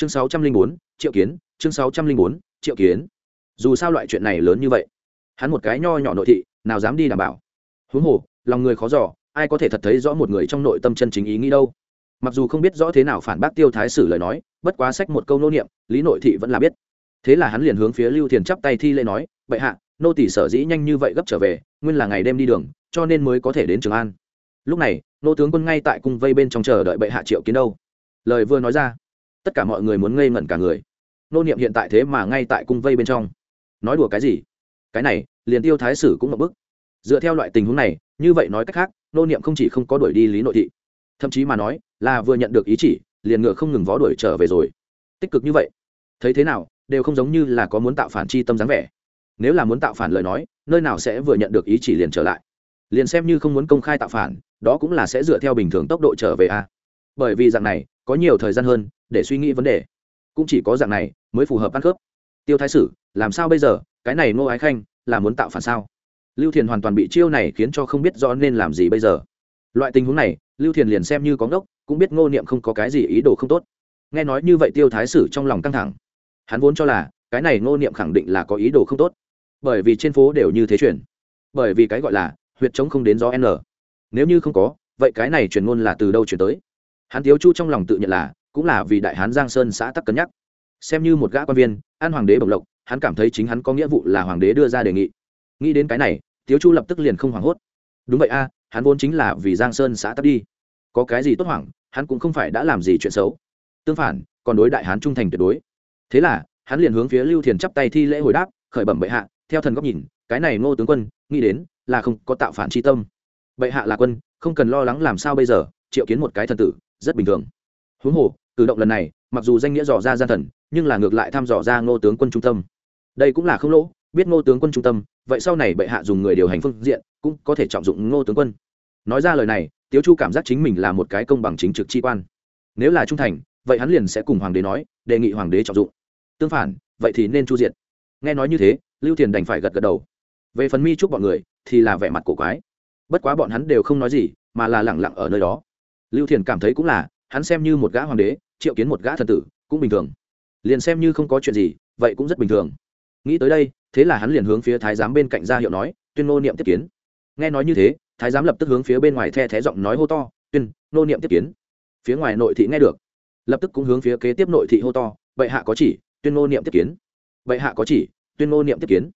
chương sáu trăm linh bốn, triệu kiến, chương sáu trăm linh bốn, triệu kiến. Dù sao loại chuyện này lớn như vậy, hắn một cái nho nhỏ nội thị, nào dám đi đảm bảo. Huống hồ, lòng người khó giỏ ai có thể thật thấy rõ một người trong nội tâm chân chính ý nghĩ đâu. Mặc dù không biết rõ thế nào phản bác tiêu thái sử lời nói, bất quá sách một câu nô niệm, lý nội thị vẫn là biết. Thế là hắn liền hướng phía lưu thiền chắp tay thi lễ nói, bệ hạ, nô tỷ sở dĩ nhanh như vậy gấp trở về, nguyên là ngày đêm đi đường, cho nên mới có thể đến trường an. Lúc này, nô tướng quân ngay tại cung vây bên trong chờ đợi bệ hạ triệu kiến đâu. Lời vừa nói ra tất cả mọi người muốn ngây ngẩn cả người. Nô niệm hiện tại thế mà ngay tại cung vây bên trong. Nói đùa cái gì? Cái này, liền tiêu thái sử cũng ngập bức. Dựa theo loại tình huống này, như vậy nói cách khác, nô niệm không chỉ không có đuổi đi lý nội thị, thậm chí mà nói, là vừa nhận được ý chỉ, liền ngựa không ngừng vó đuổi trở về rồi. Tích cực như vậy, thấy thế nào, đều không giống như là có muốn tạo phản chi tâm dáng vẻ. Nếu là muốn tạo phản lời nói, nơi nào sẽ vừa nhận được ý chỉ liền trở lại? Liền xem như không muốn công khai tạo phản, đó cũng là sẽ dựa theo bình thường tốc độ trở về a. Bởi vì dạng này, có nhiều thời gian hơn để suy nghĩ vấn đề. Cũng chỉ có dạng này mới phù hợp ăn khớp. Tiêu thái sử, làm sao bây giờ? Cái này ngô ái khanh là muốn tạo phản sao? Lưu thiền hoàn toàn bị chiêu này khiến cho không biết rõ nên làm gì bây giờ. Loại tình huống này, lưu thiền liền xem như có ngốc, cũng biết ngô niệm không có cái gì ý đồ không tốt. Nghe nói như vậy tiêu thái sử trong lòng căng thẳng. Hắn vốn cho là, cái này ngô niệm khẳng định là có ý đồ không tốt. Bởi vì trên phố đều như thế chuyển bởi vì cái gọi là, huyệt trống không đến do n. Nếu như không có, vậy cái này truyền ngôn là từ đâu chuyển tới? Hắn tiếu chu trong lòng tự nhận là cũng là vì đại hán giang sơn xã tắc cân nhắc. Xem như một gã quan viên, an hoàng đế bộc lộc, hắn cảm thấy chính hắn có nghĩa vụ là hoàng đế đưa ra đề nghị. Nghĩ đến cái này, tiếu chu lập tức liền không hoảng hốt. Đúng vậy a, hắn vốn chính là vì giang sơn xã tắc đi. Có cái gì tốt hoảng, hắn cũng không phải đã làm gì chuyện xấu. Tương phản, còn đối đại hán trung thành tuyệt đối. Thế là, hắn liền hướng phía lưu thiền chắp tay thi lễ hồi đáp, khởi bẩm bệ hạ, theo thần góc nhìn, cái này ngô tướng quân, nghĩ đến, là không có tạo phản tri tâm. Bệ hạ là quân, không cần lo lắng làm sao bây giờ, triệu kiến một cái thần tử, rất bình thường. Huống hồ cử động lần này, mặc dù danh nghĩa dò ra gian thần, nhưng là ngược lại thăm dò ra ngô tướng quân trung tâm. Đây cũng là không lỗ, biết ngô tướng quân trung tâm, vậy sau này bệ hạ dùng người điều hành phương diện, cũng có thể trọng dụng ngô tướng quân. Nói ra lời này, tiếu chu cảm giác chính mình là một cái công bằng chính trực chi quan. Nếu là trung thành, vậy hắn liền sẽ cùng hoàng đế nói, đề nghị hoàng đế trọng dụng. Tương phản, vậy thì nên chu Diện. nghe nói như thế, lưu thiền đành phải gật gật đầu. Về phần mi chúc bọn người, thì là vẻ mặt cổ quái. Bất quá bọn hắn đều không nói gì, mà là lẳng lặng ở nơi đó. Lưu thiền cảm thấy cũng là hắn xem như một gã hoàng đế, triệu kiến một gã thần tử, cũng bình thường. Liền xem như không có chuyện gì, vậy cũng rất bình thường. Nghĩ tới đây, thế là hắn liền hướng phía thái giám bên cạnh ra hiệu nói, tuyên nô niệm tiếp kiến. Nghe nói như thế, thái giám lập tức hướng phía bên ngoài the thé giọng nói hô to, tuyên nô niệm tiếp kiến. Phía ngoài nội thị nghe được, lập tức cũng hướng phía kế tiếp nội thị hô to, bệ hạ có chỉ, tuyên nô niệm tiếp kiến. Bệ hạ có chỉ, tuyên nô niệm tiếp kiến.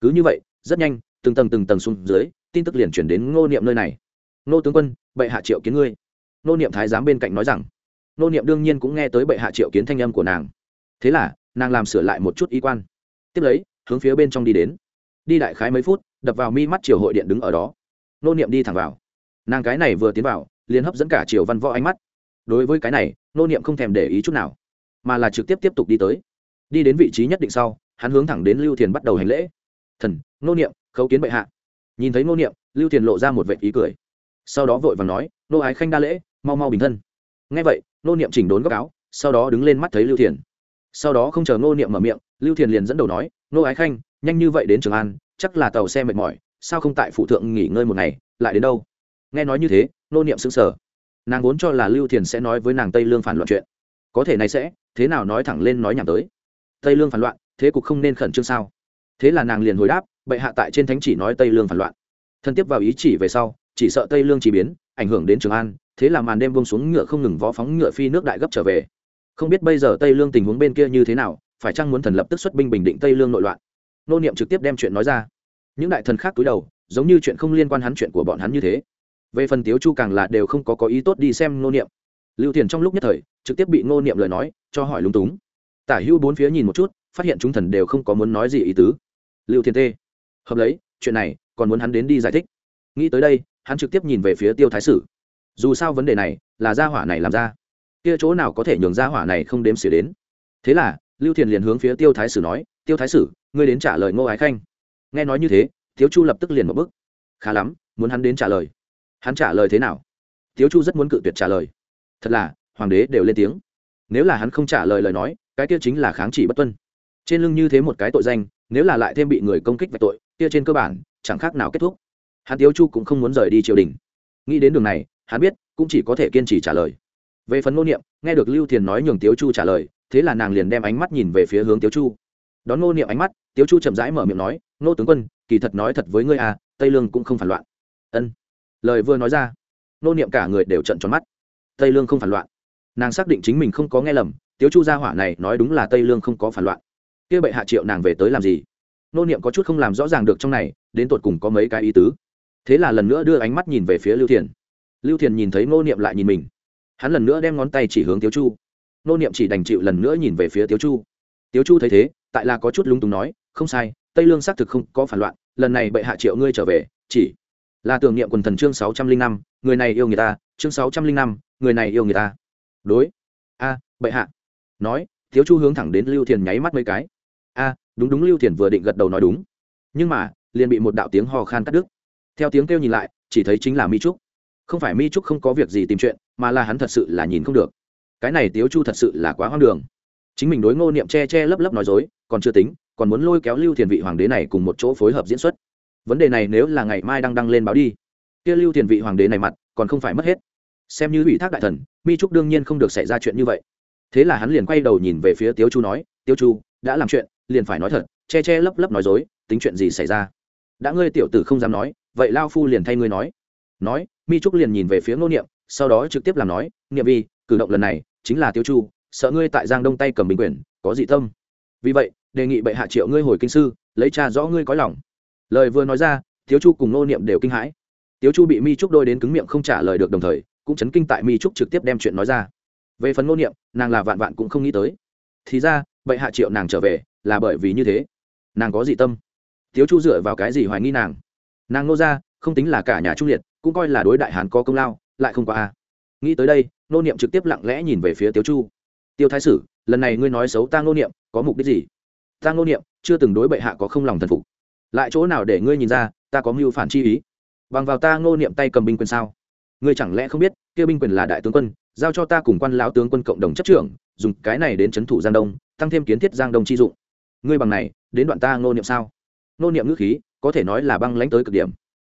Cứ như vậy, rất nhanh, từng tầng từng tầng xuống dưới, tin tức liền chuyển đến ngô niệm nơi này. Ngô tướng quân, bệ hạ triệu kiến ngươi. Nô niệm thái giám bên cạnh nói rằng, Nô niệm đương nhiên cũng nghe tới bệ hạ triệu kiến thanh âm của nàng. Thế là, nàng làm sửa lại một chút y quan. Tiếp lấy, hướng phía bên trong đi đến. Đi đại khái mấy phút, đập vào mi mắt triều hội điện đứng ở đó. Nô niệm đi thẳng vào. Nàng cái này vừa tiến vào, liền hấp dẫn cả triều văn võ ánh mắt. Đối với cái này, nô niệm không thèm để ý chút nào, mà là trực tiếp tiếp tục đi tới. Đi đến vị trí nhất định sau, hắn hướng thẳng đến lưu thiền bắt đầu hành lễ. Thần, nô niệm, khấu kiến bệ hạ. Nhìn thấy nô niệm, lưu thiền lộ ra một vệ ý cười. Sau đó vội và nói, nô ái khanh đa lễ mau mau bình thân. Ngay vậy nô niệm chỉnh đốn góc áo sau đó đứng lên mắt thấy lưu thiền. Sau đó không chờ nô niệm mở miệng lưu thiền liền dẫn đầu nói nô ái khanh nhanh như vậy đến trường an chắc là tàu xe mệt mỏi sao không tại phụ thượng nghỉ ngơi một ngày lại đến đâu? Nghe nói như thế nô niệm sững sờ, nàng vốn cho là lưu thiền sẽ nói với nàng tây lương phản loạn chuyện. Có thể này sẽ thế nào nói thẳng lên nói nhảm tới. Tây lương phản loạn thế cục không nên khẩn trương sao? Thế là nàng liền hồi đáp bệ hạ tại trên thánh chỉ nói tây lương phản loạn. Thân tiếp vào ý chỉ về sau chỉ sợ tây lương chỉ biến, ảnh hưởng đến trường an, thế là màn đêm bông xuống ngựa không ngừng vó phóng ngựa phi nước đại gấp trở về. Không biết bây giờ tây lương tình huống bên kia như thế nào, phải chăng muốn thần lập tức xuất binh bình định tây lương nội loạn? Nô niệm trực tiếp đem chuyện nói ra. Những đại thần khác túi đầu, giống như chuyện không liên quan hắn chuyện của bọn hắn như thế. Về phần tiếu chu càng là đều không có có ý tốt đi xem nô niệm. Lưu thiền trong lúc nhất thời, trực tiếp bị nô niệm lời nói, cho hỏi lung túng. Tả hữu bốn phía nhìn một chút, phát hiện chúng thần đều không có muốn nói gì ý tứ. Lưu thiền tê hợp lấy, chuyện này, còn muốn hắn đến đi giải thích. Nghĩ tới đây hắn trực tiếp nhìn về phía tiêu thái sử. Dù sao vấn đề này là gia hỏa này làm ra. Kia chỗ nào có thể nhường gia hỏa này không đếm xỉa đến? Thế là, lưu thiền liền hướng phía tiêu thái sử nói, tiêu thái sử, ngươi đến trả lời ngô ái khanh. Nghe nói như thế, thiếu chu lập tức liền một bức khá lắm, muốn hắn đến trả lời. Hắn trả lời thế nào? Thiếu chu rất muốn cự tuyệt trả lời. Thật là, hoàng đế đều lên tiếng. Nếu là hắn không trả lời lời nói, cái kia chính là kháng chỉ bất tuân. Trên lưng như thế một cái tội danh, nếu là lại thêm bị người công kích về tội, kia trên cơ bản, chẳng khác nào kết thúc hắn tiếu chu cũng không muốn rời đi triều đình. Nghĩ đến đường này, hắn biết, cũng chỉ có thể kiên trì trả lời. Về phần nô niệm, nghe được lưu thiền nói nhường tiếu chu trả lời, thế là nàng liền đem ánh mắt nhìn về phía hướng tiếu chu. Đón nô niệm ánh mắt, tiếu chu chậm rãi mở miệng nói, nô tướng quân, kỳ thật nói thật với ngươi à tây lương cũng không phản loạn. Ân. Lời vừa nói ra, nô niệm cả người đều trận tròn mắt. Tây lương không phản loạn. Nàng xác định chính mình không có nghe lầm, tiếu chu gia hỏa này nói đúng là tây lương không có phản loạn. Kia bệ hạ triệu nàng về tới làm gì? Nô niệm có chút không làm rõ ràng được trong này, đến tột cùng có mấy cái ý tứ thế là lần nữa đưa ánh mắt nhìn về phía lưu thiền. Lưu thiền nhìn thấy Ngô niệm lại nhìn mình. Hắn lần nữa đem ngón tay chỉ hướng tiếu chu. Ngô niệm chỉ đành chịu lần nữa nhìn về phía tiếu chu. Tiếu chu thấy thế, tại là có chút lúng túng nói, không sai, tây lương xác thực không có phản loạn, lần này bệ hạ triệu ngươi trở về, chỉ là tưởng niệm quần thần chương sáu trăm linh năm, người này yêu người ta, chương sáu trăm linh năm, người này yêu người ta. Đối. A, bệ hạ. Nói thiếu chu hướng thẳng đến lưu thiền nháy mắt mấy cái. A, đúng đúng lưu thiền vừa định gật đầu nói đúng. Nhưng mà, liền bị một đạo tiếng hò khan cắt đứt theo tiếng kêu nhìn lại, chỉ thấy chính là mi trúc. Không phải mi trúc không có việc gì tìm chuyện, mà là hắn thật sự là nhìn không được. Cái này tiếu chu thật sự là quá hoang đường. Chính mình đối ngô niệm che che lấp lấp nói dối, còn chưa tính, còn muốn lôi kéo lưu thiền vị hoàng đế này cùng một chỗ phối hợp diễn xuất. Vấn đề này nếu là ngày mai đang đăng lên báo đi, kia lưu thiền vị hoàng đế này mặt, còn không phải mất hết. Xem như ủy thác đại thần, mi trúc đương nhiên không được xảy ra chuyện như vậy. Thế là hắn liền quay đầu nhìn về phía tiếu chu nói, tiếu chu, đã làm chuyện, liền phải nói thật, che che lấp lấp nói dối, tính chuyện gì xảy ra? Đã ngươi tiểu tử không dám nói, vậy lao phu liền thay ngươi nói. Nói, mi trúc liền nhìn về phía ngô niệm, sau đó trực tiếp làm nói, niệm vi, cử động lần này chính là tiêu chu, sợ ngươi tại giang đông tay cầm bình quyền, có dị tâm. Vì vậy, đề nghị bệ hạ triệu ngươi hồi kinh sư, lấy cha rõ ngươi có lòng. Lời vừa nói ra thiếu chu cùng ngô niệm đều kinh hãi. Tiếu chu bị mi trúc đôi đến cứng miệng không trả lời được đồng thời, cũng chấn kinh tại mi trúc trực tiếp đem chuyện nói ra. Về phần ngô niệm, nàng là vạn vạn cũng không nghĩ tới. Thì ra, bệ hạ triệu nàng trở về là bởi vì như thế. Nàng có dị tâm tiếu chu dựa vào cái gì hoài nghi nàng? Nàng nô ra không tính là cả nhà trung liệt, cũng coi là đối đại hán có công lao, lại không qua a. Nghĩ tới đây, nô niệm trực tiếp lặng lẽ nhìn về phía tiếu chu. Tiêu thái sử, lần này ngươi nói xấu ta nô niệm, có mục đích gì? Ta nô niệm, chưa từng đối bệ hạ có không lòng thần phục. Lại chỗ nào để ngươi nhìn ra, ta có mưu phản chi ý? Bằng vào ta nô niệm tay cầm binh quyền sao? Ngươi chẳng lẽ không biết, kia binh quyền là đại tướng quân, giao cho ta cùng quan lão tướng quân cộng đồng chấp trưởng, dùng cái này đến c thủ giang đông, tăng thêm kiến thiết giang đông chi dụng. Ngươi bằng này, đến đoạn ta ngô niệm sao? Nô niệm ngữ khí, có thể nói là băng lãnh tới cực điểm.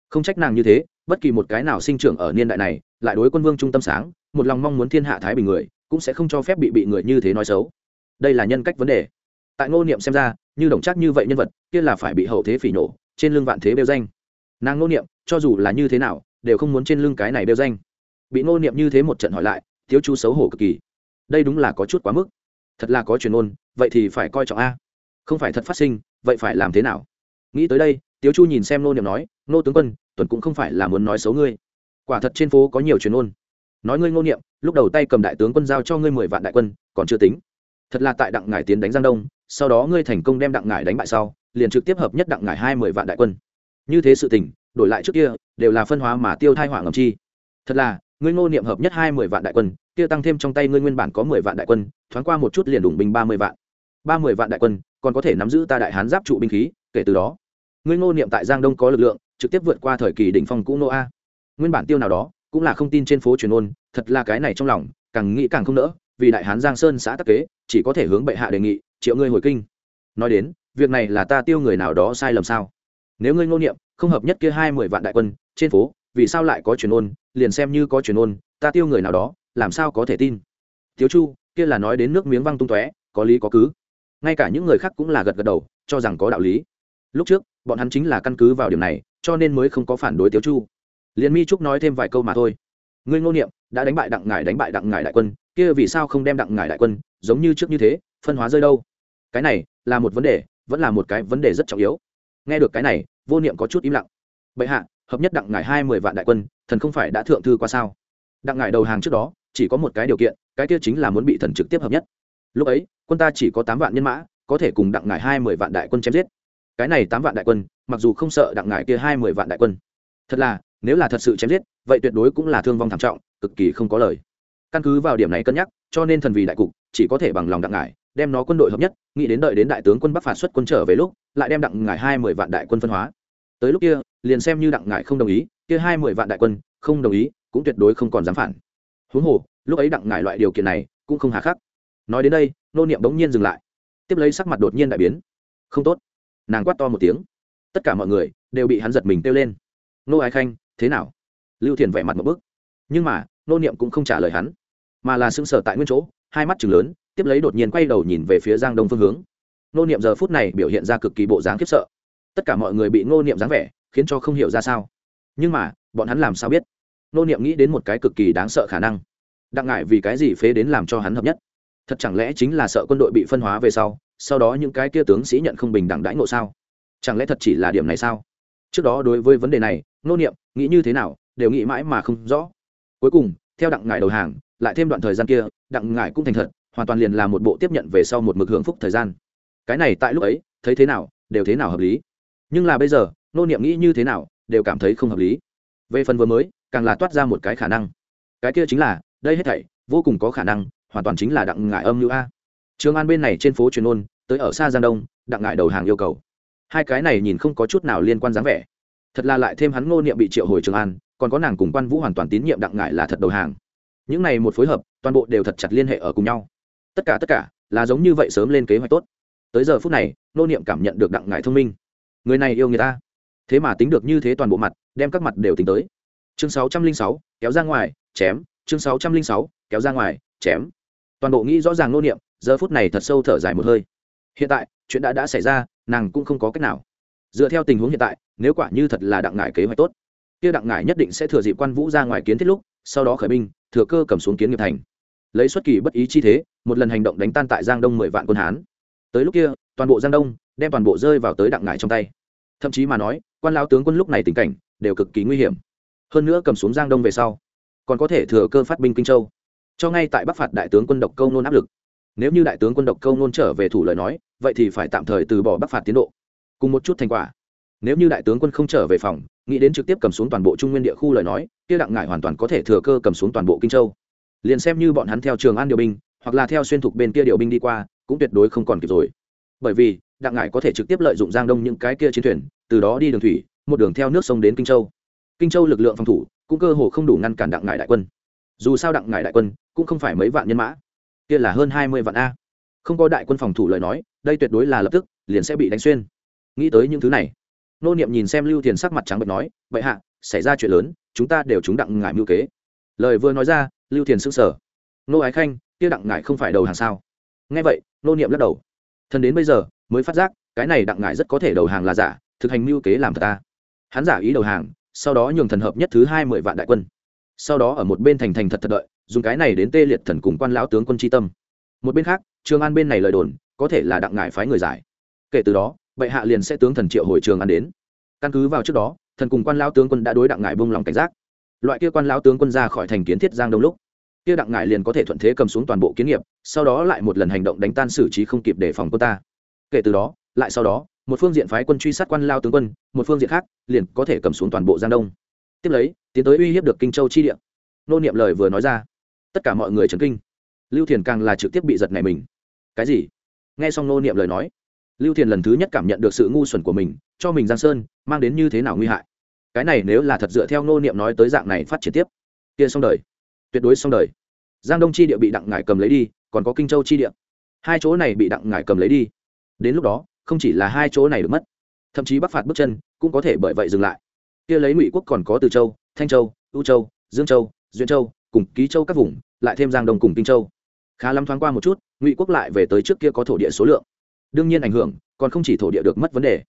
Không trách nàng như thế, bất kỳ một cái nào sinh trưởng ở niên đại này, lại đối quân vương trung tâm sáng, một lòng mong muốn thiên hạ thái bình người, cũng sẽ không cho phép bị bị người như thế nói xấu. Đây là nhân cách vấn đề. Tại ngô niệm xem ra, như đồng chắc như vậy nhân vật, kia là phải bị hậu thế phỉ nổ, trên lưng vạn thế bêu danh. Nàng ngô niệm, cho dù là như thế nào, đều không muốn trên lưng cái này bêu danh. Bị ngô niệm như thế một trận hỏi lại, thiếu chú xấu hổ cực kỳ. Đây đúng là có chút quá mức. Thật là có truyền ôn vậy thì phải coi trọng a. Không phải thật phát sinh, vậy phải làm thế nào? Nghĩ tới đây, tiếu chu nhìn xem nô niệm nói, nô tướng quân, tuần cũng không phải là muốn nói xấu ngươi. Quả thật trên phố có nhiều truyền ôn nói ngươi ngô niệm, lúc đầu tay cầm đại tướng quân giao cho ngươi mười vạn đại quân, còn chưa tính. Thật là tại đặng ngải tiến đánh giang đông, sau đó ngươi thành công đem đặng ngải đánh bại sau, liền trực tiếp hợp nhất đặng ngải hai mười vạn đại quân. Như thế sự tình, đổi lại trước kia, đều là phân hóa mà tiêu thai hỏa ngầm chi. Thật là, ngươi ngô niệm hợp nhất hai mười vạn đại quân, kia tăng thêm trong tay ngươi nguyên bản có mười vạn đại quân, thoáng qua một chút liền đủng binh ba mươi vạn. Ba mươi vạn đại quân, còn có thể nắm giữ ta đại hán giáp trụ binh khí, kể từ đó ngươi ngô niệm tại giang đông có lực lượng, trực tiếp vượt qua thời kỳ đỉnh phong cũ nô a nguyên bản tiêu nào đó, cũng là không tin trên phố truyền ôn, thật là cái này trong lòng, càng nghĩ càng không nỡ, vì đại hán giang sơn xã tắc kế, chỉ có thể hướng bệ hạ đề nghị, triệu ngươi hồi kinh. Nói đến, việc này là ta tiêu người nào đó sai lầm sao? Nếu ngươi ngô niệm, không hợp nhất kia hai mười vạn đại quân, trên phố, vì sao lại có truyền ôn, liền xem như có truyền ôn, ta tiêu người nào đó, làm sao có thể tin? Thiếu chu, kia là nói đến nước miếng văng tung tóe, có lý có cứ. Ngay cả những người khác cũng là gật gật đầu, cho rằng có đạo lý. Lúc trước bọn hắn chính là căn cứ vào điểm này, cho nên mới không có phản đối tiếu chu. Liền mi trúc nói thêm vài câu mà thôi. Ngươi ngô niệm, đã đánh bại đặng ngải, đánh bại đặng ngải đại quân, kia vì sao không đem đặng ngải đại quân, giống như trước như thế, phân hóa rơi đâu? Cái này là một vấn đề, vẫn là một cái vấn đề rất trọng yếu. Nghe được cái này, vô niệm có chút im lặng. Bệ hạ, hợp nhất đặng ngải hai mươi vạn đại quân, thần không phải đã thượng thư qua sao? Đặng ngải đầu hàng trước đó, chỉ có một cái điều kiện, cái kia chính là muốn bị thần trực tiếp hợp nhất. Lúc ấy, quân ta chỉ có tám vạn nhân mã, có thể cùng đặng ngải hai mươi vạn đại quân chém giết cái này tám vạn đại quân, mặc dù không sợ đặng ngải kia hai mươi vạn đại quân. Thật là, nếu là thật sự chém giết, vậy tuyệt đối cũng là thương vong thảm trọng, cực kỳ không có lời. Căn cứ vào điểm này cân nhắc, cho nên thần vì đại cục, chỉ có thể bằng lòng đặng ngải, đem nó quân đội hợp nhất, nghĩ đến đợi đến đại tướng quân bắc phạt xuất quân trở về lúc, lại đem đặng ngải hai mươi vạn đại quân phân hóa. Tới lúc kia, liền xem như đặng ngải không đồng ý, kia hai mươi vạn đại quân, không đồng ý, cũng tuyệt đối không còn dám phản. Huống hồ, lúc ấy đặng ngải loại điều kiện này, cũng không hà khắc. Nói đến đây, nô niệm bỗng nhiên dừng lại. Tiếp lấy sắc mặt đột nhiên đại biến. Không tốt nàng quát to một tiếng. Tất cả mọi người đều bị hắn giật mình kêu lên. Nô ái khanh, thế nào? Lưu thiền vẻ mặt một bức. Nhưng mà, nô niệm cũng không trả lời hắn, mà là sững sờ tại nguyên chỗ, hai mắt chừng lớn, tiếp lấy đột nhiên quay đầu nhìn về phía giang đông phương hướng. Nô niệm giờ phút này biểu hiện ra cực kỳ bộ dáng khiếp sợ. Tất cả mọi người bị nô niệm dáng vẻ khiến cho không hiểu ra sao. Nhưng mà, bọn hắn làm sao biết? Nô niệm nghĩ đến một cái cực kỳ đáng sợ khả năng. Đặng ngại vì cái gì phế đến làm cho hắn hợp nhất? Thật chẳng lẽ chính là sợ quân đội bị phân hóa về sau sau đó những cái kia tướng sĩ nhận không bình đẳng đãi ngộ sao? Chẳng lẽ thật chỉ là điểm này sao? Trước đó đối với vấn đề này, nô niệm nghĩ như thế nào, đều nghĩ mãi mà không rõ. Cuối cùng, theo đặng ngải đầu hàng, lại thêm đoạn thời gian kia, đặng ngải cũng thành thật, hoàn toàn liền là một bộ tiếp nhận về sau một mực hưởng phúc thời gian. Cái này tại lúc ấy, thấy thế nào, đều thế nào hợp lý. Nhưng là bây giờ, nô niệm nghĩ như thế nào, đều cảm thấy không hợp lý. Về phần vừa mới, càng là toát ra một cái khả năng. Cái kia chính là, đây hết thảy, vô cùng có khả năng, hoàn toàn chính là đặng ngải âm như a. Trường an bên này trên phố truyền ôn tới ở xa giang đông, đặng ngải đầu hàng yêu cầu. Hai cái này nhìn không có chút nào liên quan dáng vẻ. Thật là lại thêm hắn ngô niệm bị triệu hồi trường an, còn có nàng cùng quan vũ hoàn toàn tín nhiệm đặng ngải là thật đầu hàng. Những này một phối hợp, toàn bộ đều thật chặt liên hệ ở cùng nhau. Tất cả tất cả, là giống như vậy sớm lên kế hoạch tốt. Tới giờ phút này nô niệm cảm nhận được đặng ngải thông minh. Người này yêu người ta. Thế mà tính được như thế toàn bộ mặt, đem các mặt đều tính tới. Chương sáu trăm linh sáu, kéo ra ngoài, chém. Chương sáu trăm linh sáu, kéo ra ngoài, chém. Toàn bộ nghĩ rõ ràng nô niệm, giờ phút này thật sâu thở dài một hơi hiện tại, chuyện đã đã xảy ra, nàng cũng không có cách nào. Dựa theo tình huống hiện tại, nếu quả như thật là đặng ngải kế hoạch tốt, kia đặng ngải nhất định sẽ thừa dịp quan vũ ra ngoài kiến thiết lúc, sau đó khởi binh, thừa cơ cầm xuống kiến nghiệp thành. Lấy xuất kỳ bất ý chi thế, một lần hành động đánh tan tại giang đông mười vạn quân hán. Tới lúc kia, toàn bộ giang đông đem toàn bộ rơi vào tới đặng ngải trong tay. Thậm chí mà nói, quan lao tướng quân lúc này tình cảnh đều cực kỳ nguy hiểm. Hơn nữa cầm xuống giang đông về sau, còn có thể thừa cơ phát binh kinh châu. Cho ngay tại bắc phạt đại tướng quân độc câu nôn áp lực nếu như đại tướng quân độc câu nôn trở về thủ lời nói, vậy thì phải tạm thời từ bỏ bắc phạt tiến độ. Cùng một chút thành quả. Nếu như đại tướng quân không trở về phòng, nghĩ đến trực tiếp cầm xuống toàn bộ trung nguyên địa khu lời nói, kia đặng ngải hoàn toàn có thể thừa cơ cầm xuống toàn bộ kinh châu. Liền xem như bọn hắn theo trường an điều binh, hoặc là theo xuyên thục bên kia điều binh đi qua, cũng tuyệt đối không còn kịp rồi. Bởi vì, đặng ngải có thể trực tiếp lợi dụng giang đông những cái kia chiến thuyền, từ đó đi đường thủy, một đường theo nước sông đến kinh châu. Kinh châu lực lượng phòng thủ, cũng cơ hồ không đủ ngăn cản đặng ngải đại quân. Dù sao đặng ngải đại quân, cũng không phải mấy vạn nhân mã kia là hơn hai mươi vạn a. Không có đại quân phòng thủ lời nói, đây tuyệt đối là lập tức, liền sẽ bị đánh xuyên. Nghĩ tới những thứ này, nô niệm nhìn xem lưu thiền sắc mặt trắng bệch nói, vậy hạ, xảy ra chuyện lớn, chúng ta đều trúng đặng ngải mưu kế. Lời vừa nói ra, lưu thiền sững sờ. Nô ái khanh, kia đặng ngải không phải đầu hàng sao? Nghe vậy, nô niệm lắc đầu. Thân đến bây giờ, mới phát giác, cái này đặng ngải rất có thể đầu hàng là giả, thực hành mưu kế làm thật ta. Hắn giả ý đầu hàng, sau đó nhường thần hợp nhất thứ hai mười vạn đại quân. Sau đó ở một bên thành thành thật thật đợi dùng cái này đến tê liệt thần cùng quan lão tướng quân tri tâm. Một bên khác, trường an bên này lời đồn, có thể là đặng ngải phái người giải. Kể từ đó, bệ hạ liền sẽ tướng thần triệu hồi trường an đến. Căn cứ vào trước đó, thần cùng quan lão tướng quân đã đối đặng ngải bông lòng cảnh giác. Loại kia quan lão tướng quân ra khỏi thành kiến thiết giang đông lúc, kia đặng ngải liền có thể thuận thế cầm xuống toàn bộ kiến nghiệp, sau đó lại một lần hành động đánh tan xử trí không kịp để phòng cô ta. Kể từ đó, lại sau đó, một phương diện phái quân truy sát quan lao tướng quân, một phương diện khác, liền có thể cầm xuống toàn bộ giang đông. Tiếp lấy, tiến tới uy hiếp được kinh châu chi địa. Nô niệm lời vừa nói ra tất cả mọi người chấn kinh. Lưu thiền càng là trực tiếp bị giật này mình. Cái gì? Nghe xong nô niệm lời nói, lưu thiền lần thứ nhất cảm nhận được sự ngu xuẩn của mình, cho mình giang sơn, mang đến như thế nào nguy hại? Cái này nếu là thật dựa theo nô niệm nói tới dạng này phát triển tiếp. Kia xong đời. Tuyệt đối xong đời. Giang đông chi địa bị đặng ngải cầm lấy đi, còn có kinh châu chi địa. Hai chỗ này bị đặng ngải cầm lấy đi. Đến lúc đó, không chỉ là hai chỗ này được mất, thậm chí bắc phạt bước chân cũng có thể bởi vậy dừng lại. Kia lấy ngụy quốc còn có từ châu, thanh châu, u châu, dương châu, duyên châu cùng ký châu các vùng, lại thêm giang đông cùng kinh châu. Khá lắm thoáng qua một chút, ngụy quốc lại về tới trước kia có thổ địa số lượng. Đương nhiên ảnh hưởng, còn không chỉ thổ địa được mất vấn đề.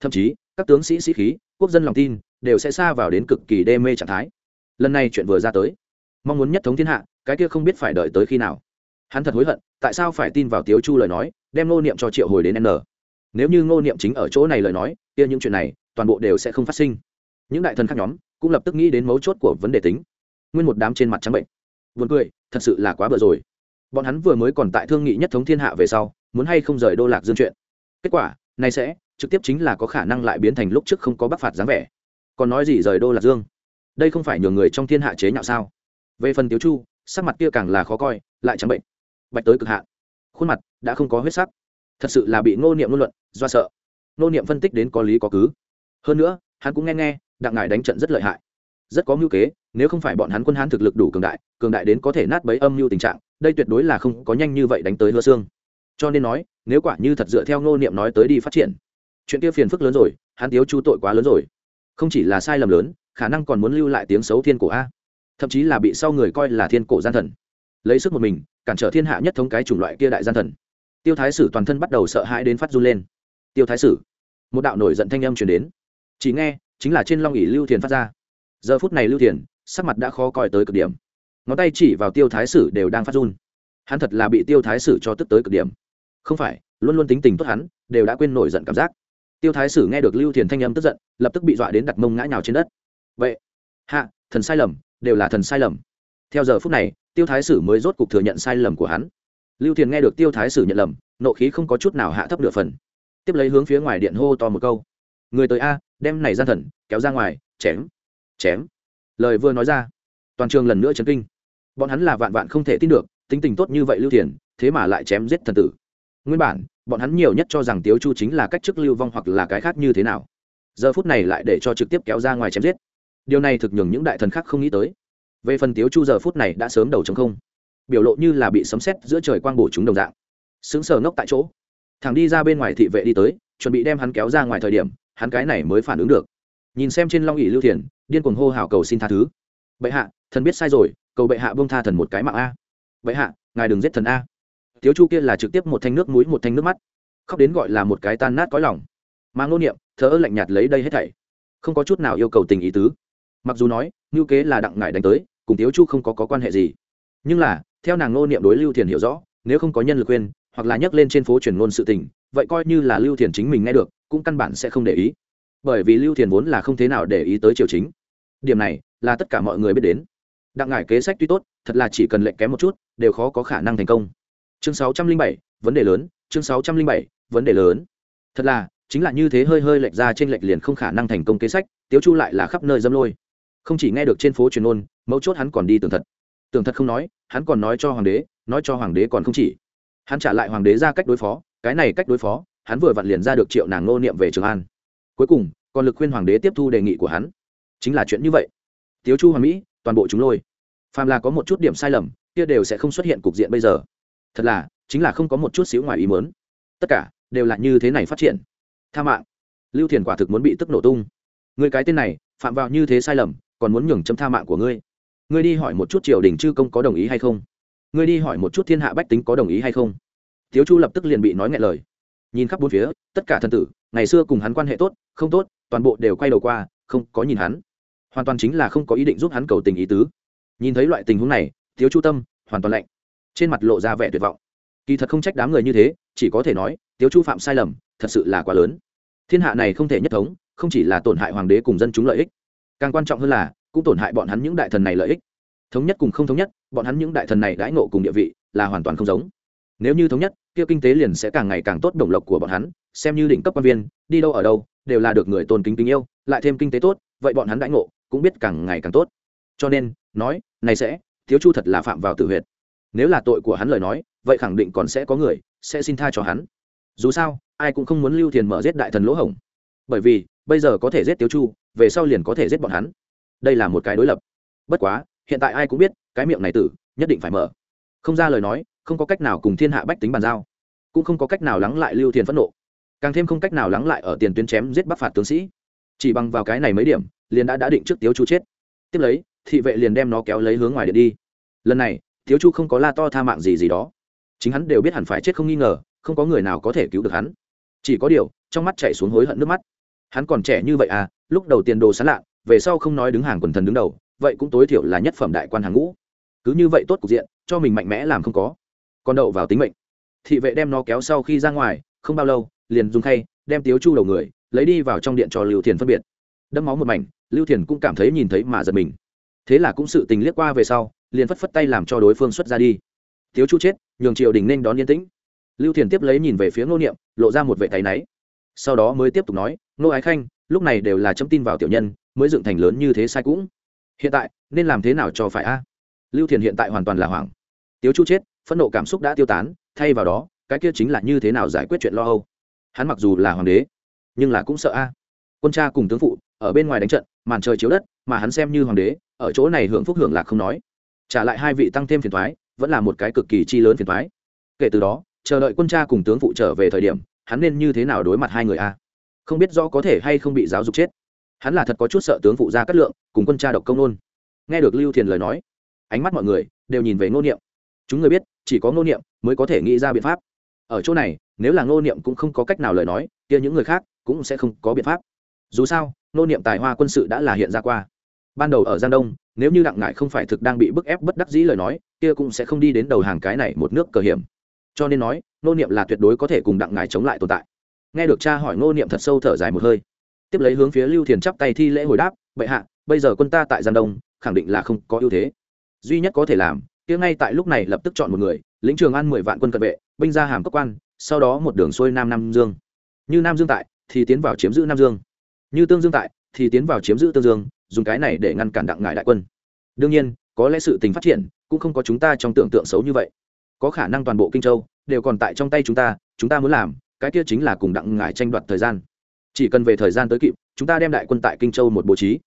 Thậm chí, các tướng sĩ sĩ khí, quốc dân lòng tin, đều sẽ xa vào đến cực kỳ đê mê trạng thái. Lần này chuyện vừa ra tới. Mong muốn nhất thống thiên hạ, cái kia không biết phải đợi tới khi nào. Hắn thật hối hận, tại sao phải tin vào tiếu chu lời nói, đem ngô niệm cho triệu hồi đến n. Nếu như ngô niệm chính ở chỗ này lời nói, kia những chuyện này, toàn bộ đều sẽ không phát sinh. Những đại thần khác nhóm, cũng lập tức nghĩ đến mấu chốt của vấn đề tính nguyên một đám trên mặt trắng bệnh. Buồn cười, thật sự là quá bừa rồi. Bọn hắn vừa mới còn tại thương nghị nhất thống thiên hạ về sau, muốn hay không rời đô lạc dương chuyện. Kết quả này sẽ, trực tiếp chính là có khả năng lại biến thành lúc trước không có bắc phạt dáng vẻ. Còn nói gì rời đô lạc dương? Đây không phải nhường người trong thiên hạ chế nhạo sao? Về phần tiếu chu, sắc mặt kia càng là khó coi, lại trắng bệnh. Bạch tới cực hạn. Khuôn mặt đã không có huyết sắc. Thật sự là bị ngô niệm ngôn luận, do sợ. Ngô niệm phân tích đến có lý có cứ. Hơn nữa, hắn cũng nghe nghe, đặng ngài đánh trận rất lợi hại rất có mưu kế, nếu không phải bọn hắn quân hán thực lực đủ cường đại cường đại đến có thể nát bấy âm mưu tình trạng, đây tuyệt đối là không có nhanh như vậy đánh tới hứa xương. Cho nên nói, nếu quả như thật dựa theo ngô niệm nói tới đi phát triển, chuyện kia phiền phức lớn rồi, hắn tiếu chu tội quá lớn rồi. Không chỉ là sai lầm lớn, khả năng còn muốn lưu lại tiếng xấu thiên cổ a. Thậm chí là bị sau người coi là thiên cổ gian thần. Lấy sức một mình, cản trở thiên hạ nhất thống cái chủng loại kia đại gian thần. Tiêu thái sử toàn thân bắt đầu sợ hãi đến phát run lên. Tiêu thái sử, một đạo nổi giận thanh âm truyền đến. Chỉ nghe, chính là trên long ỉ lưu thiền phát ra giờ phút này lưu thiền, sắc mặt đã khó coi tới cực điểm. Ngón tay chỉ vào tiêu thái sử đều đang phát run. Hắn thật là bị tiêu thái sử cho tức tới cực điểm. Không phải, luôn luôn tính tình tốt hắn, đều đã quên nổi giận cảm giác. Tiêu thái sử nghe được lưu thiền thanh âm tức giận, lập tức bị dọa đến đặt mông ngã nhào trên đất. Vậy, hạ, thần sai lầm, đều là thần sai lầm. Theo giờ phút này, tiêu thái sử mới rốt cục thừa nhận sai lầm của hắn. Lưu thiền nghe được tiêu thái sử nhận lầm, nộ khí không có chút nào hạ thấp nửa phần. Tiếp lấy hướng phía ngoài điện hô to một câu. Người tới a, đem này gian thần, kéo ra ngoài, chém chém. Lời vừa nói ra, toàn trường lần nữa chấn kinh. Bọn hắn là vạn vạn không thể tin được, tính tình tốt như vậy lưu thiền, thế mà lại chém giết thần tử. Nguyên bản, bọn hắn nhiều nhất cho rằng tiếu chu chính là cách chức lưu vong hoặc là cái khác như thế nào. Giờ phút này lại để cho trực tiếp kéo ra ngoài chém giết. Điều này thực nhường những đại thần khác không nghĩ tới. Về phần tiếu chu giờ phút này đã sớm đầu chống không, biểu lộ như là bị sấm xét giữa trời quang bổ chúng đồng dạng. Xứng sờ ngốc tại chỗ. Thằng đi ra bên ngoài thị vệ đi tới, chuẩn bị đem hắn kéo ra ngoài thời điểm, hắn cái này mới phản ứng được nhìn xem trên long ỉ lưu thiền điên cuồng hô hào cầu xin tha thứ. Bệ hạ thần biết sai rồi cầu bệ hạ bông tha thần một cái mạng a. Bệ hạ ngài đừng giết thần a. Tiếu chu kia là trực tiếp một thanh nước mũi một thanh nước mắt. Khóc đến gọi là một cái tan nát cõi lòng. Mang ngô niệm thỡ lạnh nhạt lấy đây hết thảy. Không có chút nào yêu cầu tình ý tứ. Mặc dù nói ngưu kế là đặng ngại đánh tới cùng tiếu chu không có, có quan hệ gì. Nhưng là theo nàng nô niệm đối lưu thiền hiểu rõ nếu không có nhân lực khuyên hoặc là nhắc lên trên phố truyền ngôn sự tình vậy coi như là lưu thiền chính mình nghe được cũng căn bản sẽ không để ý bởi vì lưu thiền vốn là không thế nào để ý tới triều chính. Điểm này là tất cả mọi người biết đến. Đặng ngải kế sách tuy tốt, thật là chỉ cần lệnh kém một chút, đều khó có khả năng thành công. Chương sáu trăm linh bảy, vấn đề lớn, chương sáu trăm linh bảy, vấn đề lớn. Thật là, chính là như thế hơi hơi lệch ra trên lệch liền không khả năng thành công kế sách, tiếu chu lại là khắp nơi dâm lôi. Không chỉ nghe được trên phố truyền ôn mấu chốt hắn còn đi tường thật. Tường thật không nói, hắn còn nói cho hoàng đế, nói cho hoàng đế còn không chỉ. Hắn trả lại hoàng đế ra cách đối phó, cái này cách đối phó, hắn vừa vặn liền ra được triệu nàng nô niệm về trường an cuối cùng, còn lực khuyên hoàng đế tiếp thu đề nghị của hắn. Chính là chuyện như vậy. Tiếu chu hoàng mỹ, toàn bộ chúng lôi. Phàm là có một chút điểm sai lầm, kia đều sẽ không xuất hiện cục diện bây giờ. Thật là, chính là không có một chút xíu ngoài ý mớn tất cả, đều là như thế này phát triển. Tha mạng. Lưu thiền quả thực muốn bị tức nổ tung. Người cái tên này, phạm vào như thế sai lầm, còn muốn nhường chấm tha mạng của ngươi. Ngươi đi hỏi một chút triều đình chư công có đồng ý hay không? Ngươi đi hỏi một chút thiên hạ bách tính có đồng ý hay không? Tiếu chu lập tức liền bị nói ngại lời. Nhìn khắp bốn phía, tất cả thần tử ngày xưa cùng hắn quan hệ tốt, không tốt, toàn bộ đều quay đầu qua, không có nhìn hắn. Hoàn toàn chính là không có ý định giúp hắn cầu tình ý tứ. Nhìn thấy loại tình huống này, thiếu chu tâm hoàn toàn lạnh. Trên mặt lộ ra vẻ tuyệt vọng. Kỳ thật không trách đám người như thế, chỉ có thể nói tiếu chu phạm sai lầm, thật sự là quá lớn. Thiên hạ này không thể nhất thống, không chỉ là tổn hại hoàng đế cùng dân chúng lợi ích. Càng quan trọng hơn là, cũng tổn hại bọn hắn những đại thần này lợi ích. Thống nhất cùng không thống nhất, bọn hắn những đại thần này đãi ngộ cùng địa vị, là hoàn toàn không giống. Nếu như thống nhất, kia kinh tế liền sẽ càng ngày càng tốt đồng lộc của bọn hắn xem như đỉnh cấp quan viên, đi đâu ở đâu, đều là được người tôn kính kính yêu, lại thêm kinh tế tốt, vậy bọn hắn đãi ngộ, cũng biết càng ngày càng tốt. Cho nên, nói, này sẽ, thiếu chu thật là phạm vào tử huyệt. Nếu là tội của hắn lời nói, vậy khẳng định còn sẽ có người, sẽ xin tha cho hắn. Dù sao, ai cũng không muốn lưu thiền mở giết đại thần lỗ hổng. Bởi vì, bây giờ có thể giết tiếu chu, về sau liền có thể giết bọn hắn. Đây là một cái đối lập. Bất quá, hiện tại ai cũng biết, cái miệng này tử, nhất định phải mở. Không ra lời nói, không có cách nào cùng thiên hạ bách tính bàn giao. Cũng không có cách nào lắng lại lưu thiền phẫn nộ càng thêm không cách nào lắng lại ở tiền tuyến chém giết bắc phạt tướng sĩ. Chỉ bằng vào cái này mấy điểm, liền đã đã định trước tiếu chu chết. Tiếp lấy, thị vệ liền đem nó kéo lấy hướng ngoài điện đi. Lần này, tiếu chu không có la to tha mạng gì gì đó. Chính hắn đều biết hẳn phải chết không nghi ngờ, không có người nào có thể cứu được hắn. Chỉ có điều, trong mắt chảy xuống hối hận nước mắt. Hắn còn trẻ như vậy à lúc đầu tiền đồ sán lạ, về sau không nói đứng hàng quần thần đứng đầu, vậy cũng tối thiểu là nhất phẩm đại quan hàng ngũ. Cứ như vậy tốt cục diện, cho mình mạnh mẽ làm không có. Còn đậu vào tính mệnh. Thị vệ đem nó kéo sau khi ra ngoài, không bao lâu liền dùng khay, đem tiếu chu đầu người, lấy đi vào trong điện cho lưu thiền phân biệt. Đâm máu một mảnh, lưu thiền cũng cảm thấy nhìn thấy mà giật mình. Thế là cũng sự tình liếc qua về sau, liền phất phất tay làm cho đối phương xuất ra đi. Tiếu chu chết, nhường triều đình nên đón yên tĩnh. Lưu thiền tiếp lấy nhìn về phía ngô niệm, lộ ra một vệ tay náy. Sau đó mới tiếp tục nói, ngô ái khanh, lúc này đều là chấm tin vào tiểu nhân, mới dựng thành lớn như thế sai cũng. Hiện tại, nên làm thế nào cho phải a? Lưu thiền hiện tại hoàn toàn là hoảng. Tiếu chu chết, phẫn nộ cảm xúc đã tiêu tán, thay vào đó, cái kia chính là như thế nào giải quyết chuyện lo âu hắn mặc dù là hoàng đế, nhưng là cũng sợ a. Quân cha cùng tướng phụ ở bên ngoài đánh trận, màn trời chiếu đất, mà hắn xem như hoàng đế, ở chỗ này hưởng phúc hưởng lạc không nói. Trả lại hai vị tăng thêm phiền thoái vẫn là một cái cực kỳ chi lớn phiền thoái kể từ đó, chờ đợi quân cha cùng tướng phụ trở về thời điểm, hắn nên như thế nào đối mặt hai người a? Không biết rõ có thể hay không bị giáo dục chết. Hắn là thật có chút sợ tướng phụ ra cắt lượng, cùng quân cha độc công nôn. Nghe được lưu thiền lời nói, ánh mắt mọi người đều nhìn về ngô niệm. Chúng người biết, chỉ có ngô niệm mới có thể nghĩ ra biện pháp. Ở chỗ này nếu là ngô niệm cũng không có cách nào lời nói, kia những người khác cũng sẽ không có biện pháp. Dù sao, ngô niệm tài hoa quân sự đã là hiện ra qua. Ban đầu ở giang đông, nếu như đặng ngải không phải thực đang bị bức ép bất đắc dĩ lời nói, kia cũng sẽ không đi đến đầu hàng cái này một nước cờ hiểm. Cho nên nói, ngô niệm là tuyệt đối có thể cùng đặng ngải chống lại tồn tại. Nghe được cha hỏi ngô niệm thật sâu thở dài một hơi. Tiếp lấy hướng phía lưu thiền chắp tay thi lễ hồi đáp, bệ hạ, bây giờ quân ta tại giang đông, khẳng định là không có ưu thế. Duy nhất có thể làm, kia ngay tại lúc này lập tức chọn một người, lĩnh trường an mười vạn quân cận vệ, binh ra hàm cấp quan sau đó một đường xuôi nam nam dương. Như nam dương tại, thì tiến vào chiếm giữ nam dương. Như tương dương tại, thì tiến vào chiếm giữ tương dương, dùng cái này để ngăn cản đặng ngại đại quân. Đương nhiên, có lẽ sự tình phát triển, cũng không có chúng ta trong tưởng tượng xấu như vậy. Có khả năng toàn bộ kinh châu, đều còn tại trong tay chúng ta chúng ta muốn làm, cái kia chính là cùng đặng ngại tranh đoạt thời gian. Chỉ cần về thời gian tới kịp, chúng ta đem đại quân tại kinh châu một bố trí.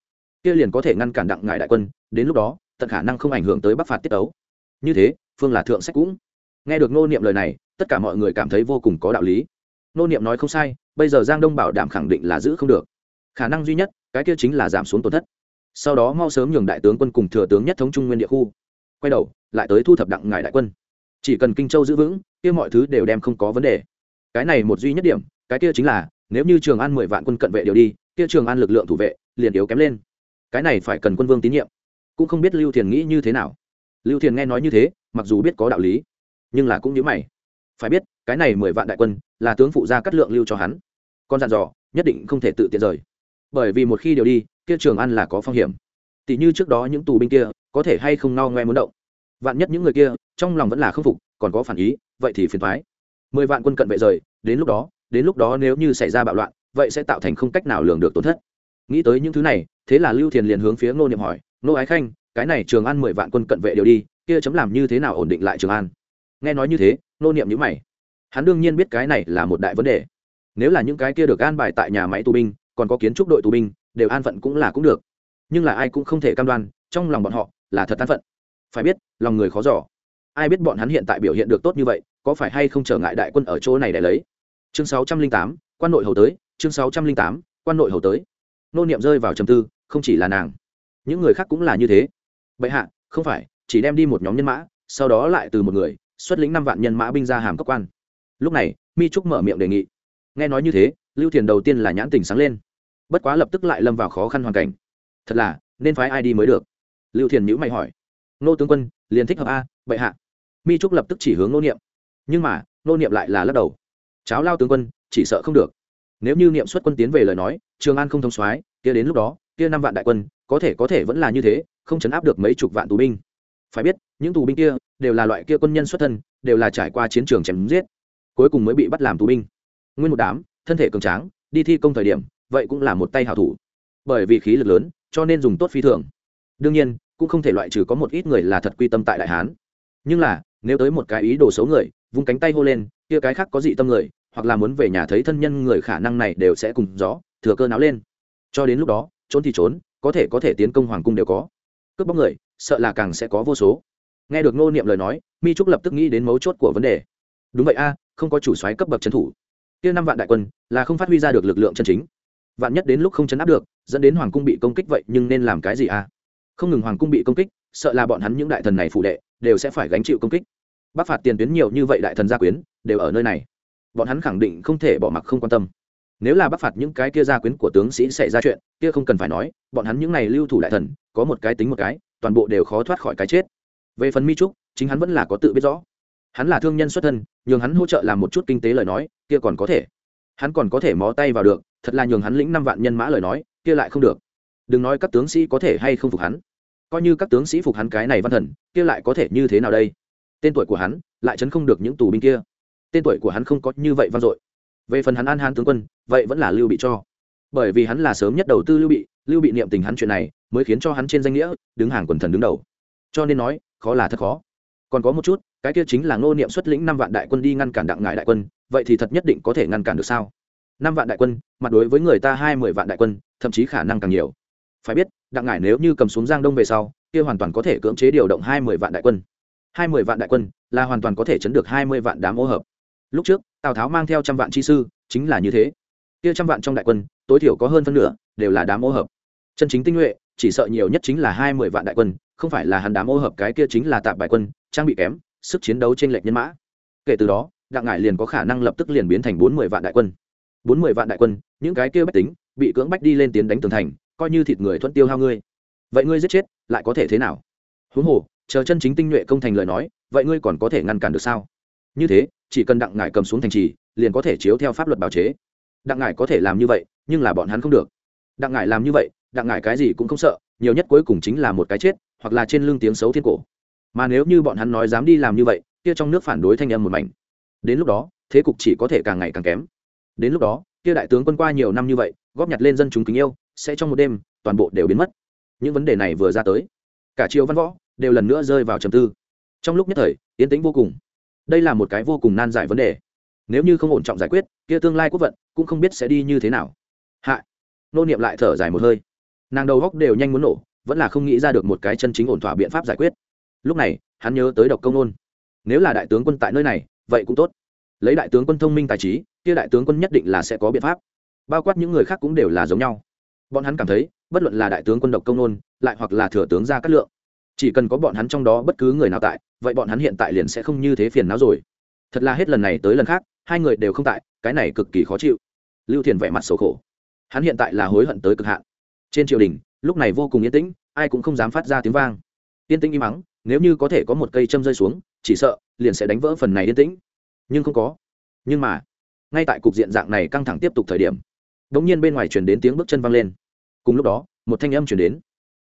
Kia liền có thể ngăn cản đặng ngại đại quân, đến lúc đó, tận khả năng không ảnh hưởng tới bắc phạt tiết ấu như thế, phương là thượng sách cũng. Nghe được ngô niệm lời này tất cả mọi người cảm thấy vô cùng có đạo lý. Nô niệm nói không sai, bây giờ giang đông bảo đảm khẳng định là giữ không được. Khả năng duy nhất, cái kia chính là giảm xuống tổn thất. Sau đó mau sớm nhường đại tướng quân cùng thừa tướng nhất thống trung nguyên địa khu. Quay đầu, lại tới thu thập đặng ngài đại quân. Chỉ cần kinh châu giữ vững, kia mọi thứ đều đem không có vấn đề. Cái này một duy nhất điểm, cái kia chính là, nếu như trường an mười vạn quân cận vệ đều đi, kia trường an lực lượng thủ vệ liền yếu kém lên. Cái này phải cần quân vương tín nhiệm. Cũng không biết lưu thiền nghĩ như thế nào. Lưu thiền nghe nói như thế, mặc dù biết có đạo lý, nhưng là cũng nhớ mày phải biết, cái này mười vạn đại quân là tướng phụ gia cắt lượng lưu cho hắn. Con dặn dò, nhất định không thể tự tiện rời. Bởi vì một khi điều đi, kia trường ăn là có phong hiểm. Tỷ như trước đó những tù binh kia, có thể hay không no ngoe muốn động. Vạn nhất những người kia, trong lòng vẫn là khâm phục, còn có phản ý, vậy thì phiền thoái mười vạn quân cận vệ rời, đến lúc đó, đến lúc đó nếu như xảy ra bạo loạn, vậy sẽ tạo thành không cách nào lường được tổn thất. Nghĩ tới những thứ này, thế là lưu thiền liền hướng phía ngô niệm hỏi, ngô ái khanh, cái này trường an mười vạn quân cận vệ đều đi, kia chấm làm như thế nào ổn định lại trường an? Nghe nói như thế nô niệm nhữ mày. Hắn đương nhiên biết cái này là một đại vấn đề. Nếu là những cái kia được an bài tại nhà máy tù binh, còn có kiến trúc đội tù binh, đều an phận cũng là cũng được. Nhưng là ai cũng không thể cam đoan, trong lòng bọn họ là thật an phận. Phải biết, lòng người khó giỏ ai biết bọn hắn hiện tại biểu hiện được tốt như vậy, có phải hay không trở ngại đại quân ở chỗ này để lấy? Chương sáu trăm linh tám, quan nội hầu tới, chương sáu trăm linh tám, quan nội hầu tới. Nô niệm rơi vào trầm tư, không chỉ là nàng. Những người khác cũng là như thế. Bệ hạ, không phải, chỉ đem đi một nhóm nhân mã, sau đó lại từ một người xuất lĩnh năm vạn nhân mã binh ra hàm cấp quan. Lúc này, mi trúc mở miệng đề nghị. Nghe nói như thế, lưu thiền đầu tiên là nhãn tình sáng lên. Bất quá lập tức lại lâm vào khó khăn hoàn cảnh. Thật là, nên phái ai đi mới được? Lưu thiền nhữ mày hỏi. Nô tướng quân, liền thích hợp a, bệ hạ. Mi trúc lập tức chỉ hướng nô niệm. Nhưng mà, nô niệm lại là lắc đầu. Cháo lao tướng quân, chỉ sợ không được. Nếu như niệm xuất quân tiến về lời nói, trường an không thông soái, kia đến lúc đó, kia năm vạn đại quân, có thể có thể vẫn là như thế, không chấn áp được mấy chục vạn tù binh. Phải biết những tù binh kia đều là loại kia quân nhân xuất thân, đều là trải qua chiến trường chém giết, cuối cùng mới bị bắt làm tù binh. Nguyên một đám, thân thể cường tráng, đi thi công thời điểm, vậy cũng là một tay hảo thủ. Bởi vì khí lực lớn, cho nên dùng tốt phi thường. Đương nhiên, cũng không thể loại trừ có một ít người là thật quy tâm tại đại hán. Nhưng là, nếu tới một cái ý đồ xấu người, vung cánh tay hô lên, kia cái khác có dị tâm người, hoặc là muốn về nhà thấy thân nhân người khả năng này đều sẽ cùng gió, thừa cơ náo lên. Cho đến lúc đó, trốn thì trốn, có thể có thể tiến công hoàng cung đều có. Cướp bóc người, sợ là càng sẽ có vô số nghe được ngô niệm lời nói, mi trúc lập tức nghĩ đến mấu chốt của vấn đề. Đúng vậy a, không có chủ soái cấp bậc trấn thủ. Kia năm vạn đại quân là không phát huy ra được lực lượng chân chính. Vạn nhất đến lúc không chấn áp được, dẫn đến hoàng cung bị công kích vậy nhưng nên làm cái gì a? Không ngừng hoàng cung bị công kích, sợ là bọn hắn những đại thần này phụ đệ đều sẽ phải gánh chịu công kích. Bắc phạt tiền tuyến nhiều như vậy đại thần gia quyến đều ở nơi này. Bọn hắn khẳng định không thể bỏ mặc không quan tâm. Nếu là bắc phạt những cái kia gia quyến của tướng sĩ xảy ra chuyện, kia không cần phải nói, bọn hắn những này lưu thủ đại thần, có một cái tính một cái, toàn bộ đều khó thoát khỏi cái chết về phần mi trúc, chính hắn vẫn là có tự biết rõ. Hắn là thương nhân xuất thân, nhường hắn hỗ trợ làm một chút kinh tế lời nói, kia còn có thể. Hắn còn có thể mó tay vào được, thật là nhường hắn lĩnh năm vạn nhân mã lời nói, kia lại không được. Đừng nói các tướng sĩ có thể hay không phục hắn. Coi như các tướng sĩ phục hắn cái này văn thần, kia lại có thể như thế nào đây? Tên tuổi của hắn, lại chấn không được những tù binh kia. Tên tuổi của hắn không có như vậy vang dội. Về phần hắn an hán tướng quân, vậy vẫn là lưu bị cho. Bởi vì hắn là sớm nhất đầu tư lưu bị lưu bị niệm tình hắn chuyện này, mới khiến cho hắn trên danh nghĩa, đứng hàng quần thần đứng đầu. Cho nên nói khó là thật khó. Còn có một chút, cái kia chính là ngô niệm xuất lĩnh năm vạn đại quân đi ngăn cản đặng ngại đại quân, vậy thì thật nhất định có thể ngăn cản được sao? Năm vạn đại quân, mặt đối với người ta hai mươi vạn đại quân, thậm chí khả năng càng nhiều. Phải biết, đặng ngải nếu như cầm xuống giang đông về sau, kia hoàn toàn có thể cưỡng chế điều động hai mươi vạn đại quân. Hai mươi vạn đại quân là hoàn toàn có thể chấn được hai mươi vạn đám ô hợp. Lúc trước, tào tháo mang theo trăm vạn chi sư, chính là như thế. Kia trăm vạn trong đại quân, tối thiểu có hơn phân nửa đều là đám ô hợp. Chân chính tinh nhuệ, chỉ sợ nhiều nhất chính là hai mươi vạn đại quân không phải là hắn đám ô hợp cái kia chính là tạp bài quân, trang bị kém, sức chiến đấu trên lệch nhân mã. Kể từ đó, đặng ngải liền có khả năng lập tức liền biến thành bốn mươi vạn đại quân. Bốn mươi vạn đại quân, những cái kia bách tính, bị cưỡng bách đi lên tiến đánh tường thành, coi như thịt người thuận tiêu hao ngươi. Vậy ngươi giết chết, lại có thể thế nào? Huống hồ, chờ chân chính tinh nhuệ công thành lời nói, vậy ngươi còn có thể ngăn cản được sao? Như thế, chỉ cần đặng ngải cầm xuống thành trì, liền có thể chiếu theo pháp luật bào chế. Đặng ngải có thể làm như vậy, nhưng là bọn hắn không được. Đặng ngải làm như vậy, đặng ngải cái gì cũng không sợ, nhiều nhất cuối cùng chính là một cái chết hoặc là trên lưng tiếng xấu thiên cổ. Mà nếu như bọn hắn nói dám đi làm như vậy, kia trong nước phản đối thanh âm một mảnh. Đến lúc đó, thế cục chỉ có thể càng ngày càng kém. Đến lúc đó, kia đại tướng quân qua nhiều năm như vậy, góp nhặt lên dân chúng kính yêu, sẽ trong một đêm, toàn bộ đều biến mất. Những vấn đề này vừa ra tới, cả triều văn võ đều lần nữa rơi vào trầm tư. Trong lúc nhất thời, yên tĩnh vô cùng. Đây là một cái vô cùng nan giải vấn đề. Nếu như không ổn trọng giải quyết, kia tương lai quốc vận cũng không biết sẽ đi như thế nào. Hạ, nô niệm lại thở dài một hơi. Nàng đầu góc đều nhanh muốn nổ vẫn là không nghĩ ra được một cái chân chính ổn thỏa biện pháp giải quyết. Lúc này, hắn nhớ tới độc công nôn nếu là đại tướng quân tại nơi này, vậy cũng tốt. Lấy đại tướng quân thông minh tài trí, kia đại tướng quân nhất định là sẽ có biện pháp. Bao quát những người khác cũng đều là giống nhau. Bọn hắn cảm thấy, bất luận là đại tướng quân độc công nôn lại hoặc là thừa tướng gia cát lượng, chỉ cần có bọn hắn trong đó bất cứ người nào tại, vậy bọn hắn hiện tại liền sẽ không như thế phiền não rồi. Thật là hết lần này tới lần khác, hai người đều không tại, cái này cực kỳ khó chịu. Lưu thiền vẻ mặt xấu khổ. Hắn hiện tại là hối hận tới cực hạn. Trên triều đình lúc này vô cùng yên tĩnh, ai cũng không dám phát ra tiếng vang. Yên tĩnh im mắng nếu như có thể có một cây châm rơi xuống, chỉ sợ liền sẽ đánh vỡ phần này yên tĩnh. Nhưng không có. Nhưng mà, ngay tại cục diện dạng này căng thẳng tiếp tục thời điểm đ ỗ n g nhiên bên ngoài chuyển đến tiếng bước chân vang lên. Cùng lúc đó, một thanh âm chuyển đến.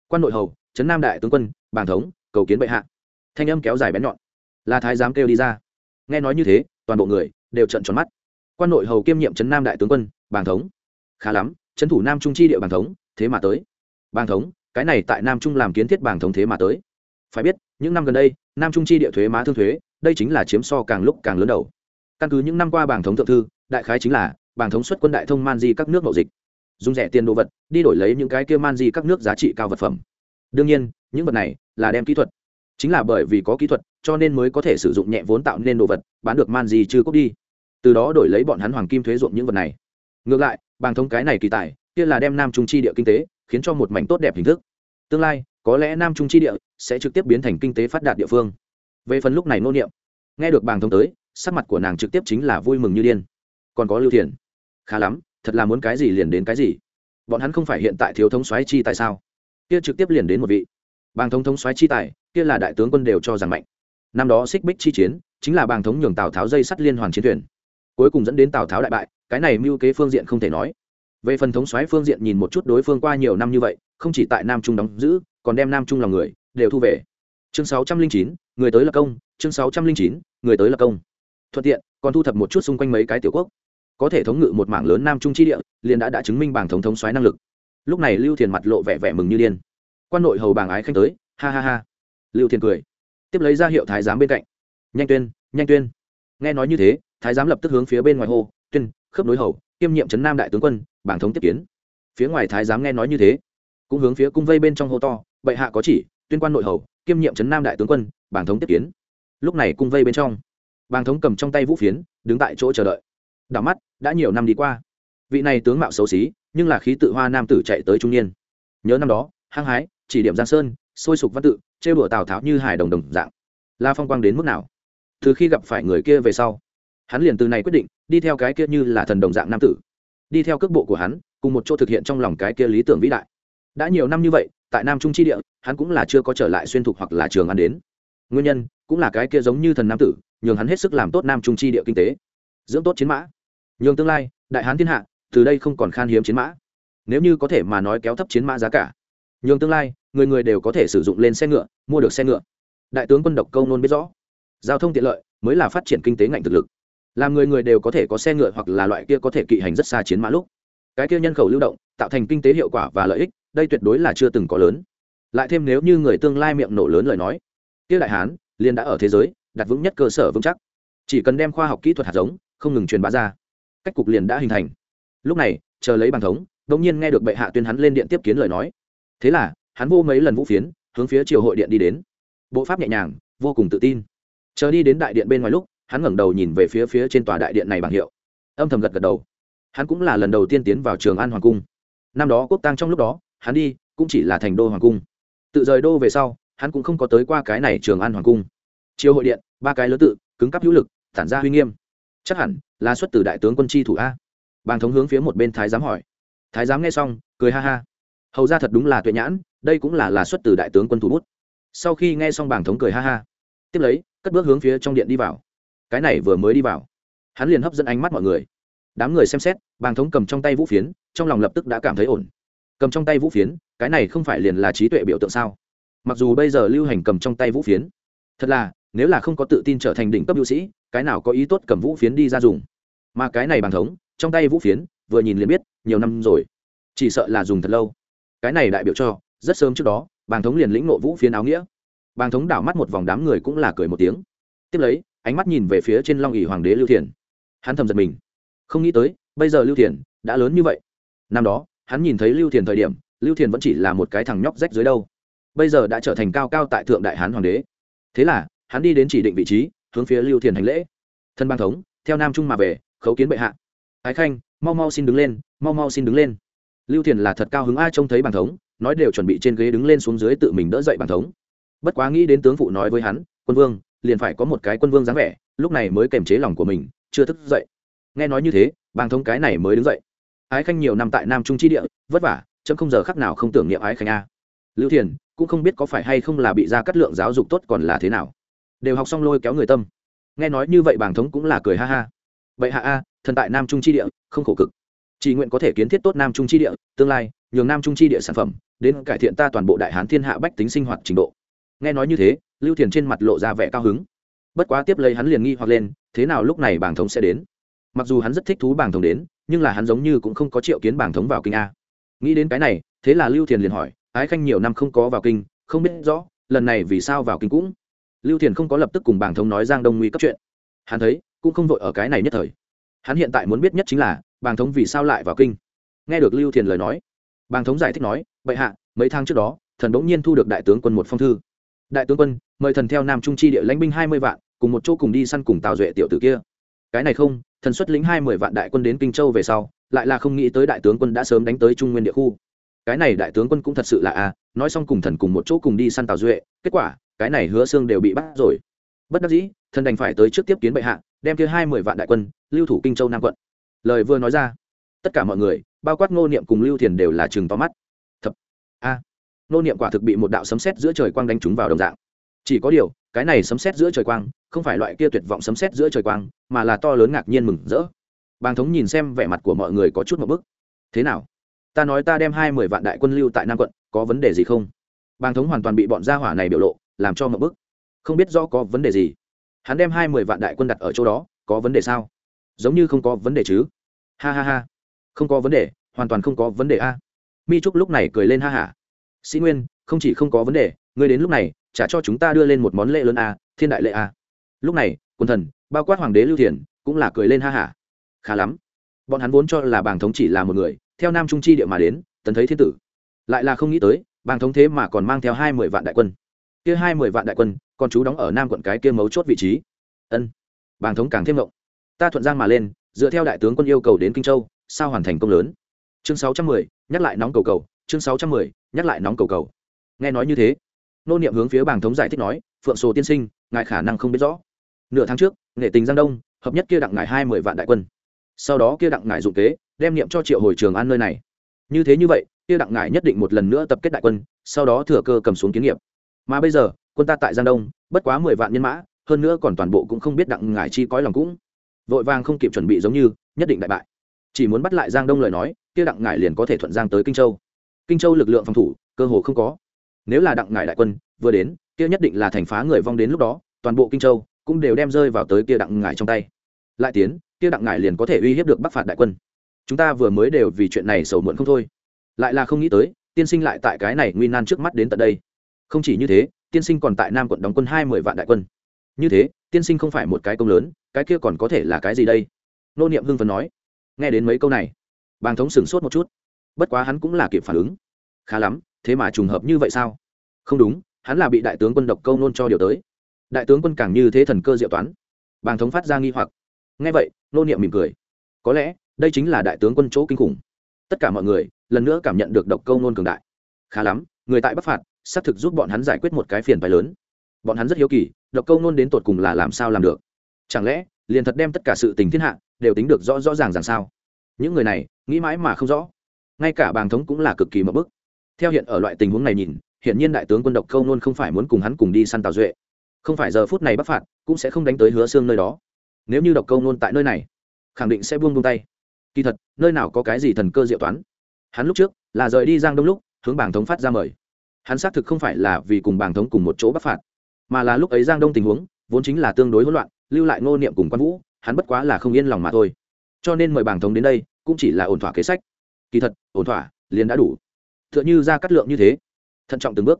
Quan nội hầu, trấn nam đại tướng quân bàn thống, cầu kiến bệ hạ. Thanh âm kéo dài bén nhọn. Là thái giám kêu đi ra. Nghe nói như thế, toàn bộ người đều trận tròn mắt. Quan nội hầu kiêm nhiệm trấn nam đại tướng quân bàn thống. Khá lắm, trấn thủ nam trung chi địa bàn thống, thế mà tới bàng thống, cái này tại nam trung làm kiến thiết bàng thống thế mà tới. Phải biết, những năm gần đây, nam trung chi địa thuế má thương thuế, đây chính là chiếm so càng lúc càng lớn đầu. Căn cứ những năm qua bảng thống thượng thư, đại khái chính là bảng thống xuất quân đại thông man di các nước mậu dịch. Dùng rẻ tiền đồ vật, đi đổi lấy những cái kia man di các nước giá trị cao vật phẩm. Đương nhiên, những vật này là đem kỹ thuật. Chính là bởi vì có kỹ thuật, cho nên mới có thể sử dụng nhẹ vốn tạo nên đồ vật, bán được man di chưa cốc đi. Từ đó đổi lấy bọn hắn hoàng kim thuế ruộng những vật này. Ngược lại, Bàng thống cái này kỳ tài, kia là đem nam trung chi địa kinh tế khiến cho một mảnh tốt đẹp hình thức. Tương lai, có lẽ nam trung chi địa sẽ trực tiếp biến thành kinh tế phát đạt địa phương. Về phần lúc này nô niệm, nghe được bàng thống tới, sắc mặt của nàng trực tiếp chính là vui mừng như điên. Còn có lưu thiền. Khá lắm, thật là muốn cái gì liền đến cái gì. Bọn hắn không phải hiện tại thiếu thống soái chi tại sao? Kia trực tiếp liền đến một vị. Bàng thống thống soái chi tài, kia là đại tướng quân đều cho rằng mạnh. Năm đó xích bích chi chiến, chính là bàng thống nhường tào tháo dây sắt liên hoàn chiến thuyền. Cuối cùng dẫn đến tào tháo đại bại, cái này mưu kế phương diện không thể nói về phần thống soái phương diện nhìn một chút đối phương qua nhiều năm như vậy, không chỉ tại nam trung đóng giữ, còn đem nam trung lòng người, đều thu về. Chương sáu trăm linh chín, người tới là công, chương sáu trăm linh chín, người tới là công. Thuận tiện, còn thu thập một chút xung quanh mấy cái tiểu quốc. Có thể thống ngự một mảng lớn nam trung chi địa, liền đã đã chứng minh bảng thống thống xoáy năng lực. Lúc này lưu thiền mặt lộ vẻ vẻ mừng như điên. Quan nội hầu bảng ái khanh tới, ha ha ha. Lưu thiền cười. Tiếp lấy ra hiệu thái giám bên cạnh. Nhanh tuyên nhanh tuyên. Nghe nói như thế, thái giám lập tức hướng phía bên ngoài hô, tuyên, khớp nối hầu, kiêm nhiệm trấn nam đại tướng quân bảng thống tiếp kiến. Phía ngoài thái giám nghe nói như thế, cũng hướng phía cung vây bên trong hô to, bệ hạ có chỉ, tuyên quan nội hầu, kiêm nhiệm trấn nam đại tướng quân, bảng thống tiếp kiến. Lúc này cung vây bên trong bàng thống cầm trong tay vũ phiến, đứng tại chỗ chờ đợi. Đảo mắt, đã nhiều năm đi qua. Vị này tướng mạo xấu xí, nhưng là khí tự hoa nam tử chạy tới trung niên. Nhớ năm đó, hăng hái, chỉ điểm giang sơn, sôi sục văn tự, trêu đùa tào tháo như hải đồng đồng dạng. La phong quang đến mức nào? Từ khi gặp phải người kia về sau, hắn liền từ này quyết định, đi theo cái kia như là thần đồng dạng nam tử đi theo cước bộ của hắn, cùng một chỗ thực hiện trong lòng cái kia lý tưởng vĩ đại. Đã nhiều năm như vậy, tại nam trung chi địa, hắn cũng là chưa có trở lại xuyên thục hoặc là trường ăn đến. Nguyên nhân cũng là cái kia giống như thần nam tử, nhường hắn hết sức làm tốt nam trung chi địa kinh tế, dưỡng tốt chiến mã. Nhường tương lai, đại hán thiên hạ, từ đây không còn khan hiếm chiến mã. Nếu như có thể mà nói kéo thấp chiến mã giá cả, nhường tương lai, người người đều có thể sử dụng lên xe ngựa, mua được xe ngựa. Đại tướng quân độc câu nôn biết rõ, giao thông tiện lợi mới là phát triển kinh tế ngành thực lực làm người người đều có thể có xe ngựa hoặc là loại kia có thể kỵ hành rất xa chiến mã lúc. Cái kia nhân khẩu lưu động, tạo thành kinh tế hiệu quả và lợi ích, đây tuyệt đối là chưa từng có lớn. Lại thêm nếu như người tương lai miệng nổ lớn lời nói, kia đại hán liền đã ở thế giới, đặt vững nhất cơ sở vững chắc. Chỉ cần đem khoa học kỹ thuật hạt giống, không ngừng truyền bá ra, cách cục liền đã hình thành. Lúc này, chờ lấy bàn thống đ nhiên nghe được bệ hạ tuyên hắn lên điện tiếp kiến lời nói. Thế là, hắn vô mấy lần vũ phiến, hướng phía triều hội điện đi đến. Bộ pháp nhẹ nhàng, vô cùng tự tin. Chờ đi đến đại điện bên ngoài lúc hắn ngẩng đầu nhìn về phía phía trên tòa đại điện này bằng hiệu. Âm thầm gật gật đầu. Hắn cũng là lần đầu tiên tiến vào trường an hoàng cung. Năm đó quốc tăng trong lúc đó, hắn đi cũng chỉ là thành đô hoàng cung. Tự rời đô về sau, hắn cũng không có tới qua cái này trường an hoàng cung. Chiều hội điện, ba cái lớn tự, cứng cắp hữu lực, tản ra huy nghiêm. Chắc hẳn là xuất từ đại tướng quân chi thủ a. Bàng thống hướng phía một bên thái giám hỏi. Thái giám nghe xong, cười ha ha. Hầu ra thật đúng là tuệ nhãn, đây cũng là là xuất từ đại tướng quân thủ bút. Sau khi nghe xong bàng thống cười ha ha. Tiếp lấy, cất bước hướng phía trong điện đi vào cái này vừa mới đi vào. Hắn liền hấp dẫn ánh mắt mọi người. Đám người xem xét, bàng thống cầm trong tay vũ phiến, trong lòng lập tức đã cảm thấy ổn. Cầm trong tay vũ phiến, cái này không phải liền là trí tuệ biểu tượng sao? Mặc dù bây giờ lưu hành cầm trong tay vũ phiến, thật là, nếu là không có tự tin trở thành đỉnh cấp hữu sĩ, cái nào có ý tốt cầm vũ phiến đi ra dùng? Mà cái này bàng thống, trong tay vũ phiến, vừa nhìn liền biết, nhiều năm rồi, chỉ sợ là dùng thật lâu. Cái này đại biểu cho, rất sớm trước đó, bàng thống liền lĩnh nộ vũ phiến áo nghĩa. Bàng thống đảo mắt một vòng đám người cũng là cười một tiếng. Tiếp lấy ánh mắt nhìn về phía trên long ỉ hoàng đế lưu thiền. Hắn thầm giật mình. Không nghĩ tới, bây giờ lưu thiền đã lớn như vậy. Năm đó, hắn nhìn thấy lưu thiền thời điểm, lưu thiền vẫn chỉ là một cái thằng nhóc rách dưới đâu. Bây giờ đã trở thành cao cao tại thượng đại hán hoàng đế. Thế là, hắn đi đến chỉ định vị trí, hướng phía lưu thiền hành lễ. Thân bang thống, theo nam trung mà về, khấu kiến bệ hạ. Ái khanh, mau mau xin đứng lên, mau mau xin đứng lên. Lưu thiền là thật cao hứng ai trông thấy bàn thống, nói đều chuẩn bị trên ghế đứng lên xuống dưới tự mình đỡ dậy bàn thống. Bất quá nghĩ đến tướng phụ nói với hắn, quân vương liền phải có một cái quân vương dáng vẻ, lúc này mới kềm chế lòng của mình, chưa thức dậy. Nghe nói như thế, bàng thống cái này mới đứng dậy. Ái khanh nhiều năm tại nam trung chi địa, vất vả, chấm không giờ khắc nào không tưởng niệm ái khanh a. Lưu thiền, cũng không biết có phải hay không là bị ra cắt lượng giáo dục tốt còn là thế nào. Đều học xong lôi kéo người tâm. Nghe nói như vậy bàng thống cũng là cười ha ha. Vậy hạ a, thần tại nam trung chi địa, không khổ cực. Chỉ nguyện có thể kiến thiết tốt nam trung chi địa, tương lai, nhường nam trung chi địa sản phẩm, đến cải thiện ta toàn bộ đại hán thiên hạ bách tính sinh hoạt trình độ. Nghe nói như thế lưu thiền trên mặt lộ ra vẻ cao hứng. Bất quá tiếp lấy hắn liền nghi hoặc lên, thế nào lúc này Bảng thống sẽ đến? Mặc dù hắn rất thích thú Bảng thống đến, nhưng là hắn giống như cũng không có triệu kiến Bảng thống vào kinh a. Nghĩ đến cái này, thế là lưu thiền liền hỏi, ái khanh nhiều năm không có vào kinh, không biết rõ, lần này vì sao vào kinh cũng? Lưu thiền không có lập tức cùng Bảng thống nói giang đông nguy cấp chuyện. Hắn thấy, cũng không vội ở cái này nhất thời. Hắn hiện tại muốn biết nhất chính là bàng thống vì sao lại vào kinh? Nghe được lưu thiền lời nói bàng thống giải thích nói, bệ hạ, mấy tháng trước đó, thần bỗng nhiên thu được đại tướng quân một phong thư. Đại tướng quân mời thần theo nam trung chi địa lãnh binh hai mươi vạn cùng một chỗ cùng đi săn cùng tào duệ tiểu tử kia. Cái này không thần xuất lĩnh hai mươi vạn đại quân đến kinh châu về sau lại là không nghĩ tới đại tướng quân đã sớm đánh tới trung nguyên địa khu. Cái này đại tướng quân cũng thật sự là a nói xong cùng thần cùng một chỗ cùng đi săn tào duệ kết quả cái này hứa xương đều bị bắt rồi. Bất đắc dĩ thần đành phải tới trước tiếp kiến bệ hạ đem kia hai mươi vạn đại quân lưu thủ kinh châu nam quận. Lời vừa nói ra tất cả mọi người bao quát ngô niệm cùng lưu thiền đều là chừng to mắt. Thập a à, ngô niệm quả thực bị một đạo sấm sét giữa trời quang đánh trúng vào đồng dạng chỉ có điều, cái này sấm sét giữa trời quang, không phải loại kia tuyệt vọng sấm sét giữa trời quang, mà là to lớn ngạc nhiên mừng rỡ. Bàng thống nhìn xem vẻ mặt của mọi người có chút một bức. Thế nào? Ta nói ta đem hai mươi vạn đại quân lưu tại nam quận, có vấn đề gì không? Bàng thống hoàn toàn bị bọn gia hỏa này biểu lộ, làm cho một bức. Không biết do có vấn đề gì. Hắn đem hai mươi vạn đại quân đặt ở chỗ đó, có vấn đề sao? Giống như không có vấn đề chứ. Ha ha ha. Không có vấn đề, hoàn toàn không có vấn đề a. Mi trúc lúc này cười lên ha hả. Sĩ nguyên, không chỉ không có vấn đề, ngươi đến lúc này trả cho chúng ta đưa lên một món lễ lớn a, thiên đại lệ a. Lúc này, quần thần, bao quát hoàng đế lưu thiền, cũng là cười lên ha hả. Khá lắm. Bọn hắn vốn cho là bàng thống chỉ là một người, theo nam trung chi địa mà đến, tấn thấy thiên tử. Lại là không nghĩ tới, bàng thống thế mà còn mang theo hai mươi vạn đại quân. Kia hai mươi vạn đại quân, còn chú đóng ở nam quận cái kia mấu chốt vị trí. Ân. Bàng thống càng thêm động ta thuận giang mà lên, dựa theo đại tướng quân yêu cầu đến kinh châu, sao hoàn thành công lớn? Chương sáu trăm mười, nhắc lại nóng cầu cầu. Chương sáu trăm mười, nhắc lại nóng cầu cầu. Nghe nói như thế nô niệm hướng phía bàng thống giải thích nói, phượng sổ tiên sinh, ngài khả năng không biết rõ. Nửa tháng trước, nghệ tình giang đông, hợp nhất kia đặng ngài hai mươi vạn đại quân. Sau đó kia đặng ngài dụng kế, đem niệm cho triệu hồi trường an nơi này. Như thế như vậy, kia đặng ngài nhất định một lần nữa tập kết đại quân, sau đó thừa cơ cầm xuống kiến nghiệp. Mà bây giờ, quân ta tại giang đông, bất quá mười vạn nhân mã, hơn nữa còn toàn bộ cũng không biết đặng ngài chi cõi lòng cũng. Vội vàng không kịp chuẩn bị giống như, nhất định đại bại. Chỉ muốn bắt lại giang đông lời nói, kia đặng ngài liền có thể thuận giang tới kinh châu. Kinh châu lực lượng phòng thủ, cơ hồ không có nếu là đặng ngải đại quân, vừa đến, kia nhất định là thành phá người vong đến lúc đó, toàn bộ kinh châu cũng đều đem rơi vào tới kia đặng ngải trong tay. Lại tiến, kia đặng ngải liền có thể uy hiếp được bắc phạt đại quân. Chúng ta vừa mới đều vì chuyện này sầu muộn không thôi. Lại là không nghĩ tới, tiên sinh lại tại cái này nguy nan trước mắt đến tận đây. Không chỉ như thế, tiên sinh còn tại nam quận đóng quân hai mươi vạn đại quân. Như thế, tiên sinh không phải một cái công lớn, cái kia còn có thể là cái gì đây? Nô niệm hưng phấn nói. Nghe đến mấy câu này, bàng thống sửng sốt một chút. Bất quá hắn cũng là kịp phản ứng. Khá lắm thế mà trùng hợp như vậy sao? Không đúng, hắn là bị đại tướng quân độc câu nôn cho điều tới. Đại tướng quân càng như thế thần cơ diệu toán. Bàng thống phát ra nghi hoặc. Nghe vậy, nô niệm mỉm cười. Có lẽ, đây chính là đại tướng quân chỗ kinh khủng. Tất cả mọi người, lần nữa cảm nhận được độc câu nôn cường đại. Khá lắm, người tại bắc phạt, xác thực giúp bọn hắn giải quyết một cái phiền phái lớn. Bọn hắn rất hiếu kỳ, độc câu nôn đến tột cùng là làm sao làm được? Chẳng lẽ, liền thật đem tất cả sự tình thiên hạ, đều tính được rõ rõ ràng rằng sao? Những người này, nghĩ mãi mà không rõ. Ngay cả bàng thống cũng là cực kỳ mập bức theo hiện ở loại tình huống này nhìn, hiển nhiên đại tướng quân độc câu nôn không phải muốn cùng hắn cùng đi săn tào duệ. Không phải giờ phút này bắc phạt cũng sẽ không đánh tới hứa xương nơi đó. Nếu như độc câu nôn tại nơi này, khẳng định sẽ buông buông tay. Kỳ thật, nơi nào có cái gì thần cơ diệu toán. Hắn lúc trước là rời đi giang đông lúc, hướng bảng thống phát ra mời. Hắn xác thực không phải là vì cùng bảng thống cùng một chỗ bắc phạt, mà là lúc ấy giang đông tình huống, vốn chính là tương đối hỗn loạn, lưu lại ngô niệm cùng quan vũ, hắn bất quá là không yên lòng mà thôi. Cho nên mời bảng thống đến đây, cũng chỉ là ổn thỏa kế sách. Kỳ thật, ổn thỏa liền đã đủ t h ư ợ n h ư ra cắt lượng như thế. Thận trọng từng bước.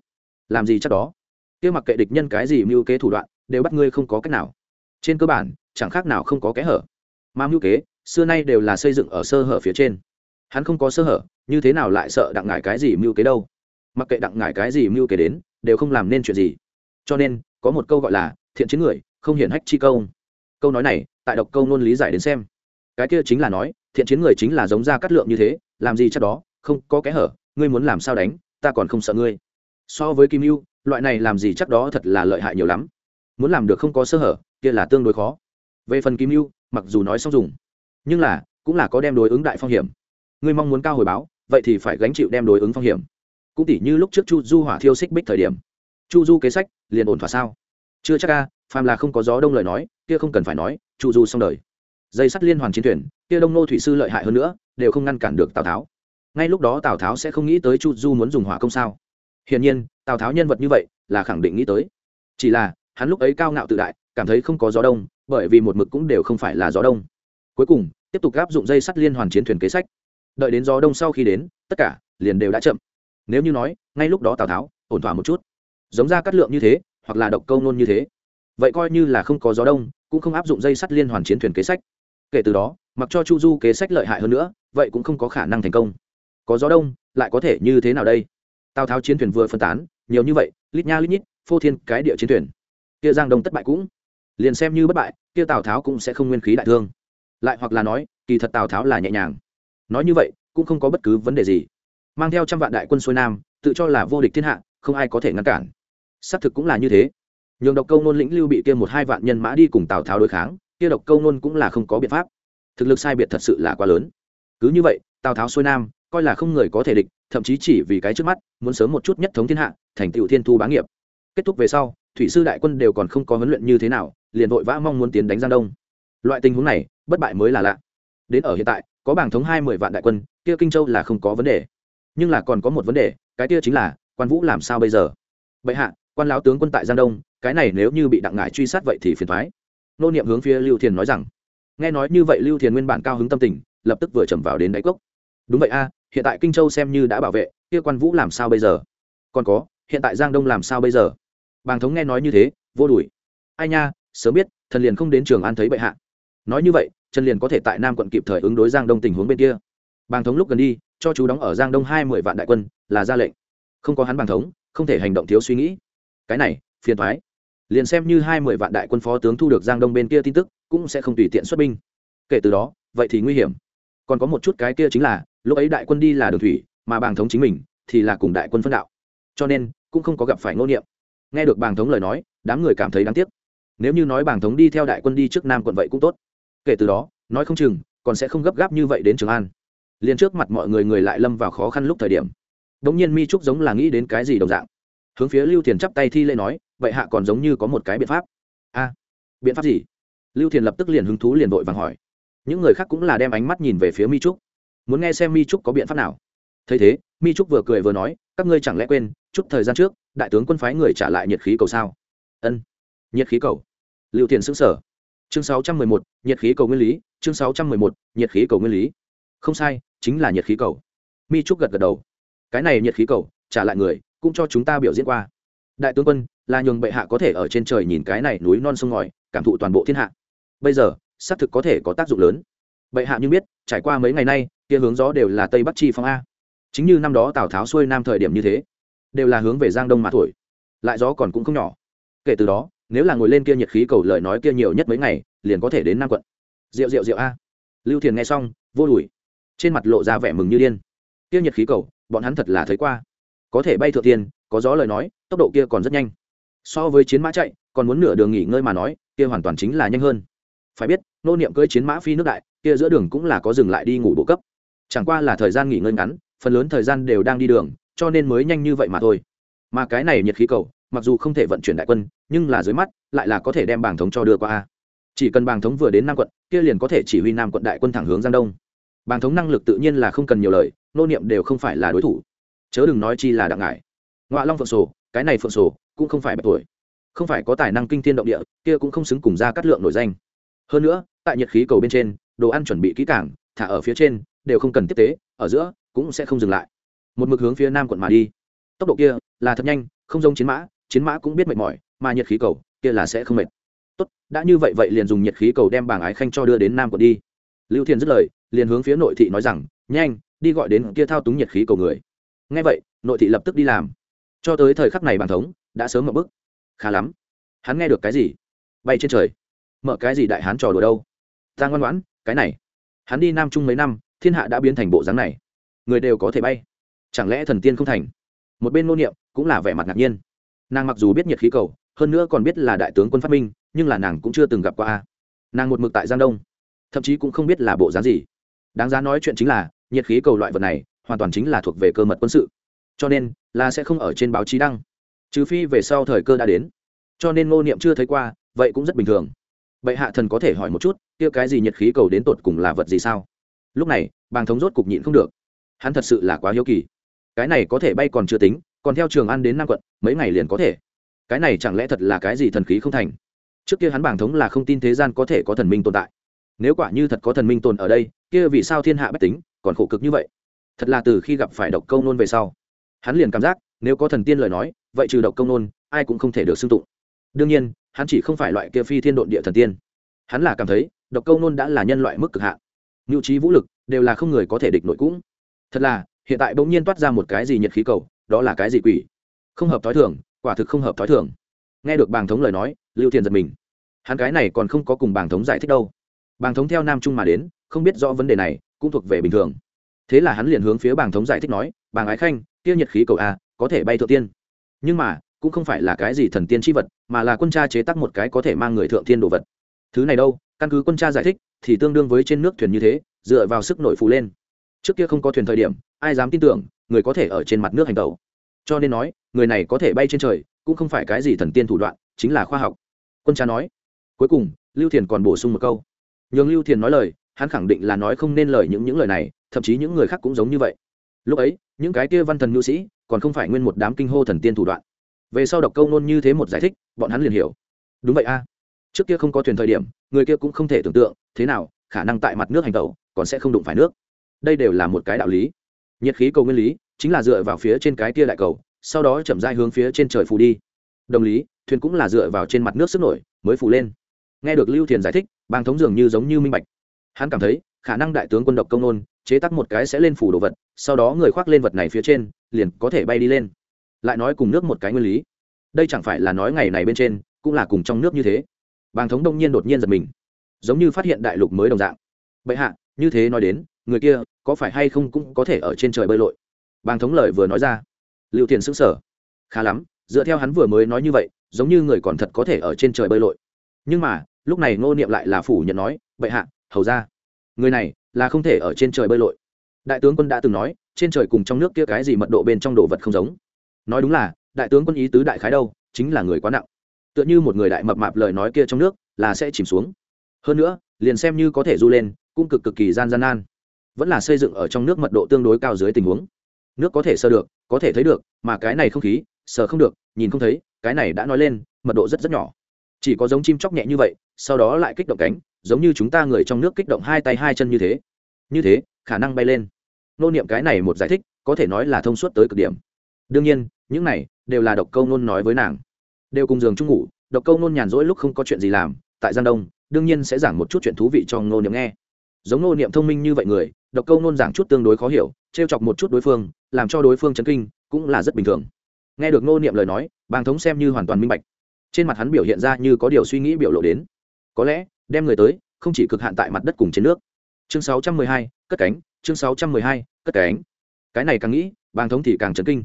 Làm gì chắc đó? Kia mặc kệ địch nhân cái gì mưu kế thủ đoạn, đều bắt ngươi không có cách nào. Trên cơ bản, chẳng khác nào không có kẽ hở. Mà mưu kế, xưa nay đều là xây dựng ở sơ hở phía trên. Hắn không có sơ hở, như thế nào lại sợ đặng ngại cái gì mưu kế đâu? Mặc kệ đặng ngại cái gì mưu kế đến, đều không làm nên chuyện gì. Cho nên, có một câu gọi là, thiện chiến người, không hiển hách chi câu. Câu nói này, tại độc câu nôn lý giải đến xem. Cái kia chính là nói, thiện chiến người chính là giống ra cắt lượng như thế, làm gì chắc đó, không có kẽ hở ngươi muốn làm sao đánh, ta còn không sợ ngươi. So với kim mưu loại này làm gì chắc đó thật là lợi hại nhiều lắm. Muốn làm được không có sơ hở, kia là tương đối khó. Về phần kim mưu mặc dù nói xong dùng, nhưng là, cũng là có đem đối ứng đại phong hiểm. Ngươi mong muốn cao hồi báo, vậy thì phải gánh chịu đem đối ứng phong hiểm. Cũng tỉ như lúc trước chu du hỏa thiêu xích bích thời điểm. Chu du kế sách, liền ổn thỏa sao? Chưa chắc ca phàm là không có gió đông lời nói, kia không cần phải nói, chu du xong đời. Dây sắt liên hoàn chiến thuyền, kia đông nô thủy sư lợi hại hơn nữa, đều không ngăn cản được tào tháo ngay lúc đó tào tháo sẽ không nghĩ tới chu du muốn dùng hỏa công sao? Hiển nhiên, tào tháo nhân vật như vậy là khẳng định nghĩ tới. Chỉ là, hắn lúc ấy cao ngạo tự đại, cảm thấy không có gió đông, bởi vì một mực cũng đều không phải là gió đông. Cuối cùng, tiếp tục áp dụng dây sắt liên hoàn chiến thuyền kế sách. Đợi đến gió đông sau khi đến, tất cả liền đều đã chậm. Nếu như nói, ngay lúc đó tào tháo ổn thỏa một chút. Giống ra cắt lượng như thế, hoặc là độc câu nôn như thế. Vậy coi như là không có gió đông, cũng không áp dụng dây sắt liên hoàn chiến thuyền kế sách. Kể từ đó, mặc cho chu du kế sách lợi hại hơn nữa, vậy cũng không có khả năng thành công có gió đông, lại có thể như thế nào đây? Tào tháo chiến thuyền vừa phân tán, nhiều như vậy, lít nha lít nhít, phô thiên cái địa chiến thuyền. Kia giang đông thất bại cũng, liền xem như bất bại, kia tào tháo cũng sẽ không nguyên khí đại thương. Lại hoặc là nói, kỳ thật tào tháo là nhẹ nhàng. Nói như vậy, cũng không có bất cứ vấn đề gì. Mang theo trăm vạn đại quân xuôi nam, tự cho là vô địch thiên hạ, không ai có thể ngăn cản. Xác thực cũng là như thế. Nhường độc câu nôn lĩnh lưu bị kia một hai vạn nhân mã đi cùng tào tháo đối kháng, kia độc câu nôn cũng là không có biện pháp. Thực lực sai biệt thật sự là quá lớn. Cứ như vậy, tào tháo xuôi nam coi là không người có thể địch, thậm chí chỉ vì cái trước mắt, muốn sớm một chút nhất thống thiên hạ, thành tựu thiên thu bá nghiệp. Kết thúc về sau, thủy sư đại quân đều còn không có huấn luyện như thế nào, liền vội vã mong muốn tiến đánh giang đông. Loại tình huống này, bất bại mới là lạ. Đến ở hiện tại, có bảng thống hai mươi vạn đại quân, kia kinh châu là không có vấn đề. Nhưng là còn có một vấn đề, cái kia chính là, quan vũ làm sao bây giờ? Bệ hạ, quan lão tướng quân tại giang đông, cái này nếu như bị đặng ngải truy sát vậy thì phiền thoái nô niệm hướng phía lưu thiền nói rằng. Nghe nói như vậy lưu thiền nguyên bản cao hứng tâm tình, lập tức vừa trầm vào đến đáy cốc. Đúng vậy a hiện tại kinh châu xem như đã bảo vệ, kia quan vũ làm sao bây giờ? Còn có, hiện tại giang đông làm sao bây giờ? Bàng thống nghe nói như thế, vô đùi. Ai nha, sớm biết, thần liền không đến trường an thấy bệ hạ. Nói như vậy, trần liền có thể tại nam quận kịp thời ứng đối giang đông tình huống bên kia. Bàng thống lúc gần đi, cho chú đóng ở giang đông hai mươi vạn đại quân, là ra lệnh. Không có hắn bàng thống, không thể hành động thiếu suy nghĩ. Cái này, phiền thoái liền xem như hai mươi vạn đại quân phó tướng thu được giang đông bên kia tin tức, cũng sẽ không tùy tiện xuất binh. Kể từ đó, vậy thì nguy hiểm. Còn có một chút cái kia chính là lúc ấy đại quân đi là đường thủy, mà bàng thống chính mình thì là cùng đại quân phân đạo. Cho nên, cũng không có gặp phải ngô niệm. Nghe được bàng thống lời nói, đám người cảm thấy đáng tiếc. Nếu như nói bàng thống đi theo đại quân đi trước nam quận vậy cũng tốt. Kể từ đó, nói không chừng, còn sẽ không gấp gáp như vậy đến trường an. Liền trước mặt mọi người người lại lâm vào khó khăn lúc thời điểm. Đ ỗ n g nhiên mi trúc giống là nghĩ đến cái gì đồng dạng. Hướng phía lưu thiền chắp tay thi lễ nói, vậy hạ còn giống như có một cái biện pháp. A, biện pháp gì? Lưu thiền lập tức liền hứng thú liền vội vàng hỏi. Những người khác cũng là đem ánh mắt nhìn về phía mi trúc muốn nghe xem mi trúc có biện pháp nào thấy thế mi trúc vừa cười vừa nói các ngươi chẳng lẽ quên chút thời gian trước đại tướng quân phái người trả lại nhiệt khí cầu sao ân nhiệt khí cầu liệu tiền xứng sở chương sáu trăm mười một nhiệt khí cầu nguyên lý chương sáu trăm mười một nhiệt khí cầu nguyên lý không sai chính là nhiệt khí cầu mi trúc gật gật đầu cái này nhiệt khí cầu trả lại người cũng cho chúng ta biểu diễn qua đại tướng quân là nhường bệ hạ có thể ở trên trời nhìn cái này núi non sông ngòi cảm thụ toàn bộ thiên hạ bây giờ xác thực có thể có tác dụng lớn bệ hạ như biết, trải qua mấy ngày nay, kia hướng gió đều là tây bắc chi phong a. Chính như năm đó tào tháo xuôi nam thời điểm như thế, đều là hướng về giang đông mà thổi. Lại gió còn cũng không nhỏ. Kể từ đó, nếu là ngồi lên kia nhiệt khí cầu lời nói kia nhiều nhất mấy ngày, liền có thể đến nam quận. Rượu rượu rượu a. Lưu thiền nghe xong, vô đùi trên mặt lộ ra vẻ mừng như điên. Kia nhiệt khí cầu, bọn hắn thật là thấy qua. Có thể bay thượng tiên, có gió lời nói, tốc độ kia còn rất nhanh. So với chiến mã chạy, còn muốn nửa đường nghỉ ngơi mà nói, kia hoàn toàn chính là nhanh hơn. Phải biết, nô niệm cưỡi chiến mã phi nước đại kia giữa đường cũng là có dừng lại đi ngủ bộ cấp. Chẳng qua là thời gian nghỉ ngơi ngắn, phần lớn thời gian đều đang đi đường, cho nên mới nhanh như vậy mà thôi. Mà cái này nhiệt khí cầu, mặc dù không thể vận chuyển đại quân, nhưng là dưới mắt, lại là có thể đem bảng thống cho đưa qua a. Chỉ cần bàng thống vừa đến nam quận, kia liền có thể chỉ huy nam quận đại quân thẳng hướng giang đông. Bàng thống năng lực tự nhiên là không cần nhiều lời, nô niệm đều không phải là đối thủ. Chớ đừng nói chi là đặng ngải. Ngoại long phượng sổ, cái này phượng sổ cũng không phải bạch tuổi. Không phải có tài năng kinh thiên động địa, kia cũng không xứng cùng ra cắt lượng nổi danh. Hơn nữa, tại nhiệt khí cầu bên trên đồ ăn chuẩn bị kỹ càng, thả ở phía trên đều không cần tiếp tế ở giữa cũng sẽ không dừng lại. Một mực hướng phía nam quận mà đi. Tốc độ kia là thật nhanh không giống chiến mã chiến mã cũng biết mệt mỏi mà nhiệt khí cầu kia là sẽ không mệt. Tốt đã như vậy vậy liền dùng nhiệt khí cầu đem bảng ái khanh cho đưa đến nam quận đi. Lưu thiền dứt lời liền hướng phía nội thị nói rằng nhanh đi gọi đến kia thao túng nhiệt khí cầu người. Ngay vậy nội thị lập tức đi làm. Cho tới thời khắc này bàn thống đã sớm mở bức. Khá lắm. Hắn nghe được cái gì? Bay trên trời. Mở cái gì đại hán trò đùa đâu? Ta ngoan ngoãn cái này, hắn đi nam trung mấy năm, thiên hạ đã biến thành bộ dáng này. Người đều có thể bay. Chẳng lẽ thần tiên không thành? Một bên ngô niệm cũng là vẻ mặt ngạc nhiên. Nàng mặc dù biết nhiệt khí cầu, hơn nữa còn biết là đại tướng quân phát minh, nhưng là nàng cũng chưa từng gặp qua a. Nàng một mực tại giang đông, thậm chí cũng không biết là bộ dáng gì. Đáng giá nói chuyện chính là, nhiệt khí cầu loại vật này hoàn toàn chính là thuộc về cơ mật quân sự. Cho nên là sẽ không ở trên báo chí đăng. Trừ phi về sau thời cơ đã đến. Cho nên ngô niệm chưa thấy qua, vậy cũng rất bình thường bệ hạ thần có thể hỏi một chút, kia cái gì nhiệt khí cầu đến tột cùng là vật gì sao? Lúc này, bàng thống rốt cục nhịn không được. Hắn thật sự là quá hiếu kỳ. Cái này có thể bay còn chưa tính, còn theo trường ăn đến nam quận, mấy ngày liền có thể. Cái này chẳng lẽ thật là cái gì thần khí không thành? Trước kia hắn bảng thống là không tin thế gian có thể có thần minh tồn tại. Nếu quả như thật có thần minh tồn ở đây, kia vì sao thiên hạ bách tính, còn khổ cực như vậy? Thật là từ khi gặp phải độc câu nôn về sau, hắn liền cảm giác, nếu có thần tiên lời nói, vậy trừ độc công nôn, ai cũng không thể được xưng tụng. Đương nhiên hắn chỉ không phải loại kia phi thiên độn địa thần tiên. Hắn là cảm thấy, độc câu nôn đã là nhân loại mức cực hạn. Nhu trí vũ lực, đều là không người có thể địch nội cũng. Thật là, hiện tại bỗng nhiên toát ra một cái gì nhiệt khí cầu, đó là cái gì quỷ? Không hợp thói thường, quả thực không hợp thói thường. Nghe được bàng thống lời nói, lưu thiền giật mình. Hắn cái này còn không có cùng bàng thống giải thích đâu. Bàng thống theo nam trung mà đến, không biết rõ vấn đề này, cũng thuộc về bình thường. Thế là hắn liền hướng phía bàng thống giải thích nói, bàng ái khanh tiêu nhiệt khí cầu a có thể bay thượng tiên. Nhưng mà, cũng không phải là cái gì thần tiên chi vật mà là quân cha chế tác một cái có thể mang người thượng thiên đồ vật. Thứ này đâu, căn cứ quân cha giải thích, thì tương đương với trên nước thuyền như thế, dựa vào sức nổi phù lên. Trước kia không có thuyền thời điểm, ai dám tin tưởng, người có thể ở trên mặt nước hành tàu cho nên nói, người này có thể bay trên trời, cũng không phải cái gì thần tiên thủ đoạn, chính là khoa học. Quân cha nói. Cuối cùng, lưu thiền còn bổ sung một câu. Nhường lưu thiền nói lời, hắn khẳng định là nói không nên lời những những lời này, thậm chí những người khác cũng giống như vậy. Lúc ấy, những cái kia văn thần nhu sĩ, còn không phải nguyên một đám kinh hô thần tiên thủ đoạn về sau đọc câu nôn như thế một giải thích, bọn hắn liền hiểu. Đúng vậy a. Trước kia không có thuyền thời điểm, người kia cũng không thể tưởng tượng, thế nào, khả năng tại mặt nước hành tẩu, còn sẽ không đụng phải nước. Đây đều là một cái đạo lý. Nhiệt khí cầu nguyên lý, chính là dựa vào phía trên cái kia đại cầu, sau đó chậm dai hướng phía trên trời phù đi. Đồng lý, thuyền cũng là dựa vào trên mặt nước sức nổi, mới phù lên. Nghe được lưu thiền giải thích, bàng thống dường như giống như minh bạch. Hắn cảm thấy, khả năng đại tướng quân độc công nôn, chế tắc một cái sẽ lên phủ đồ vật, sau đó người khoác lên vật này phía trên, liền có thể bay đi lên lại nói cùng nước một cái nguyên lý. Đây chẳng phải là nói ngày này bên trên, cũng là cùng trong nước như thế. Bàng thống đông nhiên đột nhiên giật mình. Giống như phát hiện đại lục mới đồng dạng. Bệ hạ, như thế nói đến, người kia có phải hay không cũng có thể ở trên trời bơi lội? Bàng thống lời vừa nói ra. Liệu tiền xứng sở khá lắm, dựa theo hắn vừa mới nói như vậy, giống như người còn thật có thể ở trên trời bơi lội. Nhưng mà, lúc này ngô niệm lại là phủ nhận nói, bệ hạ, hầu ra, người này là không thể ở trên trời bơi lội. Đại tướng quân đã từng nói, trên trời cùng trong nước kia cái gì mật độ bên trong đồ vật không giống nói đúng là, đại tướng quân ý tứ đại khái đâu, chính là người quá nặng. Tựa như một người đại mập mạp lời nói kia trong nước, là sẽ chìm xuống. Hơn nữa, liền xem như có thể du lên, cũng cực cực kỳ gian gian nan. Vẫn là xây dựng ở trong nước mật độ tương đối cao dưới tình huống. Nước có thể sơ được, có thể thấy được, mà cái này không khí, sờ không được, nhìn không thấy, cái này đã nói lên, mật độ rất rất nhỏ. Chỉ có giống chim chóc nhẹ như vậy, sau đó lại kích động cánh, giống như chúng ta người trong nước kích động hai tay hai chân như thế. Như thế, khả năng bay lên. Nô niệm cái này một giải thích, có thể nói là thông suốt tới cực điểm. Đương nhiên những này đều là độc câu nôn nói với nàng. Đều cùng giường chung ngủ độc câu nôn nhàn rỗi lúc không có chuyện gì làm tại giang đông đương nhiên sẽ giảng một chút chuyện thú vị cho ngô niệm nghe. Giống ngô niệm thông minh như vậy người độc câu nôn giảng chút tương đối khó hiểu t r e o chọc một chút đối phương làm cho đối phương chấn kinh cũng là rất bình thường. Nghe được ngô niệm lời nói bàng thống xem như hoàn toàn minh bạch. Trên mặt hắn biểu hiện ra như có điều suy nghĩ biểu lộ đến. Có lẽ đem người tới không chỉ cực hạn tại mặt đất cùng trên nước. Chương 612, cất cánh chương 612, cất cánh. Cái này càng nghĩ bàng thống thì càng chấn kinh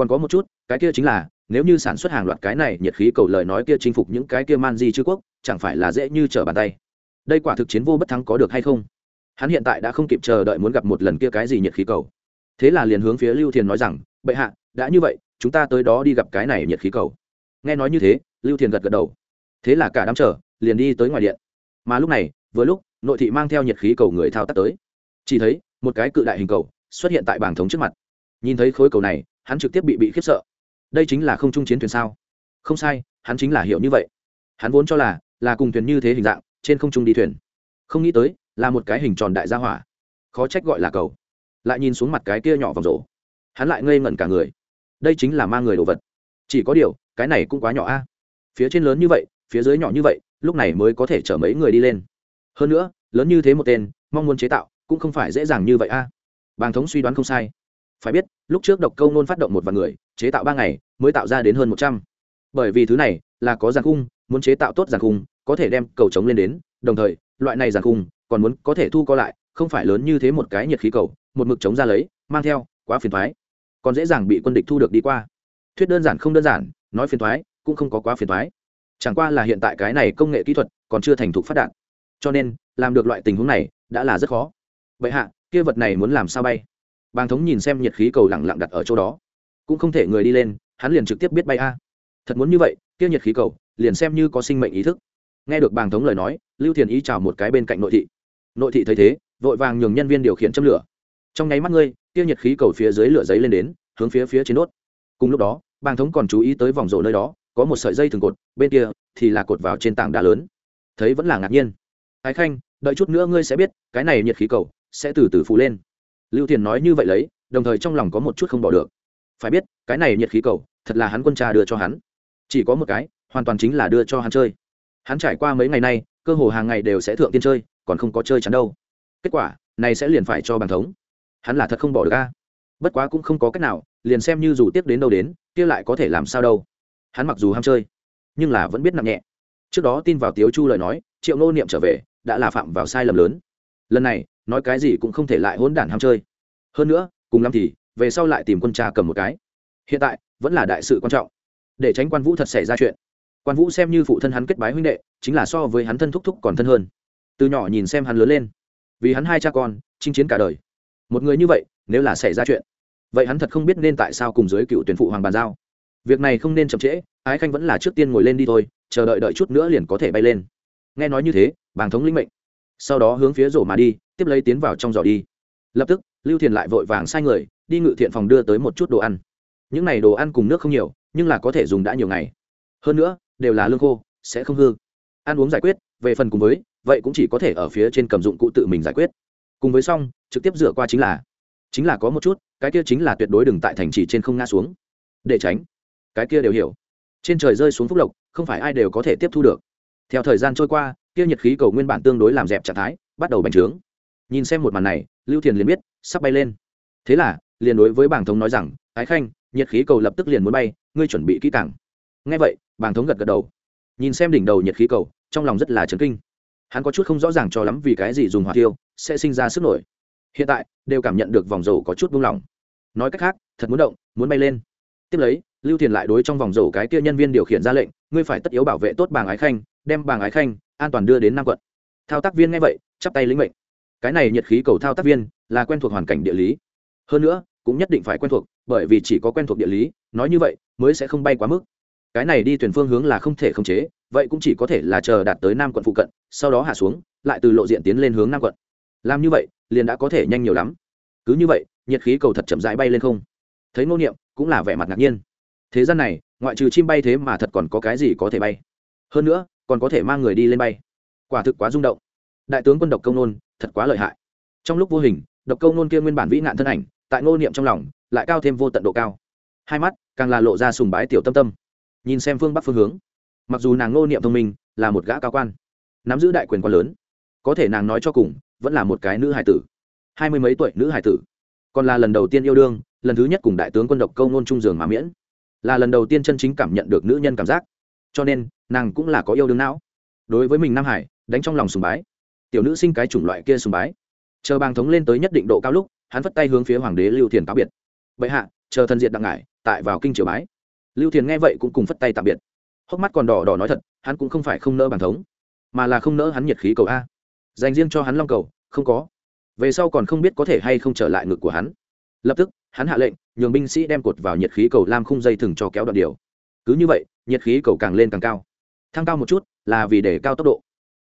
còn có một chút, cái kia chính là, nếu như sản xuất hàng loạt cái này nhiệt khí cầu lời nói kia chinh phục những cái kia man di chư quốc, chẳng phải là dễ như trở bàn tay. Đây quả thực chiến vô bất thắng có được hay không? Hắn hiện tại đã không kịp chờ đợi muốn gặp một lần kia cái gì nhiệt khí cầu. Thế là liền hướng phía lưu thiền nói rằng, bệ hạ, đã như vậy, chúng ta tới đó đi gặp cái này nhiệt khí cầu. Nghe nói như thế, lưu thiền gật gật đầu. Thế là cả đám chờ, liền đi tới ngoài điện. Mà lúc này, vừa lúc, nội thị mang theo nhiệt khí cầu người thao tác tới. Chỉ thấy, một cái cự đại hình cầu xuất hiện tại bảng thống trước mặt. Nhìn thấy khối cầu này hắn trực tiếp bị bị khiếp sợ. Đây chính là không trung chiến thuyền sao? Không sai, hắn chính là hiểu như vậy. Hắn vốn cho là là cùng thuyền như thế hình dạng, trên không trung đi thuyền. Không nghĩ tới, là một cái hình tròn đại gia hỏa. Khó trách gọi là cầu. Lại nhìn xuống mặt cái kia nhỏ vòng rổ. Hắn lại ngây ngẩn cả người. Đây chính là mang người đồ vật. Chỉ có điều, cái này cũng quá nhỏ a. Phía trên lớn như vậy, phía dưới nhỏ như vậy, lúc này mới có thể chở mấy người đi lên. Hơn nữa, lớn như thế một tên, mong muốn chế tạo, cũng không phải dễ dàng như vậy a. Bàng thống suy đoán không sai. Phải biết lúc trước độc câu nôn phát động một vài người, chế tạo ba ngày, mới tạo ra đến hơn một trăm. Bởi vì thứ này là có giàn khung, muốn chế tạo tốt giàn khung, có thể đem cầu trống lên đến, đồng thời, loại này giàn khung còn muốn có thể thu co lại, không phải lớn như thế một cái nhiệt khí cầu, một mực chống ra lấy, mang theo, quá phiền thoái. Còn dễ dàng bị quân địch thu được đi qua. Thuyết đơn giản không đơn giản, nói phiền thoái, cũng không có quá phiền thoái. Chẳng qua là hiện tại cái này công nghệ kỹ thuật còn chưa thành thục phát đạt. Cho nên, làm được loại tình huống này đã là rất khó. Vậy hạ, kia vật này muốn làm sao bay? Bàng thống nhìn xem nhiệt khí cầu lẳng lặng đặt ở chỗ đó. Cũng không thể người đi lên, hắn liền trực tiếp biết bay a. Thật muốn như vậy Tiêu nhiệt khí cầu, liền xem như có sinh mệnh ý thức. Nghe được bàng thống lời nói, lưu thiền ý chào một cái bên cạnh nội thị. Nội thị thấy thế, vội vàng nhường nhân viên điều khiển châm lửa. Trong nháy mắt ngươi Tiêu nhiệt khí cầu phía dưới lửa giấy lên đến, hướng phía phía trên đốt. Cùng lúc đó, bàng thống còn chú ý tới vòng rổ nơi đó, có một sợi dây thường cột, bên kia thì là cột vào trên tảng đá lớn. Thấy vẫn là ngạc nhiên. Ái khanh, đợi chút nữa ngươi sẽ biết, cái này nhiệt khí cầu sẽ từ từ phụ lên lưu thiền nói như vậy lấy, đồng thời trong lòng có một chút không bỏ được. Phải biết, cái này nhiệt khí cầu, thật là hắn quân cha đưa cho hắn. Chỉ có một cái, hoàn toàn chính là đưa cho hắn chơi. Hắn trải qua mấy ngày nay, cơ hồ hàng ngày đều sẽ thượng tiên chơi, còn không có chơi chắn đâu. Kết quả, này sẽ liền phải cho bàn thống. Hắn là thật không bỏ được a. Bất quá cũng không có cách nào, liền xem như dù tiếp đến đâu đến, kia lại có thể làm sao đâu. Hắn mặc dù ham chơi, nhưng là vẫn biết nặng nhẹ. Trước đó tin vào tiếu chu lời nói, triệu nô niệm trở về, đã là phạm vào sai lầm lớn. Lần này nói cái gì cũng không thể lại hỗn đản ham chơi. Hơn nữa, cùng lắm thì, về sau lại tìm quân cha cầm một cái. Hiện tại, vẫn là đại sự quan trọng. Để tránh quan vũ thật xảy ra chuyện. Quan vũ xem như phụ thân hắn kết bái huynh đệ, chính là so với hắn thân thúc thúc còn thân hơn. Từ nhỏ nhìn xem hắn lớn lên. Vì hắn hai cha con, chinh chiến cả đời. Một người như vậy, nếu là xảy ra chuyện, vậy hắn thật không biết nên tại sao cùng dưới cựu tuyển phụ hoàng bàn giao. Việc này không nên chậm trễ, ái khanh vẫn là trước tiên ngồi lên đi thôi, chờ đợi đợi chút nữa liền có thể bay lên. Nghe nói như thế, bàng thống linh mệnh sau đó hướng phía rổ mà đi, tiếp lấy tiến vào trong giỏ đi. Lập tức, lưu thiền lại vội vàng sai người, đi ngự thiện phòng đưa tới một chút đồ ăn. Những n à y đồ ăn cùng nước không nhiều, nhưng là có thể dùng đã nhiều ngày. Hơn nữa, đều là lương khô, sẽ không hư. Ăn uống giải quyết, về phần cùng với, vậy cũng chỉ có thể ở phía trên cầm dụng cụ tự mình giải quyết. Cùng với xong, trực tiếp rửa qua chính là chính là có một chút, cái kia chính là tuyệt đối đừng tại thành trì trên không ngã xuống. Để tránh, cái kia đều hiểu. Trên trời rơi xuống phúc lộc, không phải ai đều có thể tiếp thu được. Theo thời gian trôi qua kia nhiệt khí cầu nguyên bản tương đối làm dẹp trạng thái, bắt đầu bành trướng. Nhìn xem một màn này, lưu thiền liền biết, sắp bay lên. Thế là, liền đối với bảng thống nói rằng, ái khanh, nhiệt khí cầu lập tức liền muốn bay, ngươi chuẩn bị kỹ càng. Ngay vậy, bảng thống gật gật đầu. Nhìn xem đỉnh đầu nhiệt khí cầu, trong lòng rất là chấn kinh. Hắn có chút không rõ ràng cho lắm vì cái gì dùng hỏa tiêu sẽ sinh ra sức nổi. Hiện tại, đều cảm nhận được vòng dầu có chút buông lỏng. Nói cách khác, thật muốn động, muốn bay lên. Tiếp lấy, lưu thiền lại đối trong vòng dầu cái kia nhân viên điều khiển ra lệnh, ngươi phải tất yếu bảo vệ tốt bảng ái khanh, đem bảng ái khanh an toàn đưa đến nam quận. Thao tác viên nghe vậy, chắp tay lĩnh mệnh. Cái này nhiệt khí cầu thao tác viên là quen thuộc hoàn cảnh địa lý. Hơn nữa, cũng nhất định phải quen thuộc, bởi vì chỉ có quen thuộc địa lý, nói như vậy mới sẽ không bay quá mức. Cái này đi thuyền phương hướng là không thể khống chế, vậy cũng chỉ có thể là chờ đạt tới nam quận phụ cận, sau đó hạ xuống, lại từ lộ diện tiến lên hướng nam quận. Làm như vậy, liền đã có thể nhanh nhiều lắm. Cứ như vậy, nhiệt khí cầu thật chậm rãi bay lên không. Thấy ngô niệm, cũng là vẻ mặt ngạc nhiên. Thế gian này, ngoại trừ chim bay thế mà thật còn có cái gì có thể bay? Hơn nữa còn có thể mang người đi lên bay. Quả thực quá rung động. Đại tướng quân độc công nôn, thật quá lợi hại. Trong lúc vô hình, độc công nôn kia nguyên bản vĩ nạn thân ảnh, tại ngô niệm trong lòng, lại cao thêm vô tận độ cao. Hai mắt, càng là lộ ra sùng bái tiểu tâm tâm. Nhìn xem phương bắc phương hướng, mặc dù nàng ngô niệm thông minh, là một gã cao quan, nắm giữ đại quyền quan lớn, có thể nàng nói cho cùng, vẫn là một cái nữ hải tử. Hai mươi mấy tuổi nữ hải tử. Còn là lần đầu tiên yêu đương, lần thứ nhất cùng đại tướng quân độc câu nôn trung giường mà miễn. Là lần đầu tiên chân chính cảm nhận được nữ nhân cảm giác. Cho nên nàng cũng là có yêu đương não. Đối với mình nam hải, đánh trong lòng sùng bái. Tiểu nữ sinh cái chủng loại kia sùng bái. Chờ bàng thống lên tới nhất định độ cao lúc, hắn vất tay hướng phía hoàng đế lưu thiền cáo biệt. Bệ hạ, chờ thân diện đặng ngải, tại vào kinh triều bái. Lưu thiền nghe vậy cũng cùng phất tay tạm biệt. Hốc mắt còn đỏ đỏ nói thật, hắn cũng không phải không nỡ bàng thống, mà là không nỡ hắn nhiệt khí cầu a. Dành riêng cho hắn long cầu, không có. Về sau còn không biết có thể hay không trở lại ngực của hắn. Lập tức, hắn hạ lệnh, nhường binh sĩ đem cột vào nhiệt khí cầu lam khung dây thừng cho kéo đoạn điều. Cứ như vậy, nhiệt khí cầu càng lên càng cao thăng cao một chút là vì để cao tốc độ.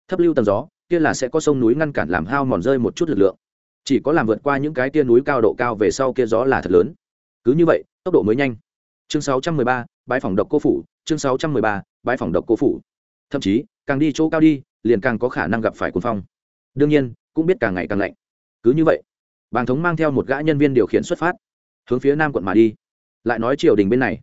Thấp lưu tầng gió kia là sẽ có sông núi ngăn cản làm hao mòn rơi một chút lực lượng. Chỉ có làm vượt qua những cái tia núi cao độ cao về sau kia gió là thật lớn. Cứ như vậy tốc độ mới nhanh. Chương 613, bãi phòng độc cô phủ chương 613, bãi phòng độc cô phủ. Thậm chí càng đi chỗ cao đi liền càng có khả năng gặp phải cuồng phong. Đương nhiên cũng biết càng ngày càng lạnh. Cứ như vậy bàng thống mang theo một gã nhân viên điều khiển xuất phát hướng phía nam quận mà đi. Lại nói triều đình bên này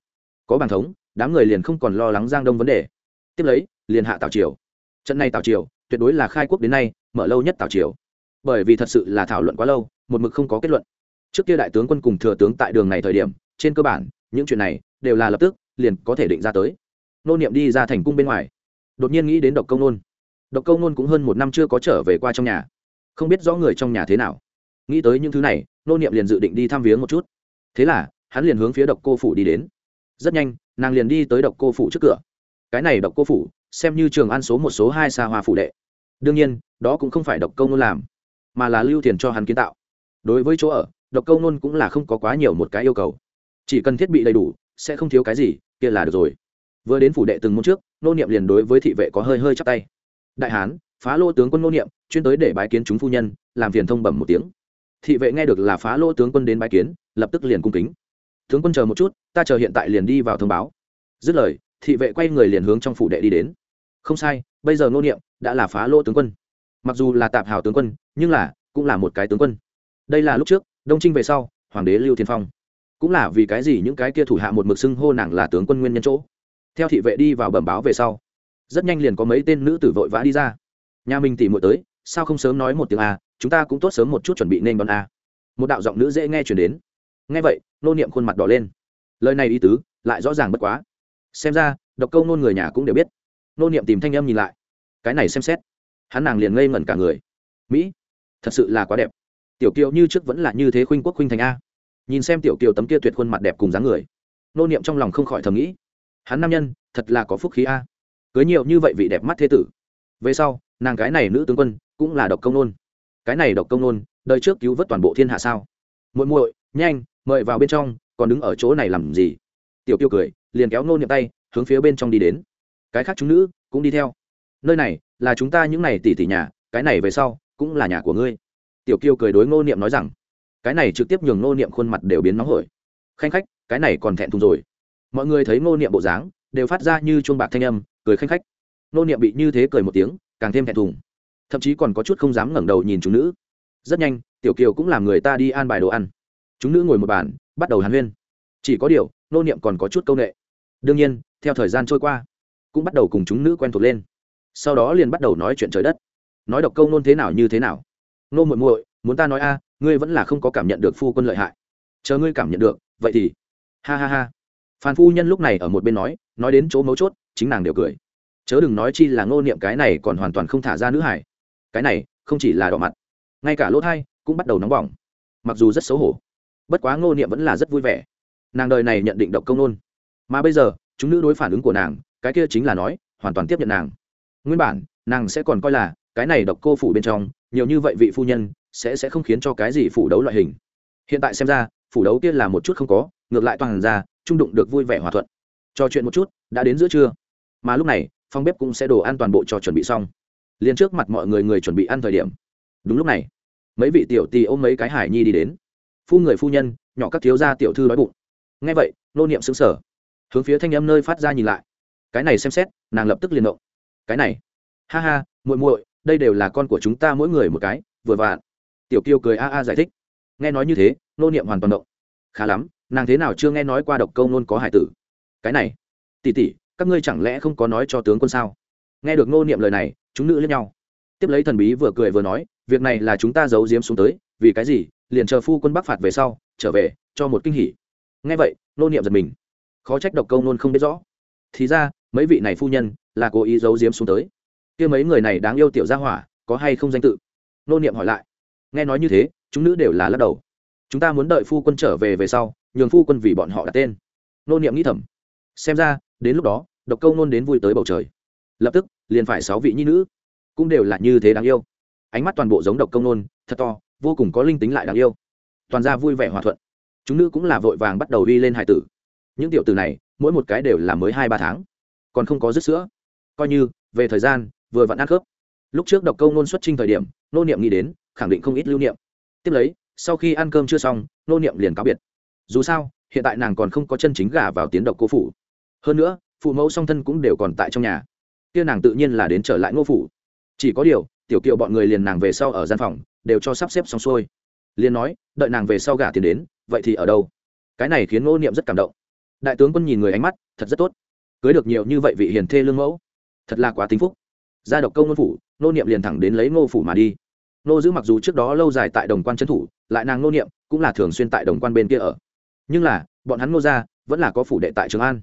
có bàng thống đám người liền không còn lo lắng giang đông vấn đề tiếp lấy, liền hạ tào triều. Trận này tào triều, tuyệt đối là khai quốc đến nay, mở lâu nhất tào triều. Bởi vì thật sự là thảo luận quá lâu, một mực không có kết luận. Trước kia đại tướng quân cùng thừa tướng tại đường này thời điểm, trên cơ bản, những chuyện này đều là lập tức, liền có thể định ra tới. Nô niệm đi ra thành cung bên ngoài. Đột nhiên nghĩ đến độc công nôn. Độc công nôn cũng hơn một năm chưa có trở về qua trong nhà. Không biết rõ người trong nhà thế nào. Nghĩ tới những thứ này, nô niệm liền dự định đi thăm viếng một chút. Thế là, hắn liền hướng phía độc cô phủ đi đến. Rất nhanh, nàng liền đi tới độc cô phủ trước cửa cái này độc cô phủ, xem như trường ăn số một số hai xa hoa phủ đệ. Đương nhiên, đó cũng không phải độc câu nôn làm, mà là lưu tiền cho hắn kiến tạo. Đối với chỗ ở, độc câu nôn cũng là không có quá nhiều một cái yêu cầu. Chỉ cần thiết bị đầy đủ, sẽ không thiếu cái gì, kia là được rồi. Vừa đến phủ đệ từng môn trước, nô niệm liền đối với thị vệ có hơi hơi chắp tay. Đại hán, phá lô tướng quân nô niệm, chuyên tới để bái kiến chúng phu nhân, làm phiền thông bẩm một tiếng. Thị vệ nghe được là phá lô tướng quân đến bái kiến, lập tức liền cung kính. Tướng quân chờ một chút, ta chờ hiện tại liền đi vào thông báo. Dứt lời thị vệ quay người liền hướng trong phủ đệ đi đến. Không sai, bây giờ nô niệm đã là phá lỗ tướng quân. Mặc dù là tạp hào tướng quân, nhưng là cũng là một cái tướng quân. Đây là lúc trước, đông trinh về sau, hoàng đế lưu thiên phong. Cũng là vì cái gì những cái kia thủ hạ một mực xưng hô nàng là tướng quân nguyên nhân chỗ. Theo thị vệ đi vào bẩm báo về sau, rất nhanh liền có mấy tên nữ tử vội vã đi ra. Nhà mình tỉ muội tới, sao không sớm nói một tiếng a chúng ta cũng tốt sớm một chút chuẩn bị nên đón a một đạo giọng nữ dễ nghe chuyển đến. Nghe vậy nô niệm khuôn mặt đỏ lên. Lời này ý tứ, lại rõ ràng bất quá xem ra, độc câu nôn người nhà cũng đều biết. Nô niệm tìm thanh âm nhìn lại. Cái này xem xét, hắn nàng liền ngây ngẩn cả người. Mỹ, thật sự là quá đẹp. Tiểu kiều như trước vẫn là như thế khuynh quốc khuynh thành a. Nhìn xem tiểu kiều tấm kia tuyệt khuôn mặt đẹp cùng dáng người, nô niệm trong lòng không khỏi thầm nghĩ, hắn nam nhân, thật là có phúc khí a. Cưới nhiều như vậy vị đẹp mắt thế tử. Về sau, nàng cái này nữ tướng quân, cũng là độc công nôn cái này độc công nôn đời trước cứu vớt toàn bộ thiên hạ sao? Muội muội, nhanh, mời vào bên trong, còn đứng ở chỗ này làm gì? Tiểu kiều cười liền kéo nô niệm tay, hướng phía bên trong đi đến. Cái khác chúng nữ cũng đi theo. Nơi này là chúng ta những này tỷ tỷ nhà, cái này về sau cũng là nhà của ngươi. Tiểu Kiêu cười đối ngô niệm nói rằng, cái này trực tiếp nhường ngô niệm khuôn mặt đều biến nóng hổi. Khanh khách, cái này còn thẹn thùng rồi. Mọi người thấy ngô niệm bộ dáng, đều phát ra như chuông bạc thanh âm, cười khanh khách. Ngô niệm bị như thế cười một tiếng, càng thêm thẹn thùng. Thậm chí còn có chút không dám ngẩng đầu nhìn chúng nữ. Rất nhanh, tiểu kiều cũng làm người ta đi an bài đồ ăn. Chúng nữ ngồi một bàn, bắt đầu hàn huyên. Chỉ có điều, nô niệm còn có chút c â u n ệ đương nhiên, theo thời gian trôi qua, cũng bắt đầu cùng chúng nữ quen thuộc lên. Sau đó liền bắt đầu nói chuyện trời đất. Nói độc câu nôn thế nào như thế nào. Nô muội muội, muốn ta nói a, ngươi vẫn là không có cảm nhận được phu quân lợi hại. Chờ ngươi cảm nhận được, vậy thì. Ha ha ha. Phan phu nhân lúc này ở một bên nói nói đến chỗ mấu chốt, chính nàng đều cười. Chớ đừng nói chi là ngô niệm cái này còn hoàn toàn không thả ra nữ hải cái này, không chỉ là đỏ mặt, ngay cả lỗ thai cũng bắt đầu nóng bỏng. Mặc dù rất xấu hổ, bất quá ngô niệm vẫn là rất vui vẻ. Nàng đời này nhận định độc công nôn mà bây giờ, chúng nữ đối phản ứng của nàng, cái kia chính là nói, hoàn toàn tiếp nhận nàng. Nguyên bản, nàng sẽ còn coi là, cái này độc cô phủ bên trong, nhiều như vậy vị phu nhân, sẽ sẽ không khiến cho cái gì phủ đấu loại hình. Hiện tại xem ra, phủ đấu kia là một chút không có, ngược lại toàn ra, trung đụng được vui vẻ hòa thuận. Trò chuyện một chút, đã đến giữa trưa. Mà lúc này, phòng bếp cũng sẽ đồ ăn toàn bộ cho chuẩn bị xong. Liền trước mặt mọi người người chuẩn bị ăn thời điểm. Đúng lúc này, mấy vị tiểu tì ôm mấy cái hải nhi đi đến. Phu người phu nhân, nhỏ các thiếu gia tiểu thư đói bụng. Nghe vậy, nô niệm xứng sở hướng phía thanh âm nơi phát ra nhìn lại. Cái này xem xét, nàng lập tức liền động. Cái này. Ha ha, muội muội, đây đều là con của chúng ta mỗi người một cái, vừa vặn. Tiểu kiêu cười a a giải thích. Nghe nói như thế, nô niệm hoàn toàn động. Khá lắm, nàng thế nào chưa nghe nói qua độc câu nôn có hải tử? Cái này. Tỉ tỉ các ngươi chẳng lẽ không có nói cho tướng quân sao? Nghe được nô niệm lời này, chúng nữ lẫn nhau. Tiếp lấy thần bí vừa cười vừa nói, việc này là chúng ta giấu giếm xuống tới, vì cái gì? Liền chờ phu quân bắc phạt về sau, trở về, cho một kinh hỉ. Nghe vậy, nô niệm giật mình khó trách độc câu nôn không biết rõ. Thì ra, mấy vị này phu nhân là cố ý giấu giếm xuống tới. Kia mấy người này đáng yêu tiểu gia hỏa, có hay không danh tự? Nô niệm hỏi lại. Nghe nói như thế, chúng nữ đều là lắc đầu. Chúng ta muốn đợi phu quân trở về về sau, nhường phu quân vì bọn họ đặt tên. Nô niệm nghĩ thầm. Xem ra, đến lúc đó, độc câu nôn đến vui tới bầu trời. Lập tức, liền phải sáu vị nhi nữ. Cũng đều là như thế đáng yêu. Ánh mắt toàn bộ giống độc công nôn, thật to, vô cùng có linh tính lại đáng yêu. Toàn ra vui vẻ hòa thuận. Chúng nữ cũng là vội vàng bắt đầu đi lên hải tử những tiểu từ này, mỗi một cái đều là mới hai ba tháng, còn không có dứt sữa. Coi như, về thời gian, vừa vặn ăn khớp. Lúc trước đọc câu nôn xuất trinh thời điểm, nô niệm nghĩ đến, khẳng định không ít lưu niệm. Tiếp lấy, sau khi ăn cơm chưa xong, nô niệm liền cáo biệt. Dù sao, hiện tại nàng còn không có chân chính gà vào tiến độc cô phủ. Hơn nữa, phụ mẫu song thân cũng đều còn tại trong nhà. Kia nàng tự nhiên là đến trở lại ngô phủ. Chỉ có điều, tiểu kiều bọn người liền nàng về sau ở gian phòng, đều cho sắp xếp xong xuôi. Liền nói, đợi nàng về sau gả tiền đến, vậy thì ở đâu? Cái này khiến ngô niệm rất cảm động đại tướng quân nhìn người ánh mắt thật rất tốt. Cưới được nhiều như vậy vị hiền thê lương mẫu thật là quá tính phúc. Gia độc công ngôn phủ nô niệm liền thẳng đến lấy ngô phủ mà đi. Nô giữ mặc dù trước đó lâu dài tại đồng quan trấn thủ lại nàng nô niệm cũng là thường xuyên tại đồng quan bên kia ở. Nhưng là bọn hắn nô gia vẫn là có phủ đệ tại trường an.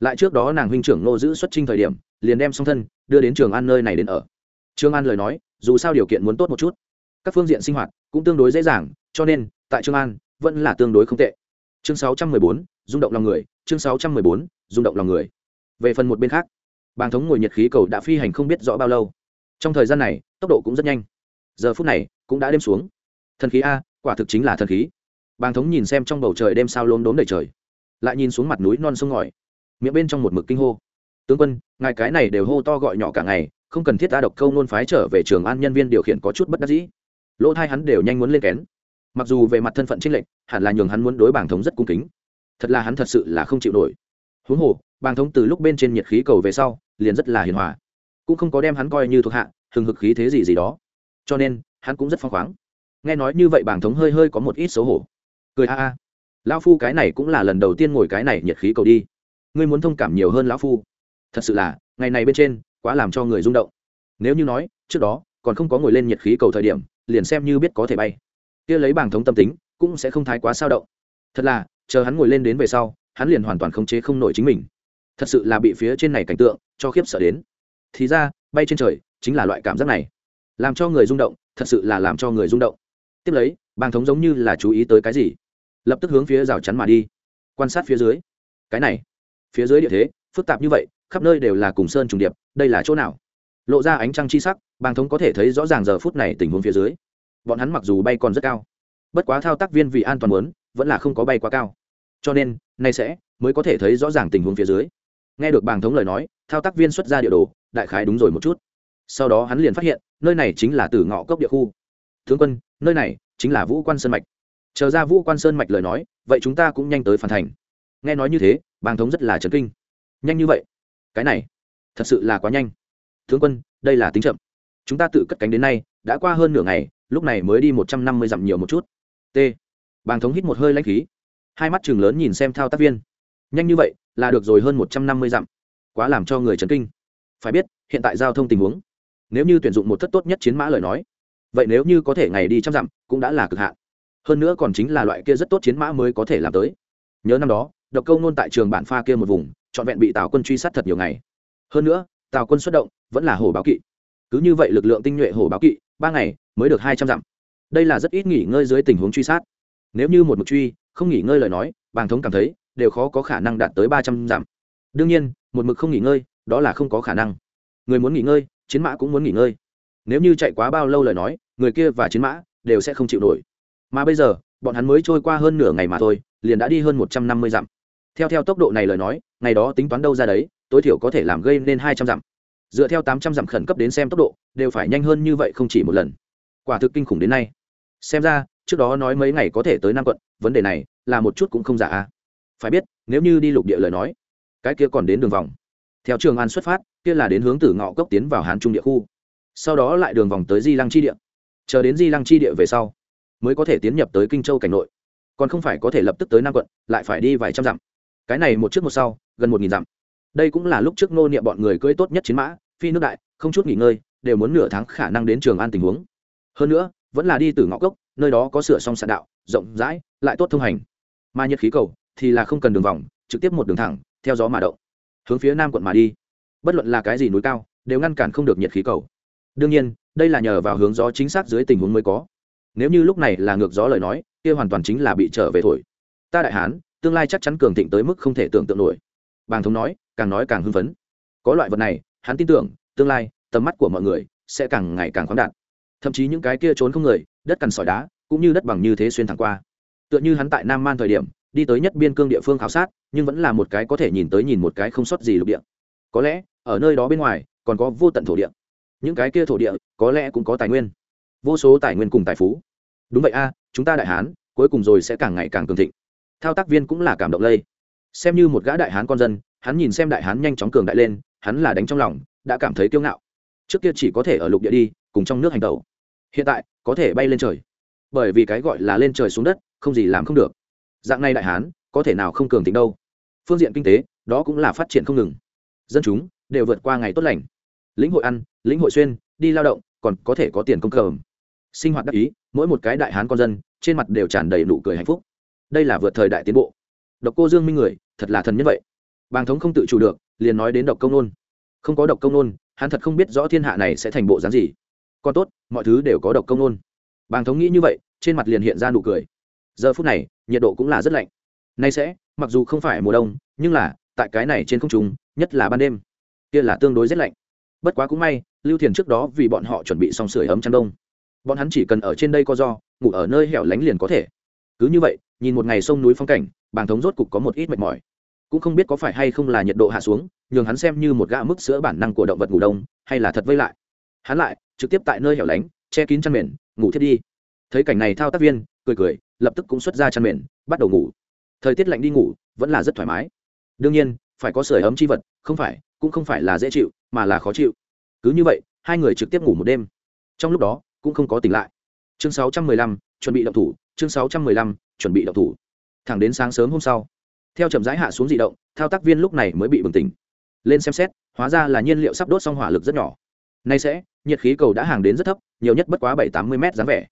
Lại trước đó nàng huynh trưởng nô giữ xuất trinh thời điểm liền đem song thân đưa đến trường an nơi này đến ở. Trường an lời nói dù sao điều kiện muốn tốt một chút các phương diện sinh hoạt cũng tương đối dễ dàng cho nên tại trường an vẫn là tương đối không tệ. Chương 614, rung động lòng người chương 614, rung động lòng người. Về phần một bên khác bàng thống ngồi nhiệt khí cầu đã phi hành không biết rõ bao lâu. Trong thời gian này tốc độ cũng rất nhanh. Giờ phút này cũng đã đêm xuống. Thần khí a quả thực chính là thần khí. Bàng thống nhìn xem trong bầu trời đêm sao lốm đốm đầy trời lại nhìn xuống mặt núi non sông ngòi miệng bên trong một mực kinh hô. Tướng quân ngài cái này đều hô to gọi nhỏ cả ngày không cần thiết ta độc câu nôn phái trở về trường an nhân viên điều khiển có chút bất đắc dĩ. Lỗ thai hắn đều nhanh muốn lên kén. Mặc dù về mặt thân phận trinh lệnh hẳn là nhường hắn muốn đối bảng thống rất cung kính thật là hắn thật sự là không chịu nổi. Huống hồ, bàng thống từ lúc bên trên nhiệt khí cầu về sau, liền rất là hiền hòa. Cũng không có đem hắn coi như thuộc hạ, hừng hực khí thế gì gì đó. Cho nên, hắn cũng rất phong khoáng. Nghe nói như vậy bàng thống hơi hơi có một ít xấu hổ. Cười a a. Lão phu cái này cũng là lần đầu tiên ngồi cái này nhiệt khí cầu đi. Ngươi muốn thông cảm nhiều hơn lão phu. Thật sự là, ngày này bên trên, quá làm cho người rung động. Nếu như nói, trước đó, còn không có ngồi lên nhiệt khí cầu thời điểm, liền xem như biết có thể bay. Kia lấy bảng thống tâm tính, cũng sẽ không thái quá sao động. Thật là chờ hắn ngồi lên đến về sau, hắn liền hoàn toàn khống chế không nổi chính mình. Thật sự là bị phía trên này cảnh tượng cho khiếp sợ đến. Thì ra, bay trên trời chính là loại cảm giác này. Làm cho người rung động, thật sự là làm cho người rung động. Tiếp lấy, bàng thống giống như là chú ý tới cái gì? Lập tức hướng phía rào chắn mà đi. Quan sát phía dưới. Cái này, phía dưới địa thế, phức tạp như vậy, khắp nơi đều là cùng sơn trùng điệp, đây là chỗ nào? Lộ ra ánh trăng chi sắc, bàng thống có thể thấy rõ ràng giờ phút này tình huống phía dưới. Bọn hắn mặc dù bay còn rất cao, bất quá thao tác viên vì an toàn muốn vẫn là không có bay quá cao. Cho nên, nay sẽ mới có thể thấy rõ ràng tình huống phía dưới. Nghe được bàng thống lời nói, thao tác viên xuất ra địa đồ, đại khái đúng rồi một chút. Sau đó hắn liền phát hiện, nơi này chính là từ ngõ cốc địa khu. Tướng quân, nơi này chính là vũ quan sơn mạch. Chờ ra vũ quan sơn mạch lời nói, vậy chúng ta cũng nhanh tới phản thành. Nghe nói như thế, bàng thống rất là chấn kinh. Nhanh như vậy? Cái này, thật sự là quá nhanh. Tướng quân, đây là tính chậm. Chúng ta tự cất cánh đến nay, đã qua hơn nửa ngày, lúc này mới đi một trăm năm mươi dặm nhiều một chút. T bàng thống hít một hơi lãnh khí. Hai mắt chừng lớn nhìn xem thao tác viên. Nhanh như vậy là được rồi hơn một trăm năm mươi dặm. Quá làm cho người chấn kinh. Phải biết, hiện tại giao thông tình huống, nếu như tuyển dụng một thất tốt nhất chiến mã lời nói, vậy nếu như có thể ngày đi trăm dặm cũng đã là cực hạn. Hơn nữa còn chính là loại kia rất tốt chiến mã mới có thể làm tới. Nhớ năm đó, độc câu nôn tại trường bản pha kia một vùng, trọn vẹn bị tào quân truy sát thật nhiều ngày. Hơn nữa, tào quân xuất động, vẫn là hồ báo kỵ. Cứ như vậy lực lượng tinh nhuệ hồ báo kỵ, ba ngày mới được hai trăm dặm. Đây là rất ít nghỉ ngơi dưới tình huống truy sát nếu như một mực truy, không nghỉ ngơi lời nói, bàng thống cảm thấy, đều khó có khả năng đạt tới ba trăm dặm đương nhiên, một mực không nghỉ ngơi, đó là không có khả năng. Người muốn nghỉ ngơi, chiến mã cũng muốn nghỉ ngơi. Nếu như chạy quá bao lâu lời nói, người kia và chiến mã đều sẽ không chịu nổi. Mà bây giờ, bọn hắn mới trôi qua hơn nửa ngày mà thôi, liền đã đi hơn một trăm năm mươi dặm theo theo tốc độ này lời nói, ngày đó tính toán đâu ra đấy, tối thiểu có thể làm gây nên hai trăm dặm dựa theo tám trăm dặm khẩn cấp đến xem tốc độ, đều phải nhanh hơn như vậy không chỉ một lần. Quả thực kinh khủng đến nay. Xem ra trước đó nói mấy ngày có thể tới năm quận, vấn đề này là một chút cũng không giả phải biết, nếu như đi lục địa lời nói, cái kia còn đến đường vòng. Theo trường an xuất phát, kia là đến hướng từ ngõ cốc tiến vào hán trung địa khu. Sau đó lại đường vòng tới di lăng chi địa. Chờ đến di lăng chi địa về sau, mới có thể tiến nhập tới kinh châu cảnh nội. Còn không phải có thể lập tức tới nam quận, lại phải đi vài trăm dặm. Cái này một trước một sau, gần một nghìn dặm. Đây cũng là lúc trước nô niệm bọn người cưỡi tốt nhất chiến mã, phi nước đại, không chút nghỉ ngơi, đều muốn nửa tháng khả năng đến trường an tình huống. Hơn nữa vẫn là đi từ ngõ cốc, nơi đó có sửa xong sạn đạo, rộng rãi, lại tốt thông hành. Mà nhiệt khí cầu thì là không cần đường vòng, trực tiếp một đường thẳng, theo gió mà động, hướng phía nam quận mà đi. Bất luận là cái gì núi cao, đều ngăn cản không được nhiệt khí cầu. Đương nhiên, đây là nhờ vào hướng gió chính xác dưới tình huống mới có. Nếu như lúc này là ngược gió lời nói, kia hoàn toàn chính là bị trở về thổi. Ta đại hán, tương lai chắc chắn cường thịnh tới mức không thể tưởng tượng nổi. Bàng thống nói, càng nói càng hưng phấn. Có loại vật này, hắn tin tưởng, tương lai, tầm mắt của mọi người sẽ càng ngày càng khoáng đạt thậm chí những cái kia trốn không người, đất cằn sỏi đá, cũng như đất bằng như thế xuyên thẳng qua. Tựa như hắn tại nam man thời điểm, đi tới nhất biên cương địa phương khảo sát, nhưng vẫn là một cái có thể nhìn tới nhìn một cái không sót gì lục địa. Có lẽ, ở nơi đó bên ngoài, còn có vô tận thổ địa. Những cái kia thổ địa, có lẽ cũng có tài nguyên. Vô số tài nguyên cùng tài phú. Đúng vậy a, chúng ta đại hán, cuối cùng rồi sẽ càng ngày càng cường thịnh. Thao tác viên cũng là cảm động lây. Xem như một gã đại hán con dân, hắn nhìn xem đại hán nhanh chóng cường đại lên, hắn là đánh trong lòng, đã cảm thấy kiêu ngạo. Trước kia chỉ có thể ở lục địa đi, cùng trong nước hành tẩu hiện tại có thể bay lên trời. Bởi vì cái gọi là lên trời xuống đất, không gì làm không được. Dạng này đại hán, có thể nào không cường tính đâu. Phương diện kinh tế, đó cũng là phát triển không ngừng. Dân chúng đều vượt qua ngày tốt lành. Lĩnh hội ăn, lĩnh hội xuyên, đi lao động, còn có thể có tiền công cờm sinh hoạt đắc ý, mỗi một cái đại hán con dân, trên mặt đều tràn đầy nụ cười hạnh phúc. Đây là vượt thời đại tiến bộ. Độc cô dương minh người, thật là thần nhân vậy. Bàng thống không tự chủ được, liền nói đến độc công nôn. Không có độc công nôn, hắn thật không biết rõ thiên hạ này sẽ thành bộ dáng gì còn tốt, mọi thứ đều có độc công nôn. Bàng thống nghĩ như vậy, trên mặt liền hiện ra nụ cười. Giờ phút này, nhiệt độ cũng là rất lạnh. Nay sẽ, mặc dù không phải mùa đông, nhưng là, tại cái này trên không trung, nhất là ban đêm, kia là tương đối rất lạnh. Bất quá cũng may, lưu thiền trước đó vì bọn họ chuẩn bị xong sưởi ấm chăn đông. Bọn hắn chỉ cần ở trên đây co do, ngủ ở nơi hẻo lánh liền có thể. Cứ như vậy, nhìn một ngày sông núi phong cảnh, bàng thống rốt cục có một ít mệt mỏi. Cũng không biết có phải hay không là nhiệt độ hạ xuống, nhường hắn xem như một gã mức sữa bản năng của động vật ngủ đông, hay là thật vây lại. Hắn lại trực tiếp tại nơi hẻo lánh che kín chăn mền ngủ thiết đi. Thấy cảnh này thao tác viên cười cười lập tức cũng xuất ra chăn mền bắt đầu ngủ. Thời tiết lạnh đi ngủ vẫn là rất thoải mái. Đương nhiên phải có sưởi ấm chi vật không phải cũng không phải là dễ chịu mà là khó chịu. Cứ như vậy hai người trực tiếp ngủ một đêm. Trong lúc đó cũng không có tỉnh lại. Chương 615, chuẩn bị động thủ chương 615, chuẩn bị động thủ. Thẳng đến sáng sớm hôm sau theo chậm rãi hạ xuống dị động thao tác viên lúc này mới bị bừng tỉnh. Lên xem xét hóa ra là nhiên liệu sắp đốt xong hỏa lực rất nhỏ nay sẽ, nhiệt khí cầu đã hàng đến rất thấp, nhiều nhất bất quá bảy tám mươi m dáng vẻ.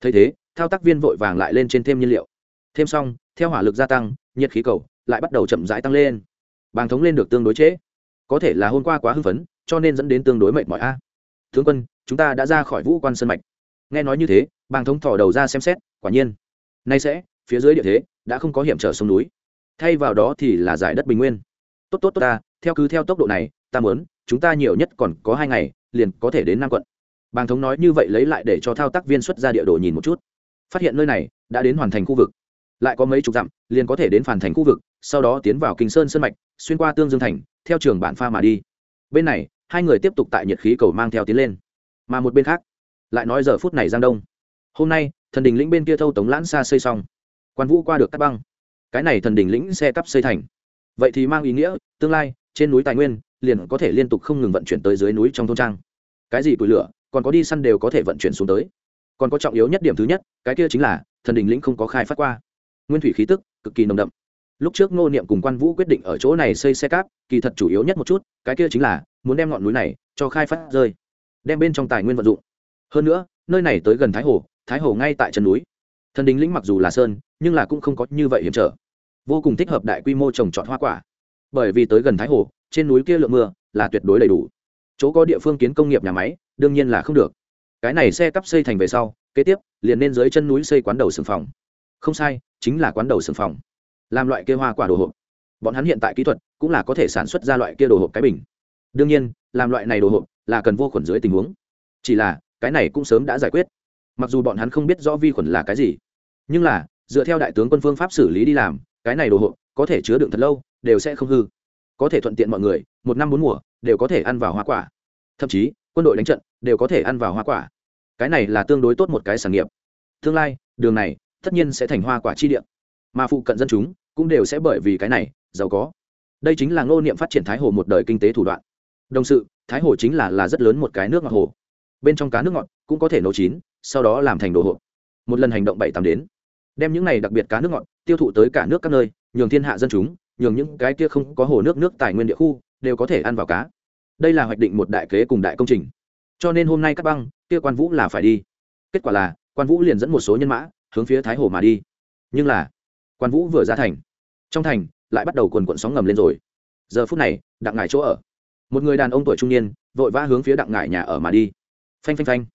Thấy thế, thao tác viên vội vàng lại lên trên thêm nhiên liệu. Thêm xong, theo hỏa lực gia tăng, nhiệt khí cầu lại bắt đầu chậm rãi tăng lên. Bàng thống lên được tương đối trễ. Có thể là hôm qua quá hưng phấn, cho nên dẫn đến tương đối mệt mỏi a. Tướng quân, chúng ta đã ra khỏi vũ quan sân mạch. Nghe nói như thế, bàng thống thỏ đầu ra xem xét, quả nhiên. Nay sẽ, phía dưới địa thế, đã không có hiểm trở sông núi. Thay vào đó thì là giải đất bình nguyên. Tốt tốt tốt ta, theo cứ theo tốc độ này, ta muốn, chúng ta nhiều nhất còn có hai ngày liền có thể đến nam quận. Bàng thống nói như vậy lấy lại để cho thao tác viên xuất ra địa đồ nhìn một chút. Phát hiện nơi này đã đến hoàn thành khu vực. Lại có mấy chục dặm, liền có thể đến phản thành khu vực, sau đó tiến vào kinh sơn sân mạch, xuyên qua tương dương thành, theo trường bản pha mà đi. Bên này, hai người tiếp tục tại nhiệt khí cầu mang theo tiến lên. Mà một bên khác, lại nói giờ phút này giang đông. Hôm nay, thần đình lĩnh bên kia thâu tống lãn xa xây xong. Quan vũ qua được cắt băng. Cái này thần đình lĩnh xe cắp xây thành. Vậy thì mang ý nghĩa, tương lai, trên núi tài nguyên liền có thể liên tục không ngừng vận chuyển tới dưới núi trong thôn trang. Cái gì củi lửa, còn có đi săn đều có thể vận chuyển xuống tới. Còn có trọng yếu nhất điểm thứ nhất, cái kia chính là, thần đình lĩnh không có khai phát qua. Nguyên thủy khí tức, cực kỳ nồng đậm. Lúc trước ngô niệm cùng quan vũ quyết định ở chỗ này xây xe cáp, kỳ thật chủ yếu nhất một chút, cái kia chính là, muốn đem ngọn núi này cho khai phát rơi, đem bên trong tài nguyên vận dụng. Hơn nữa, nơi này tới gần thái hồ thái hồ ngay tại chân núi. Thần đình lĩnh mặc dù là sơn, nhưng là cũng không có như vậy hiểm trở. Vô cùng thích hợp đại quy mô trồng trọt hoa quả. Bởi vì tới gần thái hồ trên núi kia lượng mưa là tuyệt đối đầy đủ. Chỗ có địa phương kiến công nghiệp nhà máy, đương nhiên là không được. Cái này xe cắp xây thành về sau, kế tiếp, liền nên dưới chân núi xây quán đầu sừng phòng. Không sai, chính là quán đầu sừng phòng. Làm loại kia hoa quả đồ hộp. Bọn hắn hiện tại kỹ thuật cũng là có thể sản xuất ra loại kia đồ hộp cái bình. Đương nhiên, làm loại này đồ hộp là cần vô khuẩn dưới tình huống. Chỉ là, cái này cũng sớm đã giải quyết. Mặc dù bọn hắn không biết rõ vi khuẩn là cái gì, nhưng là, dựa theo đại tướng quân phương pháp xử lý đi làm, cái này đồ hộp có thể chứa đựng thật lâu, đều sẽ không hư có thể thuận tiện mọi người, một năm bốn mùa, đều có thể ăn vào hoa quả. Thậm chí, quân đội đánh trận, đều có thể ăn vào hoa quả. Cái này là tương đối tốt một cái sản nghiệp. Tương lai, đường này, tất nhiên sẽ thành hoa quả chi địa. Mà phụ cận dân chúng, cũng đều sẽ bởi vì cái này, giàu có. Đây chính là ngô niệm phát triển thái hồ một đời kinh tế thủ đoạn. Đồng sự, thái hồ chính là là rất lớn một cái nước ngọt hồ. Bên trong cá nước ngọt, cũng có thể nấu chín, sau đó làm thành đồ hộp. Một lần hành động bảy tám đến. Đem những này đặc biệt cá nước ngọt, tiêu thụ tới cả nước các nơi, nhường thiên hạ dân chúng nhường những cái kia không có hồ nước nước tài nguyên địa khu đều có thể ăn vào cá. Đây là hoạch định một đại kế cùng đại công trình. Cho nên hôm nay các băng, kia quan vũ là phải đi. Kết quả là, quan vũ liền dẫn một số nhân mã hướng phía thái hồ mà đi. Nhưng là, quan vũ vừa ra thành. Trong thành, lại bắt đầu quần quận sóng ngầm lên rồi. Giờ phút này, đặng ngải chỗ ở. Một người đàn ông tuổi trung niên, vội vã hướng phía đặng ngải nhà ở mà đi. Phanh phanh phanh.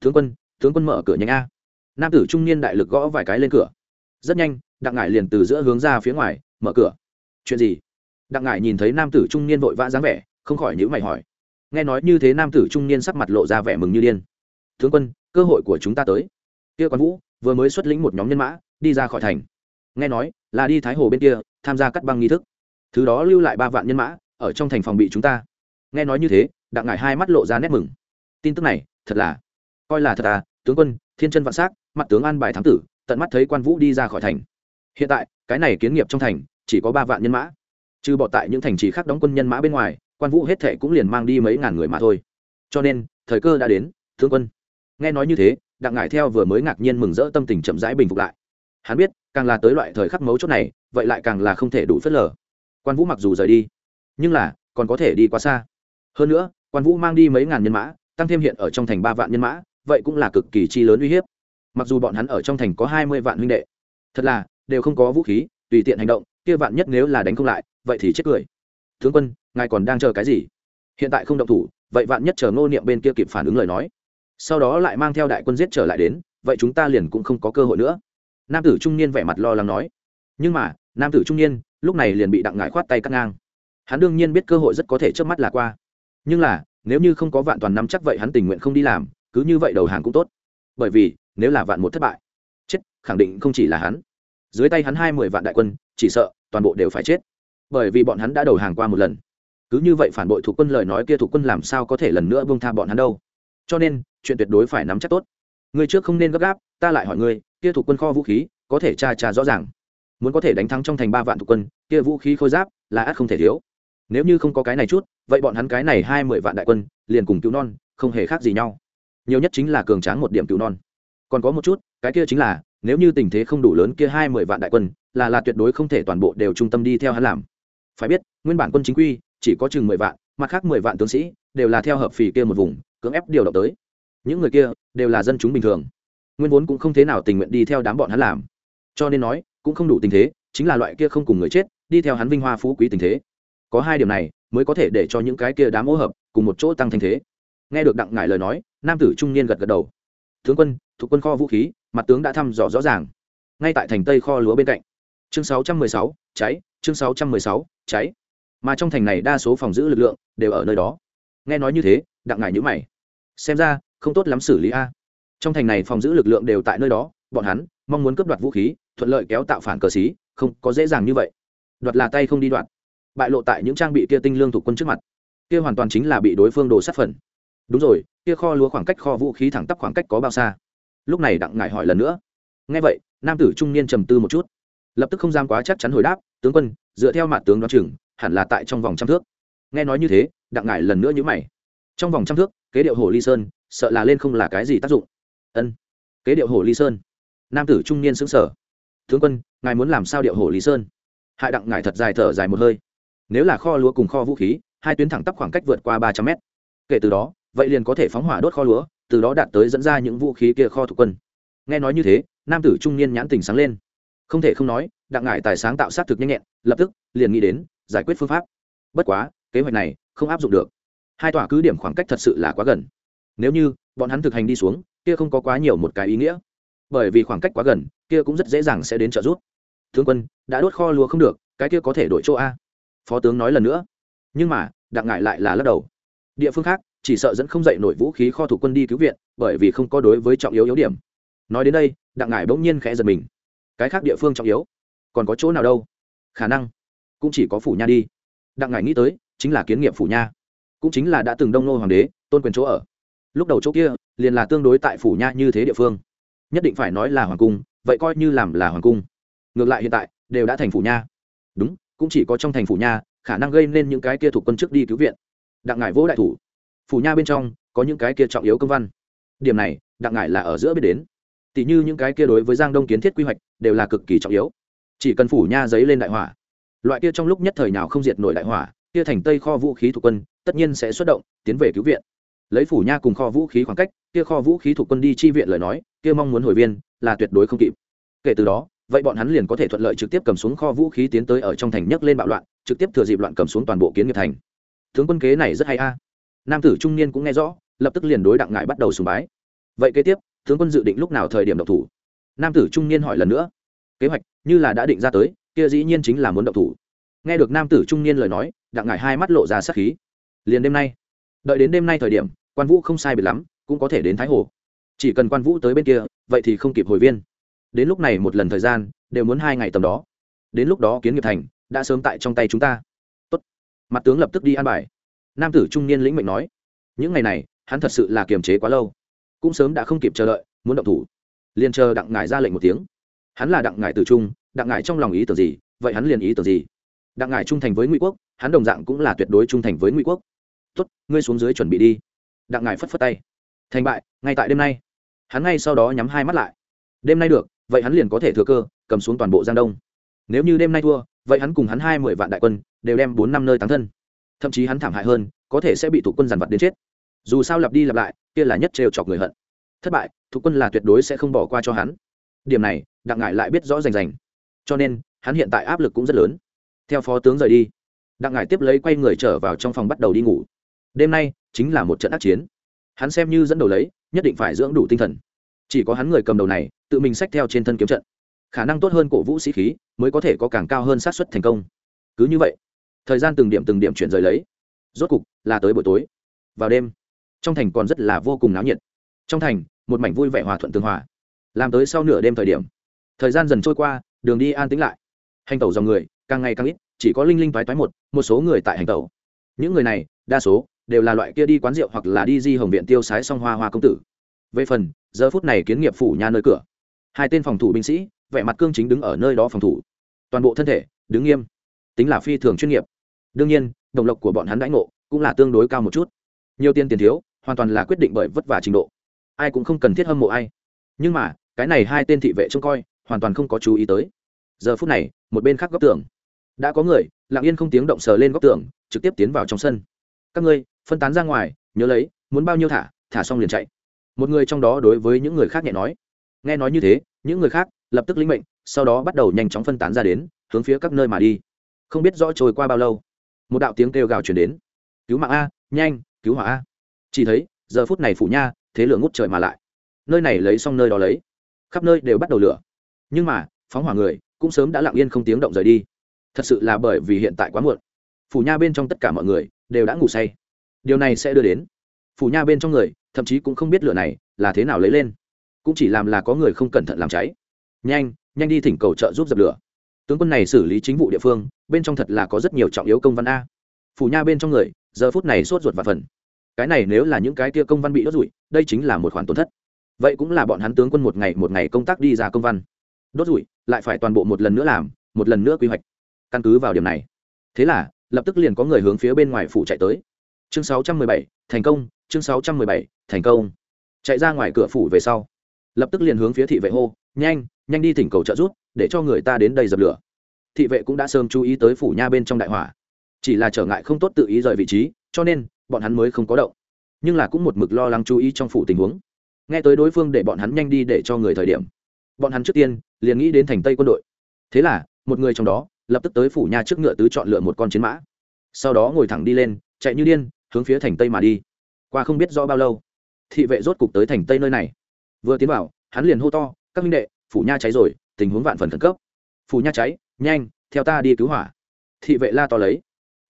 Tướng quân tướng quân mở cửa nhanh a. Nam tử trung niên đại lực gõ vài cái lên cửa. Rất nhanh, đặng ngải liền từ giữa hướng ra phía ngoài, mở cửa chuyện gì? Đặng ngải nhìn thấy nam tử trung niên vội vã dáng vẻ, không khỏi nhữ mày hỏi. Nghe nói như thế nam tử trung niên sắc mặt lộ ra vẻ mừng như điên. Tướng quân, cơ hội của chúng ta tới. Kia quan vũ, vừa mới xuất lĩnh một nhóm nhân mã, đi ra khỏi thành. Nghe nói, là đi thái hồ bên kia, tham gia cắt băng nghi thức. Thứ đó lưu lại ba vạn nhân mã, ở trong thành phòng bị chúng ta. Nghe nói như thế, đặng ngải hai mắt lộ ra nét mừng. Tin tức này, thật là, coi là thật à tướng quân, thiên chân vạn s á c mặt tướng an bài thắng tử, tận mắt thấy quan vũ đi ra khỏi thành. Hiện tại, cái này kiến nghiệp trong thành chỉ có ba vạn nhân mã. Trừ bỏ tại những thành trì khác đóng quân nhân mã bên ngoài, quan vũ hết thệ cũng liền mang đi mấy ngàn người mà thôi. Cho nên, thời cơ đã đến, thương quân. Nghe nói như thế, đặng ngải theo vừa mới ngạc nhiên mừng rỡ tâm tình chậm rãi bình phục lại. Hắn biết, càng là tới loại thời khắc mấu chốt này, vậy lại càng là không thể đủ phớt lờ. Quan vũ mặc dù rời đi, nhưng là, còn có thể đi quá xa. Hơn nữa, quan vũ mang đi mấy ngàn nhân mã, tăng thêm hiện ở trong thành ba vạn nhân mã, vậy cũng là cực kỳ chi lớn uy hiếp. Mặc dù bọn hắn ở trong thành có hai mươi vạn huynh đệ, thật là, đều không có vũ khí, tùy tiện hành động kia vạn nhất nếu là đánh không lại, vậy thì chết cười. Tướng quân, ngài còn đang chờ cái gì? Hiện tại không động thủ, vậy vạn nhất chờ ngô niệm bên kia kịp phản ứng lời nói. Sau đó lại mang theo đại quân giết trở lại đến, vậy chúng ta liền cũng không có cơ hội nữa. Nam tử trung niên vẻ mặt lo lắng nói. Nhưng mà, nam tử trung niên, lúc này liền bị đặng ngải khoát tay cắt ngang. Hắn đương nhiên biết cơ hội rất có thể trước mắt là qua. Nhưng là, nếu như không có vạn toàn năm chắc vậy hắn tình nguyện không đi làm, cứ như vậy đầu hàng cũng tốt. Bởi vì, nếu là vạn một thất bại, chết, khẳng định không chỉ là hắn dưới tay hắn hai mươi vạn đại quân, chỉ sợ toàn bộ đều phải chết. Bởi vì bọn hắn đã đầu hàng qua một lần. Cứ như vậy phản bội thủ quân lời nói kia thủ quân làm sao có thể lần nữa bông tha bọn hắn đâu? Cho nên, chuyện tuyệt đối phải nắm chắc tốt. Người trước không nên gấp gáp, ta lại hỏi ngươi kia thủ quân kho vũ khí, có thể tra tra rõ ràng. Muốn có thể đánh thắng trong thành ba vạn thủ quân, kia vũ khí khôi giáp, là ắt không thể thiếu. Nếu như không có cái này chút, vậy bọn hắn cái này hai mươi vạn đại quân, liền cùng cứu non, không hề khác gì nhau. Nhiều nhất chính là cường tráng một điểm cứu non. Còn có một chút, cái kia chính là nếu như tình thế không đủ lớn kia hai mươi vạn đại quân, là là tuyệt đối không thể toàn bộ đều trung tâm đi theo hắn làm. Phải biết, nguyên bản quân chính quy, chỉ có chừng mười vạn, mặt khác mười vạn tướng sĩ, đều là theo hợp phì kia một vùng, cưỡng ép điều động tới. Những người kia, đều là dân chúng bình thường. Nguyên vốn cũng không thế nào tình nguyện đi theo đám bọn hắn làm. Cho nên nói, cũng không đủ tình thế, chính là loại kia không cùng người chết, đi theo hắn vinh hoa phú quý tình thế. Có hai điểm này, mới có thể để cho những cái kia đám ô hợp, cùng một chỗ tăng thanh thế. Nghe được đặng ngải lời nói, nam tử trung niên gật gật đầu. Tướng quân, thuộc quân kho vũ khí mặt tướng đã thăm dò rõ ràng. Ngay tại thành tây kho lúa bên cạnh. Chương 616, cháy. Chương 616, cháy. Mà trong thành này đa số phòng giữ lực lượng đều ở nơi đó. Nghe nói như thế đặng ngải nhữ mày. Xem ra không tốt lắm xử lý a. Trong thành này phòng giữ lực lượng đều tại nơi đó bọn hắn mong muốn cướp đoạt vũ khí thuận lợi kéo tạo phản cờ xí không có dễ dàng như vậy. Đoạt là tay không đi đoạt. Bại lộ tại những trang bị kia tinh lương thuộc quân trước mặt. Kia hoàn toàn chính là bị đối phương đồ sát phần. Đúng rồi kia kho lúa khoảng cách kho vũ khí thẳng tắp khoảng cách có bao xa? Lúc này đặng ngải hỏi lần nữa. Nghe vậy, nam tử trung niên trầm tư một chút. Lập tức không dám quá chắc chắn hồi đáp, tướng quân, dựa theo mặt tướng đoán chừng, hẳn là tại trong vòng trăm thước. Nghe nói như thế, đặng ngải lần nữa nhữ mày. Trong vòng trăm thước, kế điệu hồ ly sơn, sợ là lên không là cái gì tác dụng. Ân, kế điệu hồ ly sơn. Nam tử trung niên xứng sở tướng quân, ngài muốn làm sao điệu hồ ly sơn? Hại đặng ngải thật dài thở dài một hơi. Nếu là kho lúa cùng kho vũ khí, hai tuyến thẳng tắp khoảng cách vượt qua ba trăm mét. Kể từ đó, vậy liền có thể phóng hỏa đốt kho lúa từ đó đạt tới dẫn ra những vũ khí kia kho thuộc quân. Nghe nói như thế, nam tử trung niên nhãn tình sáng lên. Không thể không nói, đặng ngải tài sáng tạo sát thực nhanh nhẹn, lập tức, liền nghĩ đến, giải quyết phương pháp. Bất quá, kế hoạch này, không áp dụng được. Hai tòa cứ điểm khoảng cách thật sự là quá gần. Nếu như, bọn hắn thực hành đi xuống, kia không có quá nhiều một cái ý nghĩa. Bởi vì khoảng cách quá gần, kia cũng rất dễ dàng sẽ đến trợ giúp. Tướng quân, đã đốt kho lúa không được, cái kia có thể đổi chỗ a. Phó tướng nói lần nữa. Nhưng mà, đặng ngại lại là lắc đầu. Địa phương khác chỉ sợ dẫn không dậy nổi vũ khí kho thủ quân đi cứu viện, bởi vì không có đối với trọng yếu yếu điểm. Nói đến đây, đặng ngải bỗng nhiên khẽ giật mình. Cái khác địa phương trọng yếu? Còn có chỗ nào đâu? Khả năng cũng chỉ có phủ nha đi. Đặng ngải nghĩ tới, chính là kiến nghiệp phủ nha. Cũng chính là đã từng đông nô hoàng đế, tôn quyền chỗ ở. Lúc đầu chỗ kia, liền là tương đối tại phủ nha như thế địa phương. Nhất định phải nói là hoàng cung, vậy coi như làm là hoàng cung. Ngược lại hiện tại, đều đã thành phủ nha. Đúng, cũng chỉ có trong thành phủ nha, khả năng gây nên những cái kia thuộc quân trước đi cứu viện. Đặng ngải vỗ đại thủ phủ nha bên trong có những cái kia trọng yếu công văn. Điểm này, đặng ngải là ở giữa biết đến. Tỷ như những cái kia đối với giang đông kiến thiết quy hoạch đều là cực kỳ trọng yếu. Chỉ cần phủ nha giấy lên đại hỏa, loại kia trong lúc nhất thời nào không diệt nổi đại hỏa, kia thành tây kho vũ khí thuộc quân tất nhiên sẽ xuất động, tiến về cứu viện. Lấy phủ nha cùng kho vũ khí khoảng cách, kia kho vũ khí thuộc quân đi chi viện lời nói, kia mong muốn hồi viên là tuyệt đối không kịp. Kể từ đó, vậy bọn hắn liền có thể thuận lợi trực tiếp cầm xuống kho vũ khí tiến tới ở trong thành nhấc lên bạo loạn, trực tiếp thừa dịp loạn cầm xuống toàn bộ kiến nghiệp thành. Tướng quân kế này rất hay a nam tử trung niên cũng nghe rõ, lập tức liền đối đặng ngại bắt đầu sùng bái. Vậy kế tiếp, tướng quân dự định lúc nào thời điểm độc thủ? Nam tử trung niên hỏi lần nữa. Kế hoạch, như là đã định ra tới, kia dĩ nhiên chính là muốn độc thủ. Nghe được nam tử trung niên lời nói, đặng ngải hai mắt lộ ra sắc khí. Liền đêm nay, đợi đến đêm nay thời điểm, quan vũ không sai biệt lắm, cũng có thể đến thái hồ. Chỉ cần quan vũ tới bên kia, vậy thì không kịp hồi viên. Đến lúc này một lần thời gian, đều muốn hai ngày tầm đó. Đến lúc đó kiến nghiệp thành, đã sớm tại trong tay chúng ta. Tốt. mặt tướng lập tức đi an bài nam tử trung niên lĩnh mệnh nói, những ngày này, hắn thật sự là kiềm chế quá lâu, cũng sớm đã không kịp chờ đợi, muốn động thủ. Liền chờ đặng ngải ra lệnh một tiếng. Hắn là đặng ngải từ trung, đặng ngải trong lòng ý tưởng gì, vậy hắn liền ý tưởng gì? Đặng ngải trung thành với ngụy quốc, hắn đồng dạng cũng là tuyệt đối trung thành với ngụy quốc. Tuất ngươi xuống dưới chuẩn bị đi. Đặng ngải phất phất tay. Thành bại, ngay tại đêm nay. Hắn ngay sau đó nhắm hai mắt lại. Đêm nay được, vậy hắn liền có thể thừa cơ, cầm xuống toàn bộ giang đông. Nếu như đêm nay thua, vậy hắn cùng hắn hai mươi vạn đại quân, đều đem bốn năm nơi tán thân thậm chí hắn thảm hại hơn, có thể sẽ bị thủ quân giàn vật đến chết. Dù sao lặp đi lặp lại, kia là nhất trêu chọc người hận. Thất bại thủ quân là tuyệt đối sẽ không bỏ qua cho hắn. Điểm này, đặng ngải lại biết rõ rành rành. Cho nên, hắn hiện tại áp lực cũng rất lớn. Theo phó tướng rời đi, đặng ngải tiếp lấy quay người trở vào trong phòng bắt đầu đi ngủ. Đêm nay, chính là một trận ác chiến. Hắn xem như dẫn đầu lấy, nhất định phải dưỡng đủ tinh thần. Chỉ có hắn người cầm đầu này, tự mình xách theo trên thân kiếm trận. Khả năng tốt hơn cổ vũ sĩ khí, mới có thể có càng cao hơn sát xuất thành công. Cứ như vậy thời gian từng điểm từng điểm chuyển rời lấy. Rốt cục, là tới buổi tối. Vào đêm, trong thành còn rất là vô cùng náo nhiệt. Trong thành, một mảnh vui vẻ hòa thuận tương hòa. Làm tới sau nửa đêm thời điểm, thời gian dần trôi qua, đường đi an tĩnh lại. Hành tẩu dòng người, càng ngày càng ít, chỉ có linh linh toái toái một một số người tại hành tẩu. Những người này, đa số, đều là loại kia đi quán rượu hoặc là đi di hồng viện tiêu sái song hoa hoa công tử. Về phần, giờ phút này kiến nghiệp phủ nhà nơi cửa. Hai tên phòng thủ binh sĩ, vẻ mặt cương chính đứng ở nơi đó phòng thủ. Toàn bộ thân thể, đứng nghiêm. Tính là phi thường chuyên nghiệp đương nhiên, đồng lộc của bọn hắn đãi ngộ cũng là tương đối cao một chút. Nhiều tiền tiền thiếu, hoàn toàn là quyết định bởi vất vả trình độ. Ai cũng không cần thiết hâm mộ ai. Nhưng mà, cái này hai tên thị vệ trông coi, hoàn toàn không có chú ý tới. Giờ phút này, một bên khác góc tường. Đã có người, lặng yên không tiếng động sờ lên góc tường, trực tiếp tiến vào trong sân. Các ngươi, phân tán ra ngoài, nhớ lấy, muốn bao nhiêu thả thả xong liền chạy. Một người trong đó đối với những người khác nhẹ nói. Nghe nói như thế, những người khác lập tức lĩnh mệnh, sau đó bắt đầu nhanh chóng phân tán ra đến, hướng phía các nơi mà đi. Không biết rõ trôi qua bao lâu một đạo tiếng kêu gào truyền đến. Cứu mạng a, nhanh, cứu hỏa a. Chỉ thấy, giờ phút này phủ nha, thế lượng ngút trời mà lại. Nơi này lấy xong nơi đó lấy. Khắp nơi đều bắt đầu lửa. Nhưng mà, phóng hỏa người, cũng sớm đã lặng yên không tiếng động rời đi. Thật sự là bởi vì hiện tại quá muộn. Phủ nha bên trong tất cả mọi người, đều đã ngủ say. Điều này sẽ đưa đến. Phủ nha bên trong người, thậm chí cũng không biết lửa này là thế nào lấy lên. Cũng chỉ làm là có người không cẩn thận làm cháy. Nhanh nhanh đi thỉnh cầu trợ giúp dập lửa tướng quân này xử lý chính vụ địa phương bên trong thật là có rất nhiều trọng yếu công văn a. Phủ nha bên trong người giờ phút này sốt ruột và phần. Cái này nếu là những cái kia công văn bị đốt rụi đây chính là một khoản tổn thất. Vậy cũng là bọn hắn tướng quân một ngày một ngày công tác đi ra công văn. Đốt rụi lại phải toàn bộ một lần nữa làm một lần nữa quy hoạch. Căn cứ vào điểm này. Thế là lập tức liền có người hướng phía bên ngoài phủ chạy tới. Chương 617, thành công chương 617, thành công. Chạy ra ngoài cửa phủ về sau. Lập tức liền hướng phía thị vệ hô nhanh nhanh đi thỉnh cầu trợ giúp để cho người ta đến đây dập lửa. Thị vệ cũng đã sớm chú ý tới phủ nha bên trong đại hỏa. Chỉ là trở ngại không tốt tự ý rời vị trí, cho nên, bọn hắn mới không có động. Nhưng là cũng một mực lo lắng chú ý trong phủ tình huống. Nghe tới đối phương để bọn hắn nhanh đi để cho người thời điểm, bọn hắn trước tiên liền nghĩ đến thành tây quân đội. Thế là, một người trong đó, lập tức tới phủ nha trước ngựa tứ chọn lựa một con chiến mã. Sau đó ngồi thẳng đi lên, chạy như điên, hướng phía thành tây mà đi. Qua không biết rõ bao lâu, thị vệ rốt cục tới thành tây nơi này. Vừa tiến vào, hắn liền hô to, các minh đệ, phủ nha cháy rồi tình huống vạn phần khẩn cấp. Phủ nha cháy nhanh theo ta đi cứu hỏa. Thị vệ la to lấy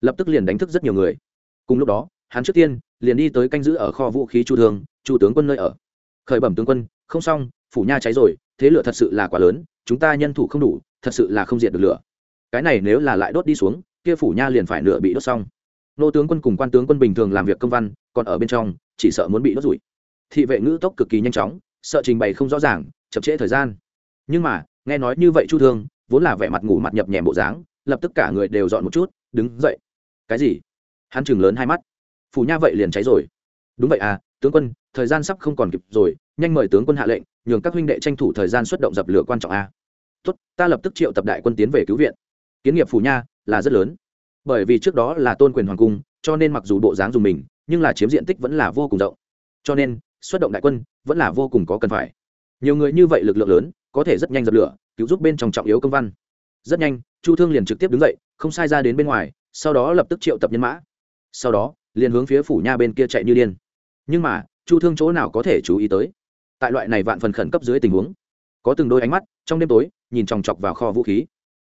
lập tức liền đánh thức rất nhiều người. Cùng lúc đó hắn trước tiên liền đi tới canh giữ ở kho vũ khí chu thường, chu tướng quân nơi ở. Khởi bẩm tướng quân không xong phủ nha cháy rồi thế lửa thật sự là quá lớn chúng ta nhân thủ không đủ thật sự là không diệt được lửa. Cái này nếu là lại đốt đi xuống kia phủ nha liền phải nửa bị đốt xong. Nô tướng quân cùng quan tướng quân bình thường làm việc công văn còn ở bên trong chỉ sợ muốn bị đốt rủi. Thị vệ ngữ tốc cực kỳ nhanh chóng sợ trình bày không rõ ràng chậm trễ thời gian. Nhưng mà nghe nói như vậy chu thương, vốn là vẻ mặt ngủ mặt nhập nhèm bộ dáng, lập tức cả người đều dọn một chút, đứng dậy. Cái gì? Hắn chừng lớn hai mắt. Phủ nha vậy liền cháy rồi. Đúng vậy à tướng quân, thời gian sắp không còn kịp rồi, nhanh mời tướng quân hạ lệnh, nhường các huynh đệ tranh thủ thời gian xuất động dập lửa quan trọng a. Tốt, ta lập tức triệu tập đại quân tiến về cứu viện. Kiến nghiệp phủ nha là rất lớn. Bởi vì trước đó là tôn quyền hoàng cung, cho nên mặc dù bộ dáng dùng mình, nhưng là chiếm diện tích vẫn là vô cùng rộng. Cho nên, xuất động đại quân vẫn là vô cùng có cần phải. Nhiều người như vậy lực lượng lớn có thể rất nhanh dập lửa, cứu giúp bên trong trọng yếu công văn. Rất nhanh, chu thương liền trực tiếp đứng dậy, không sai ra đến bên ngoài, sau đó lập tức triệu tập nhân mã. Sau đó, liền hướng phía phủ nha bên kia chạy như điên. Nhưng mà, chu thương chỗ nào có thể chú ý tới? Tại loại này vạn phần khẩn cấp dưới tình huống, có từng đôi ánh mắt, trong đêm tối, nhìn chòng chọc vào kho vũ khí.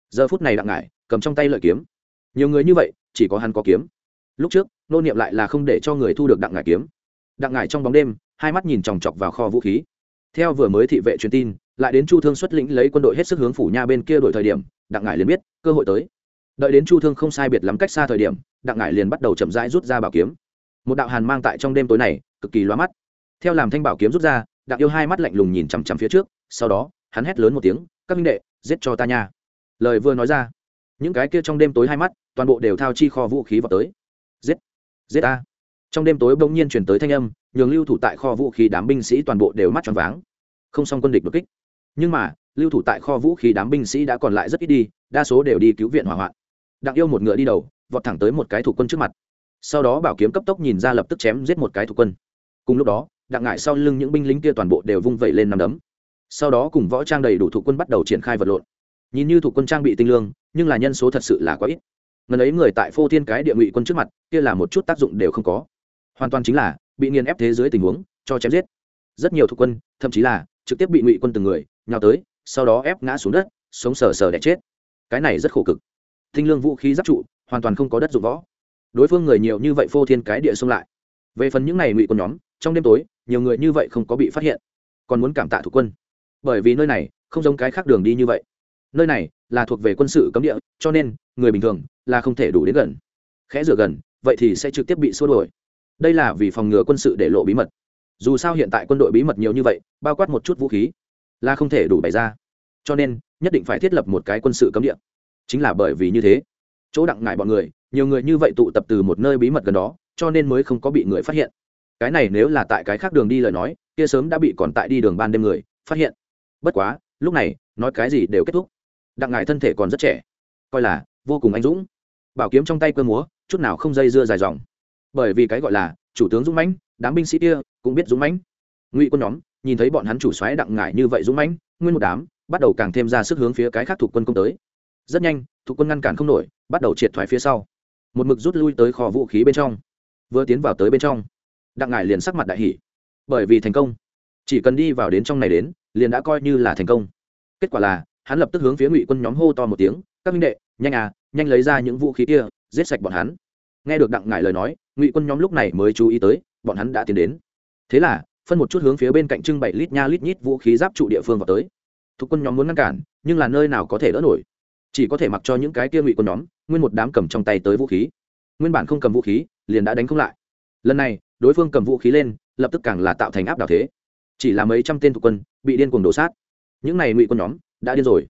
Giờ phút này đặng ngải, cầm trong tay lợi kiếm. Nhiều người như vậy, chỉ có hắn có kiếm. Lúc trước, nô niệm lại là không để cho người thu được đặng ngải kiếm. Đặng ngải trong bóng đêm, hai mắt nhìn chòng chọc vào kho vũ khí. Theo vừa mới thị vệ truyền tin lại đến chu thương xuất lĩnh lấy quân đội hết sức hướng phủ nha bên kia đổi thời điểm, đặng ngải liền biết, cơ hội tới. Đợi đến chu thương không sai biệt lắm cách xa thời điểm, đặng ngải liền bắt đầu chậm rãi rút ra bảo kiếm. Một đạo hàn mang tại trong đêm tối này, cực kỳ loa mắt. Theo làm thanh bảo kiếm rút ra, đặng yêu hai mắt lạnh lùng nhìn chằm chằm phía trước, sau đó, hắn hét lớn một tiếng, các minh đệ, giết cho ta nha. Lời vừa nói ra, những cái kia trong đêm tối hai mắt, toàn bộ đều thao chi kho vũ khí vào tới. Giết giết ta. Trong đêm tối bỗng nhiên chuyển tới thanh âm, nhường lưu thủ tại kho vũ khí đám binh sĩ toàn bộ đều mắt tròn váng. Không xong quân địch đột kích nhưng mà, lưu thủ tại kho vũ khí đám binh sĩ đã còn lại rất ít đi, đa số đều đi cứu viện hỏa hoạn. Đặng yêu một ngựa đi đầu, vọt thẳng tới một cái thủ quân trước mặt. Sau đó bảo kiếm cấp tốc nhìn ra lập tức chém giết một cái thủ quân. Cùng lúc đó, đặng ngại sau lưng những binh lính kia toàn bộ đều vung vẩy lên nằm đấm. Sau đó cùng võ trang đầy đủ thủ quân bắt đầu triển khai vật lộn. Nhìn như thủ quân trang bị tinh lương, nhưng là nhân số thật sự là quá ít. Ngần ấy người tại phô thiên cái địa ngụy quân trước mặt, kia là một chút tác dụng đều không có. Hoàn toàn chính là, bị nghiền ép thế dưới tình huống, cho chém giết. Rất nhiều thủ quân, thậm chí là trực tiếp bị ngụy quân từng người nhào tới, sau đó ép ngã xuống đất, sống sờ sờ đẻ chết. Cái này rất khổ cực. Thinh lương vũ khí giáp trụ, hoàn toàn không có đất dụng võ. Đối phương người nhiều như vậy phô thiên cái địa xông lại. Về phần những này ngụy quân nhóm, trong đêm tối, nhiều người như vậy không có bị phát hiện. Còn muốn cảm tạ thủ quân. Bởi vì nơi này, không giống cái khác đường đi như vậy. Nơi này là thuộc về quân sự cấm địa, cho nên, người bình thường là không thể đủ đến gần. Khẽ rửa gần, vậy thì sẽ trực tiếp bị xua đuổi. Đây là vì phòng ngừa quân sự để lộ bí mật. Dù sao hiện tại quân đội bí mật nhiều như vậy, bao quát một chút vũ khí là không thể đủ bày ra. Cho nên, nhất định phải thiết lập một cái quân sự cấm địa. Chính là bởi vì như thế, chỗ đặng ngại bọn người, nhiều người như vậy tụ tập từ một nơi bí mật gần đó, cho nên mới không có bị người phát hiện. Cái này nếu là tại cái khác đường đi lời nói, kia sớm đã bị còn tại đi đường ban đêm người, phát hiện. Bất quá, lúc này, nói cái gì đều kết thúc. Đặng ngại thân thể còn rất trẻ, coi là vô cùng anh dũng. Bảo kiếm trong tay cơ múa, chút nào không dây dưa dài dòng. Bởi vì cái gọi là chủ tướng dũng mãnh, đám binh sĩ kia cũng biết dũng mãnh. Ngụy quân nhóm nhìn thấy bọn hắn chủ xoáy đặng ngải như vậy dũng mãnh, nguyên một đám bắt đầu càng thêm ra sức hướng phía cái khác thuộc quân công tới. Rất nhanh, thuộc quân ngăn cản không nổi, bắt đầu triệt thoái phía sau. Một mực rút lui tới kho vũ khí bên trong. Vừa tiến vào tới bên trong, đặng ngải liền sắc mặt đại hỷ bởi vì thành công, chỉ cần đi vào đến trong này đến, liền đã coi như là thành công. Kết quả là, hắn lập tức hướng phía ngụy quân nhóm hô to một tiếng, các minh đệ, nhanh à nhanh lấy ra những vũ khí kia, giết sạch bọn hắn. Nghe được đặng ngải lời nói, ngụy quân nhóm lúc này mới chú ý tới, bọn hắn đã tiến đến. Thế là phân một chút hướng phía bên cạnh trưng bày lít nha lít nhít vũ khí giáp trụ địa phương vào tới. Thuộc quân nhóm muốn ngăn cản, nhưng là nơi nào có thể đỡ nổi. Chỉ có thể mặc cho những cái kia ngụy quân nhóm, nguyên một đám cầm trong tay tới vũ khí. Nguyên bản không cầm vũ khí, liền đã đánh không lại. Lần này, đối phương cầm vũ khí lên, lập tức càng là tạo thành áp đảo thế. Chỉ là mấy trăm tên thuộc quân bị điên cuồng đổ sát. Những này ngụy quân nhóm đã điên rồi.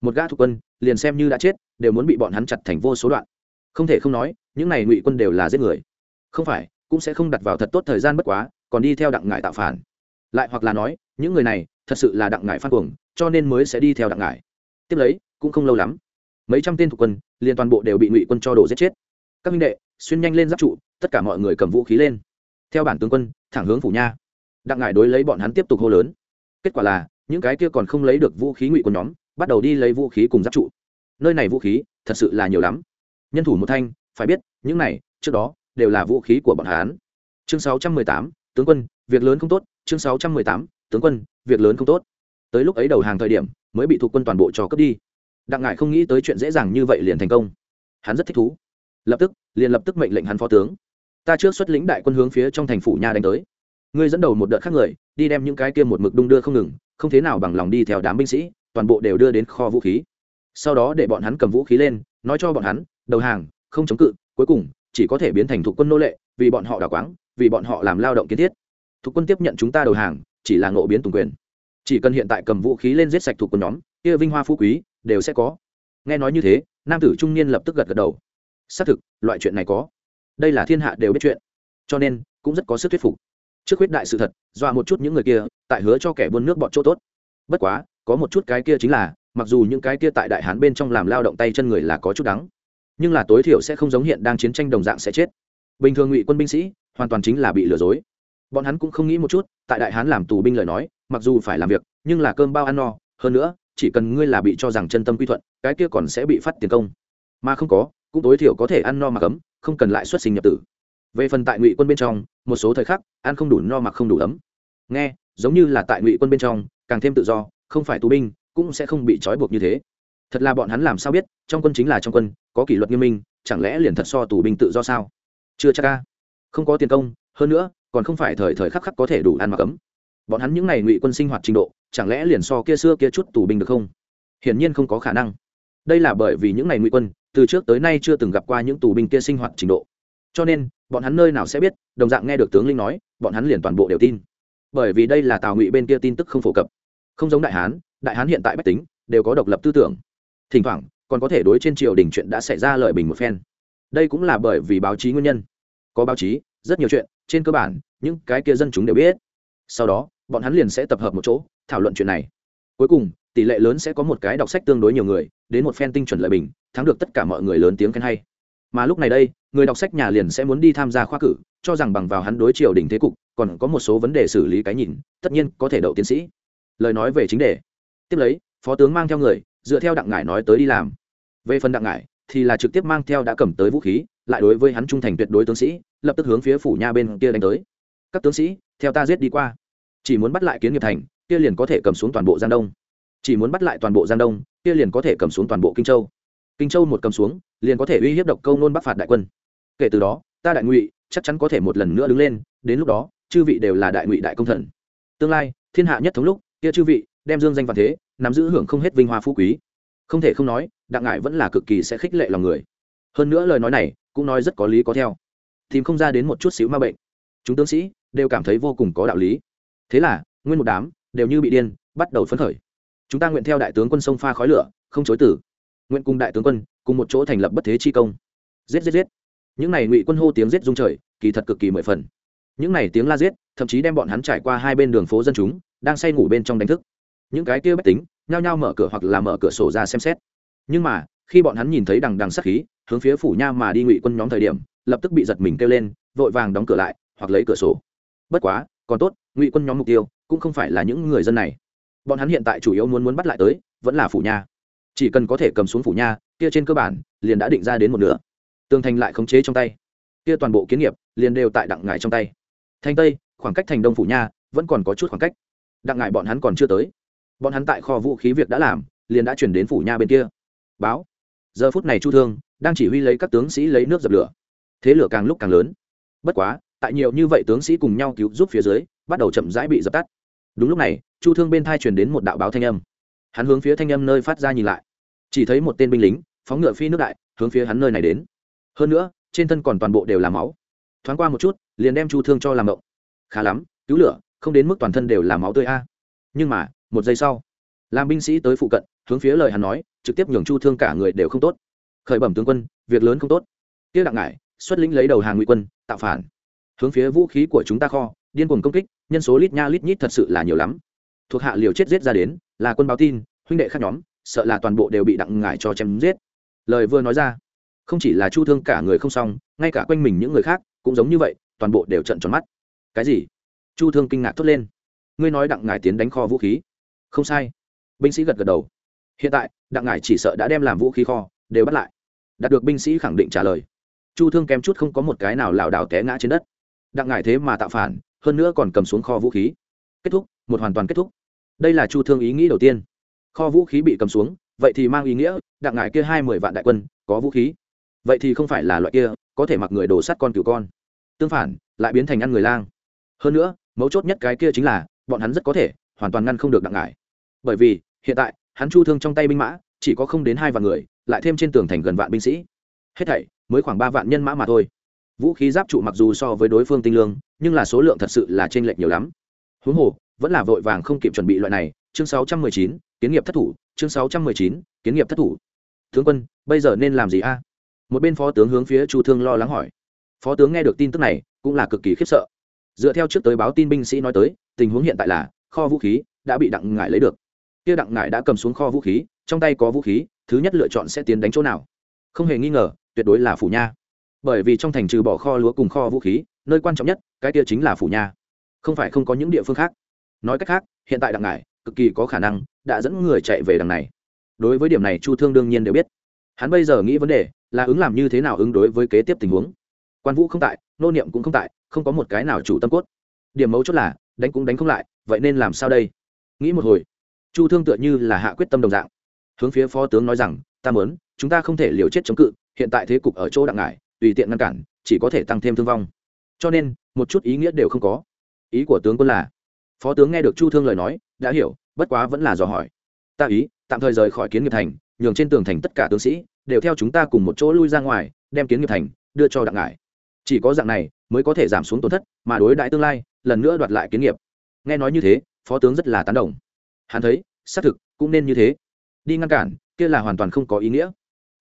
Một gã thuộc quân liền xem như đã chết, đều muốn bị bọn hắn chặt thành vô số đoạn. Không thể không nói, những này ngụy quân đều là giết người. Không phải, cũng sẽ không đặt vào thật tốt thời gian bất quá còn đi theo đặng ngải tạo phản. Lại hoặc là nói những người này thật sự là đặng ngải phát cuồng cho nên mới sẽ đi theo đặng ngải. Tiếp lấy cũng không lâu lắm mấy trăm tên thuộc quân liền toàn bộ đều bị ngụy quân cho đổ giết chết. Các minh đệ xuyên nhanh lên giáp trụ tất cả mọi người cầm vũ khí lên. Theo bản tướng quân thẳng hướng phủ nha. Đặng ngải đối lấy bọn hắn tiếp tục hô lớn. Kết quả là những cái kia còn không lấy được vũ khí ngụy quân nhóm bắt đầu đi lấy vũ khí cùng giáp trụ. Nơi này vũ khí thật sự là nhiều lắm. Nhân thủ một thanh phải biết những này trước đó đều là vũ khí của bọn hán chương 618, tướng quân việc lớn không tốt chương 618, tướng quân việc lớn không tốt. Tới lúc ấy đầu hàng thời điểm mới bị thuộc quân toàn bộ cho cướp đi. Đặng ngải không nghĩ tới chuyện dễ dàng như vậy liền thành công. Hắn rất thích thú. Lập tức liền lập tức mệnh lệnh hắn phó tướng. Ta trước xuất lĩnh đại quân hướng phía trong thành phủ nhà đánh tới. Ngươi dẫn đầu một đợt khác người đi đem những cái kia một mực đung đưa không ngừng không thế nào bằng lòng đi theo đám binh sĩ toàn bộ đều đưa đến kho vũ khí. Sau đó để bọn hắn cầm vũ khí lên nói cho bọn hắn đầu hàng không chống cự cuối cùng chỉ có thể biến thành thuộc quân nô lệ vì bọn họ đào quáng vì bọn họ làm lao động kiến thiết. Thuộc quân tiếp nhận chúng ta đầu hàng, chỉ là ngộ biến tùng quyền. Chỉ cần hiện tại cầm vũ khí lên giết sạch thuộc quân nhóm, kia vinh hoa phú quý, đều sẽ có. Nghe nói như thế, nam tử trung niên lập tức gật gật đầu. Xác thực, loại chuyện này có. Đây là thiên hạ đều biết chuyện. Cho nên, cũng rất có sức thuyết phục. Trước huyết đại sự thật, dọa một chút những người kia, tại hứa cho kẻ buôn nước bọn chỗ tốt. Bất quá, có một chút cái kia chính là, mặc dù những cái kia tại đại hán bên trong làm lao động tay chân người là có chút đắng, nhưng là tối thiểu sẽ không giống hiện đang chiến tranh đồng dạng sẽ chết. Bình thường ngụy quân binh sĩ hoàn toàn chính là bị lừa dối. Bọn hắn cũng không nghĩ một chút, tại đại hán làm tù binh lời nói, mặc dù phải làm việc, nhưng là cơm bao ăn no, hơn nữa, chỉ cần ngươi là bị cho rằng chân tâm quy thuận, cái kia còn sẽ bị phát tiền công. Mà không có, cũng tối thiểu có thể ăn no mà cấm không cần lại xuất sinh nhập tử. Về phần tại ngụy quân bên trong, một số thời khắc, ăn không đủ no mặc không đủ ấm. Nghe, giống như là tại ngụy quân bên trong, càng thêm tự do, không phải tù binh, cũng sẽ không bị trói buộc như thế. Thật là bọn hắn làm sao biết, trong quân chính là trong quân, có kỷ luật nghiêm minh, chẳng lẽ liền thật so tù binh tự do sao? Chưa chắc ca không có tiền công, hơn nữa, còn không phải thời thời khắc khắc có thể đủ ăn mặc ấm. Bọn hắn những n à y ngụy quân sinh hoạt trình độ, chẳng lẽ liền so kia xưa kia chút tù binh được không? Hiển nhiên không có khả năng. Đây là bởi vì những n à y ngụy quân, từ trước tới nay chưa từng gặp qua những tù binh kia sinh hoạt trình độ. Cho nên, bọn hắn nơi nào sẽ biết, đồng dạng nghe được tướng linh nói, bọn hắn liền toàn bộ đều tin. Bởi vì đây là tào ngụy bên kia tin tức không phổ cập. Không giống đại hán đại hán hiện tại bách tính, đều có độc lập tư tưởng. Thỉnh thoảng, còn có thể đối trên triều đình chuyện đã xảy ra lợi bình một phen. Đây cũng là bởi vì báo chí nguyên nhân có báo chí, rất nhiều chuyện, trên cơ bản, những cái kia dân chúng đều biết. Sau đó, bọn hắn liền sẽ tập hợp một chỗ, thảo luận chuyện này. Cuối cùng, tỷ lệ lớn sẽ có một cái đọc sách tương đối nhiều người, đến một phen tinh chuẩn lợi bình, thắng được tất cả mọi người lớn tiếng khen hay. Mà lúc này đây, người đọc sách nhà liền sẽ muốn đi tham gia khoa cử, cho rằng bằng vào hắn đối triều đình thế cục, còn có một số vấn đề xử lý cái nhìn, tất nhiên có thể đậu tiến sĩ. Lời nói về chính đề. Tiếp lấy, phó tướng mang theo người, dựa theo đặng ngải nói tới đi làm. Về phần đặng ngải thì là trực tiếp mang theo đã cầm tới vũ khí, lại đối với hắn trung thành tuyệt đối tướng sĩ, lập tức hướng phía phủ nha bên kia đánh tới. Các tướng sĩ, theo ta giết đi qua. Chỉ muốn bắt lại kiến nghiệp thành, kia liền có thể cầm xuống toàn bộ giang đông. Chỉ muốn bắt lại toàn bộ giang đông, kia liền có thể cầm xuống toàn bộ kinh châu. Kinh châu một cầm xuống, liền có thể uy hiếp độc câu nôn bắc phạt đại quân. Kể từ đó, ta đại ngụy chắc chắn có thể một lần nữa đứng lên, đến lúc đó, chư vị đều là đại ngụy đại công thần. Tương lai, thiên hạ nhất thống lúc, kia chư vị, đem dương danh và thế, nắm giữ hưởng không hết vinh hoa phú quý không thể không nói, đặng ngại vẫn là cực kỳ sẽ khích lệ lòng người. Hơn nữa lời nói này, cũng nói rất có lý có theo. Tìm không ra đến một chút xíu ma bệnh. Chúng tướng sĩ đều cảm thấy vô cùng có đạo lý. Thế là, nguyên một đám đều như bị điên, bắt đầu phấn khởi. Chúng ta nguyện theo đại tướng quân sông pha khói lửa, không chối tử. Nguyện cùng đại tướng quân cùng một chỗ thành lập bất thế chi công. Giết giết giết. Những này ngụy quân hô tiếng giết rung trời, kỳ thật cực kỳ mười phần. Những này tiếng la giết, thậm chí đem bọn hắn trải qua hai bên đường phố dân chúng, đang say ngủ bên trong đánh thức. Những cái kia bách tính nhao nhao mở cửa hoặc là mở cửa sổ ra xem xét. Nhưng mà, khi bọn hắn nhìn thấy đằng đằng sắc khí, hướng phía phủ nha mà đi ngụy quân nhóm thời điểm, lập tức bị giật mình kêu lên, vội vàng đóng cửa lại, hoặc lấy cửa sổ. Bất quá, còn tốt, ngụy quân nhóm mục tiêu cũng không phải là những người dân này. Bọn hắn hiện tại chủ yếu muốn muốn bắt lại tới, vẫn là phủ nha. Chỉ cần có thể cầm xuống phủ nha, kia trên cơ bản, liền đã định ra đến một nửa. Tường thành lại khống chế trong tay. Kia toàn bộ kiến nghiệp, liền đều tại đặng ngải trong tay. Thành tây, khoảng cách thành đông phủ nha, vẫn còn có chút khoảng cách. Đặng ngải bọn hắn còn chưa tới bọn hắn tại kho vũ khí việc đã làm, liền đã chuyển đến phủ nha bên kia. Báo. Giờ phút này chu thương đang chỉ huy lấy các tướng sĩ lấy nước dập lửa. Thế lửa càng lúc càng lớn. Bất quá, tại nhiều như vậy tướng sĩ cùng nhau cứu giúp phía dưới, bắt đầu chậm rãi bị dập tắt. Đúng lúc này, chu thương bên thai truyền đến một đạo báo thanh âm. Hắn hướng phía thanh âm nơi phát ra nhìn lại. Chỉ thấy một tên binh lính, phóng ngựa phi nước đại, hướng phía hắn nơi này đến. Hơn nữa, trên thân còn toàn bộ đều là máu. Thoáng qua một chút, liền đem chu thương cho làm mộng. khá lắm, cứu lửa, không đến mức toàn thân đều là máu tươi a. Nhưng mà một giây sau, làm binh sĩ tới phụ cận, hướng phía lời hắn nói, trực tiếp nhường chu thương cả người đều không tốt. Khởi bẩm tướng quân, việc lớn không tốt. Tiếc đặng ngại xuất lĩnh lấy đầu hàng ngụy quân, tạo phản. Hướng phía vũ khí của chúng ta kho, điên cuồng công kích, nhân số lít nha lít nhít thật sự là nhiều lắm. Thuộc hạ liều chết giết ra đến, là quân báo tin, huynh đệ khác nhóm, sợ là toàn bộ đều bị đặng ngải cho chém giết. Lời vừa nói ra, không chỉ là chu thương cả người không xong, ngay cả quanh mình những người khác cũng giống như vậy, toàn bộ đều trận tròn mắt. Cái gì? Chu thương kinh ngạc thốt lên. Ngươi nói đặng ngải tiến đánh kho vũ khí không sai. Binh sĩ gật gật đầu. Hiện tại, đặng ngải chỉ sợ đã đem làm vũ khí kho, đều bắt lại. Đạt được binh sĩ khẳng định trả lời. Chu thương kém chút không có một cái nào lảo đảo té ngã trên đất. Đặng ngải thế mà tạo phản, hơn nữa còn cầm xuống kho vũ khí. Kết thúc, một hoàn toàn kết thúc. Đây là chu thương ý nghĩ đầu tiên. Kho vũ khí bị cầm xuống, vậy thì mang ý nghĩa, đặng ngải kia hai mươi vạn đại quân, có vũ khí. Vậy thì không phải là loại kia, có thể mặc người đổ sắt con cừu con. Tương phản, lại biến thành ăn người lang. Hơn nữa, mấu chốt nhất cái kia chính là, bọn hắn rất có thể, hoàn toàn ngăn không được đặng ngải bởi vì, hiện tại, hắn chu thương trong tay binh mã, chỉ có không đến hai vạn người, lại thêm trên tường thành gần vạn binh sĩ. Hết thảy, mới khoảng ba vạn nhân mã mà thôi. Vũ khí giáp trụ mặc dù so với đối phương tinh lương, nhưng là số lượng thật sự là t r ê n lệch nhiều lắm. Huống hồ, vẫn là vội vàng không kịp chuẩn bị loại này, chương sáu trăm mười chín, kiến nghiệp thất thủ, chương sáu trăm mười chín, kiến nghiệp thất thủ. Tướng quân, bây giờ nên làm gì a? Một bên phó tướng hướng phía chu thương lo lắng hỏi. Phó tướng nghe được tin tức này, cũng là cực kỳ khiếp sợ. Dựa theo trước tới báo tin binh sĩ nói tới, tình huống hiện tại là, kho vũ khí đã bị đặng ngải lấy được kia đặng ngải đã cầm xuống kho vũ khí, trong tay có vũ khí, thứ nhất lựa chọn sẽ tiến đánh chỗ nào? Không hề nghi ngờ, tuyệt đối là phủ nha. Bởi vì trong thành trừ bỏ kho lúa cùng kho vũ khí, nơi quan trọng nhất, cái kia chính là phủ nha. Không phải không có những địa phương khác. Nói cách khác, hiện tại đặng ngải, cực kỳ có khả năng, đã dẫn người chạy về đằng này. Đối với điểm này chu thương đương nhiên đều biết. Hắn bây giờ nghĩ vấn đề, là ứng làm như thế nào ứng đối với kế tiếp tình huống. Quan vũ không tại, nô niệm cũng không tại, không có một cái nào chủ tâm cốt. Điểm mấu chốt là, đánh cũng đánh không lại, vậy nên làm sao đây? Nghĩ một hồi chu thương tựa như là hạ quyết tâm đồng dạng. Hướng phía phó tướng nói rằng, ta mớn chúng ta không thể liều chết chống cự, hiện tại thế cục ở chỗ đặng ngải, tùy tiện ngăn cản, chỉ có thể tăng thêm thương vong. Cho nên, một chút ý nghĩa đều không có. Ý của tướng quân là, phó tướng nghe được chu thương lời nói, đã hiểu, bất quá vẫn là dò hỏi. Ta ý, tạm thời rời khỏi kiến nghiệp thành, nhường trên tường thành tất cả tướng sĩ, đều theo chúng ta cùng một chỗ lui ra ngoài, đem kiến nghiệp thành đưa cho đặng ngải. Chỉ có dạng này, mới có thể giảm xuống tổn thất, mà đối đại tương lai, lần nữa đoạt lại kiến nghiệp. Nghe nói như thế, phó tướng rất là tán đồng hắn thấy, xác thực, cũng nên như thế. Đi ngăn cản, kia là hoàn toàn không có ý nghĩa.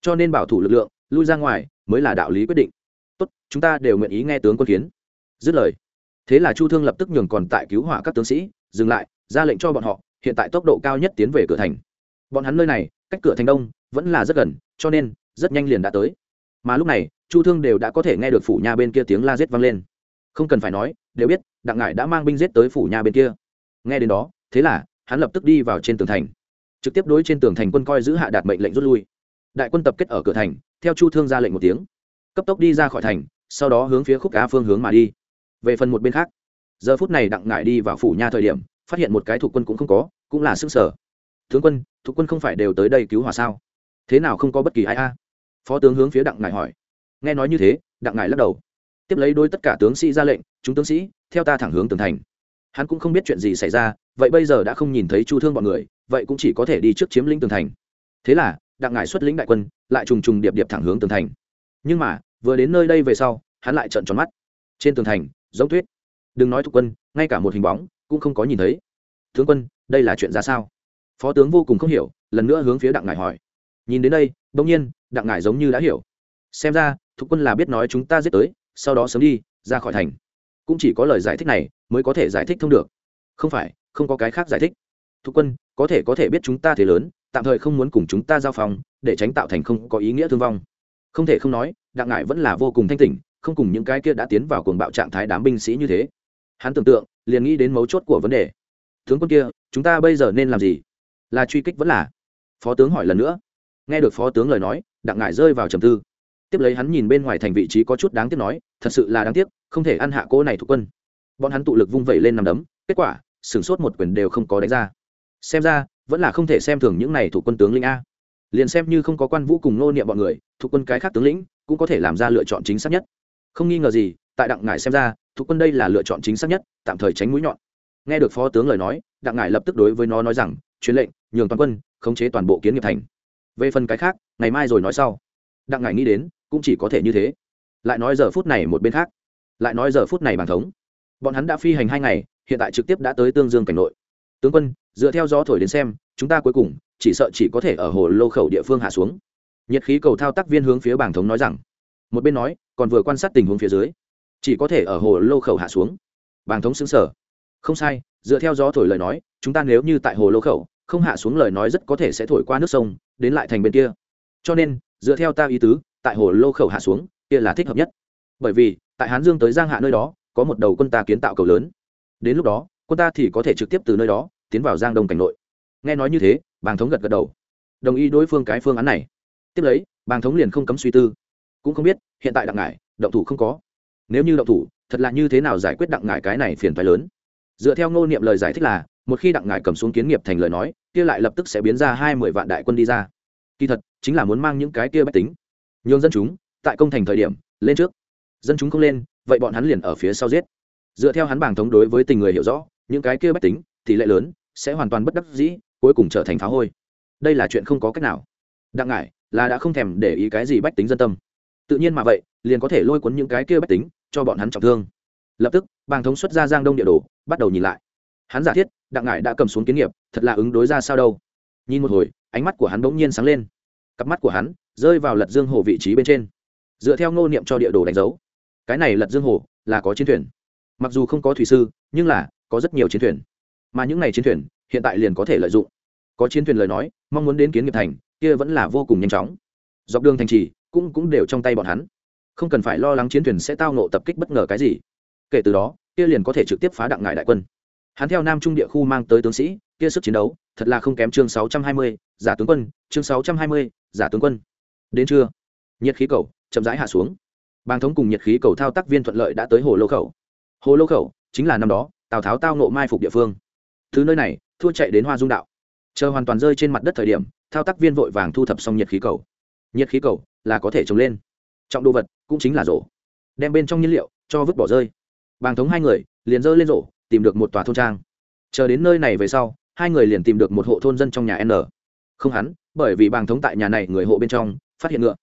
Cho nên bảo thủ lực lượng, lui ra ngoài, mới là đạo lý quyết định. Tốt, chúng ta đều nguyện ý nghe tướng quân kiến. Dứt lời. Thế là chu thương lập tức nhường còn tại cứu hỏa các tướng sĩ, dừng lại, ra lệnh cho bọn họ, hiện tại tốc độ cao nhất tiến về cửa thành. Bọn hắn nơi này, cách cửa thành đông, vẫn là rất gần, cho nên, rất nhanh liền đã tới. Mà lúc này, chu thương đều đã có thể nghe được phủ nhà bên kia tiếng la giết vang lên. Không cần phải nói, đều biết, đặng ngải đã mang binh giết tới phủ nhà bên kia. Nghe đến đó, thế là hắn lập tức đi vào trên tường thành. Trực tiếp đối trên tường thành quân coi giữ hạ đạt mệnh lệnh rút lui. Đại quân tập kết ở cửa thành, theo chu thương ra lệnh một tiếng. Cấp tốc đi ra khỏi thành, sau đó hướng phía khúc cá phương hướng mà đi. Về phần một bên khác, giờ phút này đặng ngải đi vào phủ nha thời điểm, phát hiện một cái thuộc quân cũng không có, cũng là sức sở. Tướng quân, thuộc quân không phải đều tới đây cứu hỏa sao? Thế nào không có bất kỳ ai a? Phó tướng hướng phía đặng ngải hỏi. Nghe nói như thế, đặng ngải lắc đầu. Tiếp lấy đôi tất cả tướng sĩ ra lệnh, chúng tướng sĩ, theo ta thẳng hướng tường thành hắn cũng không biết chuyện gì xảy ra, vậy bây giờ đã không nhìn thấy chu thương bọn người, vậy cũng chỉ có thể đi trước chiếm lĩnh tường thành. Thế là, đặng ngải xuất lĩnh đại quân, lại trùng trùng điệp điệp thẳng hướng tường thành. Nhưng mà, vừa đến nơi đây về sau, hắn lại trợn tròn mắt. Trên tường thành, giống tuyết. Đừng nói thuộc quân, ngay cả một hình bóng, cũng không có nhìn thấy. Tướng quân, đây là chuyện ra sao? Phó tướng vô cùng không hiểu, lần nữa hướng phía đặng ngải hỏi. Nhìn đến đây, bỗng nhiên, đặng ngải giống như đã hiểu. Xem ra, thuộc quân là biết nói chúng ta giết tới, sau đó sớm đi, ra khỏi thành. Cũng chỉ có lời giải thích này mới có thể giải thích thông được. Không phải, không có cái khác giải thích. Thục quân, có thể có thể biết chúng ta thế lớn, tạm thời không muốn cùng chúng ta giao phòng, để tránh tạo thành không có ý nghĩa thương vong. Không thể không nói, đặng ngải vẫn là vô cùng thanh tỉnh, không cùng những cái kia đã tiến vào cuồng bạo trạng thái đám binh sĩ như thế. Hắn tưởng tượng, liền nghĩ đến mấu chốt của vấn đề. Tướng quân kia, chúng ta bây giờ nên làm gì? Là truy kích vẫn là? Phó tướng hỏi lần nữa. Nghe được phó tướng lời nói, đặng ngải rơi vào trầm tư. Tiếp lấy hắn nhìn bên ngoài thành vị trí có chút đáng tiếc nói, thật sự là đáng tiếc, không thể ăn hạ cô này thuộc quân bọn hắn tụ lực vung vẩy lên nằm đấm, kết quả, sửng sốt một quyền đều không có đánh ra. Xem ra, vẫn là không thể xem thường những này thủ quân tướng lĩnh a. Liền xem như không có quan vũ cùng nô niệm bọn người thủ quân cái khác tướng lĩnh, cũng có thể làm ra lựa chọn chính xác nhất. Không nghi ngờ gì, tại đặng ngải xem ra thủ quân đây là lựa chọn chính xác nhất, tạm thời tránh mũi nhọn. Nghe được phó tướng lời nói, đặng ngải lập tức đối với nó nói rằng, truyền lệnh, nhường toàn quân khống chế toàn bộ kiến nghiệp thành. Về phần cái khác, ngày mai rồi nói sau. Đặng ngải nghĩ đến, cũng chỉ có thể như thế. Lại nói giờ phút này một bên khác. Lại nói giờ phút này bàn thống bọn hắn đã phi hành hai ngày, hiện tại trực tiếp đã tới tương dương cảnh nội. Tướng quân, dựa theo gió thổi đến xem, chúng ta cuối cùng, chỉ sợ chỉ có thể ở hồ lô khẩu địa phương hạ xuống. Nhiệt khí cầu thao tác viên hướng phía bảng thống nói rằng. Một bên nói, còn vừa quan sát tình huống phía dưới. Chỉ có thể ở hồ lô khẩu hạ xuống. Bảng thống xứng sở không sai, dựa theo gió thổi lời nói, chúng ta nếu như tại hồ lô khẩu, không hạ xuống lời nói rất có thể sẽ thổi qua nước sông, đến lại thành bên kia. Cho nên, dựa theo ta ý tứ, tại hồ lô khẩu hạ xuống, kia là thích hợp nhất. Bởi vì, tại hán dương tới giang hạ nơi đó có một đầu quân ta kiến tạo cầu lớn. Đến lúc đó, quân ta thì có thể trực tiếp từ nơi đó tiến vào giang đông cảnh nội. Nghe nói như thế, bàng thống gật gật đầu. Đồng ý đối phương cái phương án này. Tiếp lấy, bàng thống liền không cấm suy tư. Cũng không biết, hiện tại đặng ngải, động thủ không có. Nếu như động thủ, thật là như thế nào giải quyết đặng ngải cái này phiền phái lớn? Dựa theo ngô niệm lời giải thích là, một khi đặng ngải cầm xuống kiến nghiệp thành lời nói, kia lại lập tức sẽ biến ra hai mươi vạn đại quân đi ra. Kỳ thật, chính là muốn mang những cái kia bách tính. Nhường dân chúng, tại công thành thời điểm, lên trước. Dân chúng không lên vậy bọn hắn liền ở phía sau giết. Dựa theo hắn bảng thống đối với tình người hiểu rõ, những cái kia bách tính, tỷ lệ lớn, sẽ hoàn toàn bất đắc dĩ, cuối cùng trở thành phá hôi. Đây là chuyện không có cách nào. Đặng ngải, là đã không thèm để ý cái gì bách tính dân tâm. Tự nhiên mà vậy, liền có thể lôi cuốn những cái kia bách tính, cho bọn hắn trọng thương. Lập tức bàng thống xuất ra giang đông địa đồ, bắt đầu nhìn lại. Hắn giả thiết, đặng ngải đã cầm xuống kiến nghiệp, thật là ứng đối ra sao đâu. Nhìn một hồi, ánh mắt của hắn bỗng nhiên sáng lên. Cặp mắt của hắn rơi vào lật dương hồ vị trí bên trên. Dựa theo ngô niệm cho địa đồ đánh dấu cái này lật dương hồ là có chiến thuyền. Mặc dù không có thủy sư, nhưng là có rất nhiều chiến thuyền. Mà những n à y chiến thuyền, hiện tại liền có thể lợi dụng. Có chiến thuyền lời nói, mong muốn đến kiến nghiệp thành, kia vẫn là vô cùng nhanh chóng. Dọc đường thành trì, cũng cũng đều trong tay bọn hắn. Không cần phải lo lắng chiến thuyền sẽ tao nộ tập kích bất ngờ cái gì. Kể từ đó, kia liền có thể trực tiếp phá đặng ngại đại quân. Hắn theo nam trung địa khu mang tới tướng sĩ, kia sức chiến đấu, thật là không kém chương sáu trăm hai mươi, giả tướng quân, chương sáu trăm hai mươi, giả tướng quân. Đến trưa, nhiệt khí cầu chậm rãi hạ xuống bàng thống cùng nhiệt khí cầu thao tác viên thuận lợi đã tới hồ lô khẩu. Hồ lô khẩu chính là năm đó, tào tháo tao nộ mai phục địa phương. Thứ nơi này, thua chạy đến hoa dung đạo. Chờ hoàn toàn rơi trên mặt đất thời điểm, thao tác viên vội vàng thu thập xong nhiệt khí cầu. Nhiệt khí cầu là có thể trồng lên. Trọng đồ vật cũng chính là rổ. Đem bên trong nhiên liệu cho vứt bỏ rơi. Bàng thống hai người liền dơ lên rổ, tìm được một tòa thôn trang. Chờ đến nơi này về sau, hai người liền tìm được một hộ thôn dân trong nhà n. Không hắn, bởi vì bàng thống tại nhà này người hộ bên trong, phát hiện ngựa.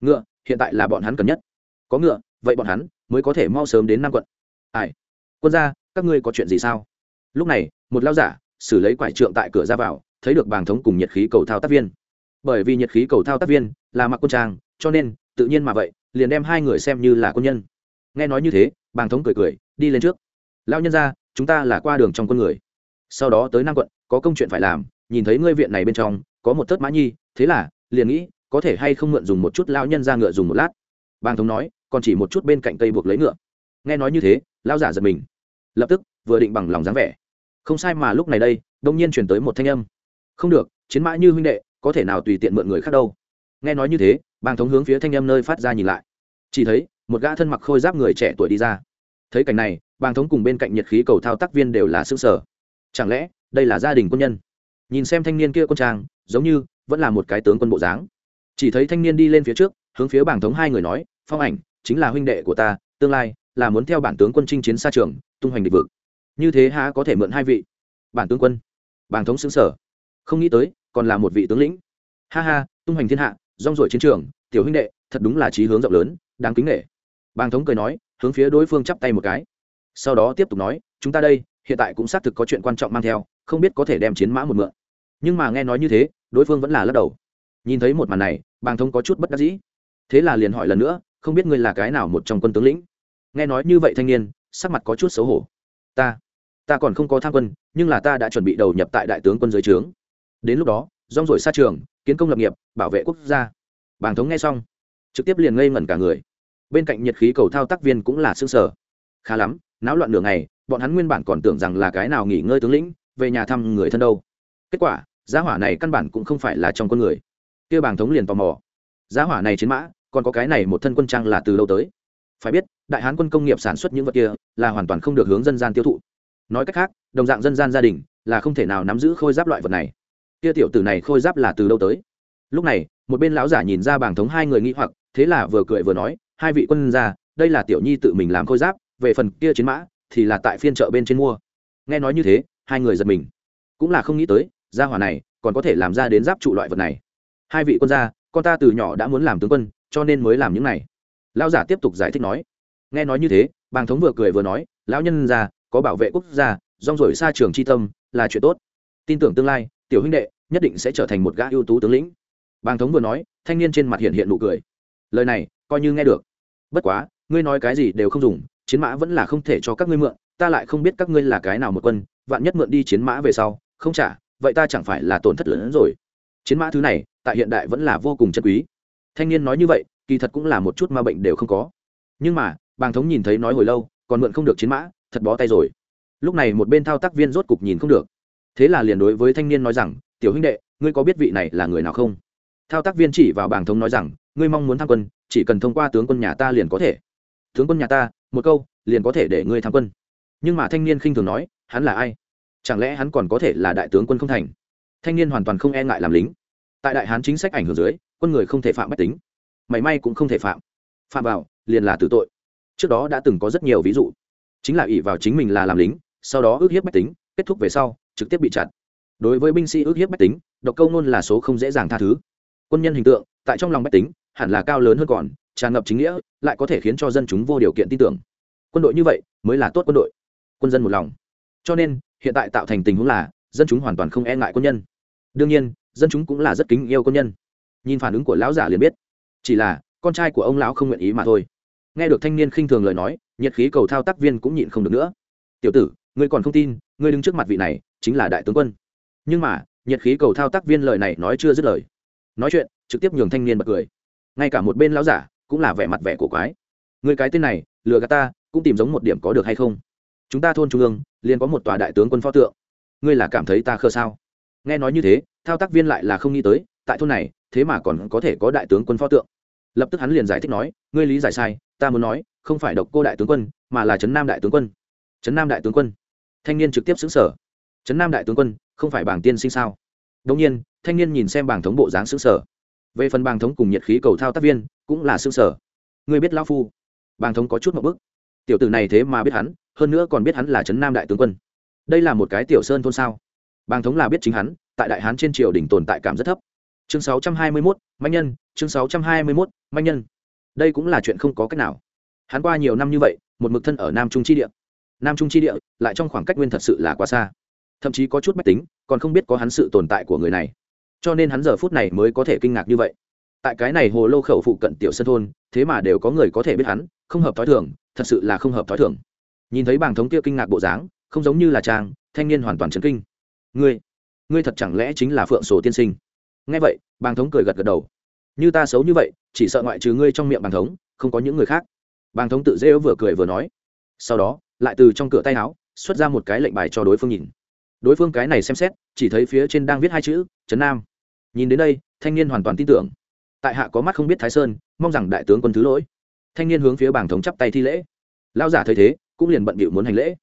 Ngựa hiện tại là bọn hắn cần nhất có ngựa, vậy bọn hắn mới có thể mau sớm đến nam quận. Ai? Quân gia, các ngươi có chuyện gì sao? Lúc này, một lao giả xử lấy quải trượng tại cửa ra vào, thấy được bàng thống cùng nhiệt khí cầu thao tác viên. Bởi vì nhiệt khí cầu thao tác viên là mặc quân trang, cho nên tự nhiên mà vậy, liền đem hai người xem như là quân nhân. Nghe nói như thế, bàng thống cười cười, đi lên trước. Lao nhân ra chúng ta là qua đường trong quân người. Sau đó tới nam quận, có công chuyện phải làm, nhìn thấy ngươi viện này bên trong, có một tớt mã nhi, thế là liền nghĩ, có thể hay không mượn dùng một chút lao nhân ra ngựa dùng một lát. Bàng thống nói còn chỉ một chút bên cạnh cây buộc lấy ngựa. Nghe nói như thế lao giả giật mình. Lập tức, vừa định bằng lòng dáng vẻ. Không sai mà lúc này đây, đông nhiên chuyển tới một thanh âm. Không được, chiến mã như huynh đệ, có thể nào tùy tiện mượn người khác đâu. Nghe nói như thế, bàng thống hướng phía thanh âm nơi phát ra nhìn lại. Chỉ thấy, một gã thân mặc khôi giáp người trẻ tuổi đi ra. Thấy cảnh này, bàng thống cùng bên cạnh nhiệt khí cầu thao tác viên đều là xương sở chẳng lẽ, đây là gia đình quân nhân? Nhìn xem thanh niên kia quân trang, giống như, vẫn là một cái tướng quân bộ dáng. Chỉ thấy thanh niên đi lên phía trước, hướng phía bàng thống hai người nói, phong ảnh chính là huynh đệ của ta, tương lai là muốn theo bản tướng quân chinh chiến xa trường, tung hoành địch vực. Như thế há có thể mượn hai vị? Bản tướng quân. Bảng thống xứng sở. Không nghĩ tới, còn là một vị tướng lĩnh. Ha ha, tung hoành thiên hạ, rong rổi chiến trường, tiểu huynh đệ, thật đúng là trí hướng rộng lớn, đáng kính nghệ bàng thống cười nói, hướng phía đối phương chắp tay một cái. Sau đó tiếp tục nói, chúng ta đây, hiện tại cũng xác thực có chuyện quan trọng mang theo, không biết có thể đem chiến mã một mượn. Nhưng mà nghe nói như thế, đối phương vẫn là lắc đầu. Nhìn thấy một màn này, bàng thống có chút bất đắc dĩ. Thế là liền hỏi lần nữa không biết ngươi là cái nào một trong quân tướng lĩnh. Nghe nói như vậy thanh niên, sắc mặt có chút xấu hổ. Ta ta còn không có tham quân, nhưng là ta đã chuẩn bị đầu nhập tại đại tướng quân dưới trướng. Đến lúc đó, rong rổi xa trường, kiến công lập nghiệp, bảo vệ quốc gia. Bàng thống nghe xong, trực tiếp liền ngây ngẩn cả người. Bên cạnh nhiệt khí cầu thao tác viên cũng là xương sở khá lắm, náo loạn nửa ngày, bọn hắn nguyên bản còn tưởng rằng là cái nào nghỉ ngơi tướng lĩnh, về nhà thăm người thân đâu. Kết quả giá hỏa này căn bản cũng không phải là trong con người. Kia bàng thống liền tò mò. Giá hỏa này chiến mã còn có cái này một thân quân trang là từ lâu tới? Phải biết, đại hán quân công nghiệp sản xuất những vật kia là hoàn toàn không được hướng dân gian tiêu thụ. Nói cách khác, đồng dạng dân gian gia đình là không thể nào nắm giữ khôi giáp loại vật này. Kia tiểu tử này khôi giáp là từ lâu tới? Lúc này, một bên lão giả nhìn ra bảng thống hai người nghĩ hoặc, thế là vừa cười vừa nói, hai vị quân gia, đây là tiểu nhi tự mình làm khôi giáp, về phần kia chiến mã thì là tại phiên chợ bên trên mua. Nghe nói như thế, hai người giật mình. Cũng là không nghĩ tới, gia hỏa này còn có thể làm ra đến giáp trụ loại vật này. Hai vị quân gia, con ta từ nhỏ đã muốn làm tướng quân cho nên mới làm những này. Lão giả tiếp tục giải thích nói. Nghe nói như thế, bàng thống vừa cười vừa nói, lão nhân gia, có bảo vệ quốc gia, rong rổi xa trường chi tâm, là chuyện tốt. Tin tưởng tương lai, tiểu huynh đệ, nhất định sẽ trở thành một gã ưu tú tướng lĩnh. Bàng thống vừa nói, thanh niên trên mặt hiện hiện nụ cười. Lời này, coi như nghe được. Bất quá, ngươi nói cái gì đều không dùng, chiến mã vẫn là không thể cho các ngươi mượn, ta lại không biết các ngươi là cái nào một quân, vạn nhất mượn đi chiến mã về sau, không trả, vậy ta chẳng phải là tổn thất lớn hơn rồi. Chiến mã thứ này, tại hiện đại vẫn là vô cùng chân quý thanh niên nói như vậy, kỳ thật cũng là một chút ma bệnh đều không có. Nhưng mà, bàng thống nhìn thấy nói hồi lâu, còn mượn không được chiến mã, thật bó tay rồi. Lúc này một bên thao tác viên rốt cục nhìn không được. Thế là liền đối với thanh niên nói rằng, tiểu huynh đệ, ngươi có biết vị này là người nào không? Thao tác viên chỉ vào bảng thống nói rằng, ngươi mong muốn tham quân, chỉ cần thông qua tướng quân nhà ta liền có thể. Tướng quân nhà ta, một câu, liền có thể để ngươi tham quân. Nhưng mà thanh niên khinh thường nói, hắn là ai? Chẳng lẽ hắn còn có thể là đại tướng quân không thành? Thanh niên hoàn toàn không e ngại làm lính. Tại đại hán chính sách ảnh hưởng dưới quân người không thể phạm bách tính. Mảy may cũng không thể phạm. Phạm vào, liền là tử tội. Trước đó đã từng có rất nhiều ví dụ. Chính là ỷ vào chính mình là làm lính, sau đó ước hiếp bách tính, kết thúc về sau, trực tiếp bị chặt. đối với binh sĩ ước hiếp bách tính, độc câu nôn là số không dễ dàng tha thứ. Quân nhân hình tượng, tại trong lòng bách tính, hẳn là cao lớn hơn còn, tràn ngập chính nghĩa, lại có thể khiến cho dân chúng vô điều kiện tin tưởng. Quân đội như vậy, mới là tốt quân đội. Quân dân một lòng. Cho nên, hiện tại tạo thành tình huống là, dân chúng hoàn toàn không e ngại quân nhân. Đương nhiên, dân chúng cũng là rất kính yêu quân nhân nhìn phản ứng của lão giả liền biết. Chỉ là, con trai của ông lão không nguyện ý mà thôi. Nghe được thanh niên khinh thường lời nói, nhiệt khí cầu thao tác viên cũng nhịn không được nữa. Tiểu tử, ngươi còn không tin, ngươi đứng trước mặt vị này chính là đại tướng quân. Nhưng mà, nhiệt khí cầu thao tác viên lời này nói chưa dứt lời. Nói chuyện, trực tiếp nhường thanh niên bật cười. Ngay cả một bên lão giả cũng là vẻ mặt vẻ của quái. Người cái tên này, lừa gạt ta, cũng tìm giống một điểm có được hay không? Chúng ta thôn trung ương, liền có một tòa đại tướng quân pho tượng. Ngươi là cảm thấy ta khờ sao? Nghe nói như thế, thao tác viên lại là không nghĩ tới, tại thôn này thế mà còn có thể có đại tướng quân pho tượng. Lập tức hắn liền giải thích nói, ngươi lý giải sai, ta muốn nói, không phải độc cô đại tướng quân, mà là trấn nam đại tướng quân. Trấn nam đại tướng quân? Thanh niên trực tiếp xứng sở trấn nam đại tướng quân, không phải bảng tiên sinh sao? Đông nhiên, thanh niên nhìn xem bảng thống bộ dáng xứng sở về phần bảng thống cùng nhiệt khí cầu thao tác viên, cũng là xứng sở ngươi biết lão phu? Bảng thống có chút một bức. Tiểu tử này thế mà biết hắn, hơn nữa còn biết hắn là trấn nam đại tướng quân. Đây là một cái tiểu sơn thôn sao? Bàng thống là biết chính hắn, tại đại hán trên triều đỉnh tồn tại cảm rất thấp chương 621, manh nhân chương 621, manh nhân. Đây cũng là chuyện không có cách nào. Hắn qua nhiều năm như vậy một mực thân ở nam trung chi địa. Nam trung chi địa lại trong khoảng cách nguyên thật sự là quá xa. Thậm chí có chút mách tính còn không biết có hắn sự tồn tại của người này. Cho nên hắn giờ phút này mới có thể kinh ngạc như vậy. Tại cái này hồ lô khẩu phụ cận tiểu sân thôn thế mà đều có người có thể biết hắn không hợp t h ó i thường thật sự là không hợp t h ó i thường. Nhìn thấy bảng thống kia kinh ngạc bộ dáng không giống như là trang thanh niên hoàn toàn chấn kinh. Ngươi ngươi thật chẳng lẽ chính là phượng sổ tiên sinh? Nghe vậy, bàng thống cười gật gật đầu. Như ta xấu như vậy, chỉ sợ ngoại trừ ngươi trong miệng bàng thống, không có những người khác. Bàng thống tự dễ vừa cười vừa nói. Sau đó, lại từ trong cửa tay áo, xuất ra một cái lệnh bài cho đối phương nhìn. Đối phương cái này xem xét, chỉ thấy phía trên đang viết hai chữ, trấn nam. Nhìn đến đây, thanh niên hoàn toàn tin tưởng. Tại hạ có mắt không biết thái sơn, mong rằng đại tướng quân thứ lỗi. Thanh niên hướng phía bảng thống chắp tay thi lễ. Lao giả thấy thế, cũng liền bận bịu muốn hành lễ.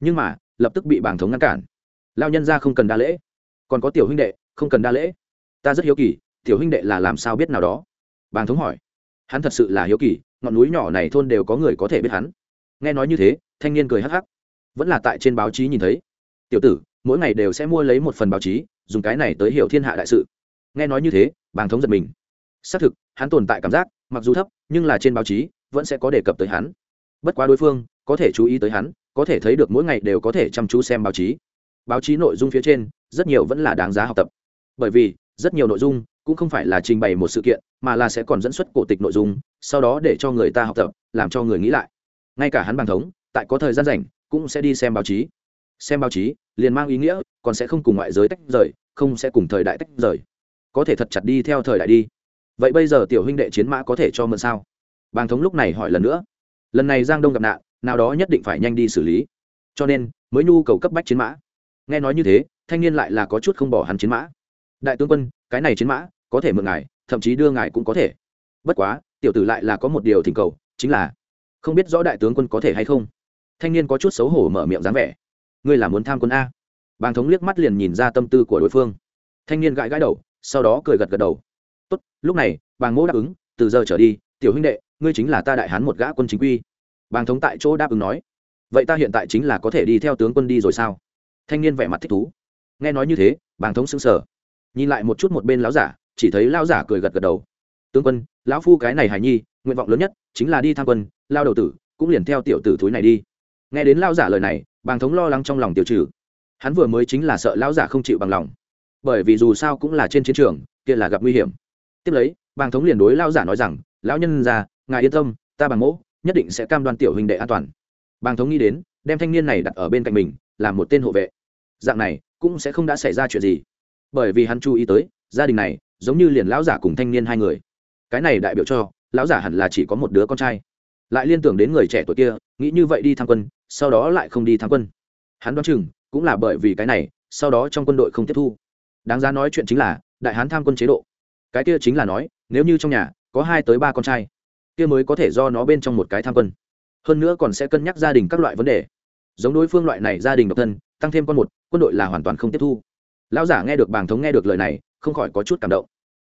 Nhưng mà, lập tức bị bảng thống ngăn cản. Lao nhân ra không cần đa lễ. Còn có tiểu huynh đệ, không cần đa lễ ta rất hiếu kỳ, tiểu huynh đệ là làm sao biết nào đó? Bàng thống hỏi. Hắn thật sự là hiếu kỳ, ngọn núi nhỏ này thôn đều có người có thể biết hắn. Nghe nói như thế, thanh niên cười hắc hắc. Vẫn là tại trên báo chí nhìn thấy. Tiểu tử, mỗi ngày đều sẽ mua lấy một phần báo chí, dùng cái này tới hiểu thiên hạ đại sự. Nghe nói như thế, bàng thống giật mình. Xác thực, hắn tồn tại cảm giác, mặc dù thấp, nhưng là trên báo chí, vẫn sẽ có đề cập tới hắn. Bất quá đối phương, có thể chú ý tới hắn, có thể thấy được mỗi ngày đều có thể chăm chú xem báo chí. Báo chí nội dung phía trên, rất nhiều vẫn là đáng giá học tập. Bởi vì rất nhiều nội dung cũng không phải là trình bày một sự kiện, mà là sẽ còn dẫn xuất cổ tịch nội dung, sau đó để cho người ta học tập, làm cho người nghĩ lại. Ngay cả hắn bằng thống, tại có thời gian rảnh, cũng sẽ đi xem báo chí. Xem báo chí, liền mang ý nghĩa, còn sẽ không cùng ngoại giới tách rời, không sẽ cùng thời đại tách rời. Có thể thật chặt đi theo thời đại đi. Vậy bây giờ tiểu huynh đệ chiến mã có thể cho mượn sao? Bàng thống lúc này hỏi lần nữa. Lần này giang đông gặp nạn, nào đó nhất định phải nhanh đi xử lý. Cho nên, mới nhu cầu cấp bách chiến mã. Nghe nói như thế, thanh niên lại là có chút không bỏ hắn chiến mã đại tướng quân, cái này chiến mã, có thể mượn ngài, thậm chí đưa ngài cũng có thể. Bất quá, tiểu tử lại là có một điều thỉnh cầu, chính là, không biết rõ đại tướng quân có thể hay không. Thanh niên có chút xấu hổ mở miệng dáng vẻ. Ngươi là muốn tham quân a. Bàng thống liếc mắt liền nhìn ra tâm tư của đối phương. Thanh niên gãi gãi đầu, sau đó cười gật gật đầu. Tốt, lúc này, bàng mỗ đáp ứng, từ giờ trở đi, tiểu huynh đệ, ngươi chính là ta đại hán một gã quân chính quy. Bàng thống tại chỗ đáp ứng nói. Vậy ta hiện tại chính là có thể đi theo tướng quân đi rồi sao? Thanh niên vẻ mặt thích thú. Nghe nói như thế, bàng thống sững sờ nhìn lại một chút một bên lão giả, chỉ thấy lão giả cười gật gật đầu. Tướng quân, lão phu cái này hài nhi, nguyện vọng lớn nhất chính là đi tham quân, lao đầu tử cũng liền theo tiểu tử thúi này đi. Nghe đến lão giả lời này, bàng thống lo lắng trong lòng tiểu trừ. Hắn vừa mới chính là sợ lão giả không chịu bằng lòng. Bởi vì dù sao cũng là trên chiến trường, kia là gặp nguy hiểm. Tiếp lấy, bàng thống liền đối lão giả nói rằng, lão nhân già ngài yên tâm, ta bằng mỗ, nhất định sẽ cam đoan tiểu huynh đệ an toàn. Bàng thống nghĩ đến, đem thanh niên này đặt ở bên cạnh mình, làm một tên hộ vệ. Dạng này, cũng sẽ không đã xảy ra chuyện gì bởi vì hắn chú ý tới, gia đình này giống như liền lão giả cùng thanh niên hai người. Cái này đại biểu cho, lão giả hẳn là chỉ có một đứa con trai. Lại liên tưởng đến người trẻ tuổi kia, nghĩ như vậy đi tham quân, sau đó lại không đi tham quân. Hắn đoán chừng, cũng là bởi vì cái này, sau đó trong quân đội không tiếp thu. Đáng giá nói chuyện chính là, đại hán tham quân chế độ. Cái kia chính là nói, nếu như trong nhà, có hai tới ba con trai, kia mới có thể do nó bên trong một cái tham quân. Hơn nữa còn sẽ cân nhắc gia đình các loại vấn đề. Giống đối phương loại này gia đình độc thân, tăng thêm con một, quân đội là hoàn toàn không tiếp thu lão giả nghe được bàng thống nghe được lời này, không khỏi có chút cảm động.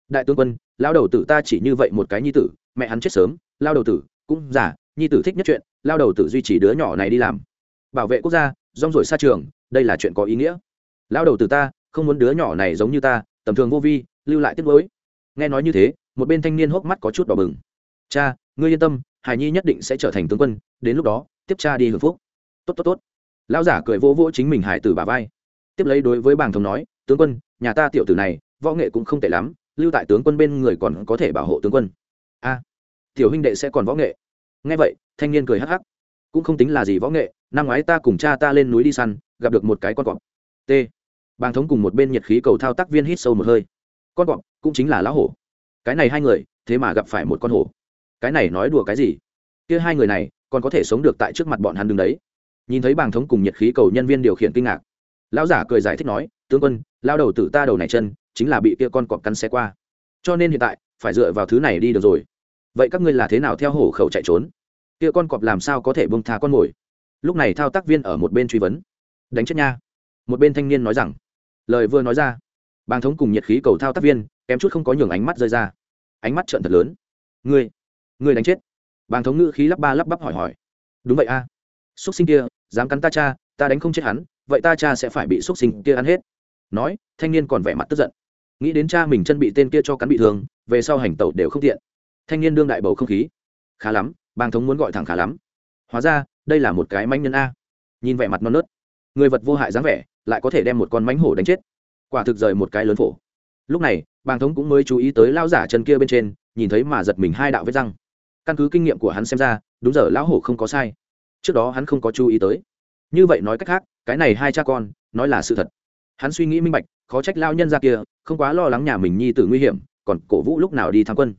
Đại tướng quân lao đầu tử ta chỉ như vậy một cái nhi tử, mẹ hắn chết sớm lao đầu tử, cũng giả nhi tử thích nhất chuyện lao đầu tử duy trì đứa nhỏ này đi làm. Bảo vệ quốc gia, rong rổi xa trường, đây là chuyện có ý nghĩa. Lao đầu tử ta, không muốn đứa nhỏ này giống như ta, tầm thường vô vi, lưu lại tiếc lối nghe nói như thế, một bên thanh niên hốc mắt có chút đỏ bừng. Cha, ngươi yên tâm hải nhi nhất định sẽ trở thành tướng quân, đến lúc đó, tiếp cha đi hưởng phúc. Tốt tốt tốt. Lão giả cười vỗ vỗ chính mình hải tử bà vai. Tiếp lấy đối với bàng thống nói tướng quân, nhà ta tiểu tử này, võ nghệ cũng không tệ lắm, lưu tại tướng quân bên người còn có thể bảo hộ tướng quân. A, tiểu huynh đệ sẽ còn võ nghệ. Nghe vậy, thanh niên cười hắc hắc. Cũng không tính là gì võ nghệ, năm ngoái ta cùng cha ta lên núi đi săn, gặp được một cái con cọp t. Bàng thống cùng một bên nhiệt khí cầu thao tác viên hít sâu một hơi. Con cọp cũng chính là lão hổ. Cái này hai người, thế mà gặp phải một con hổ. Cái này nói đùa cái gì? Kia hai người này, còn có thể sống được tại trước mặt bọn hắn đứng đấy. Nhìn thấy bàng thống cùng nhiệt khí cầu nhân viên điều khiển kinh ngạc. Lão giả cười giải thích nói, tướng quân lao đầu tử ta đầu này chân, chính là bị kia con cọp cắn xe qua. Cho nên hiện tại, phải dựa vào thứ này đi được rồi. Vậy các ngươi là thế nào theo hổ khẩu chạy trốn? Kia con cọp làm sao có thể bông tha con mồi? Lúc này thao tác viên ở một bên truy vấn. Đánh chết nha. Một bên thanh niên nói rằng, lời vừa nói ra, bàng thống cùng nhiệt khí cầu thao tác viên, kém chút không có nhường ánh mắt rơi ra. Ánh mắt trợn thật lớn. Ngươi ngươi đánh chết. Bàng thống ngữ khí lắp ba lắp bắp hỏi hỏi. Đúng vậy a. À. xúc sinh kia, dám cắn ta cha, ta đánh không chết hắn, vậy ta cha sẽ phải bị xúc sinh kia ăn hết nói, thanh niên còn vẻ mặt tức giận. Nghĩ đến cha mình chân bị tên kia cho cắn bị thương, về sau hành tẩu đều không tiện. Thanh niên đương đại bầu không khí. Khá lắm, bàng thống muốn gọi thẳng khá lắm. Hóa ra, đây là một cái manh nhân a. Nhìn vẻ mặt non nớt. Người vật vô hại dáng vẻ, lại có thể đem một con mánh hổ đánh chết. Quả thực rời một cái lớn phổ. Lúc này, bàng thống cũng mới chú ý tới lao giả chân kia bên trên, nhìn thấy mà giật mình hai đạo vết răng. Căn cứ kinh nghiệm của hắn xem ra, đúng giờ lão hổ không có sai. Trước đó hắn không có chú ý tới. Như vậy nói cách khác, cái này hai cha con, nói là sự thật hắn suy nghĩ minh bạch khó trách lao nhân ra kia không quá lo lắng nhà mình nhi tử nguy hiểm còn cổ vũ lúc nào đi tham quân.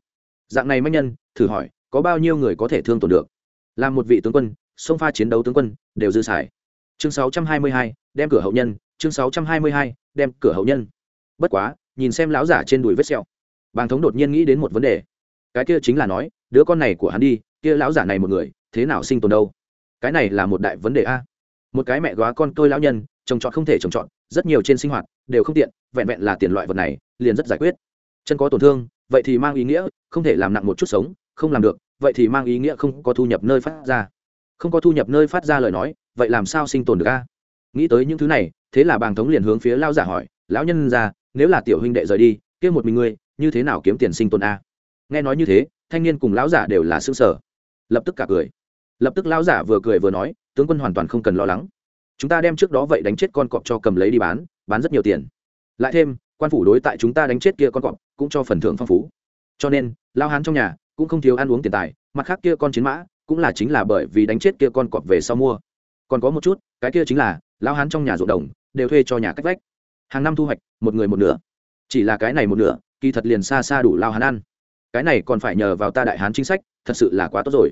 Dạng này manh nhân thử hỏi có bao nhiêu người có thể thương tổn được? Làm một vị tướng quân sông pha chiến đấu tướng quân đều dư xài. Chương 622, đem cửa hậu nhân chương 622, đem cửa hậu nhân. Bất quá nhìn xem lão giả trên đùi vết sẹo bàng thống đột nhiên nghĩ đến một vấn đề. Cái kia chính là nói đứa con này của hắn đi kia lão giả này một người thế nào sinh tồn đâu? Cái này là một đại vấn đề a. Một cái mẹ góa con tôi lão nhân trồng trọt không thể trồng trọt, rất nhiều trên sinh hoạt đều không tiện, vẹn vẹn là tiền loại vật này, liền rất giải quyết. Chân có tổn thương, vậy thì mang ý nghĩa, không thể làm nặng một chút sống, không làm được, vậy thì mang ý nghĩa không có thu nhập nơi phát ra. Không có thu nhập nơi phát ra lời nói, vậy làm sao sinh tồn được a? Nghĩ tới những thứ này, thế là bàng thống liền hướng phía lao giả hỏi, lão nhân ra, nếu là tiểu huynh đệ rời đi, kia một mình ngươi, như thế nào kiếm tiền sinh tồn a? Nghe nói như thế, thanh niên cùng lão giả đều là xương sở lập tức cả cười. Lập tức lão giả vừa cười vừa nói, tướng quân hoàn toàn không cần lo lắng chúng ta đem trước đó vậy đánh chết con cọp cho cầm lấy đi bán bán rất nhiều tiền. Lại thêm, quan phủ đối tại chúng ta đánh chết kia con cọp cũng cho phần thưởng phong phú. Cho nên, lao hán trong nhà cũng không thiếu ăn uống tiền tài, mặt khác kia con chiến mã cũng là chính là bởi vì đánh chết kia con cọp về sau mua. Còn có một chút, cái kia chính là, lao hán trong nhà ruộng đồng đều thuê cho nhà cách vách. Hàng năm thu hoạch, một người một nửa. Chỉ là cái này một nửa, kỳ thật liền xa xa đủ lao hán ăn. Cái này còn phải nhờ vào ta đại hán chính sách, thật sự là quá tốt rồi.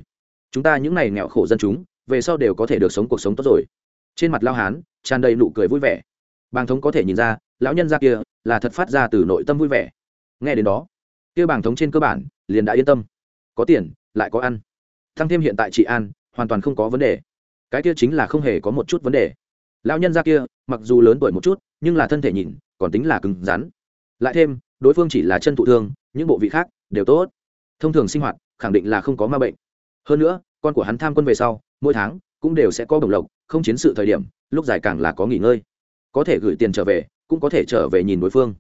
Chúng ta những này nghèo khổ dân chúng, về sau đều có thể được sống cuộc sống tốt rồi trên mặt lao hán, tràn đầy nụ cười vui vẻ. Bàng thống có thể nhìn ra, lão nhân ra kia là thật phát ra từ nội tâm vui vẻ. Nghe đến đó, kia bàng thống trên cơ bản liền đã yên tâm. Có tiền, lại có ăn. Thăng thêm hiện tại chị an, hoàn toàn không có vấn đề. Cái kia chính là không hề có một chút vấn đề. Lão nhân ra kia, mặc dù lớn tuổi một chút, nhưng là thân thể nhìn, còn tính là cứng rắn. Lại thêm, đối phương chỉ là chân thụ thương, những bộ vị khác đều tốt. Thông thường sinh hoạt, khẳng định là không có ma bệnh. Hơn nữa, con của hắn tham quân về sau, mỗi tháng cũng đều sẽ có đồng lộc, không chiến sự thời điểm, lúc dài càng là có nghỉ ngơi. Có thể gửi tiền trở về, cũng có thể trở về nhìn đối phương.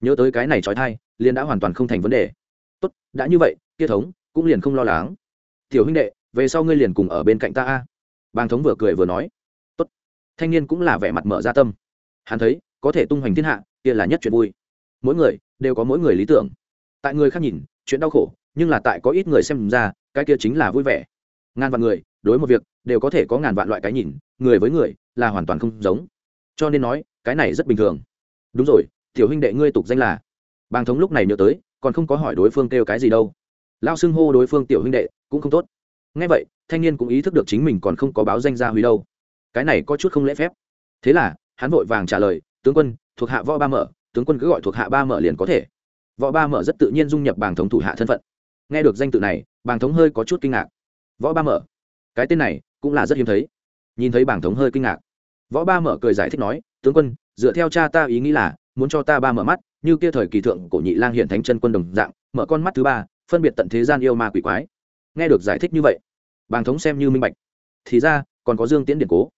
Nhớ tới cái này trói thai, liền đã hoàn toàn không thành vấn đề. Tốt, đã như vậy kia thống, cũng liền không lo lắng. Tiểu huynh đệ, về sau ngươi liền cùng ở bên cạnh ta a. Bàng thống vừa cười vừa nói. Tốt. Thanh niên cũng là vẻ mặt mở ra tâm. Hắn thấy, có thể tung hoành thiên hạ, kia là nhất chuyện vui. Mỗi người, đều có mỗi người lý tưởng. Tại người khác nhìn, chuyện đau khổ, nhưng là tại có ít người xem ra, cái kia chính là vui vẻ. Ngàn vạn người đối một việc, đều có thể có ngàn vạn loại cái nhìn, người với người là hoàn toàn không giống. Cho nên nói, cái này rất bình thường. Đúng rồi, tiểu huynh đệ ngươi tục danh là bàng thống lúc này nhớ tới, còn không có hỏi đối phương kêu cái gì đâu. Lao xưng hô đối phương tiểu huynh đệ cũng không tốt. Ngay vậy, thanh niên cũng ý thức được chính mình còn không có báo danh gia huy đâu. Cái này có chút không lễ phép. Thế là, hắn vội vàng trả lời, tướng quân, thuộc hạ võ ba mở, tướng quân cứ gọi thuộc hạ ba mở liền có thể. Võ ba mở rất tự nhiên dung nhập bàng thống thủ hạ thân phận. Nghe được danh tự này, bàng thống hơi có chút kinh ngạc. Võ ba mở cái tên này cũng là rất hiếm thấy. Nhìn thấy bàng thống hơi kinh ngạc. Võ ba mở cười giải thích nói, tướng quân, dựa theo cha ta ý nghĩ là, muốn cho ta ba mở mắt, như kia thời kỳ thượng cổ nhị lang hiện thánh chân quân đồng dạng, mở con mắt thứ ba, phân biệt tận thế gian yêu ma quỷ quái. Nghe được giải thích như vậy bàng thống xem như minh bạch. Thì ra, còn có dương tiễn điển cố.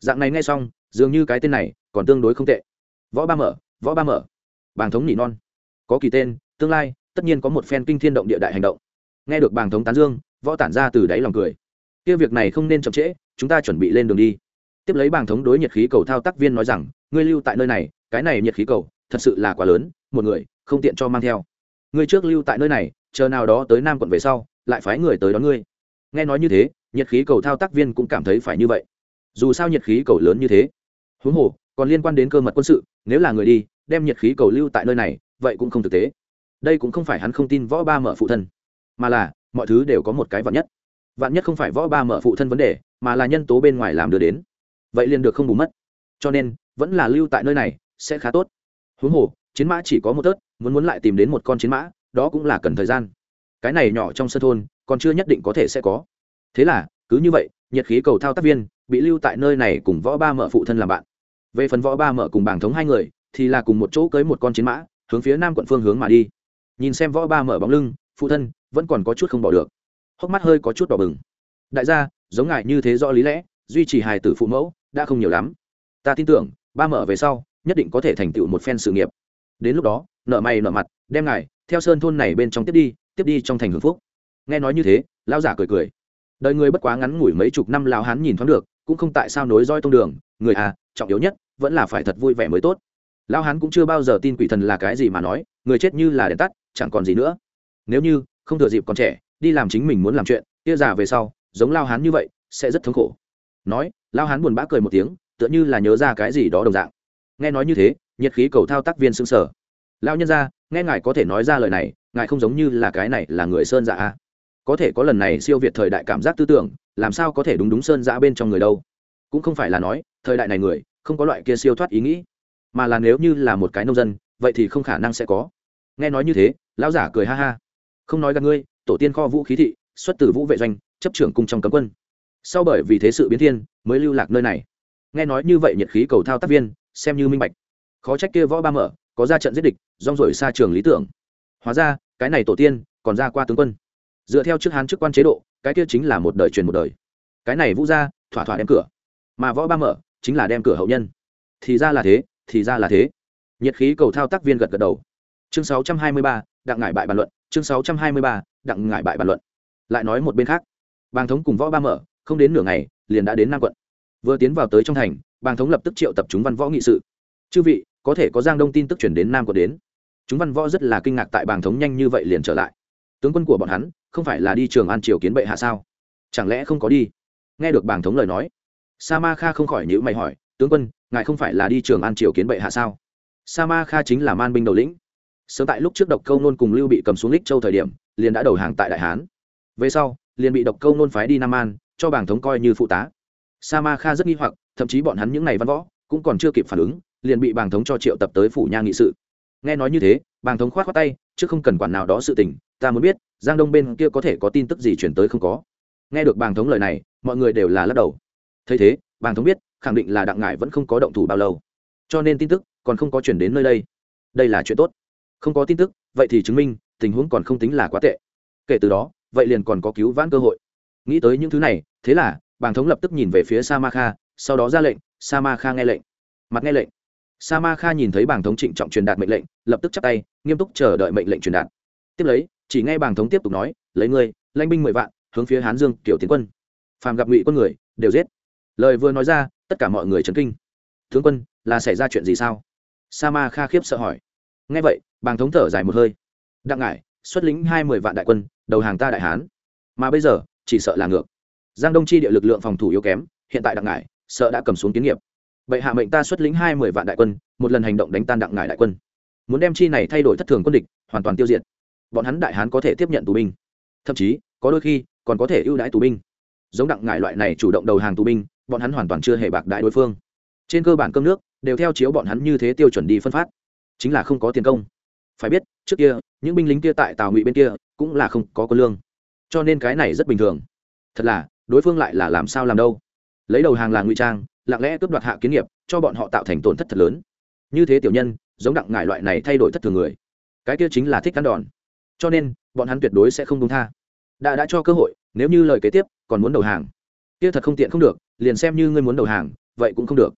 Dạng này nghe xong, dường như cái tên này còn tương đối không tệ. Võ ba mở, võ ba mở. Bàng thống nỉ non. Có kỳ tên, tương lai, tất nhiên có một phen kinh thiên động địa đại hành động. Nghe được bàng thống tán dương, võ tản ra từ đáy lòng cười kia việc này không nên chậm trễ, chúng ta chuẩn bị lên đường đi. Tiếp lấy bảng thống đối nhiệt khí cầu thao tác viên nói rằng, ngươi lưu tại nơi này, cái này nhiệt khí cầu, thật sự là quá lớn, một người, không tiện cho mang theo. Ngươi trước lưu tại nơi này, chờ nào đó tới nam quận về sau, lại phái người tới đón ngươi. Nghe nói như thế nhiệt khí cầu thao tác viên cũng cảm thấy phải như vậy. Dù sao nhiệt khí cầu lớn như thế. Huống hồ, còn liên quan đến cơ mật quân sự, nếu là người đi, đem nhiệt khí cầu lưu tại nơi này, vậy cũng không thực tế. Đây cũng không phải hắn không tin võ ba mở phụ thân, mà là, mọi thứ đều có một cái vạn nhất vạn nhất không phải võ ba mở phụ thân vấn đề, mà là nhân tố bên ngoài làm đưa đến. Vậy liền được không bù mất. Cho nên, vẫn là lưu tại nơi này, sẽ khá tốt. Huống hồ, chiến mã chỉ có một tớt, muốn muốn lại tìm đến một con chiến mã, đó cũng là cần thời gian. Cái này nhỏ trong sân thôn, còn chưa nhất định có thể sẽ có. Thế là, cứ như vậy, nhiệt khí cầu thao tác viên, bị lưu tại nơi này cùng võ ba mở phụ thân làm bạn. Về phần võ ba mở cùng bảng thống hai người, thì là cùng một chỗ cưới một con chiến mã, hướng phía nam quận phương hướng mà đi. Nhìn xem võ ba mở bóng lưng, phụ thân, vẫn còn có chút không bỏ được hốc mắt hơi có chút đỏ bừng. Đại gia, giống ngài như thế rõ lý lẽ, duy trì hài tử phụ mẫu, đã không nhiều lắm. Ta tin tưởng, ba mở về sau, nhất định có thể thành tựu một phen sự nghiệp. Đến lúc đó, nợ mày nợ mặt, đem ngài, theo sơn thôn này bên trong tiếp đi tiếp đi trong thành hưởng phúc. Nghe nói như thế, lão giả cười cười. Đời người bất quá ngắn ngủi mấy chục năm lão hán nhìn thoáng được, cũng không tại sao nối roi tông đường, người à trọng yếu nhất, vẫn là phải thật vui vẻ mới tốt. Lão hán cũng chưa bao giờ tin quỷ thần là cái gì mà nói, người chết như là đèn tắt, chẳng còn gì nữa. Nếu như, không thừa dịp còn trẻ đi làm chính mình muốn làm chuyện, kia già về sau, giống lao hán như vậy, sẽ rất thống khổ. Nói, lao hán buồn bã cười một tiếng, tựa như là nhớ ra cái gì đó đồng dạng. Nghe nói như thế, nhiệt khí cầu thao tác viên xương sở lao nhân ra nghe ngài có thể nói ra lời này, ngài không giống như là cái này là người sơn dạ a. Có thể có lần này siêu việt thời đại cảm giác tư tưởng, làm sao có thể đúng đúng sơn dạ bên trong người đâu? Cũng không phải là nói, thời đại này người, không có loại kia siêu thoát ý nghĩ. Mà là nếu như là một cái nông dân, vậy thì không khả năng sẽ có. Nghe nói như thế, lão giả cười ha ha. Không nói gặp ngươi tổ tiên kho vũ khí thị xuất từ vũ vệ doanh chấp trưởng cung trong cấm quân. Sau bởi vì thế sự biến thiên mới lưu lạc nơi này. Nghe nói như vậy nhiệt khí cầu thao tác viên xem như minh bạch. Khó trách kia võ ba mở có ra trận giết địch rong rổi xa trường lý tưởng. Hóa ra cái này tổ tiên còn ra qua tướng quân. Dựa theo chức hán chức quan chế độ cái kia chính là một đời truyền một đời. Cái này vũ ra thỏa thỏa đem cửa. Mà võ ba mở chính là đem cửa hậu nhân. Thì ra là thế thì ra là thế. Nhiệt khí cầu thao tác viên gật gật đầu. Chương 623, đặng ngải bại bàn luận chương 623, đặng ngải bại bàn luận. Lại nói một bên khác bàng thống cùng võ ba mở không đến nửa ngày liền đã đến nam quận. Vừa tiến vào tới trong thành bàng thống lập tức triệu tập chúng văn võ nghị sự. Chư vị có thể có giang đông tin tức chuyển đến nam quận đến. Chúng văn võ rất là kinh ngạc tại bàng thống nhanh như vậy liền trở lại. Tướng quân của bọn hắn không phải là đi trường an triều kiến bệ hạ sao? Chẳng lẽ không có đi? Nghe được bàng thống lời nói sa ma kha không khỏi nhữ mày hỏi tướng quân ngài không phải là đi trường an triều kiến bệ hạ sao? Sa ma kha chính là man binh đầu lĩnh sớm tại lúc trước độc câu nôn cùng lưu bị cầm xuống lích châu thời điểm, liền đã đầu hàng tại đại hán. Về sau, liền bị độc câu nôn phái đi nam an, cho bảng thống coi như phụ tá. Sa ma kha rất nghi hoặc, thậm chí bọn hắn những ngày văn võ cũng còn chưa kịp phản ứng, liền bị bàng thống cho triệu tập tới phủ nha nghị sự. Nghe nói như thế, bàng thống khoát khoát tay, chứ không cần quản nào đó sự tình, ta muốn biết, giang đông bên kia có thể có tin tức gì chuyển tới không có. Nghe được bàng thống lời này, mọi người đều là lắc đầu. Thấy thế, bàng thống biết, khẳng định là đặng ngải vẫn không có động thủ bao lâu. Cho nên tin tức còn không có chuyển đến nơi đây. Đây là chuyện tốt không có tin tức, vậy thì chứng minh, tình huống còn không tính là quá tệ. Kể từ đó, vậy liền còn có cứu vãn cơ hội. Nghĩ tới những thứ này, thế là, bàng thống lập tức nhìn về phía sa ma kha sau đó ra lệnh sa ma kha nghe lệnh. Mặt nghe lệnh. Sa ma kha nhìn thấy bàng thống trịnh trọng truyền đạt mệnh lệnh, lập tức chắp tay, nghiêm túc chờ đợi mệnh lệnh truyền đạt. Tiếp lấy, chỉ nghe bàng thống tiếp tục nói, lấy người lãnh binh mười vạn, hướng phía hán dương, kiểu tiến quân. Phàm gặp ngụy quân người, đều giết. Lời vừa nói ra, tất cả mọi người chấn kinh. Tướng quân, là xảy ra chuyện gì sao? Sa ma kha khiếp sợ hỏi. Nghe vậy bàng thống thở dài một hơi. Đặng ngải, xuất lĩnh hai mươi vạn đại quân, đầu hàng ta đại hán. Mà bây giờ, chỉ sợ là ngược. Giang đông chi địa lực lượng phòng thủ yếu kém, hiện tại đặng ngải, sợ đã cầm xuống kiến nghiệp. Bệ hạ mệnh ta xuất lĩnh hai mươi vạn đại quân, một lần hành động đánh tan đặng ngải đại quân. Muốn đem chi này thay đổi thất thường quân địch, hoàn toàn tiêu diệt. Bọn hắn đại hán có thể tiếp nhận tù binh. Thậm chí, có đôi khi, còn có thể ưu đãi tù binh. Giống đặng ngải loại này chủ động đầu hàng tù binh, bọn hắn hoàn toàn chưa hề bạc đại đối phương. Trên cơ bản cơm nước, đều theo chiếu bọn hắn như thế tiêu chuẩn đi phân phát. Chính là không có tiền công phải biết, trước kia, những binh lính kia tại tàu ngụy bên kia cũng là không có quân lương. Cho nên cái này rất bình thường. Thật là, đối phương lại là làm sao làm đâu? Lấy đầu hàng là ngụy trang, lặng lẽ cướp đoạt hạ kiến nghiệp, cho bọn họ tạo thành tổn thất thật lớn. Như thế tiểu nhân, giống đặng ngải loại này thay đổi thất thường người. Cái kia chính là thích cắn đòn. Cho nên, bọn hắn tuyệt đối sẽ không đúng tha. Đã đã cho cơ hội, nếu như lời kế tiếp còn muốn đầu hàng. Kia thật không tiện không được, liền xem như ngươi muốn đầu hàng, vậy cũng không được.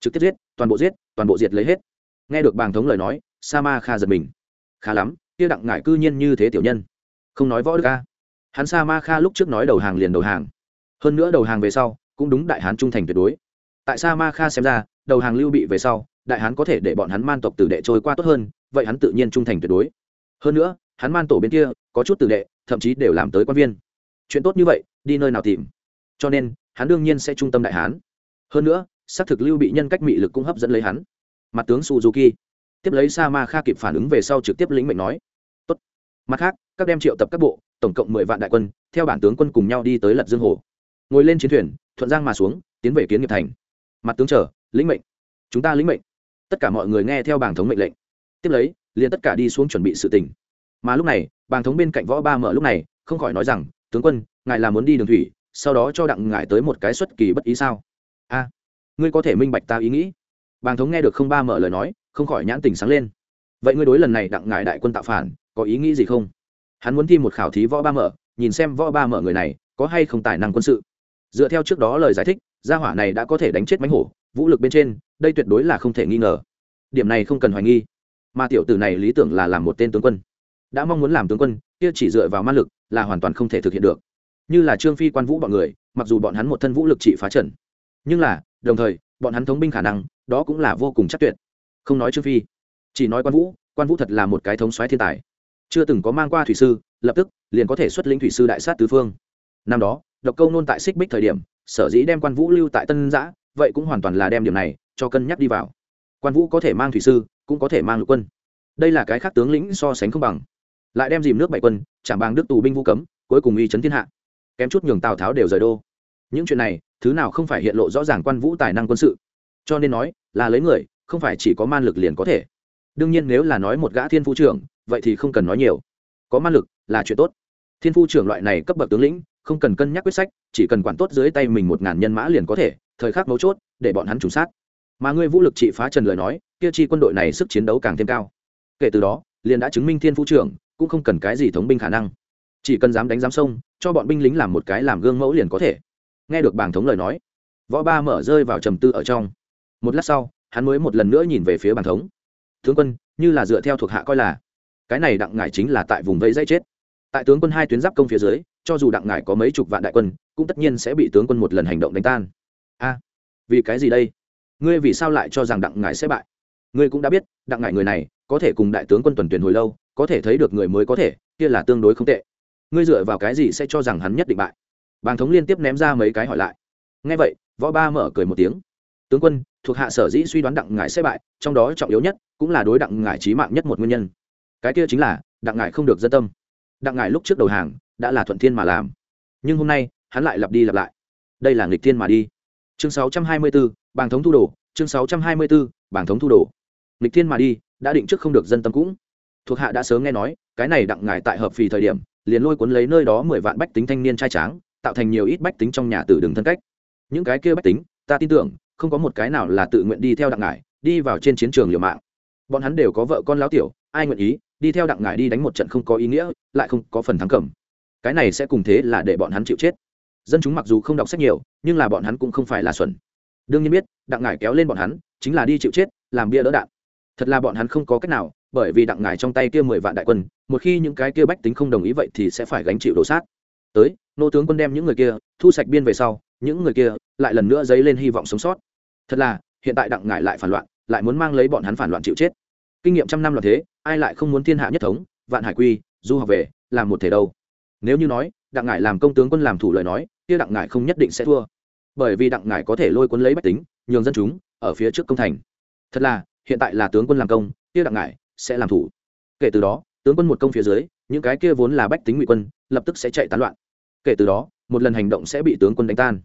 Trực tiếp giết, toàn bộ giết, toàn bộ diệt lấy hết. Nghe được bàng thống lời nói, sa ma kha giật mình khá lắm, kia đặng ngải cư nhiên như thế tiểu nhân. Không nói võ đức ca hắn sa ma kha lúc trước nói đầu hàng liền đầu hàng. Hơn nữa đầu hàng về sau, cũng đúng đại hán trung thành tuyệt đối. Tại sa ma kha xem ra, đầu hàng lưu bị về sau, đại hán có thể để bọn hắn man tộc tử đệ trôi qua tốt hơn, vậy hắn tự nhiên trung thành tuyệt đối. Hơn nữa, hắn man tổ bên kia, có chút tử đệ, thậm chí đều làm tới quan viên. Chuyện tốt như vậy, đi nơi nào tìm? Cho nên, hắn đương nhiên sẽ trung tâm đại hán. Hơn nữa, xác thực lưu bị nhân cách mị lực cũng hấp dẫn lấy hắn. Mặt tướng suzuki tiếp lấy sa ma kha kịp phản ứng về sau trực tiếp lĩnh mệnh nói, Tốt. mặt khác, các đem triệu tập các bộ, tổng cộng mười vạn đại quân, theo bản tướng quân cùng nhau đi tới lật dương hồ. Ngồi lên chiến thuyền, thuận giang mà xuống, tiến về kiến nghiệp thành. Mặt tướng chờ, lĩnh mệnh. Chúng ta lĩnh mệnh. Tất cả mọi người nghe theo bảng thống mệnh lệnh. Tiếp lấy, liền tất cả đi xuống chuẩn bị sự tình. Mà lúc này, bàng thống bên cạnh võ ba mở lúc này, không khỏi nói rằng, tướng quân, ngài là muốn đi đường thủy, sau đó cho đặng ngài tới một cái xuất kỳ bất ý sao? A, ngươi có thể minh bạch ta ý nghĩ. Bàng thống nghe được không ba mở lời nói không khỏi nhãn tình sáng lên. Vậy ngươi đối lần này đặng ngài đại quân tạo phản, có ý nghĩ gì không? Hắn muốn thi một khảo thí võ ba mở, nhìn xem võ ba mở người này, có hay không tài năng quân sự. Dựa theo trước đó lời giải thích, gia hỏa này đã có thể đánh chết mánh hổ, vũ lực bên trên, đây tuyệt đối là không thể nghi ngờ. Điểm này không cần hoài nghi. Mà tiểu tử này lý tưởng là làm một tên tướng quân. Đã mong muốn làm tướng quân, kia chỉ dựa vào ma lực là hoàn toàn không thể thực hiện được. Như là trương phi quan vũ bọn người, mặc dù bọn hắn một thân vũ lực trị phá trần nhưng là, đồng thời, bọn hắn thống binh khả năng, đó cũng là vô cùng chắc tuyệt không nói trương phi chỉ nói quan vũ quan vũ thật là một cái thống soái thiên tài chưa từng có mang qua thủy sư lập tức liền có thể xuất lĩnh thủy sư đại sát tứ phương năm đó độc câu nôn tại xích bích thời điểm sở dĩ đem quan vũ lưu tại tân giã vậy cũng hoàn toàn là đem điểm này cho cân nhắc đi vào quan vũ có thể mang thủy sư cũng có thể mang lục quân đây là cái khác tướng lĩnh so sánh không bằng lại đem dìm nước bảy quân chạm bang đức tù binh vũ cấm cuối cùng uy chấn thiên hạ kém chút nhường tào tháo đều rời đô những chuyện này thứ nào không phải hiện lộ rõ ràng quan vũ tài năng quân sự cho nên nói là lấy người không phải chỉ có man lực liền có thể. Đương nhiên nếu là nói một gã thiên phu trưởng, vậy thì không cần nói nhiều. Có man lực là chuyện tốt. Thiên phu trưởng loại này cấp bậc tướng lĩnh, không cần cân nhắc quyết sách, chỉ cần quản tốt dưới tay mình một ngàn nhân mã liền có thể, thời khắc mấu chốt, để bọn hắn trùng sát. Mà ngươi vũ lực trị phá trần lời nói, kia chi quân đội này sức chiến đấu càng thêm cao. Kể từ đó, liền đã chứng minh thiên phu trưởng cũng không cần cái gì thống binh khả năng. Chỉ cần dám đánh dám sông cho bọn binh lính làm một cái làm gương mẫu liền có thể. Nghe được bảng thống lời nói, võ ba mở rơi vào trầm tư ở trong. Một lát sau hắn mới một lần nữa nhìn về phía bàn thống. Tướng quân, như là dựa theo thuộc hạ coi là, cái này đặng ngải chính là tại vùng vây dây chết. Tại tướng quân hai tuyến giáp công phía dưới, cho dù đặng ngải có mấy chục vạn đại quân, cũng tất nhiên sẽ bị tướng quân một lần hành động đánh tan. A, vì cái gì đây? Ngươi vì sao lại cho rằng đặng ngải sẽ bại? Ngươi cũng đã biết, đặng ngải người này, có thể cùng đại tướng quân tuần tuyển hồi lâu, có thể thấy được người mới có thể, kia là tương đối không tệ. Ngươi dựa vào cái gì sẽ cho rằng hắn nhất định bại? Bàng thống liên tiếp ném ra mấy cái hỏi lại. Ngay vậy, võ ba mở cười một tiếng. Tướng quân thuộc hạ sở dĩ suy đoán đặng ngải sẽ bại trong đó trọng yếu nhất cũng là đối đặng ngải trí mạng nhất một nguyên nhân. Cái kia chính là đặng ngải không được dân tâm. Đặng ngải lúc trước đầu hàng đã là thuận thiên mà làm. Nhưng hôm nay hắn lại lặp đi lặp lại. Đây là nghịch thiên mà đi. Chương 624, bàng thống thu đồ chương 624, bàng thống thu đồ. Nghịch thiên mà đi đã định trước không được dân tâm cũng. Thuộc hạ đã sớm nghe nói cái này đặng ngải tại hợp phì thời điểm liền lôi cuốn lấy nơi đó mười vạn bách tính thanh niên trai tráng tạo thành nhiều ít bách tính trong nhà tử đường thân cách. Những cái kia bách tính ta tin tưởng không có một cái nào là tự nguyện đi theo đặng ngải, đi vào trên chiến trường liều mạng. Bọn hắn đều có vợ con láo tiểu, ai nguyện ý đi theo đặng ngải đi đánh một trận không có ý nghĩa, lại không có phần thắng cầm. Cái này sẽ cùng thế là để bọn hắn chịu chết. Dân chúng mặc dù không đọc sách nhiều, nhưng là bọn hắn cũng không phải là xuẩn. Đương nhiên biết, đặng ngải kéo lên bọn hắn, chính là đi chịu chết, làm bia đỡ đạn. Thật là bọn hắn không có cách nào, bởi vì đặng ngải trong tay kia mười vạn đại quân, một khi những cái kia bách tính không đồng ý vậy thì sẽ phải gánh chịu đổ sát. Tới, nô tướng quân đem những người kia thu sạch biên về sau những người kia lại lần nữa dấy lên hy vọng sống sót. Thật là, hiện tại đặng ngải lại phản loạn, lại muốn mang lấy bọn hắn phản loạn chịu chết. Kinh nghiệm trăm năm là thế, ai lại không muốn thiên hạ nhất thống, vạn hải quy, du học về, làm một thể đâu. Nếu như nói, đặng ngải làm công tướng quân làm thủ lời nói, kia đặng ngải không nhất định sẽ thua. Bởi vì đặng ngải có thể lôi cuốn lấy bách tính, nhường dân chúng ở phía trước công thành. Thật là, hiện tại là tướng quân làm công, kia đặng ngải sẽ làm thủ. Kể từ đó, tướng quân một công phía dưới, những cái kia vốn là bách tính ngụy quân, lập tức sẽ chạy tán loạn. Kể từ đó một lần hành động sẽ bị tướng quân đánh tan.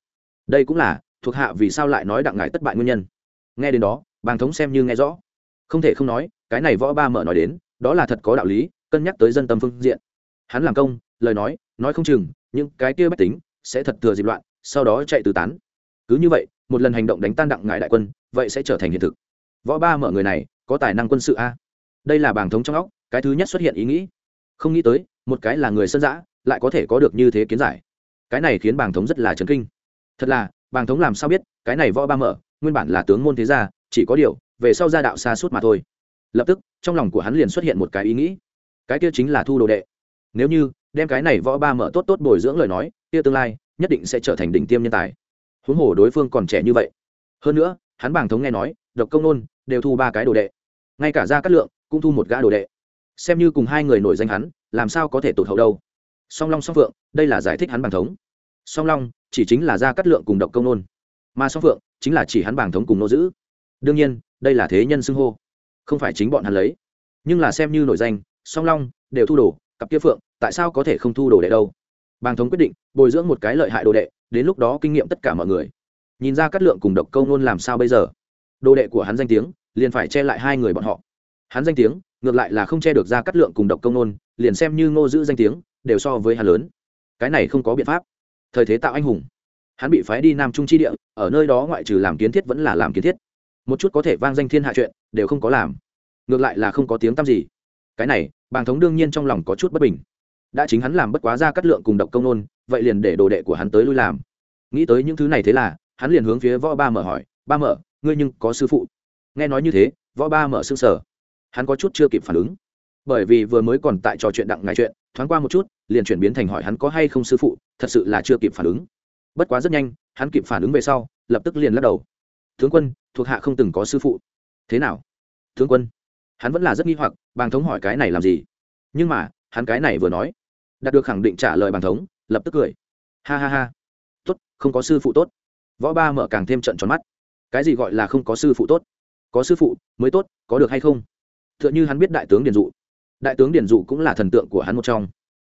Đây cũng là thuộc hạ vì sao lại nói đặng ngải thất bại nguyên nhân. Nghe đến đó, bàng thống xem như nghe rõ. Không thể không nói, cái này võ ba mở nói đến, đó là thật có đạo lý, cân nhắc tới dân tâm phương diện. Hắn làm công, lời nói nói không chừng, những cái kia bách tính sẽ thật thừa dịp loạn, sau đó chạy tứ tán. Cứ như vậy, một lần hành động đánh tan đặng ngải đại quân, vậy sẽ trở thành hiện thực. Võ ba mở người này, có tài năng quân sự a. Đây là bảng thống trong óc, cái thứ nhất xuất hiện ý nghĩ. Không nghĩ tới, một cái là người sân giã lại có thể có được như thế kiến giải cái này khiến bảng thống rất là chấn kinh. Thật là bảng thống làm sao biết, cái này võ ba mở, nguyên bản là tướng môn thế gia, chỉ có điều, về sau gia đạo xa suốt mà thôi. Lập tức, trong lòng của hắn liền xuất hiện một cái ý nghĩ. Cái kia chính là thu đồ đệ. Nếu như, đem cái này võ ba mở tốt tốt bồi dưỡng lời nói, kia tương lai, nhất định sẽ trở thành đỉnh tiêm nhân tài. Huống hồ đối phương còn trẻ như vậy. Hơn nữa, hắn bảng thống nghe nói, độc công nôn, đều thu ba cái đồ đệ. Ngay cả gia cát lượng cũng thu một gã đồ đệ. Xem như cùng hai người nổi danh hắn, làm sao có thể tụt hậu đâu song long song phượng, đây là giải thích hắn bảng thống. Song long chỉ chính là gia cát lượng cùng độc công nôn, mà song phượng chính là chỉ hắn bảng thống cùng nô giữ. Đương nhiên, đây là thế nhân xưng hô, không phải chính bọn hắn lấy. Nhưng là xem như nổi danh, song long đều thu đồ, cặp kia phượng, tại sao có thể không thu đồ đệ đâu? Bàng thống quyết định, bồi dưỡng một cái lợi hại đồ đệ, đến lúc đó kinh nghiệm tất cả mọi người. Nhìn ra cát lượng cùng độc câu nôn làm sao bây giờ? Đồ đệ của hắn danh tiếng, liền phải che lại hai người bọn họ. Hắn danh tiếng, ngược lại là không che được ra cát lượng cùng độc công nôn, liền xem như ngô giữ danh tiếng đều so với hắn lớn. Cái này không có biện pháp. Thời thế tạo anh hùng. Hắn bị phái đi nam trung chi địa, ở nơi đó ngoại trừ làm kiến thiết vẫn là làm kiến thiết. Một chút có thể vang danh thiên hạ chuyện, đều không có làm. Ngược lại là không có tiếng tăm gì. Cái này, bàng thống đương nhiên trong lòng có chút bất bình. Đã chính hắn làm bất quá ra cắt lượng cùng độc công nôn, vậy liền để đồ đệ của hắn tới lui làm. Nghĩ tới những thứ này thế là, hắn liền hướng phía võ ba mở hỏi, ba mở, ngươi nhưng có sư phụ. Nghe nói như thế, võ ba mở sững sở hắn có chút chưa kịp phản ứng. Bởi vì vừa mới còn tại trò chuyện đặng ngài chuyện thoáng qua một chút, liền chuyển biến thành hỏi hắn có hay không sư phụ, thật sự là chưa kịp phản ứng. Bất quá rất nhanh, hắn kịp phản ứng về sau, lập tức liền lắc đầu. Tướng quân, thuộc hạ không từng có sư phụ. Thế nào? Tướng quân, hắn vẫn là rất nghi hoặc, bàng thống hỏi cái này làm gì? Nhưng mà, hắn cái này vừa nói, đạt được khẳng định trả lời bàng thống, lập tức cười. Ha ha ha. Tốt, không có sư phụ tốt. Võ ba mở càng thêm trận tròn mắt. Cái gì gọi là không có sư phụ tốt? Có sư phụ, mới tốt, có được hay không? T h ư ợ n h ư hắn biết đại tướng điền dụ đại tướng điền dụ cũng là thần tượng của hắn một trong.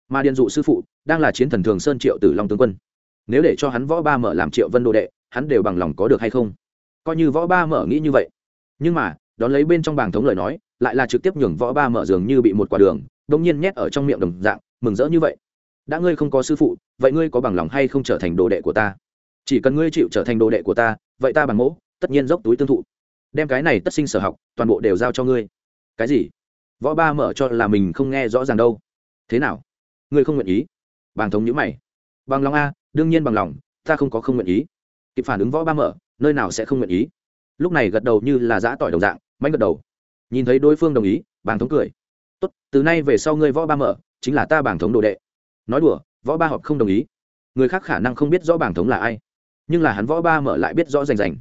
Mà điền dụ sư phụ đang là chiến thần thường sơn triệu tử long tướng quân. Nếu để cho hắn võ ba mở làm triệu vân đồ đệ hắn đều bằng lòng có được hay không? Coi như võ ba mở nghĩ như vậy. Nhưng mà đón lấy bên trong bảng thống lời nói lại là trực tiếp nhường võ ba mở dường như bị một quả đường đông nhiên nhét ở trong miệng đồng dạng mừng rỡ như vậy. Đã ngươi không có sư phụ vậy ngươi có bằng lòng hay không trở thành đồ đệ của ta? Chỉ cần ngươi chịu trở thành đồ đệ của ta vậy ta bằng mẫu, tất nhiên dốc túi tương thụ. Đem cái này tất sinh sở học toàn bộ đều giao cho ngươi. Cái gì? Võ ba mở cho là mình không nghe rõ ràng đâu. Thế nào? Ngươi không nguyện ý? Bàng thống nhữ mày. Bằng lòng a, đương nhiên bằng lòng, ta không có không nguyện ý. Kịp phản ứng võ ba mở, nơi nào sẽ không nguyện ý? Lúc này gật đầu như là giã tỏi đồng dạng, mạnh gật đầu. Nhìn thấy đối phương đồng ý, bàng thống cười. Tốt, từ nay về sau ngươi võ ba mở, chính là ta Bàng thống đồ đệ. Nói đùa, võ ba họp không đồng ý. Người khác khả năng không biết rõ bảng thống là ai. Nhưng là hắn võ ba mở lại biết rõ rành rành.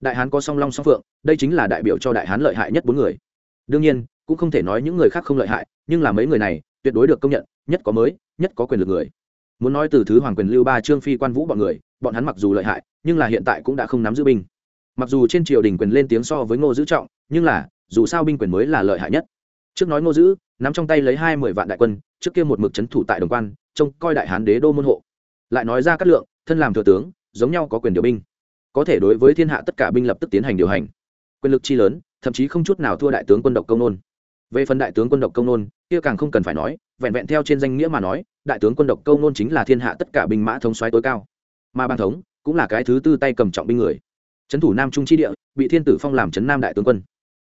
Đại hán có song long song phượng, đây chính là đại biểu cho đại hán lợi hại nhất bốn người. Đương nhiên cũng không thể nói những người khác không lợi hại, nhưng là mấy người này, tuyệt đối được công nhận, nhất có mới, nhất có quyền lực người. Muốn nói từ thứ hoàng quyền lưu ba, trương phi, quan vũ bọn người, bọn hắn mặc dù lợi hại, nhưng là hiện tại cũng đã không nắm giữ binh. Mặc dù trên triều đình quyền lên tiếng so với ngô Dữ trọng, nhưng là, dù sao binh quyền mới là lợi hại nhất. Trước nói ngô Dữ, nắm trong tay lấy hai mươi vạn đại quân, trước kia một mực c h ấ n thủ tại đồng quan, trông coi đại hán đế đô môn hộ. Lại nói ra cát lượng, thân làm thừa tướng, giống nhau có quyền điều binh. Có thể đối với thiên hạ tất cả binh lập tức tiến hành điều hành. Quyền lực chi lớn, thậm chí không chút nào thua đại tướng quân độc công nôn về phần đại tướng quân độc công nôn, kia càng không cần phải nói, vẹn vẹn theo trên danh nghĩa mà nói, đại tướng quân độc công nôn chính là thiên hạ tất cả binh mã thống soái tối cao. Mà ban thống cũng là cái thứ tư tay cầm trọng binh người. Trấn thủ nam trung chi địa, bị thiên tử phong làm trấn nam đại tướng quân.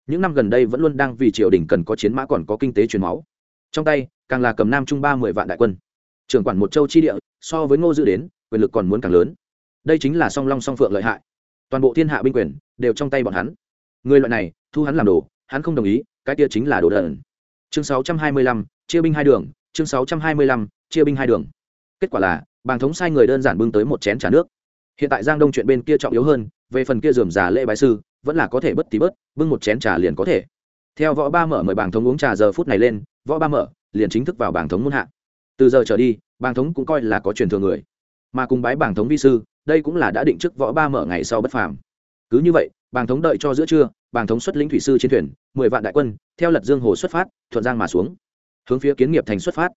Những năm gần đây vẫn luôn đang vì triều đình cần có chiến mã còn có kinh tế truyền máu. Trong tay, càng là cầm nam trung ba mươi vạn đại quân. Trưởng quản một châu chi địa, so với ngô dự đến, quyền lực còn muốn càng lớn. Đây chính là song long song phượng lợi hại. Toàn bộ thiên hạ binh quyền đều trong tay bọn hắn. Người loại này, thu hắn làm đồ, hắn không đồng ý cái kia chính là đồ đần. Chương 625, chia binh hai đường chương 625, chia binh hai đường. Kết quả là bàng thống sai người đơn giản bưng tới một chén trà nước. Hiện tại giang đông chuyện bên kia trọng yếu hơn về phần kia dườm già lễ bái sư vẫn là có thể bất tí bớt bưng một chén trà liền có thể. Theo võ ba mở mời bàng thống uống trà giờ phút này lên võ ba mở liền chính thức vào bàng thống muôn hạ. Từ giờ trở đi bàng thống cũng coi là có truyền thừa người. Mà cùng bái bàng thống vi sư đây cũng là đã định trước võ ba mở ngày sau bất phàm. Cứ như vậy bàng thống đợi cho giữa trưa bàng thống xuất lĩnh thủy sư chiến thuyền, mười vạn đại quân, theo lật dương hồ xuất phát, thuận giang mà xuống, hướng phía kiến nghiệp thành xuất phát.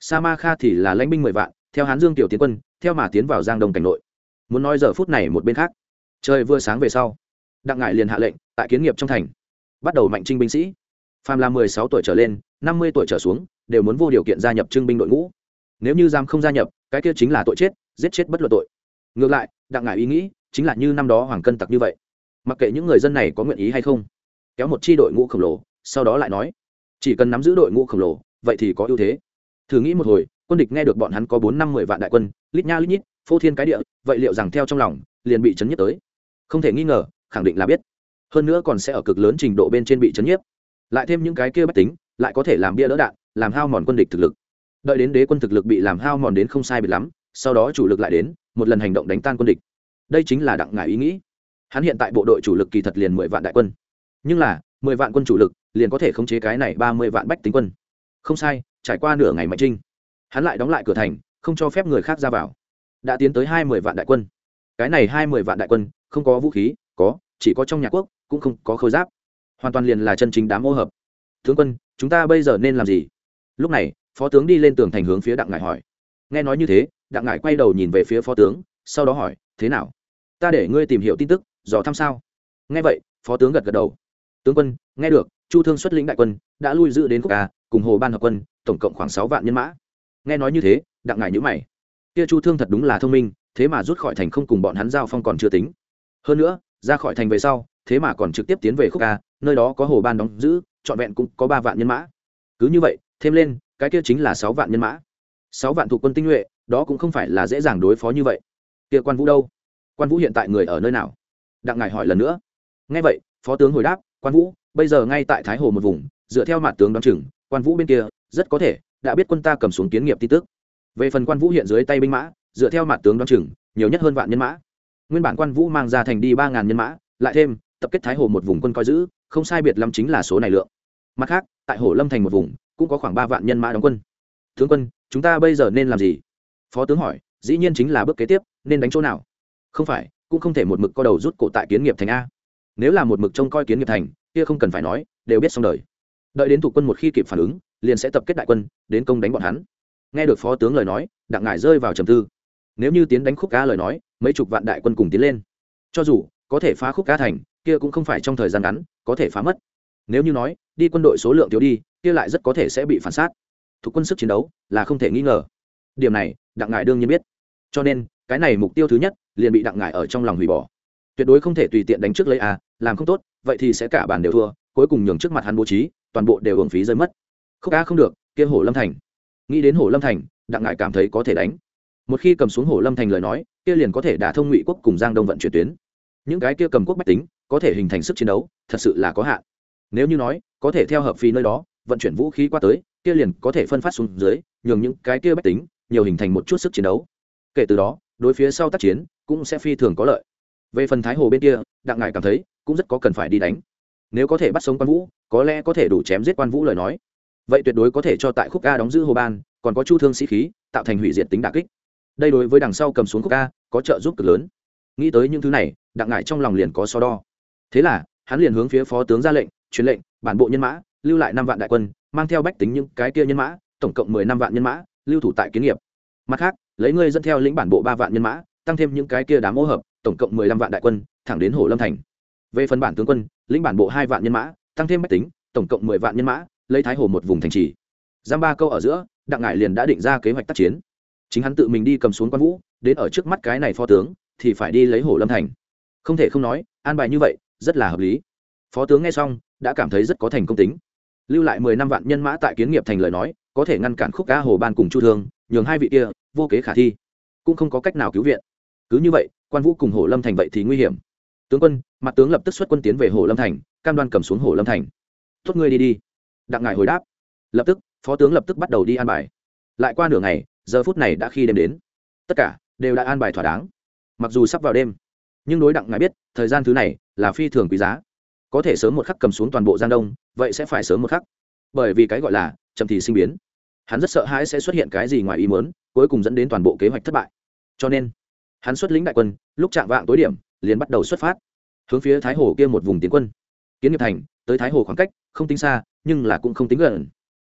Sa ma kha thì là lãnh binh mười vạn, theo hán dương tiểu tiến quân, theo mà tiến vào giang đông cảnh nội. Muốn nói giờ phút này một bên khác, trời vừa sáng về sau, đặng ngại liền hạ lệnh, tại kiến nghiệp trong thành, bắt đầu mạnh trinh binh sĩ. Phàm là mười sáu tuổi trở lên, năm mươi tuổi trở xuống, đều muốn vô điều kiện gia nhập trưng binh đội ngũ. Nếu như giam không gia nhập, cái kia chính là tội chết, giết chết bất luận tội. Ngược lại, đặng ngải ý nghĩ, chính là như năm đó hoàng cân tặc như vậy mặc kệ những người dân này có nguyện ý hay không, kéo một chi đội ngũ khổng lồ, sau đó lại nói, chỉ cần nắm giữ đội ngũ khổng lồ, vậy thì có ưu thế. Thử nghĩ một hồi, quân địch nghe được bọn hắn có bốn năm mười vạn đại quân, lít nha lít nhít, phô thiên cái địa, vậy liệu rằng theo trong lòng, liền bị chấn nhất tới? Không thể nghi ngờ, khẳng định là biết. Hơn nữa còn sẽ ở cực lớn trình độ bên trên bị chấn nhiếp. Lại thêm những cái kia bách tính, lại có thể làm bia đỡ đạn, làm hao mòn quân địch thực lực. Đợi đến đế quân thực lực bị làm hao mòn đến không sai biệt lắm, sau đó chủ lực lại đến, một lần hành động đánh tan quân địch. Đây chính là đặng ngải ý nghĩ hắn hiện tại bộ đội chủ lực kỳ thật liền mười vạn đại quân. Nhưng là, mười vạn quân chủ lực liền có thể khống chế cái này ba mươi vạn bách tính quân. Không sai, trải qua nửa ngày mạnh trinh, hắn lại đóng lại cửa thành, không cho phép người khác ra vào. Đã tiến tới hai mươi vạn đại quân. Cái này hai mươi vạn đại quân, không có vũ khí, có, chỉ có trong nhà quốc, cũng không có khôi giáp. Hoàn toàn liền là chân chính đám ô hợp. Tướng quân, chúng ta bây giờ nên làm gì? Lúc này, phó tướng đi lên tường thành hướng phía đặng ngải hỏi. Nghe nói như thế, đặng ngải quay đầu nhìn về phía phó tướng, sau đó hỏi, thế nào? Ta để ngươi tìm hiểu tin tức dò thăm sao? Nghe vậy, phó tướng gật gật đầu. Tướng quân, nghe được, chu thương xuất lĩnh đại quân, đã lui giữ đến quốc ca cùng hồ ban hợp quân, tổng cộng khoảng sáu vạn nhân mã. Nghe nói như thế, đặng ngại nhữ mày. Kia chu thương thật đúng là thông minh, thế mà rút khỏi thành không cùng bọn hắn giao phong còn chưa tính. Hơn nữa, ra khỏi thành về sau, thế mà còn trực tiếp tiến về khúc ca nơi đó có hồ ban đóng giữ, trọn vẹn cũng có ba vạn nhân mã. Cứ như vậy, thêm lên, cái kia chính là sáu vạn nhân mã. Sáu vạn thuộc quân tinh nhuệ, đó cũng không phải là dễ dàng đối phó như vậy. Kia quan vũ đâu? Quan vũ hiện tại người ở nơi nào? Đặng ngài hỏi lần nữa. Ngay vậy, phó tướng hồi đáp, quan vũ, bây giờ ngay tại thái hồ một vùng, dựa theo mặt tướng đoán chừng, quan vũ bên kia, rất có thể đã biết quân ta cầm xuống kiến nghiệp tin tức. Về phần quan vũ hiện dưới tay binh mã, dựa theo mặt tướng đoán chừng, nhiều nhất hơn vạn nhân mã. Nguyên bản quan vũ mang ra thành đi ba ngàn nhân mã, lại thêm, tập kết thái hồ một vùng quân coi giữ, không sai biệt lắm chính là số này lượng. Mặt khác, tại hồ lâm thành một vùng, cũng có khoảng ba vạn nhân mã đóng quân. Tướng quân, chúng ta bây giờ nên làm gì? Phó tướng hỏi, dĩ nhiên chính là bước kế tiếp, nên đánh chỗ nào? Không phải cũng không thể một mực co đầu rút cổ tại kiến nghiệp thành a. Nếu là một mực trông coi kiến nghiệp thành, kia không cần phải nói, đều biết xong đời. Đợi đến thủ quân một khi kịp phản ứng, liền sẽ tập kết đại quân, đến công đánh bọn hắn. Nghe được phó tướng lời nói, đặng ngải rơi vào trầm tư. Nếu như tiến đánh khúc ca lời nói, mấy chục vạn đại quân cùng tiến lên. Cho dù có thể phá khúc ca thành, kia cũng không phải trong thời gian ngắn, có thể phá mất. Nếu như nói, đi quân đội số lượng thiếu đi, kia lại rất có thể sẽ bị phản sát. Thuộc quân sức chiến đấu là không thể nghi ngờ. Điểm này, đặng ngải đương nhiên biết. Cho nên cái này mục tiêu thứ nhất liền bị đặng ngải ở trong lòng hủy bỏ. Tuyệt đối không thể tùy tiện đánh trước lấy a, làm không tốt, vậy thì sẽ cả bàn đều thua, cuối cùng nhường trước mặt hắn bố trí, toàn bộ đều hưởng phí rơi mất. Khúc a không được, kia hổ lâm thành. Nghĩ đến hổ lâm thành, đặng ngải cảm thấy có thể đánh. Một khi cầm xuống hổ lâm thành lời nói, kia liền có thể đả thông ngụy quốc cùng giang đông vận chuyển tuyến. Những cái kia cầm quốc bách tính, có thể hình thành sức chiến đấu, thật sự là có hạn. Nếu như nói, có thể theo hợp phi nơi đó, vận chuyển vũ khí qua tới, kia liền có thể phân phát xuống dưới, nhường những cái kia bách tính, nhiều hình thành một chút sức chiến đấu. Kể từ đó đối phía sau tác chiến cũng sẽ phi thường có lợi. Về phần thái hồ bên kia, đặng ngải cảm thấy cũng rất có cần phải đi đánh. Nếu có thể bắt sống quan vũ, có lẽ có thể đủ chém giết quan vũ lời nói. Vậy tuyệt đối có thể cho tại khúc ca đóng giữ hồ ban, còn có chu thương sĩ khí, tạo thành hủy diệt tính đà kích. Đây đối với đằng sau cầm xuống khúc ca có trợ giúp cực lớn. Nghĩ tới những thứ này, đặng ngải trong lòng liền có so đo. Thế là, hắn liền hướng phía phó tướng ra lệnh, truyền lệnh, bản bộ nhân mã, lưu lại năm vạn đại quân, mang theo bách tính những cái kia nhân mã, tổng cộng mười năm vạn nhân mã, lưu thủ tại kiến nghiệp. Mặt khác lấy ngươi dẫn theo lĩnh bản bộ ba vạn nhân mã, tăng thêm những cái kia đám ô hợp, tổng cộng mười lăm vạn đại quân, thẳng đến hồ lâm thành. Về phần bản tướng quân, lĩnh bản bộ hai vạn nhân mã, tăng thêm bách tính, tổng cộng mười vạn nhân mã, lấy thái hồ một vùng thành trì. Giam ba câu ở giữa, đặng ngải liền đã định ra kế hoạch tác chiến. Chính hắn tự mình đi cầm xuống quan vũ, đến ở trước mắt cái này phó tướng, thì phải đi lấy hồ lâm thành. Không thể không nói, an bài như vậy, rất là hợp lý. Phó tướng nghe xong, đã cảm thấy rất có thành công tính. Lưu lại mười năm vạn nhân mã tại kiến nghiệp thành lời nói, có thể ngăn cản khúc ca hồ ban cùng chu thương nhường hai vị kia vô kế khả thi, cũng không có cách nào cứu viện. Cứ như vậy, quan vũ cùng hồ lâm thành vậy thì nguy hiểm. Tướng quân, mặt tướng lập tức xuất quân tiến về hồ lâm thành, cam đoan cầm xuống hồ lâm thành. Thốt ngươi đi đi. Đặng ngài hồi đáp. Lập tức, phó tướng lập tức bắt đầu đi an bài. Lại qua nửa ngày, giờ phút này đã khi đêm đến. Tất cả đều đã an bài thỏa đáng. Mặc dù sắp vào đêm, nhưng đối đặng ngài biết, thời gian thứ này là phi thường quý giá. Có thể sớm một khắc cầm xuống toàn bộ giang đông, vậy sẽ phải sớm một khắc. Bởi vì cái gọi là chậm thì sinh biến hắn rất sợ hãi sẽ xuất hiện cái gì ngoài ý muốn cuối cùng dẫn đến toàn bộ kế hoạch thất bại. Cho nên hắn xuất lĩnh đại quân lúc chạm vạng tối điểm liền bắt đầu xuất phát hướng phía thái hồ kia một vùng tiến quân. Kiến nghiệp thành tới thái hồ khoảng cách không tính xa nhưng là cũng không tính gần.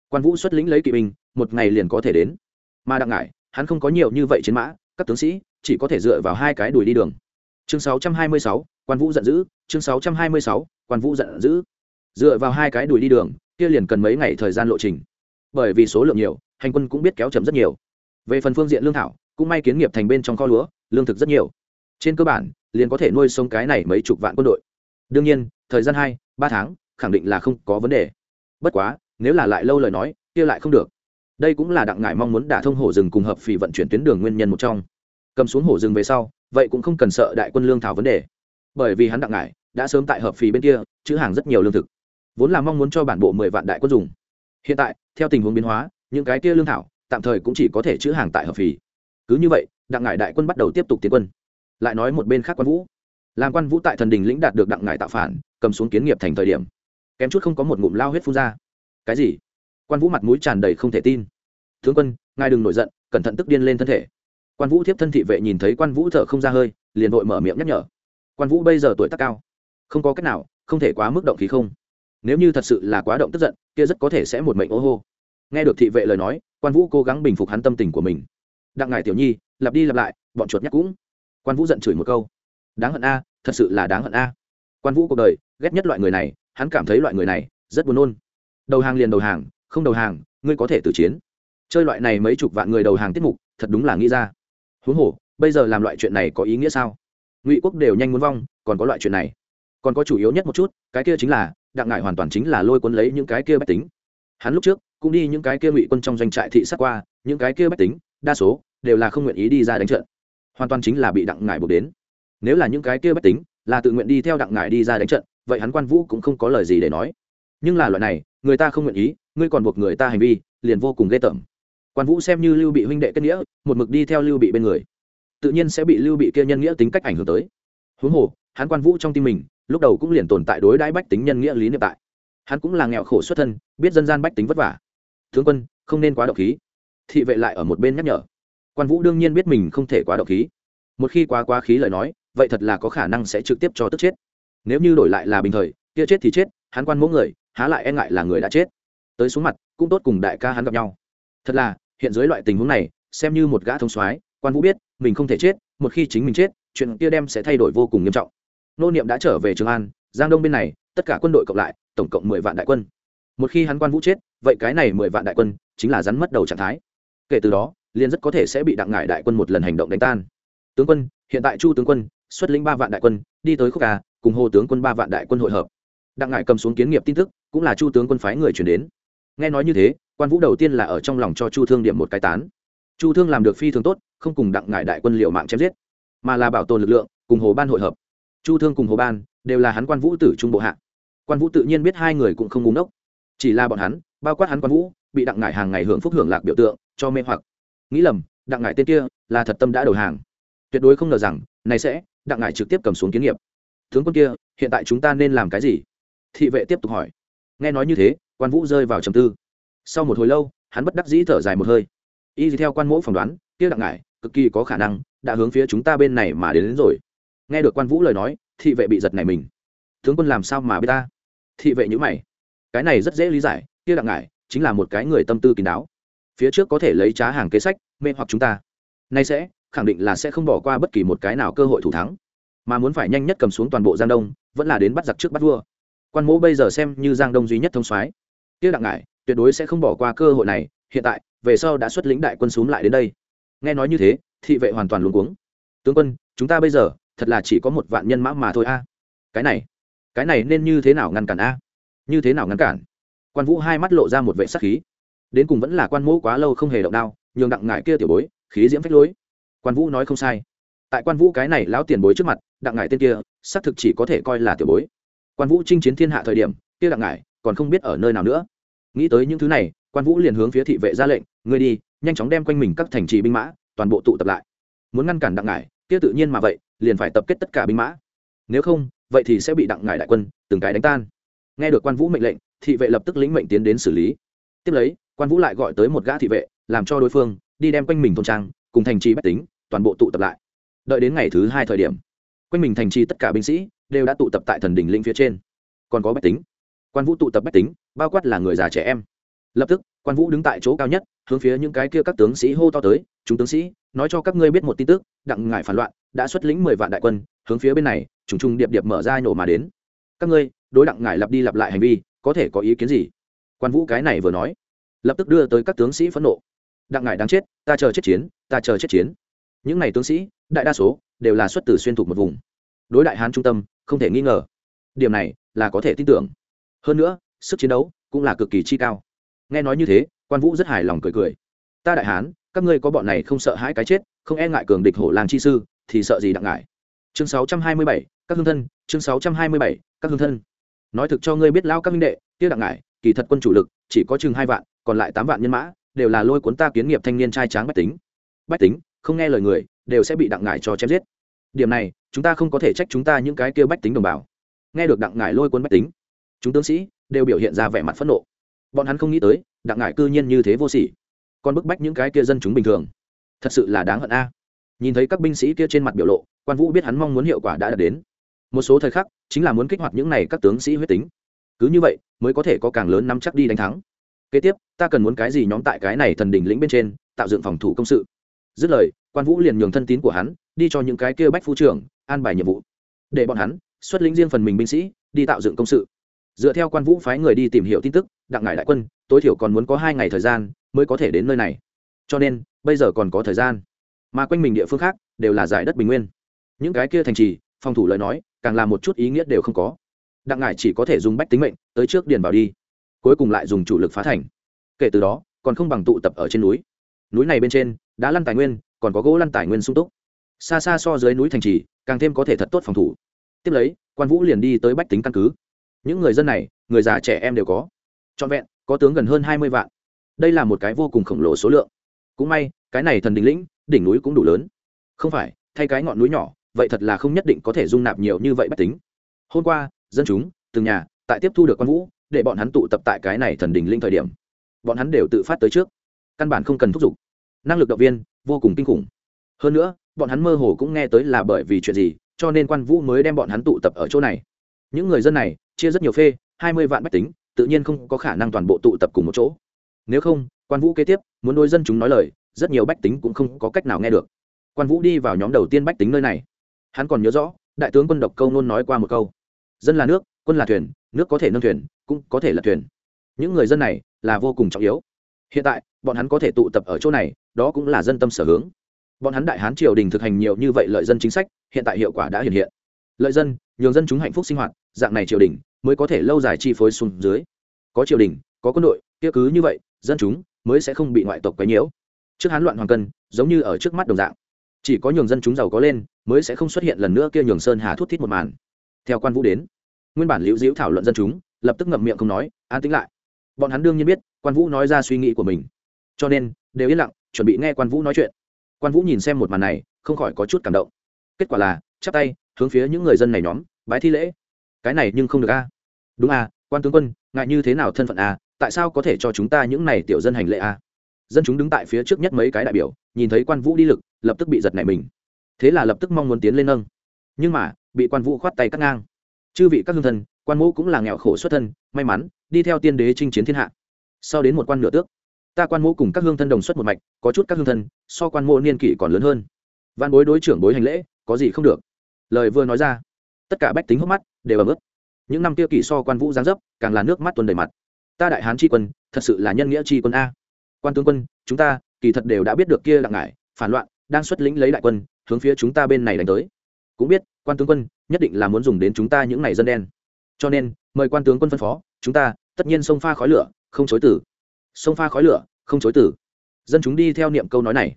Quan vũ xuất lĩnh lấy kỵ binh một ngày liền có thể đến. Mà đặng ngại hắn không có nhiều như vậy chiến mã các tướng sĩ chỉ có thể dựa vào hai cái đùi đi đường. Chương 626, quan vũ giận dữ chương 626, quan vũ giận dữ. Dựa vào hai cái đùi đi đường kia liền cần mấy ngày thời gian lộ trình bởi vì số lượng nhiều, hành quân cũng biết kéo chậm rất nhiều. Về phần phương diện lương thảo, cũng may kiến nghiệp thành bên trong kho lúa, lương thực rất nhiều. Trên cơ bản, liền có thể nuôi sống cái này mấy chục vạn quân đội. Đương nhiên, thời gian hai, ba tháng, khẳng định là không có vấn đề. Bất quá, nếu là lại lâu lời nói, kia lại không được. Đây cũng là đặng ngải mong muốn đả thông hổ rừng cùng hợp phì vận chuyển tuyến đường nguyên nhân một trong. Cầm xuống hổ rừng về sau, vậy cũng không cần sợ đại quân lương thảo vấn đề. Bởi vì hắn đặng ngải, đã sớm tại hợp phì bên kia, chữ hàng rất nhiều lương thực. Vốn là mong muốn cho bản bộ mười vạn đại quân dùng. Hiện tại theo tình huống biến hóa, những cái kia lương thảo tạm thời cũng chỉ có thể chữ hàng tại hợp phì. Cứ như vậy, đặng ngải đại quân bắt đầu tiếp tục tiến quân. Lại nói một bên khác quan vũ. Làm quan vũ tại thần đình lĩnh đạt được đặng ngải tạo phản, cầm xuống kiến nghiệp thành thời điểm. Kém chút không có một ngụm lao huyết phun ra. Cái gì? Quan vũ mặt mũi tràn đầy không thể tin. Tướng quân, ngài đừng nổi giận, cẩn thận tức điên lên thân thể. Quan vũ thiếp thân thị vệ nhìn thấy quan vũ thở không ra hơi, liền vội mở miệng nhắc nhở. Quan vũ bây giờ tuổi tác cao, không có cách nào, không thể quá mức động khí không nếu như thật sự là quá động tức giận, kia rất có thể sẽ một mệnh ô hô. Nghe được thị vệ lời nói, quan vũ cố gắng bình phục hắn tâm tình của mình. Đặng ngài tiểu nhi, lặp đi lặp lại, bọn chuột nhắc cũng. Quan vũ giận chửi một câu. Đáng hận a, thật sự là đáng hận a. Quan vũ cuộc đời, ghét nhất loại người này, hắn cảm thấy loại người này, rất buồn nôn. Đầu hàng liền đầu hàng, không đầu hàng, ngươi có thể tử chiến. Chơi loại này mấy chục vạn người đầu hàng tiết mục, thật đúng là nghĩ ra. Huống hồ, bây giờ làm loại chuyện này có ý nghĩa sao? Ngụy quốc đều nhanh muốn vong, còn có loại chuyện này. Còn có chủ yếu nhất một chút, cái kia chính là đặng ngại hoàn toàn chính là lôi cuốn lấy những cái kia bách tính. Hắn lúc trước cũng đi những cái kia ngụy quân trong doanh trại thị sát qua, những cái kia bách tính, đa số đều là không nguyện ý đi ra đánh trận. Hoàn toàn chính là bị đặng ngải buộc đến. Nếu là những cái kia bách tính là tự nguyện đi theo đặng ngải đi ra đánh trận, vậy hắn quan vũ cũng không có lời gì để nói. Nhưng là loại này, người ta không nguyện ý, ngươi còn buộc người ta hành vi, liền vô cùng ghê tởm. Quan vũ xem như lưu bị huynh đệ kết nghĩa, một mực đi theo lưu bị bên người. Tự nhiên sẽ bị lưu bị kia nhân nghĩa tính cách ảnh hưởng tới. Huống hồ hắn quan vũ trong tim mình, lúc đầu cũng liền tồn tại đối đãi bách tính nhân nghĩa lý niệm tại. Hắn cũng là nghèo khổ xuất thân, biết dân gian bách tính vất vả. Tướng quân, không nên quá độc khí. Thị vệ lại ở một bên nhắc nhở. Quan vũ đương nhiên biết mình không thể quá độc khí. Một khi quá quá khí lời nói, vậy thật là có khả năng sẽ trực tiếp cho tức chết. Nếu như đổi lại là bình thời, kia chết thì chết, hắn quan mỗi người, há lại e ngại là người đã chết. Tới xuống mặt, cũng tốt cùng đại ca hắn gặp nhau. Thật là, hiện dưới loại tình huống này, xem như một gã thông soái, quan vũ biết, mình không thể chết, một khi chính mình chết, chuyện kia đem sẽ thay đổi vô cùng nghiêm trọng nô niệm đã trở về trường an, giang đông bên này, tất cả quân đội cộng lại, tổng cộng mười vạn đại quân. Một khi hắn quan vũ chết, vậy cái này mười vạn đại quân chính là rắn mất đầu trạng thái. Kể từ đó Liên rất có thể sẽ bị đặng ngải đại quân một lần hành động đánh tan. Tướng quân, hiện tại chu tướng quân, xuất lĩnh ba vạn đại quân, đi tới khúc ca cùng hồ tướng quân ba vạn đại quân hội hợp. Đặng ngải cầm xuống kiến nghiệp tin tức, cũng là chu tướng quân phái người chuyển đến. Nghe nói như thế, quan vũ đầu tiên là ở trong lòng cho chu thương điểm một cái tán. Chu thương làm được phi thường tốt, không cùng đặng ngải đại quân liệu mạng chém giết, mà là bảo tồn lực lượng, cùng hồ ban hội hợp chu thương cùng hồ ban đều là hắn quan vũ tử trung bộ hạ. Quan vũ tự nhiên biết hai người cũng không ngúng ốc chỉ là bọn hắn bao quát hắn quan vũ bị đặng ngải hàng ngày hưởng phúc hưởng lạc biểu tượng cho mê hoặc. Nghĩ lầm đặng ngải tên kia là thật tâm đã đầu hàng. Tuyệt đối không ngờ rằng này sẽ đặng ngải trực tiếp cầm xuống kiến nghiệp. Tướng quân kia hiện tại chúng ta nên làm cái gì? Thị vệ tiếp tục hỏi. Nghe nói như thế quan vũ rơi vào trầm tư. Sau một hồi lâu hắn bất đắc dĩ thở dài một hơi. Y theo quan mỗ phỏng đoán kia đặng ngải cực kỳ có khả năng đã hướng phía chúng ta bên này mà đến, đến rồi nghe được quan vũ lời nói, thị vệ bị giật này mình. Tướng quân làm sao mà biết ta? Thị vệ nhữ mày. Cái này rất dễ lý giải, kia đặng ngải, chính là một cái người tâm tư kín đáo. Phía trước có thể lấy trá hàng kế sách, mê hoặc chúng ta. Nay sẽ, khẳng định là sẽ không bỏ qua bất kỳ một cái nào cơ hội thủ thắng. Mà muốn phải nhanh nhất cầm xuống toàn bộ giang đông, vẫn là đến bắt giặc trước bắt vua. Quan mỗ bây giờ xem như giang đông duy nhất thông soái. Tiếc đặng ngại tuyệt đối sẽ không bỏ qua cơ hội này, hiện tại, về sau đã xuất lĩnh đại quân xuống lại đến đây. Nghe nói như thế, thị vệ hoàn toàn luống cuống. Tướng quân, chúng ta bây giờ thật là chỉ có một vạn nhân mã mà thôi a. Cái này cái này nên như thế nào ngăn cản a? Như thế nào ngăn cản? Quan vũ hai mắt lộ ra một vệ sắc khí. Đến cùng vẫn là quan mẫu quá lâu không hề động đao, nhường đặng ngải kia tiểu bối, khí diễm phách lối. Quan vũ nói không sai. Tại quan vũ cái này lão tiền bối trước mặt, đặng ngải tên kia, xác thực chỉ có thể coi là tiểu bối. Quan vũ chinh chiến thiên hạ thời điểm, kia đặng ngải còn không biết ở nơi nào nữa. Nghĩ tới những thứ này, quan vũ liền hướng phía thị vệ ra lệnh người đi, nhanh chóng đem quanh mình các thành trì binh mã, toàn bộ tụ tập lại. Muốn ngăn cản đặng ngải, kia tự nhiên mà vậy liền phải tập kết tất cả binh mã. Nếu không, vậy thì sẽ bị đặng ngải đại quân từng cái đánh tan. Nghe được quan vũ mệnh lệnh, thị vệ lập tức lĩnh mệnh tiến đến xử lý. Tiếp lấy, quan vũ lại gọi tới một gã thị vệ, làm cho đối phương đi đem quanh mình thôn trang, cùng thành trì bách tính, toàn bộ tụ tập lại. Đợi đến ngày thứ hai thời điểm, quanh mình thành trì tất cả binh sĩ đều đã tụ tập tại thần đình linh phía trên. Còn có bách tính. Quan vũ tụ tập bách tính, bao quát là người già trẻ em lập tức, quan vũ đứng tại chỗ cao nhất, hướng phía những cái kia các tướng sĩ hô to tới, chúng tướng sĩ, nói cho các ngươi biết một tin tức, đặng ngải phản loạn, đã xuất lĩnh mười vạn đại quân, hướng phía bên này, trùng trùng điệp điệp mở ra nổ mà đến. Các ngươi, đối đặng ngải lặp đi lặp lại hành vi, có thể có ý kiến gì? Quan vũ cái này vừa nói, lập tức đưa tới các tướng sĩ phẫn nộ. Đặng ngải đáng chết, ta chờ chết chiến, ta chờ chết chiến. Những n à y tướng sĩ, đại đa số, đều là xuất từ xuyên thục một vùng. Đối đại hán trung tâm, không thể nghi ngờ. Điểm này là có thể tin tưởng. Hơn nữa, sức chiến đấu cũng là cực kỳ chi cao nghe nói như thế quan vũ rất hài lòng cười cười. Ta đại hán các ngươi có bọn này không sợ hãi cái chết không e ngại cường địch hổ làng chi sư thì sợ gì đặng ngại chương 627, các hương thân chương 627, các hương thân. Nói thực cho ngươi biết lao các minh đệ tiêu đặng ngại kỳ thật quân chủ lực chỉ có chừng hai vạn còn lại tám vạn nhân mã đều là lôi cuốn ta kiến nghiệp thanh niên trai tráng bách tính. Bách tính không nghe lời người đều sẽ bị đặng ngải cho chém giết. Điểm này chúng ta không có thể trách chúng ta những cái kia bách tính đồng bào. Nghe được đặng ngải lôi cuốn bách tính chúng tướng sĩ đều biểu hiện ra vẻ mặt phẫn nộ bọn hắn không nghĩ tới, đặng ngải cư nhiên như thế vô sỉ. Còn bức bách những cái kia dân chúng bình thường. Thật sự là đáng hận a. Nhìn thấy các binh sĩ kia trên mặt biểu lộ, quan vũ biết hắn mong muốn hiệu quả đã đạt đến. Một số thời khắc, chính là muốn kích hoạt những này các tướng sĩ huyết tính. Cứ như vậy, mới có thể có càng lớn nắm chắc đi đánh thắng. Kế tiếp, ta cần muốn cái gì nhóm tại cái này thần đỉnh lĩnh bên trên, tạo dựng phòng thủ công sự. Dứt lời, quan vũ liền nhường thân tín của hắn, đi cho những cái kia bách phu trưởng, an bài nhiệm vụ. Để bọn hắn, xuất lĩnh riêng phần mình binh sĩ, đi tạo dựng công sự. Dựa theo quan vũ phái người đi tìm hiểu tin tức đặng ngải đại quân, tối thiểu còn muốn có hai ngày thời gian mới có thể đến nơi này. Cho nên, bây giờ còn có thời gian. Mà quanh mình địa phương khác đều là giải đất bình nguyên. Những cái kia thành trì, phòng thủ lời nói, càng là một chút ý nghĩa đều không có. Đặng ngải chỉ có thể dùng bách tính mệnh tới trước điền vào đi, cuối cùng lại dùng chủ lực phá thành. Kể từ đó, còn không bằng tụ tập ở trên núi. Núi này bên trên, đã lăn tài nguyên, còn có gỗ lăn tài nguyên sung túc. Xa xa so dưới núi thành trì, càng thêm có thể thật tốt phòng thủ. Tiếp lấy, quan vũ liền đi tới bách tính căn cứ. Những người dân này, người già trẻ em đều có trọn vẹn, có tướng gần hơn hai mươi vạn. Đây là một cái vô cùng khổng lồ số lượng. Cũng may, cái này thần đình lĩnh, đỉnh núi cũng đủ lớn. Không phải, thay cái ngọn núi nhỏ, vậy thật là không nhất định có thể dung nạp nhiều như vậy bách tính. Hôm qua, dân chúng, từng nhà, tại tiếp thu được quan vũ, để bọn hắn tụ tập tại cái này thần đình linh thời điểm. Bọn hắn đều tự phát tới trước. Căn bản không cần thúc giục. Năng lực động viên, vô cùng kinh khủng. Hơn nữa, bọn hắn mơ hồ cũng nghe tới là bởi vì chuyện gì, cho nên quan vũ mới đem bọn hắn tụ tập ở chỗ này. Những người dân này, chia rất nhiều phê, hai mươi vạn bách tính tự nhiên không có khả năng toàn bộ tụ tập cùng một chỗ. Nếu không, quan vũ kế tiếp, muốn đôi dân chúng nói lời, rất nhiều bách tính cũng không có cách nào nghe được. Quan vũ đi vào nhóm đầu tiên bách tính nơi này. Hắn còn nhớ rõ, đại tướng quân độc câu nôn nói qua một câu. Dân là nước, quân là thuyền, nước có thể nâng thuyền, cũng có thể là thuyền. Những người dân này là vô cùng trọng yếu. Hiện tại, bọn hắn có thể tụ tập ở chỗ này, đó cũng là dân tâm sở hướng. Bọn hắn đại hán triều đình thực hành nhiều như vậy lợi dân chính sách, hiện tại hiệu quả đã hiện hiện. Lợi dân, nhường dân chúng hạnh phúc sinh hoạt, dạng này triều đình mới có thể lâu dài chi phối xuống dưới. Có triều đình, có quân đội, kia cứ như vậy, dân chúng mới sẽ không bị ngoại tộc quấy nhiễu. Trước hán loạn hoàng cân, giống như ở trước mắt đồng dạng. Chỉ có nhường dân chúng giàu có lên, mới sẽ không xuất hiện lần nữa kia nhường sơn hà thút thít một màn. Theo quan vũ đến, nguyên bản liễu diễu thảo luận dân chúng, lập tức ngậm miệng không nói, an tĩnh lại. Bọn hắn đương nhiên biết, quan vũ nói ra suy nghĩ của mình. Cho nên, đều yên lặng, chuẩn bị nghe quan vũ nói chuyện. Quan vũ nhìn xem một màn này, không khỏi có chút cảm động. Kết quả là, chắp tay, hướng phía những người dân này nhóm, bái thi lễ cái này nhưng không được a. Đúng a, quan tướng quân, ngại như thế nào thân phận a, tại sao có thể cho chúng ta những này tiểu dân hành lễ a? Dân chúng đứng tại phía trước nhất mấy cái đại biểu, nhìn thấy quan vũ đi lực, lập tức bị giật nảy mình. Thế là lập tức mong muốn tiến lên nâng. Nhưng mà, bị quan vũ khoát tay cắt ngang. Chư vị các hương thân quan mũ cũng là nghèo khổ xuất thân, may mắn, đi theo tiên đế chinh chiến thiên hạ. Sau đến một quan nửa tước, ta quan mũ cùng các hương thân đồng xuất một mạch, có chút các hương thân, so quan mũ niên kỷ còn lớn hơn. Văn bối đối trưởng bối hành lễ, có gì không được? Lời vừa nói ra, tất cả bách tính hốc mắt đều ấm ức. Những năm kia kỷ so quan vũ giáng dấp, càng là nước mắt tuần đầy mặt. Ta đại hán tri quân, thật sự là nhân nghĩa tri quân a. Quan tướng quân, chúng ta, kỳ thật đều đã biết được kia đặng ngải, phản loạn, đang xuất lĩnh lấy đại quân, hướng phía chúng ta bên này đánh tới. Cũng biết, quan tướng quân, nhất định là muốn dùng đến chúng ta những này dân đen. Cho nên, mời quan tướng quân phân phó, chúng ta, tất nhiên sông pha khói lửa, không chối tử sông pha khói lửa, không chối tử dân chúng đi theo niệm câu nói này.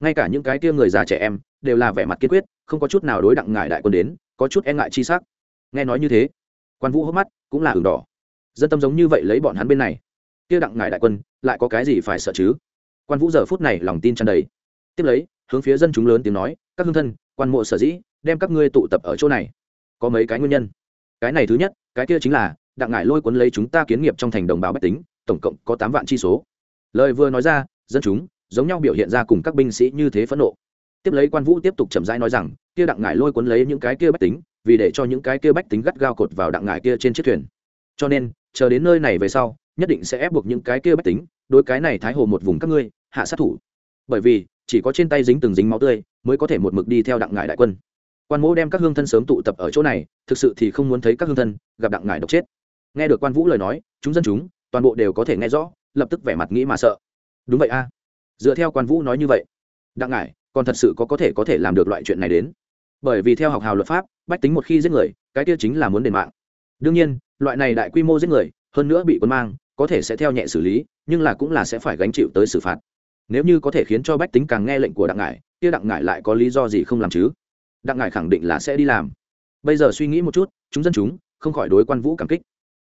Ngay cả những cái kia người già trẻ em, đều là vẻ mặt kiên quyết, không có chút nào đối đặng ngại đại quân đến, có chút e ngại chi sắc nghe nói như thế, quan vũ hốc mắt cũng là ửng đỏ. Dân tâm giống như vậy lấy bọn hắn bên này. Kia đặng ngài đại quân, lại có cái gì phải sợ chứ? Quan vũ giờ phút này lòng tin tràn đầy. Tiếp lấy, hướng phía dân chúng lớn tiếng nói, các hương thân, quan mộ sở dĩ, đem các ngươi tụ tập ở chỗ này. Có mấy cái nguyên nhân. Cái này thứ nhất, cái kia chính là, đặng ngải lôi cuốn lấy chúng ta kiến nghiệp trong thành đồng bào bách tính, tổng cộng có tám vạn chi số. Lời vừa nói ra, dân chúng giống nhau biểu hiện ra cùng các binh sĩ như thế phẫn nộ tiếp lấy quan vũ tiếp tục chậm rãi nói rằng, kia đặng ngải lôi cuốn lấy những cái kia bách tính, vì để cho những cái kia bách tính gắt gao cột vào đặng ngải kia trên chiếc thuyền. Cho nên, chờ đến nơi này về sau, nhất định sẽ ép buộc những cái kia bách tính, đối cái này thái hồ một vùng các ngươi, hạ sát thủ. Bởi vì, chỉ có trên tay dính từng dính máu tươi, mới có thể một mực đi theo đặng ngải đại quân. Quan mỗ đem các hương thân sớm tụ tập ở chỗ này, thực sự thì không muốn thấy các hương thân, gặp đặng ngải độc chết. Nghe được quan vũ lời nói, chúng dân chúng, toàn bộ đều có thể nghe rõ, lập tức vẻ mặt nghĩ mà sợ. Đúng vậy a. Dựa theo quan vũ nói như vậy, đặng ngải còn thật sự có có thể có thể làm được loại chuyện này đến. Bởi vì theo học hào luật pháp, bách tính một khi giết người, cái tiêu chính là muốn đền mạng. Đương nhiên, loại này đại quy mô giết người, hơn nữa bị quân mang, có thể sẽ theo nhẹ xử lý, nhưng là cũng là sẽ phải gánh chịu tới xử phạt. Nếu như có thể khiến cho bách tính càng nghe lệnh của đặng ngải, kia đặng ngải lại có lý do gì không làm chứ? Đặng ngải khẳng định là sẽ đi làm. Bây giờ suy nghĩ một chút, chúng dân chúng, không khỏi đối quan vũ cảm kích.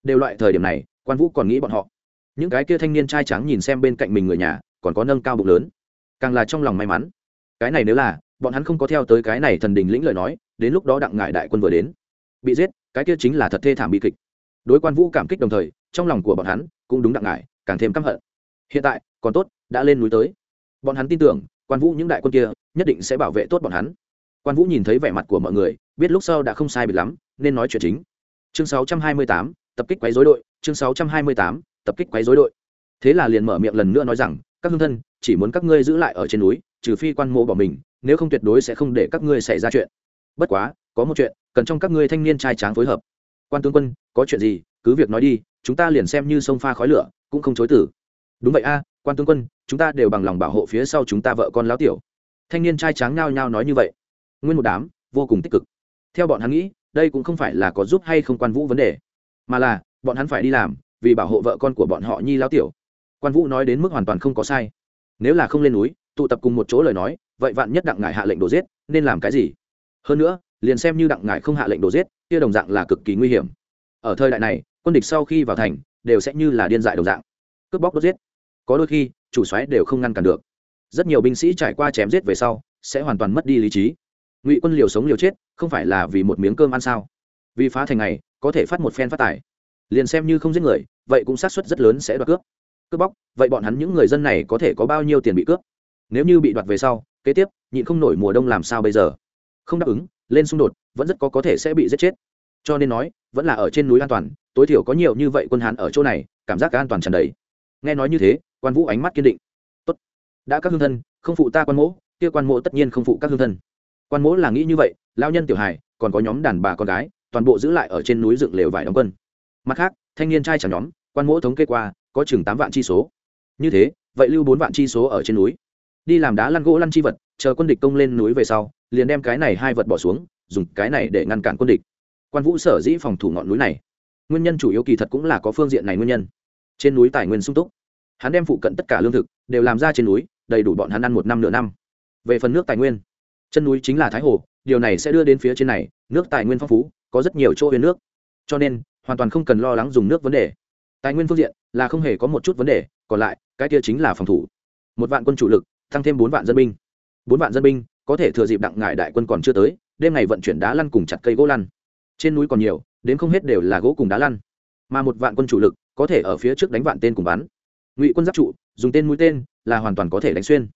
Đều loại thời điểm này, quan vũ còn nghĩ bọn họ. Những cái kia thanh niên trai trắng nhìn xem bên cạnh mình người nhà, còn có nâng cao bụng lớn. Càng là trong lòng may mắn cái này nếu là bọn hắn không có theo tới cái này thần đình lĩnh lời nói đến lúc đó đặng ngải đại quân vừa đến bị giết cái kia chính là thật thê thảm bi kịch. Đối quan vũ cảm kích đồng thời trong lòng của bọn hắn cũng đúng đặng ngải càng thêm căm hận. Hiện tại còn tốt đã lên núi tới. Bọn hắn tin tưởng quan vũ những đại quân kia nhất định sẽ bảo vệ tốt bọn hắn. Quan vũ nhìn thấy vẻ mặt của mọi người biết lúc sau đã không sai biệt lắm nên nói chuyện chính. Chương 628, tập kích quấy rối đội chương 628, tập kích quấy rối đội. Thế là liền mở miệng lần nữa nói rằng các hương thân chỉ muốn các ngươi giữ lại ở trên núi trừ phi quan mộ bỏ mình, nếu không tuyệt đối sẽ không để các ngươi xảy ra chuyện. Bất quá, có một chuyện, cần trong các ngươi thanh niên trai tráng phối hợp. Quan tướng quân, có chuyện gì, cứ việc nói đi, chúng ta liền xem như sông pha khói lửa, cũng không chối tử đúng vậy a, quan tướng quân, chúng ta đều bằng lòng bảo hộ phía sau chúng ta vợ con láo tiểu. Thanh niên trai tráng nhao nhao nói như vậy. Nguyên một đám, vô cùng tích cực. Theo bọn hắn nghĩ, đây cũng không phải là có giúp hay không quan vũ vấn đề, mà là, bọn hắn phải đi làm, vì bảo hộ vợ con của bọn họ nhi láo tiểu. Quan vũ nói đến mức hoàn toàn không có sai. Nếu là không lên núi tụ tập cùng một chỗ lời nói, vậy vạn nhất đặng ngải hạ lệnh đổ giết, nên làm cái gì? Hơn nữa, liền xem như đặng ngải không hạ lệnh đổ giết, kia đồng dạng là cực kỳ nguy hiểm. Ở thời đại này, quân địch sau khi vào thành, đều sẽ như là điên dại đồng dạng. Cướp bóc đốt giết. Có đôi khi, chủ xoáy đều không ngăn cản được. Rất nhiều binh sĩ trải qua chém giết về sau, sẽ hoàn toàn mất đi lý trí. Ngụy quân liều sống liều chết, không phải là vì một miếng cơm ăn sao? Vì phá thành này, có thể phát một phen phát tài. Liền xem như không giết người, vậy cũng xác suất rất lớn sẽ đoạt cướp. Cướp bóc, vậy bọn hắn những người dân này có thể có bao nhiêu tiền bị cướp? Nếu như bị đoạt về sau, kế tiếp, nhịn không nổi mùa đông làm sao bây giờ? Không đáp ứng, lên xung đột, vẫn rất có có thể sẽ bị giết chết. Cho nên nói, vẫn là ở trên núi an toàn, tối thiểu có nhiều như vậy quân hán ở chỗ này, cảm giác cả an toàn tràn đầy. Nghe nói như thế, quan vũ ánh mắt kiên định. Tốt. Đã các hương thân, không phụ ta quan mỗ, kia quan mỗ tất nhiên không phụ các hương thân. Quan mỗ là nghĩ như vậy lao nhân tiểu hài, còn có nhóm đàn bà con gái, toàn bộ giữ lại ở trên núi dựng lều vải đóng quân. Mặt khác, thanh niên trai chẳng nhóm, quan mỗ thống kê qua, có chừng tám vạn chi số. Như thế, vậy lưu bốn vạn chi số ở trên núi đi làm đá lăn gỗ lăn chi vật, chờ quân địch công lên núi về sau, liền đem cái này hai vật bỏ xuống, dùng cái này để ngăn cản quân địch. Quan vũ sở dĩ phòng thủ ngọn núi này. Nguyên nhân chủ yếu kỳ thật cũng là có phương diện này nguyên nhân. Trên núi tài nguyên sung túc. Hắn đem phụ cận tất cả lương thực đều làm ra trên núi, đầy đủ bọn hắn ăn một năm nửa năm. Về phần nước tài nguyên, chân núi chính là thái hồ, điều này sẽ đưa đến phía trên này, nước tài nguyên phong phú, có rất nhiều chỗ huyền nước. Cho nên, hoàn toàn không cần lo lắng dùng nước vấn đề. Tài nguyên phương diện là không hề có một chút vấn đề, còn lại, cái kia chính là phòng thủ. Một vạn quân chủ lực tăng thêm bốn vạn dân binh. Bốn vạn dân binh, có thể thừa dịp đặng ngải đại quân còn chưa tới, đêm ngày vận chuyển đá lăn cùng chặt cây gỗ lăn. Trên núi còn nhiều, đến không hết đều là gỗ cùng đá lăn. Mà một vạn quân chủ lực, có thể ở phía trước đánh vạn tên cùng bắn. Ngụy quân giáp trụ, dùng tên mũi tên, là hoàn toàn có thể đánh xuyên.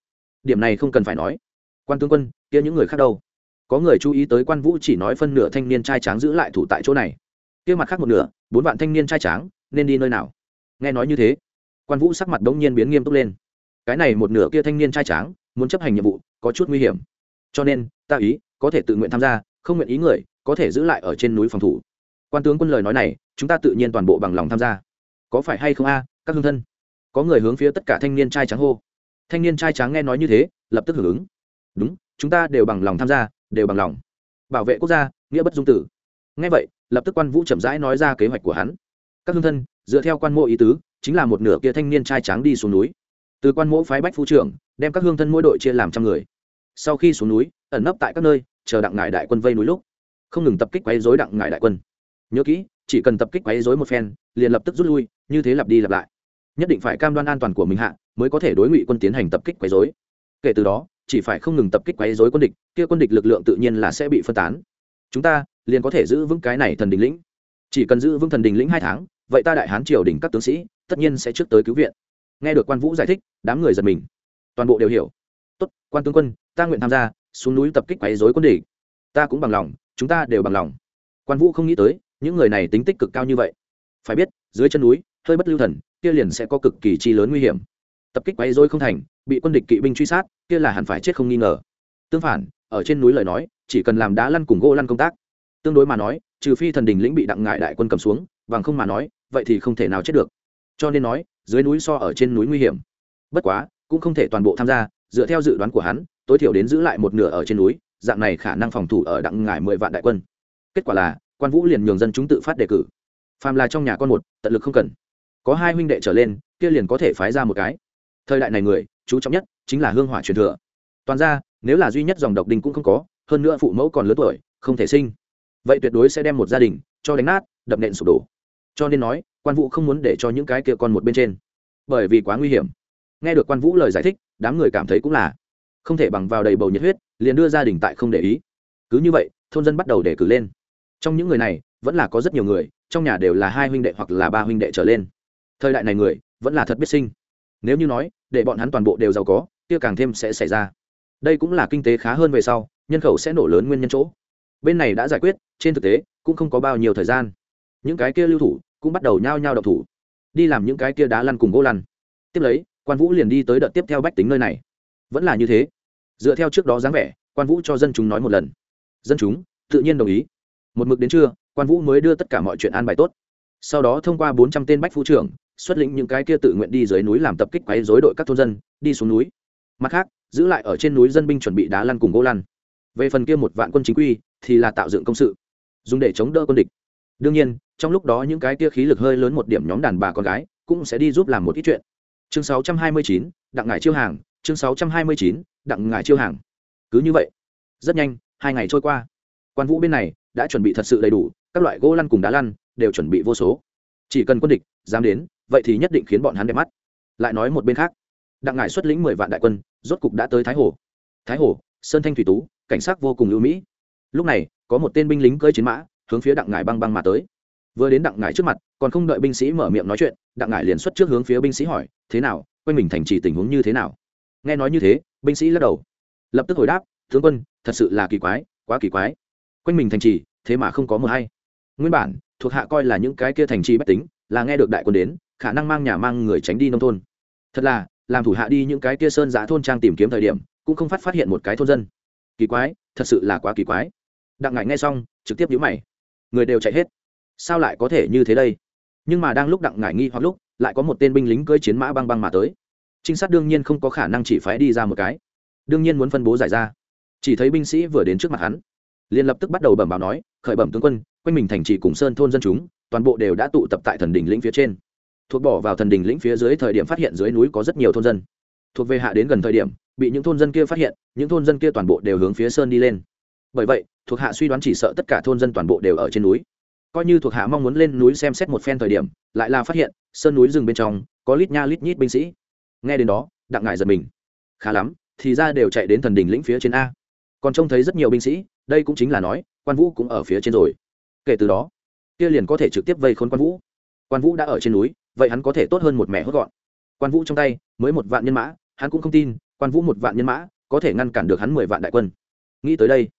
Điểm này không cần phải nói. Quan tướng quân, kia những người khác đâu? Có người chú ý tới quan vũ chỉ nói phân nửa thanh niên trai tráng giữ lại thủ tại chỗ này. Kia mặt khác một nửa, bốn vạn thanh niên trai tráng, nên đi nơi nào? Nghe nói như thế, quan vũ sắc mặt đ ố n g nhiên biến nghiêm túc lên cái này một nửa kia thanh niên trai tráng muốn chấp hành nhiệm vụ có chút nguy hiểm. Cho nên, ta ý, có thể tự nguyện tham gia, không nguyện ý người, có thể giữ lại ở trên núi phòng thủ. Quan tướng quân lời nói này, chúng ta tự nhiên toàn bộ bằng lòng tham gia. Có phải hay không a, các hương thân? Có người hướng phía tất cả thanh niên trai trắng hô. Thanh niên trai trắng nghe nói như thế, lập tức hưởng ứng. Đúng, chúng ta đều bằng lòng tham gia, đều bằng lòng. Bảo vệ quốc gia, nghĩa bất dung tử. Nghe vậy, lập tức quan vũ chậm rãi nói ra kế hoạch của hắn. Các hương thân, dựa theo quan mộ ý tứ, chính là một nửa kia thanh niên trai trắng đi xuống núi từ quan mộ phái bách phu trưởng, đem các hương thân mỗi đội chia làm trăm người. Sau khi xuống núi, ẩn nấp tại các nơi, chờ đặng ngải đại quân vây núi lúc. Không ngừng tập kích quấy dối đặng ngải đại quân. Nhớ kỹ, chỉ cần tập kích quấy dối một phen, liền lập tức rút lui, như thế lặp đi lặp lại. Nhất định phải cam đoan an toàn của mình hạ, mới có thể đối ngụy quân tiến hành tập kích quấy dối kể từ đó, chỉ phải không ngừng tập kích quấy dối quân địch, kia quân địch lực lượng tự nhiên là sẽ bị phân tán. Chúng ta, liền có thể giữ vững cái này thần đình lĩnh. Chỉ cần giữ vững thần đình lĩnh hai tháng, vậy ta đại hán triều đình các tướng sĩ, tất nhiên sẽ trước tới cứu viện nghe được quan vũ giải thích, đám người giật mình. Toàn bộ đều hiểu. Tốt, quan tướng quân, ta nguyện tham gia, xuống núi tập kích quấy dối quân địch. Ta cũng bằng lòng, chúng ta đều bằng lòng. Quan vũ không nghĩ tới, những người này tính tích cực cao như vậy. Phải biết, dưới chân núi, hơi bất lưu thần, kia liền sẽ có cực kỳ chi lớn nguy hiểm. Tập kích quấy rối không thành, bị quân địch kỵ binh truy sát, kia là hẳn phải chết không nghi ngờ. Tương phản, ở trên núi lời nói, chỉ cần làm đá lăn cùng gỗ lăn công tác. Tương đối mà nói, trừ phi thần đình lĩnh bị đặng ngại đại quân cầm xuống, bằng không mà nói, vậy thì không thể nào chết được. Cho nên nói dưới núi so ở trên núi nguy hiểm. Bất quá, cũng không thể toàn bộ tham gia, dựa theo dự đoán của hắn, tối thiểu đến giữ lại một nửa ở trên núi, dạng này khả năng phòng thủ ở đặng ngải mười vạn đại quân. Kết quả là, quan vũ liền nhường dân chúng tự phát đề cử. Phàm là trong nhà con một, tận lực không cần. Có hai huynh đệ trở lên, kia liền có thể phái ra một cái. Thời đại này người, chú trọng nhất chính là hương hỏa truyền thừa. Toàn ra, nếu là duy nhất dòng độc đinh cũng không có, hơn nữa phụ mẫu còn lớn tuổi, không thể sinh. Vậy tuyệt đối sẽ đem một gia đình cho đánh nát, đập nện sụp đổ cho nên nói, quan vũ không muốn để cho những cái kia con một bên trên. Bởi vì quá nguy hiểm. Nghe được quan vũ lời giải thích, đám người cảm thấy cũng là không thể bằng vào đầy bầu nhiệt huyết, liền đưa gia đình tại không để ý. Cứ như vậy, thôn dân bắt đầu để cử lên. Trong những người này, vẫn là có rất nhiều người, trong nhà đều là hai huynh đệ hoặc là ba huynh đệ trở lên. Thời đại này người, vẫn là thật biết sinh. Nếu như nói, để bọn hắn toàn bộ đều giàu có, kia càng thêm sẽ xảy ra. Đây cũng là kinh tế khá hơn về sau, nhân khẩu sẽ nổ lớn nguyên nhân chỗ. Bên này đã giải quyết, trên thực tế, cũng không có bao nhiêu thời gian những cái kia lưu thủ cũng bắt đầu nhao nhao độc thủ, đi làm những cái kia đá lăn cùng gỗ lăn. Tiếp lấy, quan vũ liền đi tới đợt tiếp theo bách tính nơi này. Vẫn là như thế. Dựa theo trước đó dáng vẻ, quan vũ cho dân chúng nói một lần. Dân chúng, tự nhiên đồng ý. Một mực đến trưa, quan vũ mới đưa tất cả mọi chuyện an bài tốt. Sau đó thông qua bốn trăm tên bách phú trưởng, xuất lĩnh những cái kia tự nguyện đi dưới núi làm tập kích quấy dối đội các thôn dân, đi xuống núi. Mặt khác, giữ lại ở trên núi dân binh chuẩn bị đá lăn cùng gỗ lăn. Về phần kia một vạn quân chính quy, thì là tạo dựng công sự, dùng để chống đỡ quân địch. Đương nhiên trong lúc đó những cái kia khí lực hơi lớn một điểm nhóm đàn bà con gái cũng sẽ đi giúp làm một ít chuyện. Chương sáu trăm hai mươi chín, đặng ngải chiêu hàng. Chương sáu trăm hai mươi chín, đặng ngải chiêu hàng. Cứ như vậy, rất nhanh, hai ngày trôi qua. Quan vũ bên này đã chuẩn bị thật sự đầy đủ, các loại gỗ lăn cùng đá lăn đều chuẩn bị vô số. Chỉ cần quân địch dám đến, vậy thì nhất định khiến bọn hắn đẹp mắt. Lại nói một bên khác, đặng ngải xuất lĩnh mười vạn đại quân, rốt cục đã tới thái hồ. Thái hồ, sơn thanh thủy tú, cảnh sát vô cùng ưu mỹ. Lúc này, có một tên binh lính cơi chiến mã hướng phía đặng ngải băng băng mà tới vừa đến đặng ngải trước mặt, còn không đợi binh sĩ mở miệng nói chuyện, đặng ngải liền xuất trước hướng phía binh sĩ hỏi, thế nào? Quanh mình thành trì tình huống như thế nào? Nghe nói như thế, binh sĩ lắc đầu. Lập tức hồi đáp, tướng quân, thật sự là kỳ quái, quá kỳ quái. Quanh mình thành trì, thế mà không có mờ hay nguyên bản, thuộc hạ coi là những cái kia thành trì bách tính, là nghe được đại quân đến, khả năng mang nhà mang người tránh đi nông thôn. Thật là, làm thủ hạ đi những cái kia sơn giã thôn trang tìm kiếm thời điểm, cũng không phát phát hiện một cái thôn dân. Kỳ quái, thật sự là quá kỳ quái. Đặng ngải nghe xong, trực tiếp nhíu mày. Người đều chạy hết sao lại có thể như thế đây? Nhưng mà đang lúc đặng ngải nghi hoặc lúc, lại có một tên binh lính cưỡi chiến mã băng băng mà tới. Trinh sát đương nhiên không có khả năng chỉ phái đi ra một cái. Đương nhiên muốn phân bố giải ra. Chỉ thấy binh sĩ vừa đến trước mặt hắn, liền lập tức bắt đầu bẩm báo nói, khởi bẩm tướng quân, quanh mình thành trì cùng sơn thôn dân chúng, toàn bộ đều đã tụ tập tại thần đình lĩnh phía trên. Thuộc bỏ vào thần đình lĩnh phía dưới thời điểm phát hiện dưới núi có rất nhiều thôn dân. Thuộc về hạ đến gần thời điểm, bị những thôn dân kia phát hiện, những thôn dân kia toàn bộ đều hướng phía sơn đi lên. Bởi vậy, thuộc hạ suy đoán chỉ sợ tất cả thôn dân toàn bộ đều ở trên núi coi như thuộc hạ mong muốn lên núi xem xét một phen thời điểm, lại là phát hiện, sơn núi rừng bên trong, có lít nha lít nhít binh sĩ. Nghe đến đó, đặng ngại giật mình. Khá lắm, thì ra đều chạy đến thần đình lĩnh phía trên a. Còn trông thấy rất nhiều binh sĩ, đây cũng chính là nói, quan vũ cũng ở phía trên rồi. Kể từ đó, kia liền có thể trực tiếp vây khốn quan vũ. Quan vũ đã ở trên núi, vậy hắn có thể tốt hơn một mẻ hốt gọn. Quan vũ trong tay, mới một vạn nhân mã, hắn cũng không tin, quan vũ một vạn nhân mã, có thể ngăn cản được hắn mười vạn đại quân. Nghĩ tới đây,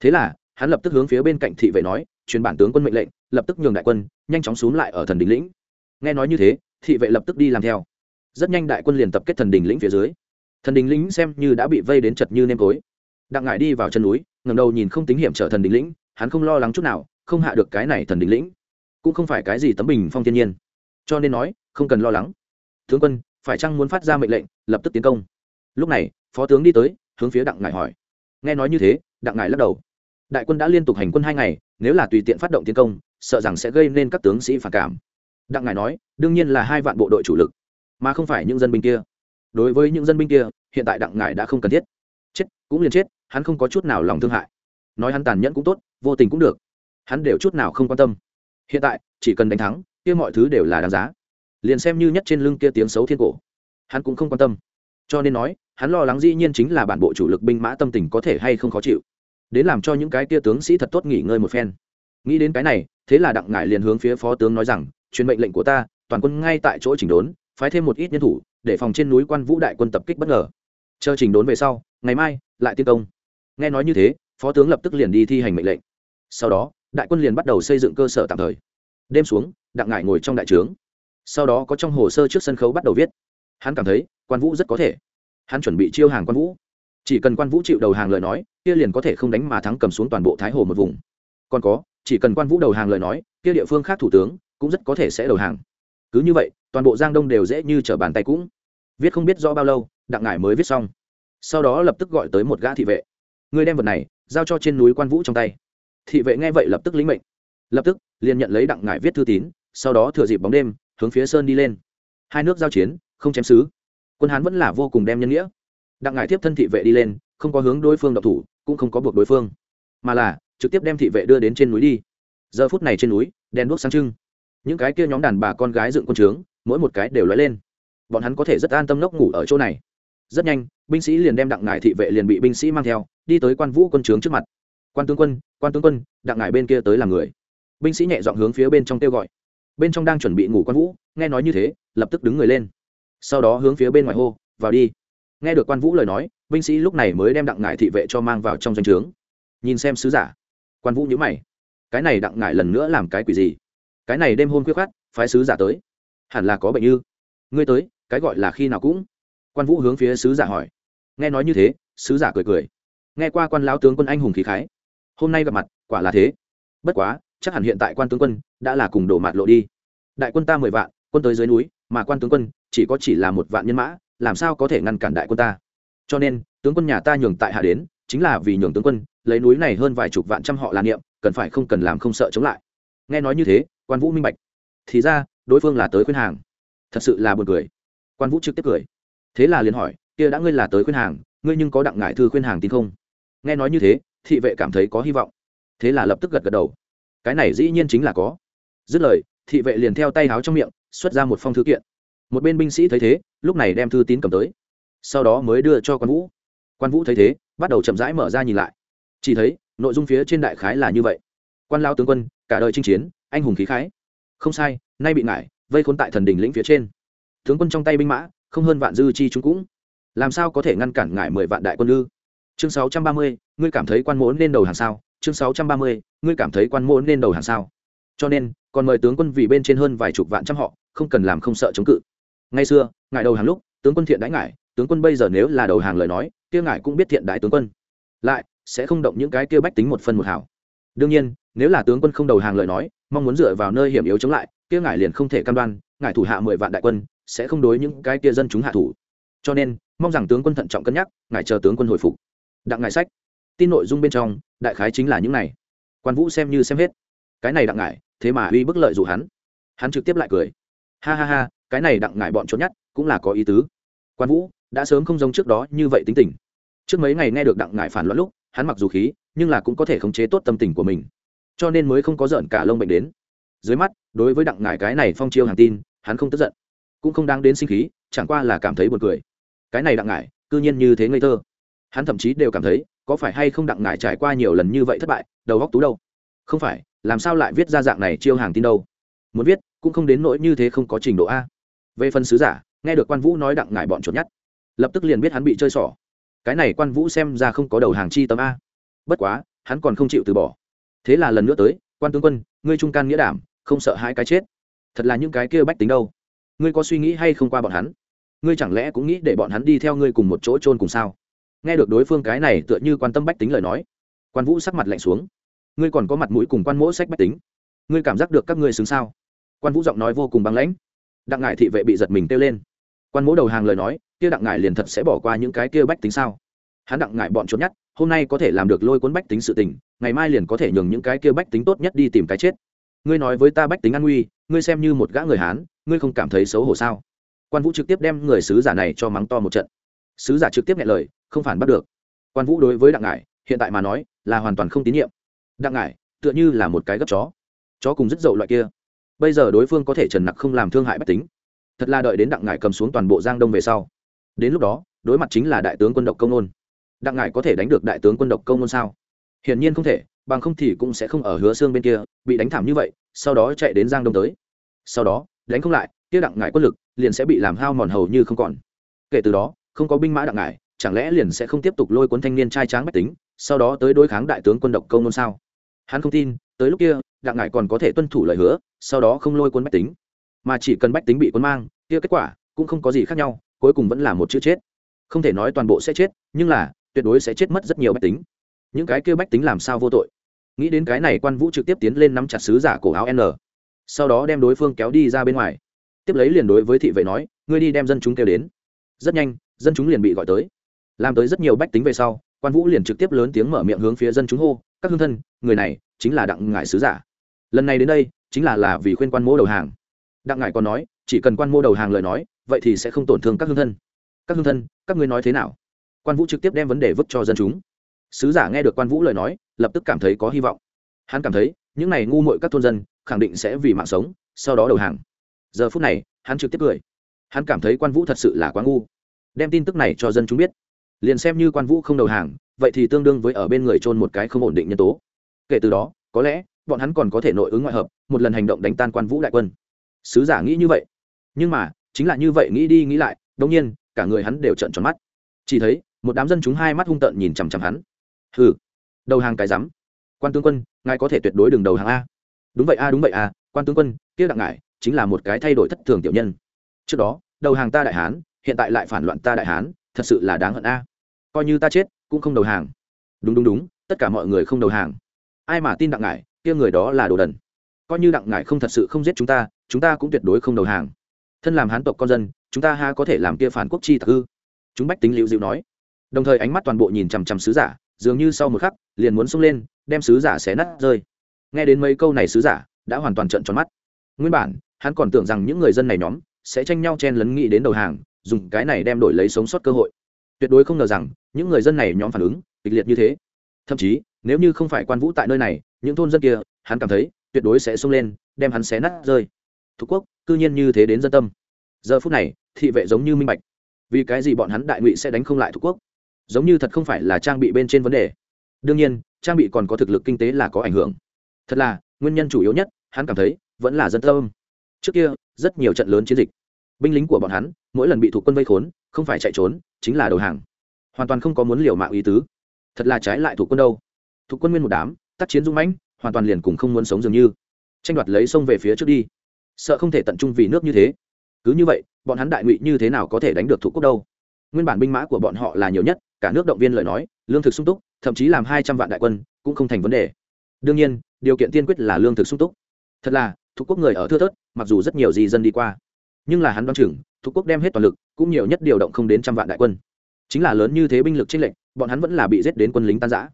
thế là, hắn lập tức hướng phía bên cạnh thị vệ nói, truyền bản tướng quân mệnh lệnh lập tức nhường đại quân nhanh chóng xuống lại ở thần đình lĩnh. Nghe nói như thế, thị vệ lập tức đi làm theo. Rất nhanh đại quân liền tập kết thần đình lĩnh phía dưới. Thần đình lĩnh xem như đã bị vây đến chật như nêm tối. Đặng ngại đi vào chân núi ngầm đầu nhìn không tính hiểm trở thần đình lĩnh, hắn không lo lắng chút nào, không hạ được cái này thần đình lĩnh. Cũng không phải cái gì tấm bình phong thiên nhiên. Cho nên nói, không cần lo lắng. Tướng quân, phải chăng muốn phát ra mệnh lệnh, lập tức tiến công? Lúc này, phó tướng đi tới, hướng phía đặng ngại hỏi. Nghe nói như thế, đặng ngại lắc đầu. Đại quân đã liên tục hành quân hai ngày, nếu là tùy tiện phát động tiến công sợ rằng sẽ gây nên các tướng sĩ phản cảm. Đặng ngài nói, đương nhiên là hai vạn bộ đội chủ lực, mà không phải những dân binh kia. Đối với những dân binh kia, hiện tại đặng ngài đã không cần thiết. Chết, cũng liền chết, hắn không có chút nào lòng thương hại. Nói hắn tàn nhẫn cũng tốt, vô tình cũng được. Hắn đều chút nào không quan tâm. Hiện tại, chỉ cần đánh thắng, kia mọi thứ đều là đáng giá. Liền xem như nhất trên lưng kia tiếng xấu thiên cổ, hắn cũng không quan tâm. Cho nên nói, hắn lo lắng dĩ nhiên chính là bản bộ chủ lực binh mã tâm tình có thể hay không khó chịu. Đến làm cho những cái kia tướng sĩ thật tốt nghỉ ngơi một phen nghĩ đến cái này, thế là đặng ngải liền hướng phía phó tướng nói rằng, truyền mệnh lệnh của ta, toàn quân ngay tại chỗ chỉnh đốn, phái thêm một ít nhân thủ, để phòng trên núi quan vũ đại quân tập kích bất ngờ. Chờ chỉnh đốn về sau, ngày mai, lại tiến công. Nghe nói như thế, phó tướng lập tức liền đi thi hành mệnh lệnh. Sau đó, đại quân liền bắt đầu xây dựng cơ sở tạm thời. Đêm xuống, đặng ngải ngồi trong đại trướng. Sau đó có trong hồ sơ trước sân khấu bắt đầu viết. Hắn cảm thấy, quan vũ rất có thể. Hắn chuẩn bị chiêu hàng quan vũ. Chỉ cần quan vũ chịu đầu hàng lời nói, kia liền có thể không đánh mà thắng cầm xuống toàn bộ thái hồ một vùng. Còn có chỉ cần quan vũ đầu hàng lời nói, kia địa phương khác thủ tướng cũng rất có thể sẽ đầu hàng. Cứ như vậy, toàn bộ giang đông đều dễ như trở bàn tay cũng. Viết không biết rõ bao lâu, đặng ngải mới viết xong. Sau đó lập tức gọi tới một gã thị vệ. Người đem vật này, giao cho trên núi quan vũ trong tay. Thị vệ nghe vậy lập tức lĩnh mệnh. Lập tức, liền nhận lấy đặng ngải viết thư tín, sau đó thừa dịp bóng đêm, hướng phía sơn đi lên. Hai nước giao chiến, không chém xứ. Quân hán vẫn là vô cùng đem nhân nghĩa. Đặng ngải tiếp thân thị vệ đi lên, không có hướng đối phương độc thủ, cũng không có buộc đối phương. Mà là trực tiếp đem thị vệ đưa đến trên núi đi. Giờ phút này trên núi, đèn đuốc sáng trưng. Những cái kia nhóm đàn bà con gái dựng quân trướng, mỗi một cái đều lóe lên. Bọn hắn có thể rất an tâm nốc ngủ ở chỗ này. Rất nhanh, binh sĩ liền đem đặng ngải thị vệ liền bị binh sĩ mang theo, đi tới quan vũ quân trướng trước mặt. Quan tướng quân, quan tướng quân, đặng ngải bên kia tới làm người. Binh sĩ nhẹ dọn hướng phía bên trong kêu gọi. Bên trong đang chuẩn bị ngủ quan vũ, nghe nói như thế, lập tức đứng người lên. Sau đó hướng phía bên ngoài hô, vào đi. Nghe được quan vũ lời nói, binh sĩ lúc này mới đem đặng ngải thị vệ cho mang vào trong doanh trướng. Nhìn xem sứ giả quan vũ nhữ mày. Cái này đặng ngại lần nữa làm cái quỷ gì? Cái này đêm hôn khuyết khát phái sứ giả tới. Hẳn là có bệnh như. Ngươi tới, cái gọi là khi nào cũng. Quan vũ hướng phía sứ giả hỏi. Nghe nói như thế, sứ giả cười cười. Nghe qua quan lão tướng quân anh hùng khí khái. Hôm nay gặp mặt, quả là thế. Bất quá, chắc hẳn hiện tại quan tướng quân đã là cùng đổ mạt lộ đi. Đại quân ta mười vạn, quân tới dưới núi, mà quan tướng quân chỉ có chỉ là một vạn nhân mã, làm sao có thể ngăn cản đại quân ta? Cho nên, tướng quân nhà ta nhường tại hạ đến, chính là vì nhường tướng quân lấy núi này hơn vài chục vạn trăm họ là niệm, cần phải không cần làm không sợ chống lại. Nghe nói như thế, quan vũ minh bạch. Thì ra, đối phương là tới khuyên hàng. Thật sự là buồn cười. Quan vũ trực tiếp cười. Thế là liền hỏi, kia đã ngươi là tới khuyên hàng, ngươi nhưng có đặng ngại thư khuyên hàng tin không? Nghe nói như thế, thị vệ cảm thấy có hy vọng. Thế là lập tức gật gật đầu. Cái này dĩ nhiên chính là có. Dứt lời, thị vệ liền theo tay háo trong miệng, xuất ra một phong thư kiện. Một bên binh sĩ thấy thế, lúc này đem thư tín cầm tới. Sau đó mới đưa cho quan vũ. Quan vũ thấy thế, bắt đầu chậm rãi mở ra nhìn lại chỉ thấy, nội dung phía trên đại khái là như vậy. Quan lao tướng quân, cả đời chinh chiến, anh hùng khí khái. Không sai, nay bị ngại, vây khốn tại thần đình lĩnh phía trên. Tướng quân trong tay binh mã, không hơn vạn dư chi chúng cũng. Làm sao có thể ngăn cản ngại mười vạn đại quân ư? Chương sáu trăm ba mươi, ngươi cảm thấy quan mỗ nên đầu hàng sao? Chương sáu trăm ba mươi, ngươi cảm thấy quan mỗ nên đầu hàng sao? Cho nên, còn mời tướng quân vì bên trên hơn vài chục vạn trăm họ, không cần làm không sợ chống cự. Ngay xưa, ngài đầu hàng lúc, tướng quân thiện đãi ngại tướng quân bây giờ nếu là đầu hàng lời nói, kia ngài cũng biết thiện đại tướng quân. Lại sẽ không động những cái kia bách tính một phân một hảo đương nhiên, nếu là tướng quân không đầu hàng lời nói, mong muốn dựa vào nơi hiểm yếu chống lại, kia ngài liền không thể cam đoan, ngài thủ hạ mười vạn đại quân, sẽ không đối những cái kia dân chúng hạ thủ. Cho nên, mong rằng tướng quân thận trọng cân nhắc, ngài chờ tướng quân hồi phục. Đặng ngài sách. Tin nội dung bên trong, đại khái chính là những này. Quan vũ xem như xem hết. Cái này đặng ngài, thế mà uy bức lợi dù hắn. Hắn trực tiếp lại cười. Ha ha ha, cái này đặng ngài bọn trốn nhất, cũng là có ý tứ. Quan vũ, đã sớm không giống trước đó như vậy tính tình trước mấy ngày nghe được đặng ngài phản loạn lúc, hắn mặc dù khí, nhưng là cũng có thể khống chế tốt tâm tình của mình. Cho nên mới không có giận cả lông bệnh đến. Dưới mắt, đối với đặng ngài cái này phong chiêu hàng tin, hắn không tức giận. Cũng không đang đến sinh khí, chẳng qua là cảm thấy buồn cười. Cái này đặng ngài cư nhiên như thế ngây thơ. Hắn thậm chí đều cảm thấy, có phải hay không đặng ngài trải qua nhiều lần như vậy thất bại, đầu góc tú đâu? Không phải, làm sao lại viết ra dạng này chiêu hàng tin đâu? Muốn viết, cũng không đến nỗi như thế không có trình độ a. Về phần sứ giả, nghe được quan vũ nói đặng ngài bọn trốn nhất lập tức liền biết hắn bị chơi xỏ cái này quan vũ xem ra không có đầu hàng chi tấm a. Bất quá, hắn còn không chịu từ bỏ. Thế là lần nữa tới, quan tướng quân, ngươi trung can nghĩa đảm, không sợ hai cái chết. Thật là những cái kia bách tính đâu. Ngươi có suy nghĩ hay không qua bọn hắn? Ngươi chẳng lẽ cũng nghĩ để bọn hắn đi theo ngươi cùng một chỗ trôn cùng sao? Nghe được đối phương cái này tựa như quan tâm bách tính lời nói, quan vũ sắc mặt lạnh xuống. Ngươi còn có mặt mũi cùng quan mỗ sách bách tính. Ngươi cảm giác được các ngươi xứng sao? Quan vũ giọng nói vô cùng băng lãnh. Đặng ngại thị vệ bị giật mình kêu lên. Quan mỗ đầu hàng lời nói kia đặng ngải liền thật sẽ bỏ qua những cái kia bách tính sao? Hắn đặng ngải bọn trốn nhất hôm nay có thể làm được lôi cuốn bách tính sự tình, ngày mai liền có thể nhường những cái kia bách tính tốt nhất đi tìm cái chết. Ngươi nói với ta bách tính an nguy, ngươi xem như một gã người hán, ngươi không cảm thấy xấu hổ sao? Quan vũ trực tiếp đem người sứ giả này cho mắng to một trận. Sứ giả trực tiếp nghe lời, không phản bắt được. Quan vũ đối với đặng ngải, hiện tại mà nói, là hoàn toàn không tín nhiệm. Đặng ngải, tựa như là một cái gấp chó. Chó cùng rất dậu loại kia. Bây giờ đối phương có thể trần nặc không làm thương hại bách tính. Thật là đợi đến đặng ngải cầm xuống toàn bộ giang đông về sau đến lúc đó, đối mặt chính là đại tướng quân độc công nôn. Đặng ngải có thể đánh được đại tướng quân độc công nôn sao? Hiển nhiên không thể, bằng không thì cũng sẽ không ở hứa xương bên kia, bị đánh thảm như vậy, sau đó chạy đến giang đông tới. Sau đó, đánh không lại, kia đặng ngải quân lực liền sẽ bị làm hao mòn hầu như không còn. Kể từ đó, không có binh mã đặng ngải, chẳng lẽ liền sẽ không tiếp tục lôi cuốn thanh niên trai tráng bách tính, sau đó tới đối kháng đại tướng quân độc công nôn sao? Hắn không tin, tới lúc kia, đặng ngải còn có thể tuân thủ lời hứa, sau đó không lôi cuốn bách tính. Mà chỉ cần bách tính bị cuốn mang, kia kết quả cũng không có gì khác nhau cuối cùng vẫn là một chữ chết. Không thể nói toàn bộ sẽ chết, nhưng là, tuyệt đối sẽ chết mất rất nhiều bách tính. Những cái kêu bách tính làm sao vô tội? Nghĩ đến cái này, quan vũ trực tiếp tiến lên nắm chặt sứ giả cổ áo n. Sau đó đem đối phương kéo đi ra bên ngoài. Tiếp lấy liền đối với thị vệ nói, ngươi đi đem dân chúng kêu đến. Rất nhanh, dân chúng liền bị gọi tới. Làm tới rất nhiều bách tính về sau, quan vũ liền trực tiếp lớn tiếng mở miệng hướng phía dân chúng hô, các hương thân, người này chính là đặng ngải sứ giả. Lần này đến đây, chính là là vì khuyên quan mô đầu hàng. Đặng ngải còn nói, chỉ cần quan mô đầu hàng lời nói vậy thì sẽ không tổn thương các hương thân. Các hương thân, các ngươi nói thế nào? Quan vũ trực tiếp đem vấn đề vứt cho dân chúng. Sứ giả nghe được quan vũ lời nói, lập tức cảm thấy có hy vọng. Hắn cảm thấy, những này ngu muội các thôn dân, khẳng định sẽ vì mạng sống, sau đó đầu hàng. Giờ phút này, hắn trực tiếp cười. Hắn cảm thấy quan vũ thật sự là quá ngu. Đem tin tức này cho dân chúng biết. Liền xem như quan vũ không đầu hàng, vậy thì tương đương với ở bên người trôn một cái không ổn định nhân tố. Kể từ đó, có lẽ, bọn hắn còn có thể nội ứng ngoại hợp, một lần hành động đánh tan quan vũ đại quân. Sứ giả nghĩ như vậy. Nhưng mà chính là như vậy nghĩ đi nghĩ lại đông nhiên, cả người hắn đều trợn tròn mắt. Chỉ thấy, một đám dân chúng hai mắt hung tợn nhìn chằm chằm hắn. Hừ, đầu hàng cái rắm. Quan tướng quân, ngài có thể tuyệt đối đừng đầu hàng a. Đúng vậy a, đúng vậy a, quan tướng quân, kia đặng ngại chính là một cái thay đổi thất thường tiểu nhân. Trước đó, đầu hàng ta đại hán, hiện tại lại phản loạn ta đại hán, thật sự là đáng hận a. Coi như ta chết, cũng không đầu hàng. Đúng đúng đúng, tất cả mọi người không đầu hàng. Ai mà tin đặng ngải kia người đó là đồ đần. Coi như đặng ngải không thật sự không giết chúng ta chúng ta cũng tuyệt đối không đầu hàng thân làm hán tộc con dân, chúng ta ha có thể làm kia phản quốc chi tặc ư? Chúng bách tính liệu dịu nói. Đồng thời ánh mắt toàn bộ nhìn chằm chằm sứ giả, dường như sau một khắc, liền muốn xông lên, đem sứ giả xé nát rơi. Nghe đến mấy câu này sứ giả, đã hoàn toàn trận tròn mắt. Nguyên bản, hắn còn tưởng rằng những người dân này nhóm sẽ tranh nhau chen lấn nghĩ đến đầu hàng, dùng cái này đem đổi lấy sống sót cơ hội. Tuyệt đối không ngờ rằng, những người dân này nhóm phản ứng kịch liệt như thế. Thậm chí, nếu như không phải quan vũ tại nơi này, những thôn dân kia, hắn cảm thấy tuyệt đối sẽ xông lên, đem hắn xé nát rơi. Thuộc quốc cư nhiên như thế đến dân tâm. Giờ phút này, thị vệ giống như minh bạch. Vì cái gì bọn hắn đại ngụy sẽ đánh không lại thuộc quốc? Giống như thật không phải là trang bị bên trên vấn đề. Đương nhiên, trang bị còn có thực lực kinh tế là có ảnh hưởng. Thật là, nguyên nhân chủ yếu nhất, hắn cảm thấy, vẫn là dân tâm. Trước kia, rất nhiều trận lớn chiến dịch, binh lính của bọn hắn, mỗi lần bị thủ quân vây khốn, không phải chạy trốn, chính là đầu hàng. Hoàn toàn không có muốn liều mạng ý tứ. Thật là trái lại thủ quân đâu. Thủ quân nguyên một đám, tác chiến dũng mãnh, hoàn toàn liền cùng không muốn sống dường như. Tranh đoạt lấy sông về phía trước đi sợ không thể tận trung vì nước như thế. Cứ như vậy, bọn hắn đại ngụy như thế nào có thể đánh được thủ quốc đâu? Nguyên bản binh mã của bọn họ là nhiều nhất, cả nước động viên lời nói, lương thực sung túc, thậm chí làm hai trăm vạn đại quân, cũng không thành vấn đề. Đương nhiên, điều kiện tiên quyết là lương thực sung túc. Thật là thuộc quốc người ở thưa thớt, mặc dù rất nhiều di dân đi qua, nhưng là hắn đoán chừng thuộc quốc đem hết toàn lực, cũng nhiều nhất điều động không đến trăm vạn đại quân. Chính là lớn như thế binh lực tranh lệnh bọn hắn vẫn là bị giết đến quân lính tan giã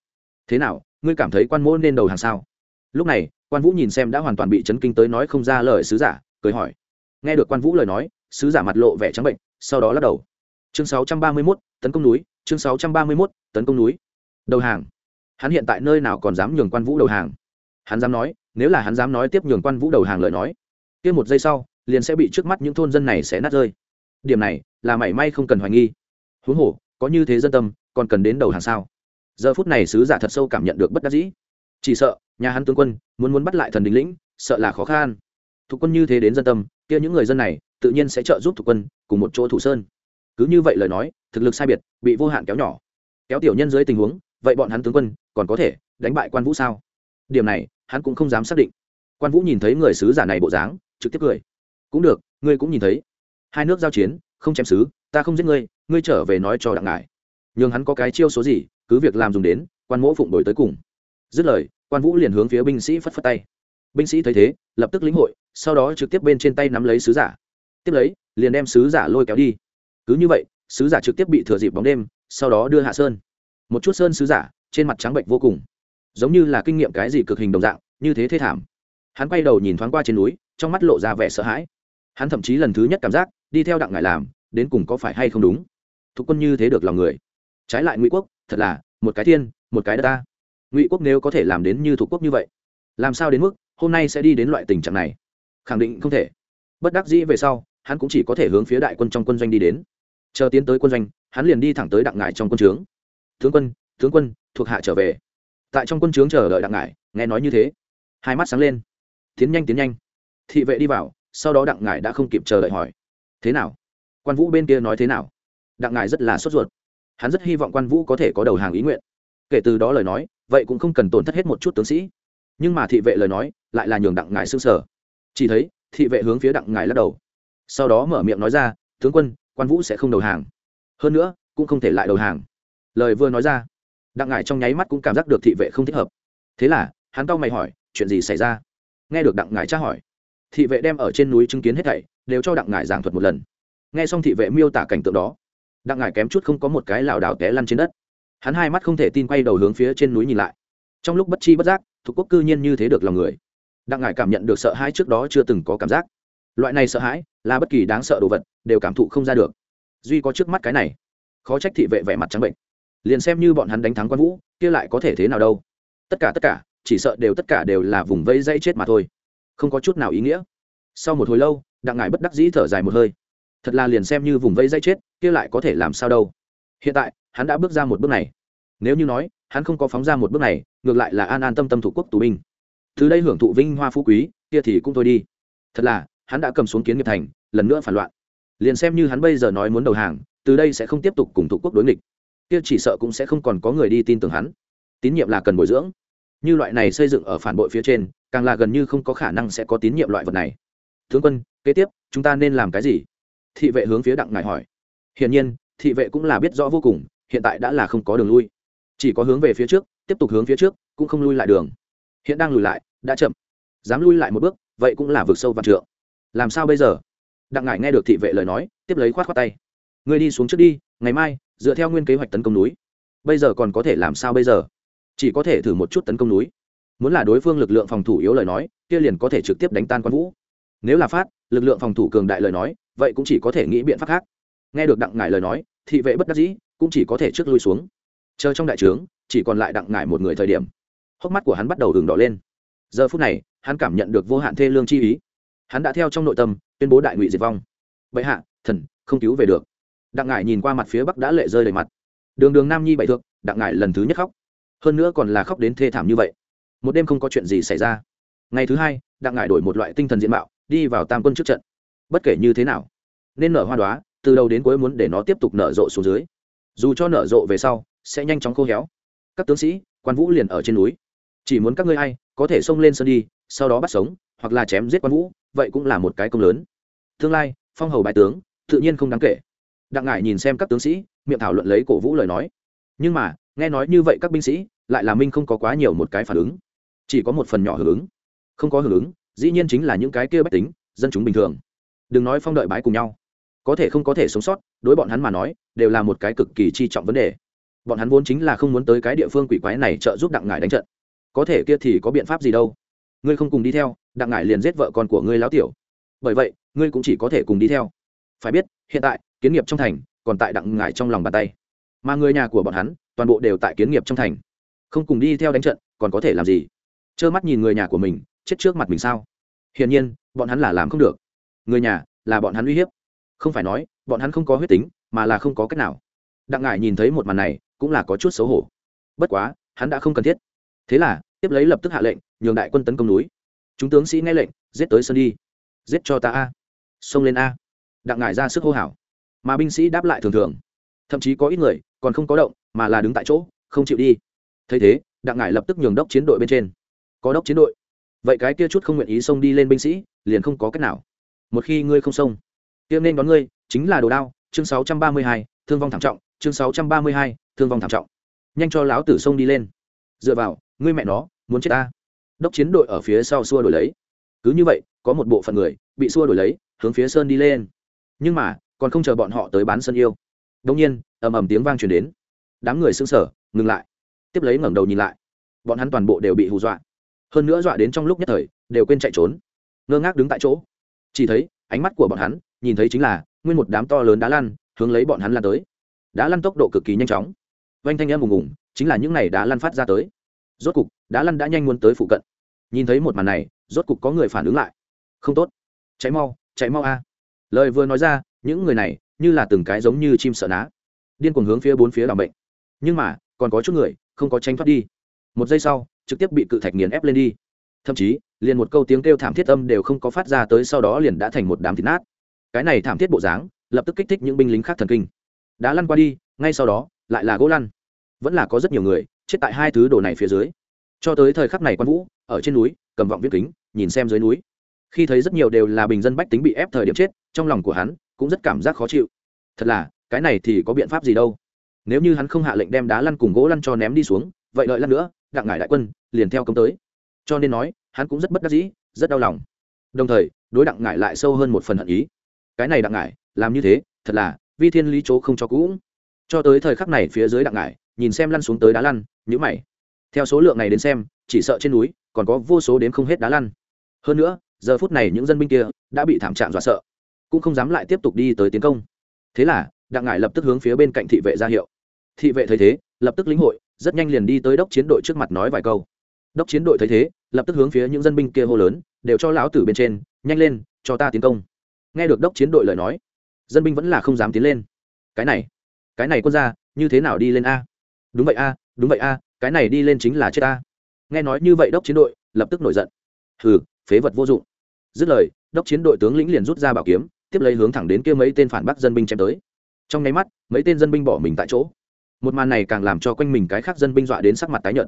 thế nào, ngươi cảm thấy quan mỗ nên đầu hàng sao? Lúc này quan vũ nhìn xem đã hoàn toàn bị chấn kinh tới nói không ra lời sứ giả cười hỏi. Nghe được quan vũ lời nói sứ giả mặt lộ vẻ trắng bệnh sau đó lắc đầu. Chương 631, tấn công núi chương 631, tấn công núi. Đầu hàng. Hắn hiện tại nơi nào còn dám nhường quan vũ đầu hàng? Hắn dám nói nếu là hắn dám nói tiếp nhường quan vũ đầu hàng lời nói kia một giây sau liền sẽ bị trước mắt những thôn dân này sẽ nát rơi. Điểm này là mảy may không cần hoài nghi. Huống hồ có như thế dân tâm còn cần đến đầu hàng sao? Giờ phút này sứ giả thật sâu cảm nhận được bất đắc dĩ chỉ sợ, nhà hắn tướng quân muốn muốn bắt lại thần đình lĩnh, sợ là khó khăn. Thuộc quân như thế đến dân tâm, kia những người dân này tự nhiên sẽ trợ giúp thuộc quân cùng một chỗ thủ sơn. Cứ như vậy lời nói, thực lực sai biệt, bị vô hạn kéo nhỏ. Kéo tiểu nhân dưới tình huống, vậy bọn hắn tướng quân còn có thể đánh bại quan vũ sao? Điểm này, hắn cũng không dám xác định. Quan vũ nhìn thấy người sứ giả này bộ dáng, trực tiếp cười. Cũng được, ngươi cũng nhìn thấy. Hai nước giao chiến, không chém sứ, ta không giết ngươi ngươi trở về nói cho đặng ngải. Nhưng hắn có cái chiêu số gì, cứ việc làm dùng đến, quan mỗ phụng đổi tới cùng dứt lời, quan vũ liền hướng phía binh sĩ phất phất tay. Binh sĩ thấy thế, lập tức lĩnh hội, sau đó trực tiếp bên trên tay nắm lấy sứ giả. Tiếp lấy, liền đem sứ giả lôi kéo đi. Cứ như vậy, sứ giả trực tiếp bị thừa dịp bóng đêm, sau đó đưa hạ sơn. Một chút sơn sứ giả, trên mặt trắng bệnh vô cùng. Giống như là kinh nghiệm cái gì cực hình đồng dạng, như thế thế thảm. Hắn quay đầu nhìn thoáng qua trên núi, trong mắt lộ ra vẻ sợ hãi. Hắn thậm chí lần thứ nhất cảm giác, đi theo đặng ngài làm, đến cùng có phải hay không đúng? Thuộc quân như thế được lòng người. Trái lại ngụy quốc, thật là, một cái thiên, một cái đất ta ngụy quốc nếu có thể làm đến như thuộc quốc như vậy làm sao đến mức hôm nay sẽ đi đến loại tình trạng này khẳng định không thể bất đắc dĩ về sau hắn cũng chỉ có thể hướng phía đại quân trong quân doanh đi đến chờ tiến tới quân doanh hắn liền đi thẳng tới đặng ngải trong quân trướng tướng quân tướng quân thuộc hạ trở về tại trong quân trướng chờ đợi đặng ngải nghe nói như thế hai mắt sáng lên tiến nhanh tiến nhanh thị vệ đi vào sau đó đặng ngải đã không kịp chờ đợi hỏi thế nào quan vũ bên kia nói thế nào đặng ngải rất là sốt ruột hắn rất hy vọng quan vũ có thể có đầu hàng ý nguyện kể từ đó lời nói, vậy cũng không cần tổn thất hết một chút tướng sĩ. Nhưng mà thị vệ lời nói, lại là nhường đặng ngải xương sở chỉ thấy, thị vệ hướng phía đặng ngải lắc đầu. Sau đó mở miệng nói ra, tướng quân, quan vũ sẽ không đầu hàng. Hơn nữa, cũng không thể lại đầu hàng. Lời vừa nói ra, đặng ngải trong nháy mắt cũng cảm giác được thị vệ không thích hợp. Thế là, hắn cau mày hỏi, chuyện gì xảy ra? Nghe được đặng ngải tra hỏi, thị vệ đem ở trên núi chứng kiến hết thảy, đều cho đặng ngải giảng thuật một lần. Nghe xong thị vệ miêu tả cảnh tượng đó, đặng ngải kém chút không có một cái lảo đảo té lăn trên đất hắn hai mắt không thể tin quay đầu hướng phía trên núi nhìn lại. Trong lúc bất chi bất giác, thuộc quốc cư nhiên như thế được lòng người. Đặng ngải cảm nhận được sợ hãi trước đó chưa từng có cảm giác. Loại này sợ hãi, là bất kỳ đáng sợ đồ vật, đều cảm thụ không ra được. Duy có trước mắt cái này. Khó trách thị vệ vẻ mặt trắng bệnh. Liền xem như bọn hắn đánh thắng quan vũ, kia lại có thể thế nào đâu. Tất cả tất cả, chỉ sợ đều tất cả đều là vùng vây dãy chết mà thôi. Không có chút nào ý nghĩa. Sau một hồi lâu, đặng ngải bất đắc dĩ thở dài một hơi. Thật là liền xem như vùng vây dãy chết, kia lại có thể làm sao đâu. Hiện tại hắn đã bước ra một bước này. Nếu như nói, hắn không có phóng ra một bước này, ngược lại là an an tâm tâm thủ quốc tù binh. Từ đây hưởng thụ vinh hoa phú quý, kia thì cũng thôi đi. Thật là, hắn đã cầm xuống kiến nghiệp thành, lần nữa phản loạn. Liền xem như hắn bây giờ nói muốn đầu hàng, từ đây sẽ không tiếp tục cùng thủ quốc đối nghịch. Kia chỉ sợ cũng sẽ không còn có người đi tin tưởng hắn. Tín nhiệm là cần bồi dưỡng. Như loại này xây dựng ở phản bội phía trên, càng là gần như không có khả năng sẽ có tín nhiệm loại vật này. Tướng quân, kế tiếp, chúng ta nên làm cái gì? Thị vệ hướng phía đặng ngài hỏi. Hiển nhiên, thị vệ cũng là biết rõ vô cùng hiện tại đã là không có đường lui. Chỉ có hướng về phía trước, tiếp tục hướng phía trước, cũng không lui lại đường. Hiện đang lùi lại, đã chậm. Dám lui lại một bước, vậy cũng là vượt sâu vạn trượng. Làm sao bây giờ? Đặng ngải nghe được thị vệ lời nói, tiếp lấy khoát khoát tay. Ngươi đi xuống trước đi, ngày mai, dựa theo nguyên kế hoạch tấn công núi. Bây giờ còn có thể làm sao bây giờ? Chỉ có thể thử một chút tấn công núi. Muốn là đối phương lực lượng phòng thủ yếu lời nói, kia liền có thể trực tiếp đánh tan quan vũ. Nếu là phát, lực lượng phòng thủ cường đại lời nói, vậy cũng chỉ có thể nghĩ biện pháp khác. Nghe được đặng ngải lời nói, thị vệ bất đắc dĩ cũng chỉ có thể trước lui xuống. Chờ trong đại trướng, chỉ còn lại đặng ngải một người thời điểm. Hốc mắt của hắn bắt đầu đường đỏ lên. Giờ phút này, hắn cảm nhận được vô hạn thê lương chi ý. Hắn đã theo trong nội tâm, tuyên bố đại ngụy diệt vong. Bệ hạ, thần, không cứu về được. Đặng ngải nhìn qua mặt phía bắc đã lệ rơi đầy mặt. Đường đường nam nhi bậy thượng, đặng ngải lần thứ nhất khóc. Hơn nữa còn là khóc đến thê thảm như vậy. Một đêm không có chuyện gì xảy ra. Ngày thứ hai, đặng ngải đổi một loại tinh thần diện mạo, đi vào tam quân trước trận. Bất kể như thế nào, nên nở hoa đoá từ đầu đến cuối muốn để nó tiếp tục nở rộ xuống dưới dù cho nở rộ về sau, sẽ nhanh chóng khô héo. Các tướng sĩ, quan vũ liền ở trên núi. Chỉ muốn các ngươi ai, có thể xông lên sân đi, sau đó bắt sống, hoặc là chém giết quan vũ, vậy cũng là một cái công lớn. Tương lai, phong hầu bài tướng, tự nhiên không đáng kể. Đặng ngải nhìn xem các tướng sĩ, miệng thảo luận lấy cổ vũ lời nói. Nhưng mà, nghe nói như vậy các binh sĩ, lại là minh không có quá nhiều một cái phản ứng. Chỉ có một phần nhỏ hưởng ứng. Không có hưởng ứng, dĩ nhiên chính là những cái kia bách tính, dân chúng bình thường. Đừng nói phong đợi bái cùng nhau có thể không có thể sống sót, đối bọn hắn mà nói, đều là một cái cực kỳ chi trọng vấn đề. Bọn hắn vốn chính là không muốn tới cái địa phương quỷ quái này trợ giúp đặng ngải đánh trận. Có thể kia thì có biện pháp gì đâu? Ngươi không cùng đi theo, đặng ngải liền giết vợ con của ngươi láo tiểu. Bởi vậy, ngươi cũng chỉ có thể cùng đi theo. Phải biết, hiện tại, kiến nghiệp trong thành, còn tại đặng ngải trong lòng bàn tay. Mà người nhà của bọn hắn, toàn bộ đều tại kiến nghiệp trong thành. Không cùng đi theo đánh trận, còn có thể làm gì? Trơ mắt nhìn người nhà của mình, chết trước mặt mình sao? Hiển nhiên, bọn hắn là làm không được. Người nhà là bọn hắn uy hiếp không phải nói, bọn hắn không có huyết tính, mà là không có cách nào. Đặng ngải nhìn thấy một màn này, cũng là có chút xấu hổ. Bất quá, hắn đã không cần thiết. Thế là, tiếp lấy lập tức hạ lệnh, nhường đại quân tấn công núi. Chúng tướng sĩ nghe lệnh, giết tới sân đi. Giết cho ta a. Xông lên a. Đặng ngải ra sức hô hào. Mà binh sĩ đáp lại thường thường. Thậm chí có ít người, còn không có động, mà là đứng tại chỗ, không chịu đi. Thấy thế, đặng ngải lập tức nhường đốc chiến đội bên trên. Có đốc chiến đội. Vậy cái kia chút không nguyện ý xông đi lên binh sĩ, liền không có cách nào. Một khi ngươi không xông tiêm nên đón ngươi chính là đồ đao chương 632, thương vong thảm trọng chương 632, thương vong thảm trọng. Nhanh cho lão tử xông đi lên. Dựa vào ngươi mẹ nó muốn chết ta. Đốc chiến đội ở phía sau xua đổi lấy. Cứ như vậy có một bộ phận người bị xua đổi lấy hướng phía sơn đi lên. Nhưng mà còn không chờ bọn họ tới bán sân yêu. Đông nhiên ầm ầm tiếng vang truyền đến. Đám người sững sờ, ngừng lại. Tiếp lấy ngẩng đầu nhìn lại. Bọn hắn toàn bộ đều bị hù dọa. Hơn nữa dọa đến trong lúc nhất thời đều quên chạy trốn. Ngơ ngác đứng tại chỗ. Chỉ thấy ánh mắt của bọn hắn nhìn thấy chính là nguyên một đám to lớn đá lăn hướng lấy bọn hắn lan tới. Đá lăn tốc độ cực kỳ nhanh chóng. Vanh thanh em ùng ùng, chính là những này đá lăn phát ra tới. Rốt cục, đá lăn đã nhanh muốn tới phụ cận. Nhìn thấy một màn này, rốt cục có người phản ứng lại. Không tốt. Cháy mau cháy mau a. Lời vừa nói ra, những người này như là từng cái giống như chim sợ ná. Điên cuồng hướng phía bốn phía làm bệnh. Nhưng mà, còn có chút người, không có tranh thoát đi. Một giây sau, trực tiếp bị cự thạch nghiền ép lên đi. Thậm chí, liền một câu tiếng kêu thảm thiết âm đều không có phát ra tới, sau đó liền đã thành một đám thịt nát cái này thảm thiết bộ dáng, lập tức kích thích những binh lính khác thần kinh. Đã lăn qua đi, ngay sau đó, lại là gỗ lăn. Vẫn là có rất nhiều người chết tại hai thứ đồ này phía dưới. Cho tới thời khắc này quan vũ, ở trên núi, cầm vọng viết kính, nhìn xem dưới núi. Khi thấy rất nhiều đều là bình dân bách tính bị ép thời điểm chết, trong lòng của hắn cũng rất cảm giác khó chịu. Thật là, cái này thì có biện pháp gì đâu? Nếu như hắn không hạ lệnh đem đá lăn cùng gỗ lăn cho ném đi xuống, vậy đợi lăn nữa, đặng ngải đại quân liền theo công tới. Cho nên nói, hắn cũng rất bất đắc dĩ, rất đau lòng. Đồng thời, đối đặng ngải lại sâu hơn một phần hận ý cái này đặng ngải, làm như thế, thật là, vi thiên lý chỗ không cho cũ. Cho tới thời khắc này phía dưới đặng ngải, nhìn xem lăn xuống tới đá lăn nhữ mày. Theo số lượng này đến xem, chỉ sợ trên núi, còn có vô số đến không hết đá lăn. Hơn nữa, giờ phút này những dân binh kia, đã bị thảm trạng dọa sợ. Cũng không dám lại tiếp tục đi tới tiến công. Thế là, đặng ngải lập tức hướng phía bên cạnh thị vệ ra hiệu. Thị vệ thấy thế, lập tức lĩnh hội, rất nhanh liền đi tới đốc chiến đội trước mặt nói vài câu. Đốc chiến đội thấy thế, lập tức hướng phía những dân binh kia hô lớn, đều cho lão tử bên trên, nhanh lên, cho ta tiến công nghe được đốc chiến đội lời nói, dân binh vẫn là không dám tiến lên. Cái này cái này quân ra như thế nào đi lên a? Đúng vậy a, đúng vậy a, cái này đi lên chính là chết a. Nghe nói như vậy đốc chiến đội, lập tức nổi giận. Hừ, phế vật vô dụng. Dứt lời, đốc chiến đội tướng lĩnh liền rút ra bảo kiếm, tiếp lấy hướng thẳng đến kia mấy tên phản bác dân binh chém tới. Trong nháy mắt, mấy tên dân binh bỏ mình tại chỗ. Một màn này càng làm cho quanh mình cái khác dân binh dọa đến sắc mặt tái nhợt.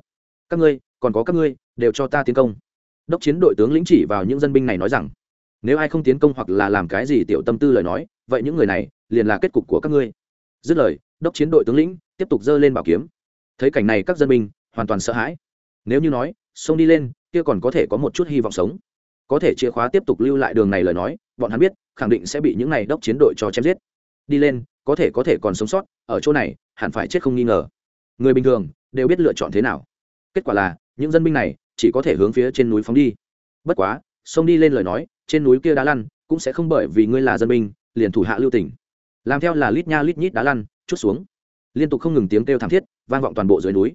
Các ngươi, còn có các ngươi, đều cho ta tiến công. Đốc chiến đội tướng lĩnh chỉ vào những dân binh này nói rằng nếu ai không tiến công hoặc là làm cái gì tiểu tâm tư lời nói, vậy những người này liền là kết cục của các ngươi. Dứt lời, đốc chiến đội tướng lĩnh tiếp tục dơ lên bảo kiếm. Thấy cảnh này các dân binh hoàn toàn sợ hãi. Nếu như nói sông đi lên, kia còn có thể có một chút hy vọng sống. Có thể chìa khóa tiếp tục lưu lại đường này lời nói, bọn hắn biết, khẳng định sẽ bị những này đốc chiến đội cho chém giết. Đi lên, có thể có thể còn sống sót, ở chỗ này, hẳn phải chết không nghi ngờ. Người bình thường đều biết lựa chọn thế nào. Kết quả là, những dân binh này chỉ có thể hướng phía trên núi phóng đi. Bất quá sông đi lên lời nói trên núi kia đá lăn, cũng sẽ không bởi vì ngươi là dân binh, liền thủ hạ lưu tỉnh làm theo là lít nha lít nhít đá lăn, chút xuống. Liên tục không ngừng tiếng kêu thảm thiết, vang vọng toàn bộ dưới núi.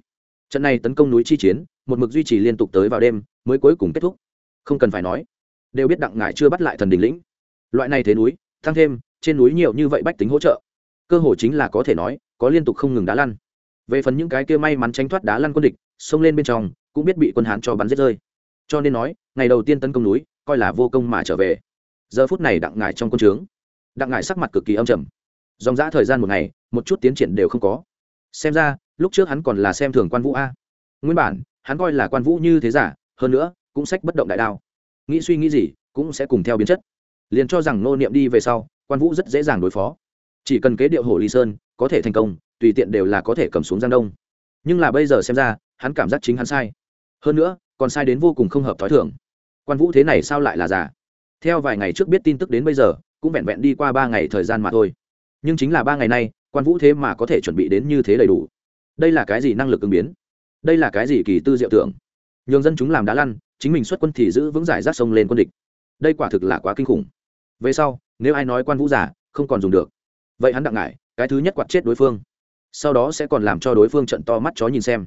Trận này tấn công núi chi chiến, một mực duy trì liên tục tới vào đêm, mới cuối cùng kết thúc. Không cần phải nói, đều biết đặng ngải chưa bắt lại thần đình lĩnh. Loại này thế núi tăng thêm, trên núi nhiều như vậy bách tính hỗ trợ. Cơ hội chính là có thể nói, có liên tục không ngừng đá lăn. Về phần những cái kia may mắn tránh thoát đá lăn quân địch, xông lên bên trong, cũng biết bị quân hán cho bắn giết rơi. Cho nên nói, ngày đầu tiên tấn công núi coi là vô công mà trở về. Giờ phút này đặng ngải trong quân trướng. Đặng ngải sắc mặt cực kỳ âm trầm. Dòng dã thời gian một ngày, một chút tiến triển đều không có. Xem ra, lúc trước hắn còn là xem thường quan vũ a. Nguyên bản, hắn coi là quan vũ như thế giả, hơn nữa, cũng sách bất động đại đao. Nghĩ suy nghĩ gì, cũng sẽ cùng theo biến chất. Liền cho rằng nô niệm đi về sau, quan vũ rất dễ dàng đối phó. Chỉ cần kế điệu hồ ly sơn, có thể thành công, tùy tiện đều là có thể cầm xuống giang đông. Nhưng là bây giờ xem ra, hắn cảm giác chính hắn sai. Hơn nữa, còn sai đến vô cùng không hợp t h ó i thưởng quan vũ thế này sao lại là giả theo vài ngày trước biết tin tức đến bây giờ, cũng vẹn vẹn đi qua ba ngày thời gian mà thôi. Nhưng chính là ba ngày nay, quan vũ thế mà có thể chuẩn bị đến như thế đầy đủ. Đây là cái gì năng lực ứng biến? Đây là cái gì kỳ tư diệu tưởng? Nhường dân chúng làm đá lăn, chính mình xuất quân thì giữ vững giải rác sông lên quân địch. Đây quả thực là quá kinh khủng. Về sau, nếu ai nói quan vũ giả không còn dùng được. Vậy hắn đặng ngại cái thứ nhất quạt chết đối phương. Sau đó sẽ còn làm cho đối phương trận to mắt chó nhìn xem.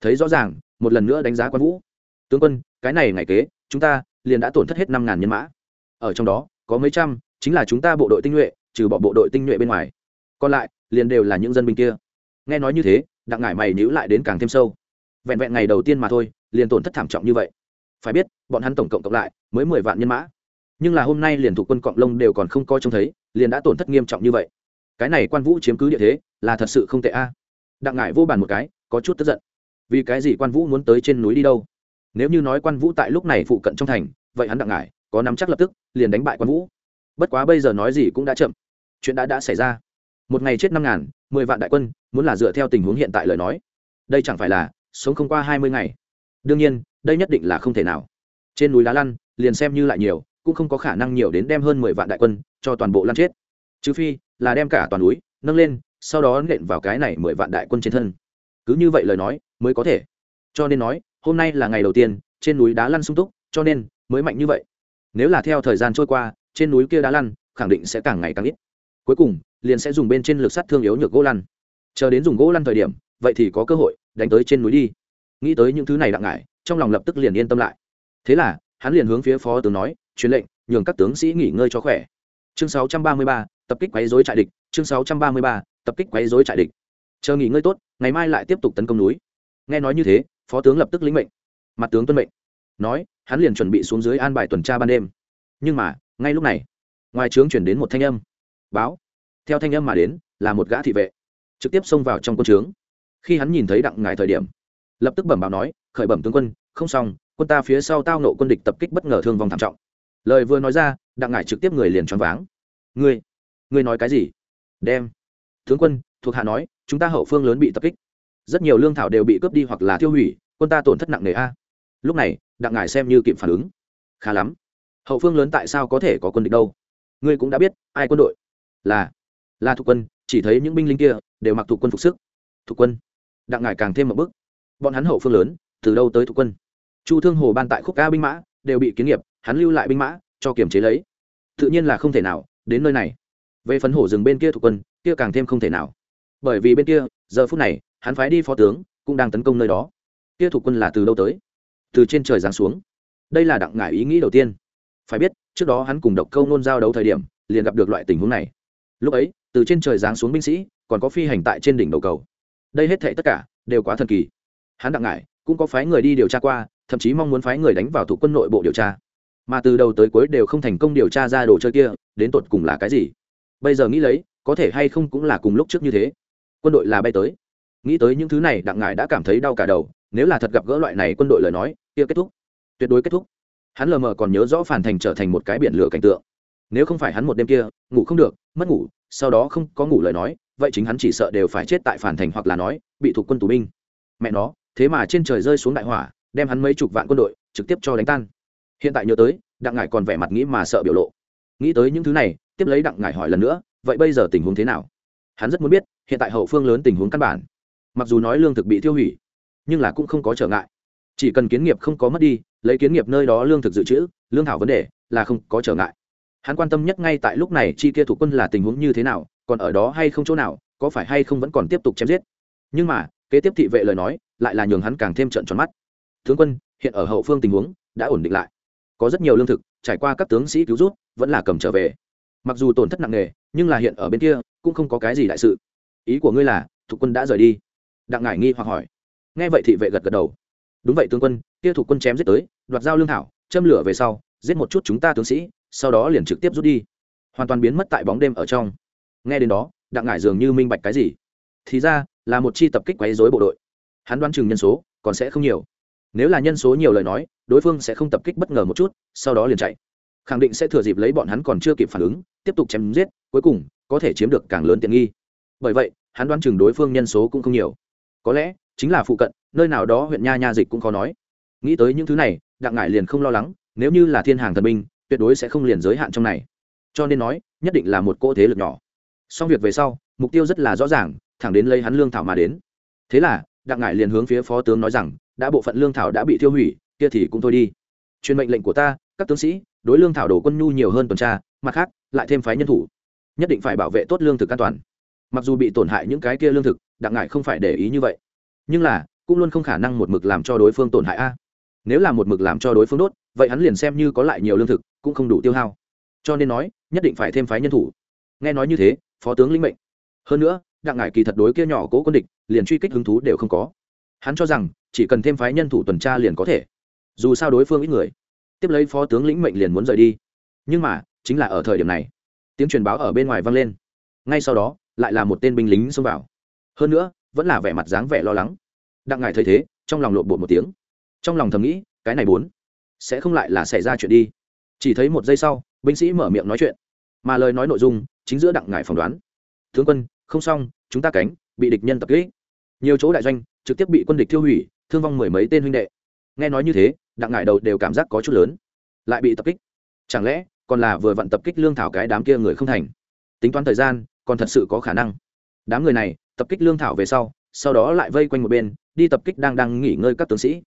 Thấy rõ ràng, một lần nữa đánh giá quan vũ. Tướng quân, cái này ngày kế chúng ta liền đã tổn thất hết năm ngàn nhân mã. Ở trong đó, có mấy trăm, chính là chúng ta bộ đội tinh nhuệ, trừ bỏ bộ đội tinh nhuệ bên ngoài. Còn lại, liền đều là những dân binh kia. Nghe nói như thế, đặng ngải mày níu lại đến càng thêm sâu. Vẹn vẹn ngày đầu tiên mà thôi, liền tổn thất thảm trọng như vậy. Phải biết, bọn hắn tổng cộng cộng lại mới mười vạn nhân mã. Nhưng là hôm nay liền thủ quân cộng lông đều còn không coi trông thấy, liền đã tổn thất nghiêm trọng như vậy. Cái này quan vũ chiếm cứ địa thế, là thật sự không tệ a. Đặng ngải vô bàn một cái, có chút tức giận. Vì cái gì quan vũ muốn tới trên núi đi đâu? Nếu như nói quan vũ tại lúc này phụ cận trong thành, vậy hắn đặng ngải, có nắm chắc lập tức, liền đánh bại quan vũ. Bất quá bây giờ nói gì cũng đã chậm. Chuyện đã đã xảy ra. Một ngày chết năm ngàn, mười vạn đại quân, muốn là dựa theo tình huống hiện tại lời nói. Đây chẳng phải là sống không qua hai mươi ngày. Đương nhiên, đây nhất định là không thể nào. Trên núi lá lăn, liền xem như lại nhiều, cũng không có khả năng nhiều đến đem hơn mười vạn đại quân cho toàn bộ lăn chết. Trừ phi là đem cả toàn núi nâng lên, sau đó nện vào cái này mười vạn đại quân trên thân. Cứ như vậy lời nói mới có thể. Cho nên nói hôm nay là ngày đầu tiên trên núi đá lăn sung túc cho nên mới mạnh như vậy. Nếu là theo thời gian trôi qua trên núi kia đá lăn khẳng định sẽ càng ngày càng ít. Cuối cùng liền sẽ dùng bên trên lực sắt thương yếu nhược gỗ lăn. Chờ đến dùng gỗ lăn thời điểm vậy thì có cơ hội đánh tới trên núi đi. Nghĩ tới những thứ này đặng ngại trong lòng lập tức liền yên tâm lại. Thế là hắn liền hướng phía phó tướng nói truyền lệnh nhường các tướng sĩ nghỉ ngơi cho khỏe. Chương 633, tập kích quấy rối trại địch. Chương 633, tập kích quấy rối trại địch. Chờ nghỉ ngơi tốt ngày mai lại tiếp tục tấn công núi. Nghe nói như thế phó tướng lập tức lĩnh mệnh. Mặt tướng tuân mệnh. Nói, hắn liền chuẩn bị xuống dưới an bài tuần tra ban đêm. Nhưng mà, ngay lúc này, ngoài trướng chuyển đến một thanh âm. Báo. Theo thanh âm mà đến, là một gã thị vệ. Trực tiếp xông vào trong quân trướng. Khi hắn nhìn thấy đặng ngài thời điểm, lập tức bẩm báo nói, khởi bẩm tướng quân, không xong, quân ta phía sau tao nộ quân địch tập kích bất ngờ thương vong thảm trọng. Lời vừa nói ra, đặng ngải trực tiếp người liền choáng váng. Ngươi ngươi nói cái gì? Đem. Tướng quân, thuộc hạ nói, chúng ta hậu phương lớn bị tập kích rất nhiều lương thảo đều bị cướp đi hoặc là tiêu hủy, quân ta tổn thất nặng nề a. Lúc này, đặng ngải xem như kịp phản ứng. Khá lắm. Hậu phương lớn tại sao có thể có quân địch đâu? Ngươi cũng đã biết, ai quân đội? Là là thuộc quân, chỉ thấy những binh lính kia đều mặc thuộc quân phục sức. Thuộc quân. Đặng ngải càng thêm một bước. Bọn hắn hậu phương lớn, từ đâu tới thuộc quân? Chu thương hồ ban tại khúc ca binh mã, đều bị kiến nghiệp, hắn lưu lại binh mã, cho kiềm chế lấy. Tự nhiên là không thể nào, đến nơi này. Về phấn hổ rừng bên kia thuộc quân, kia càng thêm không thể nào. Bởi vì bên kia, giờ phút này hắn phái đi phó tướng, cũng đang tấn công nơi đó. Kia thuộc quân là từ đâu tới? Từ trên trời giáng xuống. Đây là đặng ngải ý nghĩ đầu tiên. Phải biết, trước đó hắn cùng độc câu nôn giao đấu thời điểm, liền gặp được loại tình huống này. Lúc ấy, từ trên trời giáng xuống binh sĩ, còn có phi hành tại trên đỉnh đầu cầu. Đây hết thệ tất cả, đều quá thần kỳ. Hắn đặng ngải, cũng có phái người đi điều tra qua, thậm chí mong muốn phái người đánh vào thủ quân nội bộ điều tra. Mà từ đầu tới cuối đều không thành công điều tra ra đồ chơi kia, đến tột cùng là cái gì? Bây giờ nghĩ lấy, có thể hay không cũng là cùng lúc trước như thế. Quân đội là bay tới nghĩ tới những thứ này, đặng ngải đã cảm thấy đau cả đầu, nếu là thật gặp gỡ loại này quân đội lời nói, kia kết thúc, tuyệt đối kết thúc. Hắn lờ mờ còn nhớ rõ phản thành trở thành một cái biển lửa cảnh tượng. Nếu không phải hắn một đêm kia, ngủ không được, mất ngủ, sau đó không có ngủ lời nói, vậy chính hắn chỉ sợ đều phải chết tại phản thành hoặc là nói, bị thuộc quân tù binh. Mẹ nó, thế mà trên trời rơi xuống đại hỏa, đem hắn mấy chục vạn quân đội trực tiếp cho đánh tan. Hiện tại nhớ tới, đặng ngải còn vẻ mặt nghĩ mà sợ biểu lộ. Nghĩ tới những thứ này, tiếp lấy đặng ngải hỏi lần nữa, vậy bây giờ tình huống thế nào? Hắn rất muốn biết, hiện tại hậu phương lớn tình huống căn bản mặc dù nói lương thực bị tiêu hủy, nhưng là cũng không có trở ngại. Chỉ cần kiến nghiệp không có mất đi, lấy kiến nghiệp nơi đó lương thực dự trữ, lương thảo vấn đề là không có trở ngại. Hắn quan tâm nhất ngay tại lúc này chi kia thủ quân là tình huống như thế nào, còn ở đó hay không chỗ nào, có phải hay không vẫn còn tiếp tục chém giết. Nhưng mà, kế tiếp thị vệ lời nói, lại là nhường hắn càng thêm trận tròn mắt. Tướng quân, hiện ở hậu phương tình huống đã ổn định lại. Có rất nhiều lương thực, trải qua các tướng sĩ cứu rút, vẫn là cầm trở về. Mặc dù tổn thất nặng nề, nhưng là hiện ở bên kia, cũng không có cái gì đại sự. Ý của ngươi là thủ quân đã rời đi đặng ngải nghi hoặc hỏi. Nghe vậy thị vệ gật gật đầu. Đúng vậy, tướng quân, kia thủ quân chém giết tới, đoạt giao lương thảo, châm lửa về sau, giết một chút chúng ta tướng sĩ, sau đó liền trực tiếp rút đi. Hoàn toàn biến mất tại bóng đêm ở trong. Nghe đến đó, đặng ngải dường như minh bạch cái gì. Thì ra, là một chi tập kích quấy dối bộ đội. Hắn đoán chừng nhân số, còn sẽ không nhiều. Nếu là nhân số nhiều lời nói, đối phương sẽ không tập kích bất ngờ một chút, sau đó liền chạy. Khẳng định sẽ thừa dịp lấy bọn hắn còn chưa kịp phản ứng, tiếp tục chém giết, cuối cùng, có thể chiếm được càng lớn tiện nghi. Bởi vậy, hắn đoán chừng đối phương nhân số cũng không nhiều có lẽ chính là phụ cận, nơi nào đó huyện nha nha dịch cũng khó nói. Nghĩ tới những thứ này, đặng ngải liền không lo lắng, nếu như là thiên hàng thần binh, tuyệt đối sẽ không liền giới hạn trong này. Cho nên nói, nhất định là một cỗ thế lực nhỏ. Xong việc về sau, mục tiêu rất là rõ ràng, thẳng đến lấy hắn lương thảo mà đến. Thế là, đặng ngải liền hướng phía phó tướng nói rằng, đã bộ phận lương thảo đã bị tiêu hủy, kia thì cũng thôi đi. Truyền mệnh lệnh của ta, các tướng sĩ, đối lương thảo đổ quân nhu nhiều hơn tuần tra, mặt khác, lại thêm phái nhân thủ. Nhất định phải bảo vệ tốt lương thực an toàn mặc dù bị tổn hại những cái kia lương thực, đặng ngải không phải để ý như vậy. Nhưng là, cũng luôn không khả năng một mực làm cho đối phương tổn hại a. Nếu là một mực làm cho đối phương đốt, vậy hắn liền xem như có lại nhiều lương thực, cũng không đủ tiêu hao. Cho nên nói, nhất định phải thêm phái nhân thủ. Nghe nói như thế, phó tướng linh mệnh. Hơn nữa, đặng ngải kỳ thật đối kia nhỏ cố quân địch, liền truy kích hứng thú đều không có. Hắn cho rằng, chỉ cần thêm phái nhân thủ tuần tra liền có thể. Dù sao đối phương ít người. Tiếp lấy phó tướng lĩnh mệnh liền muốn rời đi. Nhưng mà, chính là ở thời điểm này. Tiếng truyền báo ở bên ngoài vang lên. Ngay sau đó lại là một tên binh lính xông vào. Hơn nữa, vẫn là vẻ mặt dáng vẻ lo lắng. Đặng ngài thấy thế, trong lòng lộn bột một tiếng. Trong lòng thầm nghĩ, cái này bốn, sẽ không lại là xảy ra chuyện đi. Chỉ thấy một giây sau, binh sĩ mở miệng nói chuyện. Mà lời nói nội dung chính giữa đặng ngài phỏng đoán. Tướng quân, không xong, chúng ta cánh bị địch nhân tập kích. Nhiều chỗ đại doanh trực tiếp bị quân địch tiêu hủy, thương vong mười mấy tên huynh đệ. Nghe nói như thế, đặng ngải đầu đều cảm giác có chút lớn. Lại bị tập kích. Chẳng lẽ còn là vừa vặn tập kích lương thảo cái đám kia người không thành? Tính toán thời gian còn thật sự có khả năng. Đám người này, tập kích lương thảo về sau sau đó lại vây quanh một bên, đi tập kích đang đang nghỉ ngơi các tướng sĩ.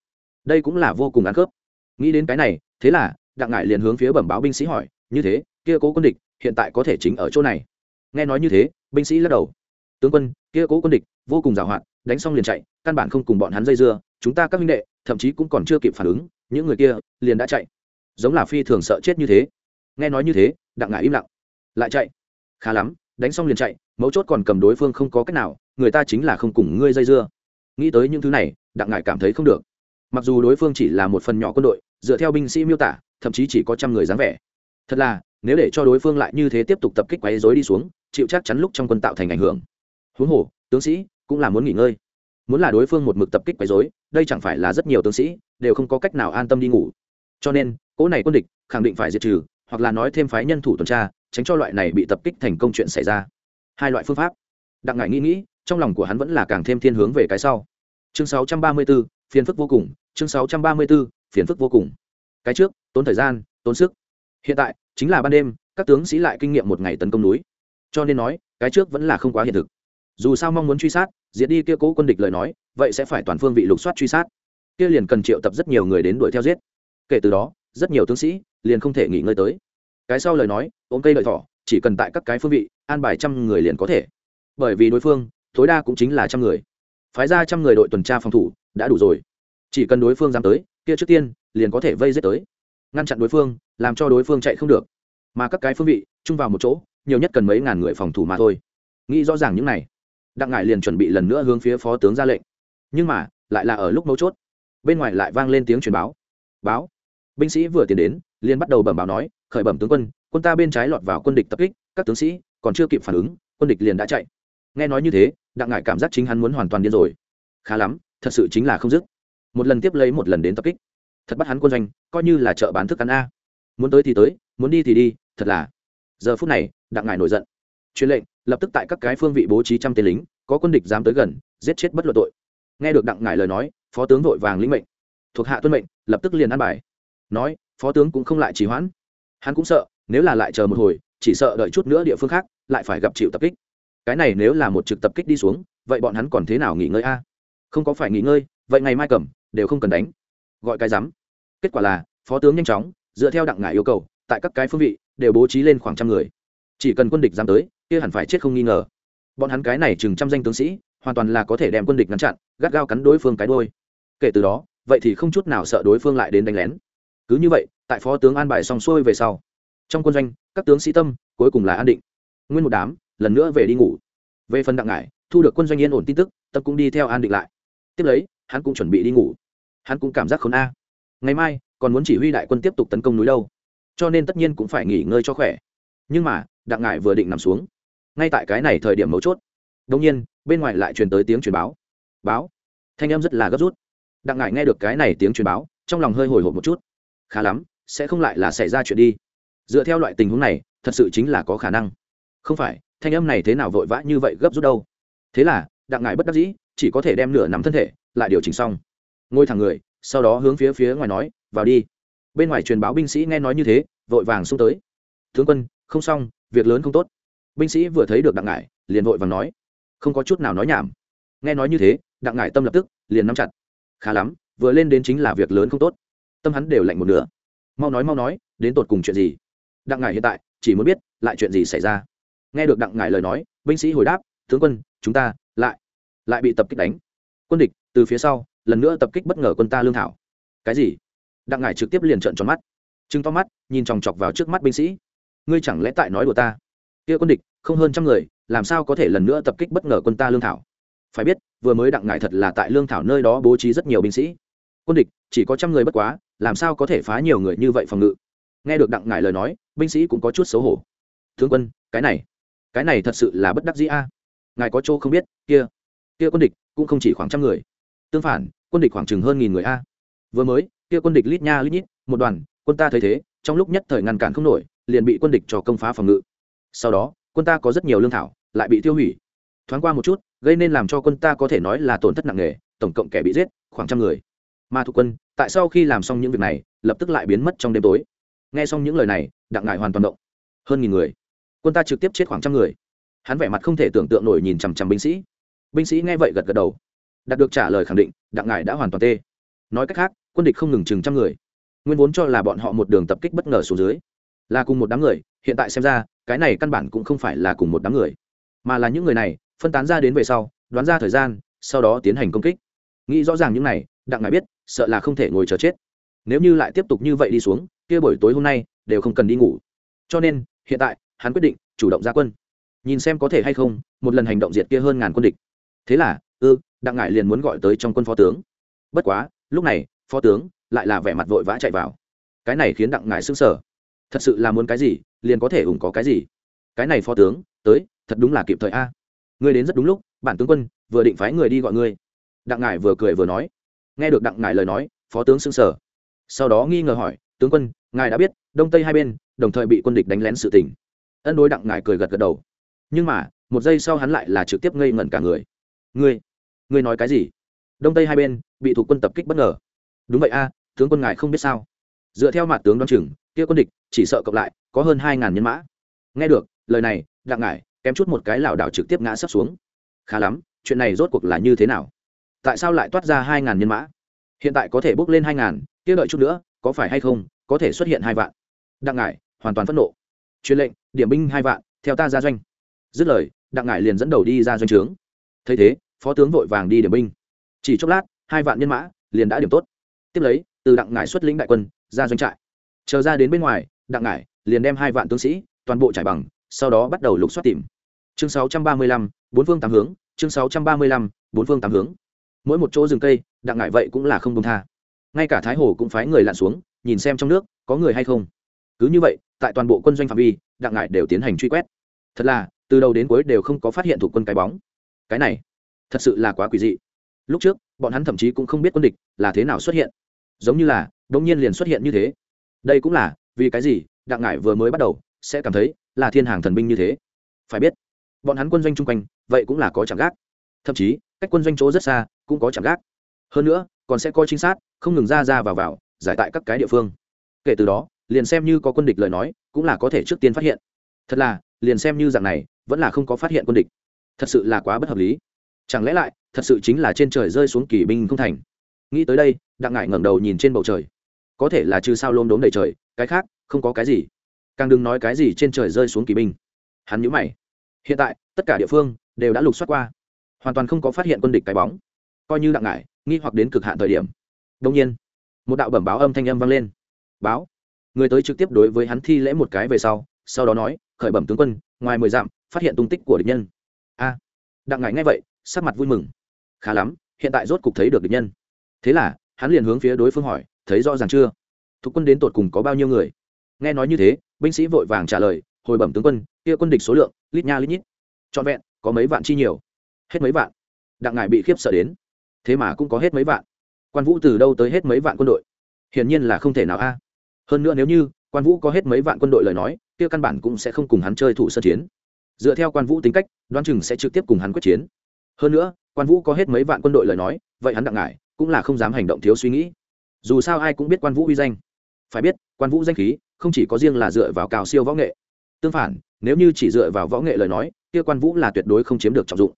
Đây cũng là vô cùng ăn khớp. Nghĩ đến cái này, thế là, đặng ngải liền hướng phía bẩm báo binh sĩ hỏi, như thế, kia cố quân địch, hiện tại có thể chính ở chỗ này? Nghe nói như thế, binh sĩ lắc đầu. Tướng quân, kia cố quân địch, vô cùng giàu hoạt đánh xong liền chạy, căn bản không cùng bọn hắn dây dưa, chúng ta các minh đệ, thậm chí cũng còn chưa kịp phản ứng, những người kia liền đã chạy. Giống là phi thường sợ chết như thế. Nghe nói như thế, đặng ngải im lặng. Lại chạy. Khá lắm đánh xong liền chạy, mấu chốt còn cầm đối phương không có cách nào, người ta chính là không cùng ngươi dây dưa. Nghĩ tới những thứ này, đặng ngải cảm thấy không được. Mặc dù đối phương chỉ là một phần nhỏ quân đội, dựa theo binh sĩ miêu tả, thậm chí chỉ có trăm người dáng vẻ. Thật là, nếu để cho đối phương lại như thế tiếp tục tập kích quấy dối đi xuống, chịu chắc chắn lúc trong quân tạo thành ảnh hưởng. Huống hồ, tướng sĩ cũng là muốn nghỉ ngơi. Muốn là đối phương một mực tập kích quấy dối đây chẳng phải là rất nhiều tướng sĩ đều không có cách nào an tâm đi ngủ. Cho nên, cỗ này quân địch khẳng định phải diệt trừ, hoặc là nói thêm phái nhân thủ tuần tra tránh cho loại này bị tập kích thành công chuyện xảy ra. Hai loại phương pháp. Đặng ngải nghĩ nghĩ trong lòng của hắn vẫn là càng thêm thiên hướng về cái sau. Chương 634, phiền phức vô cùng chương 634, phiền phức vô cùng. Cái trước tốn thời gian tốn sức. Hiện tại chính là ban đêm các tướng sĩ lại kinh nghiệm một ngày tấn công núi. Cho nên nói cái trước vẫn là không quá hiện thực. Dù sao mong muốn truy sát diệt đi kia cố quân địch lời nói vậy sẽ phải toàn phương vị lục soát truy sát. Kia liền cần triệu tập rất nhiều người đến đuổi theo giết. Kể từ đó rất nhiều tướng sĩ liền không thể nghỉ ngơi tới cái sau lời nói, ôm cây lợi thỏ, chỉ cần tại các cái phương vị, an bài trăm người liền có thể. Bởi vì đối phương, tối đa cũng chính là trăm người. Phái ra trăm người đội tuần tra phòng thủ, đã đủ rồi. Chỉ cần đối phương dám tới, kia trước tiên, liền có thể vây giết tới. Ngăn chặn đối phương, làm cho đối phương chạy không được. Mà các cái phương vị, chung vào một chỗ, nhiều nhất cần mấy ngàn người phòng thủ mà thôi. Nghĩ rõ ràng những này, đặng ngải liền chuẩn bị lần nữa hướng phía phó tướng ra lệnh. Nhưng mà, lại là ở lúc mấu chốt. Bên ngoài lại vang lên tiếng truyền báo. Báo. Binh sĩ vừa tiến đến liền bắt đầu bẩm báo nói, khởi bẩm tướng quân quân ta bên trái lọt vào quân địch tập kích, các tướng sĩ còn chưa kịp phản ứng, quân địch liền đã chạy. Nghe nói như thế, đặng ngải cảm giác chính hắn muốn hoàn toàn điên rồi. Khá lắm, thật sự chính là không dứt. Một lần tiếp lấy một lần đến tập kích. Thật bắt hắn quân doanh, coi như là chợ bán thức ăn a. Muốn tới thì tới, muốn đi thì đi, thật là. Giờ phút này, đặng ngải nổi giận. Truyền lệnh, lập tức tại các cái phương vị bố trí trăm tên lính, có quân địch dám tới gần, giết chết bất luận tội. Nghe được đặng ngải lời nói, phó tướng vội vàng lĩnh mệnh. Thuộc hạ tuân mệnh, lập tức liền ăn bài. Nói phó tướng cũng không lại trì hoãn. Hắn cũng sợ, nếu là lại chờ một hồi, chỉ sợ đợi chút nữa địa phương khác, lại phải gặp chịu tập kích. Cái này nếu là một trực tập kích đi xuống, vậy bọn hắn còn thế nào nghỉ ngơi a? Không có phải nghỉ ngơi, vậy ngày mai cầm, đều không cần đánh. Gọi cái rắm kết quả là, phó tướng nhanh chóng, dựa theo đặng ngải yêu cầu, tại các cái phương vị, đều bố trí lên khoảng trăm người. Chỉ cần quân địch dám tới, kia hẳn phải chết không nghi ngờ. Bọn hắn cái này chừng trăm danh tướng sĩ, hoàn toàn là có thể đem quân địch ngăn chặn, gắt gao cắn đối phương cái đôi kể từ đó, vậy thì không chút nào sợ đối phương lại đến đánh lén cứ như vậy, tại phó tướng an bài xong xuôi về sau, trong quân doanh, các tướng sĩ tâm cuối cùng là an định. Nguyên một đám lần nữa về đi ngủ. Về phần đặng ngải, thu được quân doanh yên ổn tin tức, tâm cũng đi theo an định lại. Tiếp lấy, hắn cũng chuẩn bị đi ngủ. Hắn cũng cảm giác khốn a. Ngày mai, còn muốn chỉ huy đại quân tiếp tục tấn công núi đâu. Cho nên tất nhiên cũng phải nghỉ ngơi cho khỏe. Nhưng mà, đặng ngải vừa định nằm xuống, ngay tại cái này thời điểm mấu chốt đông nhiên, bên ngoài lại truyền tới tiếng truyền báo. Báo. Thanh em rất là gấp rút. Đặng ngải nghe được cái này tiếng truyền báo, trong lòng hơi hồi hộp một chút khá lắm, sẽ không lại là xảy ra chuyện đi. Dựa theo loại tình huống này, thật sự chính là có khả năng. Không phải, thanh âm này thế nào vội vã như vậy gấp rút đâu. Thế là, đặng ngải bất đắc dĩ, chỉ có thể đem nửa nắm thân thể, lại điều chỉnh xong. Ngồi thẳng người, sau đó hướng phía phía ngoài nói, vào đi. Bên ngoài truyền báo binh sĩ nghe nói như thế, vội vàng xung tới. Tướng quân, không xong, việc lớn không tốt. Binh sĩ vừa thấy được đặng ngải, liền vội vàng nói, không có chút nào nói nhảm. Nghe nói như thế, đặng ngải tâm lập tức, liền nắm chặt. Khá lắm, vừa lên đến chính là việc lớn không tốt tâm hắn đều lạnh một nửa. Mau nói mau nói, đến tột cùng chuyện gì? Đặng ngải hiện tại, chỉ muốn biết, lại chuyện gì xảy ra? Nghe được đặng ngải lời nói, binh sĩ hồi đáp, tướng quân, chúng ta lại lại bị tập kích đánh. Quân địch, từ phía sau, lần nữa tập kích bất ngờ quân ta lương thảo. Cái gì? Đặng ngải trực tiếp liền trợn tròn mắt chứng to mắt, nhìn chòng chọc vào trước mắt binh sĩ. Ngươi chẳng lẽ tại nói đùa ta? Kia quân địch, không hơn trăm người, làm sao có thể lần nữa tập kích bất ngờ quân ta lương thảo? Phải biết, vừa mới đặng ngải thật là tại lương thảo nơi đó bố trí rất nhiều binh sĩ quân địch, chỉ có trăm người bất quá, làm sao có thể phá nhiều người như vậy phòng ngự? Nghe được đặng ngải lời nói, binh sĩ cũng có chút xấu hổ. Thương quân, cái này cái này thật sự là bất đắc dĩ a. Ngài có chỗ không biết, kia kia quân địch cũng không chỉ khoảng trăm người. Tương phản, quân địch khoảng chừng hơn nghìn người a. Vừa mới, kia quân địch lít nha lít nhít, một đoàn, quân ta thấy thế, trong lúc nhất thời ngăn cản không nổi, liền bị quân địch cho công phá phòng ngự. Sau đó, quân ta có rất nhiều lương thảo, lại bị tiêu hủy. Thoáng qua một chút, gây nên làm cho quân ta có thể nói là tổn thất nặng nề, tổng cộng kẻ bị giết, khoảng trăm người mà thuộc quân, tại sau khi làm xong những việc này, lập tức lại biến mất trong đêm tối. Nghe xong những lời này, đặng ngại hoàn toàn động. Hơn nghìn người. Quân ta trực tiếp chết khoảng trăm người. Hắn vẻ mặt không thể tưởng tượng nổi nhìn chằm chằm binh sĩ. Binh sĩ nghe vậy gật gật đầu. Đạt được trả lời khẳng định, đặng ngại đã hoàn toàn tê. Nói cách khác, quân địch không ngừng chừng trăm người. Nguyên vốn cho là bọn họ một đường tập kích bất ngờ xuống dưới. Là cùng một đám người, hiện tại xem ra, cái này căn bản cũng không phải là cùng một đám người. Mà là những người này, phân tán ra đến về sau, đoán ra thời gian, sau đó tiến hành công kích. Nghĩ rõ ràng những này, đặng ngài biết sợ là không thể ngồi chờ chết. Nếu như lại tiếp tục như vậy đi xuống, kia buổi tối hôm nay đều không cần đi ngủ. Cho nên, hiện tại, hắn quyết định chủ động ra quân. Nhìn xem có thể hay không, một lần hành động diệt kia hơn ngàn quân địch. Thế là ư đặng ngải liền muốn gọi tới trong quân phó tướng. Bất quá, lúc này, phó tướng lại là vẻ mặt vội vã chạy vào. Cái này khiến đặng ngải s ư n g sở thật sự là muốn cái gì, liền có thể ủng có cái gì. Cái này phó tướng, tới, thật đúng là kịp thời a. Ngươi đến rất đúng lúc, bản tướng quân, vừa định phái người đi gọi ngươi. Đặng ngải vừa cười vừa nói nghe được đặng ngải lời nói, phó tướng xưng sở sau đó nghi ngờ hỏi, tướng quân, ngài đã biết, đông tây hai bên, đồng thời bị quân địch đánh lén sự tình. Ân đối đặng ngải cười gật gật đầu. Nhưng mà, một giây sau hắn lại là trực tiếp ngây ngẩn cả người. Ngươi ngươi nói cái gì? Đông tây hai bên bị thủ quân tập kích bất ngờ. Đúng vậy a, tướng quân ngài không biết sao. Dựa theo mặt tướng đoan chừng, kia quân địch chỉ sợ cộng lại có hơn hai ngàn nhân mã. Nghe được lời này, đặng ngải kém chút một cái lảo đảo trực tiếp ngã sấp xuống. Khá lắm, chuyện này rốt cuộc là như thế nào? Tại sao lại toát ra hai ngàn nhân mã? Hiện tại có thể bước lên hai ngàn kia đợi chút nữa có phải hay không có thể xuất hiện hai vạn? Đặng ngải hoàn toàn phẫn nộ. Truyền lệnh điểm binh hai vạn theo ta ra doanh. Dứt lời đặng ngải liền dẫn đầu đi ra doanh trướng. Thấy thế phó tướng vội vàng đi điểm binh. Chỉ chốc lát hai vạn nhân mã liền đã điểm tốt. Tiếp lấy từ đặng ngải xuất lĩnh đại quân ra doanh trại. Chờ ra đến bên ngoài đặng ngải liền đem hai vạn tướng sĩ toàn bộ trải bằng sau đó bắt đầu lục soát tìm. Chương 635, bốn phương tám hướng chương 635, bốn phương tám hướng mỗi một chỗ rừng cây, đặng ngải vậy cũng là không công tha. Ngay cả thái hồ cũng phái người lặn xuống, nhìn xem trong nước có người hay không. Cứ như vậy, tại toàn bộ quân doanh phạm vi, đặng ngải đều tiến hành truy quét. Thật là, từ đầu đến cuối đều không có phát hiện thủ quân cái bóng. Cái này, thật sự là quá quỷ dị. Lúc trước, bọn hắn thậm chí cũng không biết quân địch là thế nào xuất hiện. Giống như là đ ỗ n g nhiên liền xuất hiện như thế. Đây cũng là, vì cái gì, đặng ngải vừa mới bắt đầu, sẽ cảm thấy là thiên hàng thần binh như thế. Phải biết, bọn hắn quân doanh chung quanh, vậy cũng là có chẳng gác. Thậm chí, cách quân doanh chỗ rất xa cũng có chạm gác. Hơn nữa, còn sẽ có trinh sát, không ngừng ra ra vào vào, giải tại các cái địa phương. Kể từ đó, liền xem như có quân địch lời nói, cũng là có thể trước tiên phát hiện. Thật là, liền xem như dạng này, vẫn là không có phát hiện quân địch. Thật sự là quá bất hợp lý. Chẳng lẽ lại, thật sự chính là trên trời rơi xuống kỳ binh không thành? Nghĩ tới đây, đặng ngải ngẩng đầu nhìn trên bầu trời. Có thể là trừ sao lôm đốm đầy trời, cái khác, không có cái gì. Càng đừng nói cái gì trên trời rơi xuống kỳ binh. Hắn nhớ mày. Hiện tại, tất cả địa phương đều đã lục soát qua. Hoàn toàn không có phát hiện quân địch cái bóng coi như đặng ngại nghi hoặc đến cực hạn thời điểm. Đông nhiên, một đạo bẩm báo âm thanh âm vang lên. Báo. Người tới trực tiếp đối với hắn thi lễ một cái về sau sau đó nói, khởi bẩm tướng quân, ngoài mười dặm, phát hiện tung tích của địch nhân. A. Đặng ngại nghe vậy, sắc mặt vui mừng. Khá lắm, hiện tại rốt cục thấy được địch nhân. Thế là, hắn liền hướng phía đối phương hỏi, thấy rõ ràng chưa? Thuộc quân đến tột cùng có bao nhiêu người? Nghe nói như thế, binh sĩ vội vàng trả lời, hồi bẩm tướng quân, kia quân địch số lượng, lít nha lít nhít. Trọn vẹn, có mấy vạn chi nhiều. Hết mấy vạn. Đặng ngại bị khiếp sợ đến thế mà cũng có hết mấy vạn. Quan vũ từ đâu tới hết mấy vạn quân đội? Hiển nhiên là không thể nào a. Hơn nữa nếu như quan vũ có hết mấy vạn quân đội lời nói, kia căn bản cũng sẽ không cùng hắn chơi thủ sơ chiến. Dựa theo quan vũ tính cách đoan chừng sẽ trực tiếp cùng hắn quyết chiến. Hơn nữa, quan vũ có hết mấy vạn quân đội lời nói, vậy hắn đặng ngại cũng là không dám hành động thiếu suy nghĩ. Dù sao ai cũng biết quan vũ uy danh. Phải biết, quan vũ danh khí không chỉ có riêng là dựa vào cao siêu võ nghệ. Tương phản, nếu như chỉ dựa vào võ nghệ lời nói, kia quan vũ là tuyệt đối không chiếm được trọng dụng.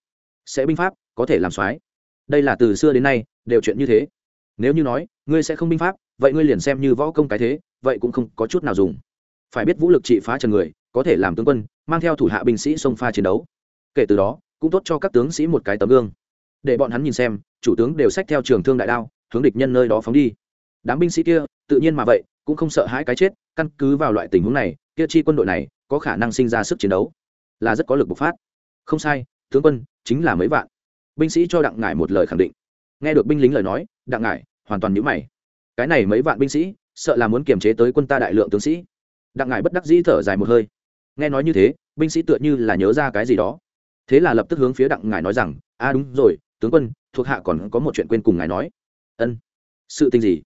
Sẽ binh pháp có thể làm soái đây là từ xưa đến nay, đều chuyện như thế. Nếu như nói, ngươi sẽ không binh pháp, vậy ngươi liền xem như võ công cái thế, vậy cũng không có chút nào dùng. Phải biết vũ lực trị phá trần người, có thể làm tướng quân, mang theo thủ hạ binh sĩ xông pha chiến đấu. Kể từ đó, cũng tốt cho các tướng sĩ một cái tấm gương. Để bọn hắn nhìn xem, chủ tướng đều xách theo trường thương đại đao, hướng địch nhân nơi đó phóng đi. Đám binh sĩ kia, tự nhiên mà vậy, cũng không sợ hãi cái chết, căn cứ vào loại tình huống này, kia chi quân đội này, có khả năng sinh ra sức chiến đấu. Là rất có lực bộc phát. Không sai, tướng quân, chính là mấy vạn binh sĩ cho đặng ngải một lời khẳng định. Nghe được binh lính lời nói, đặng ngải hoàn toàn nhữ mày. Cái này mấy vạn binh sĩ, sợ là muốn kiềm chế tới quân ta đại lượng tướng sĩ. Đặng ngải bất đắc dĩ thở dài một hơi. Nghe nói như thế, binh sĩ tựa như là nhớ ra cái gì đó. Thế là lập tức hướng phía đặng ngải nói rằng, a, đúng rồi, tướng quân, thuộc hạ còn có một chuyện quên cùng ngài nói. Ân, sự tình gì?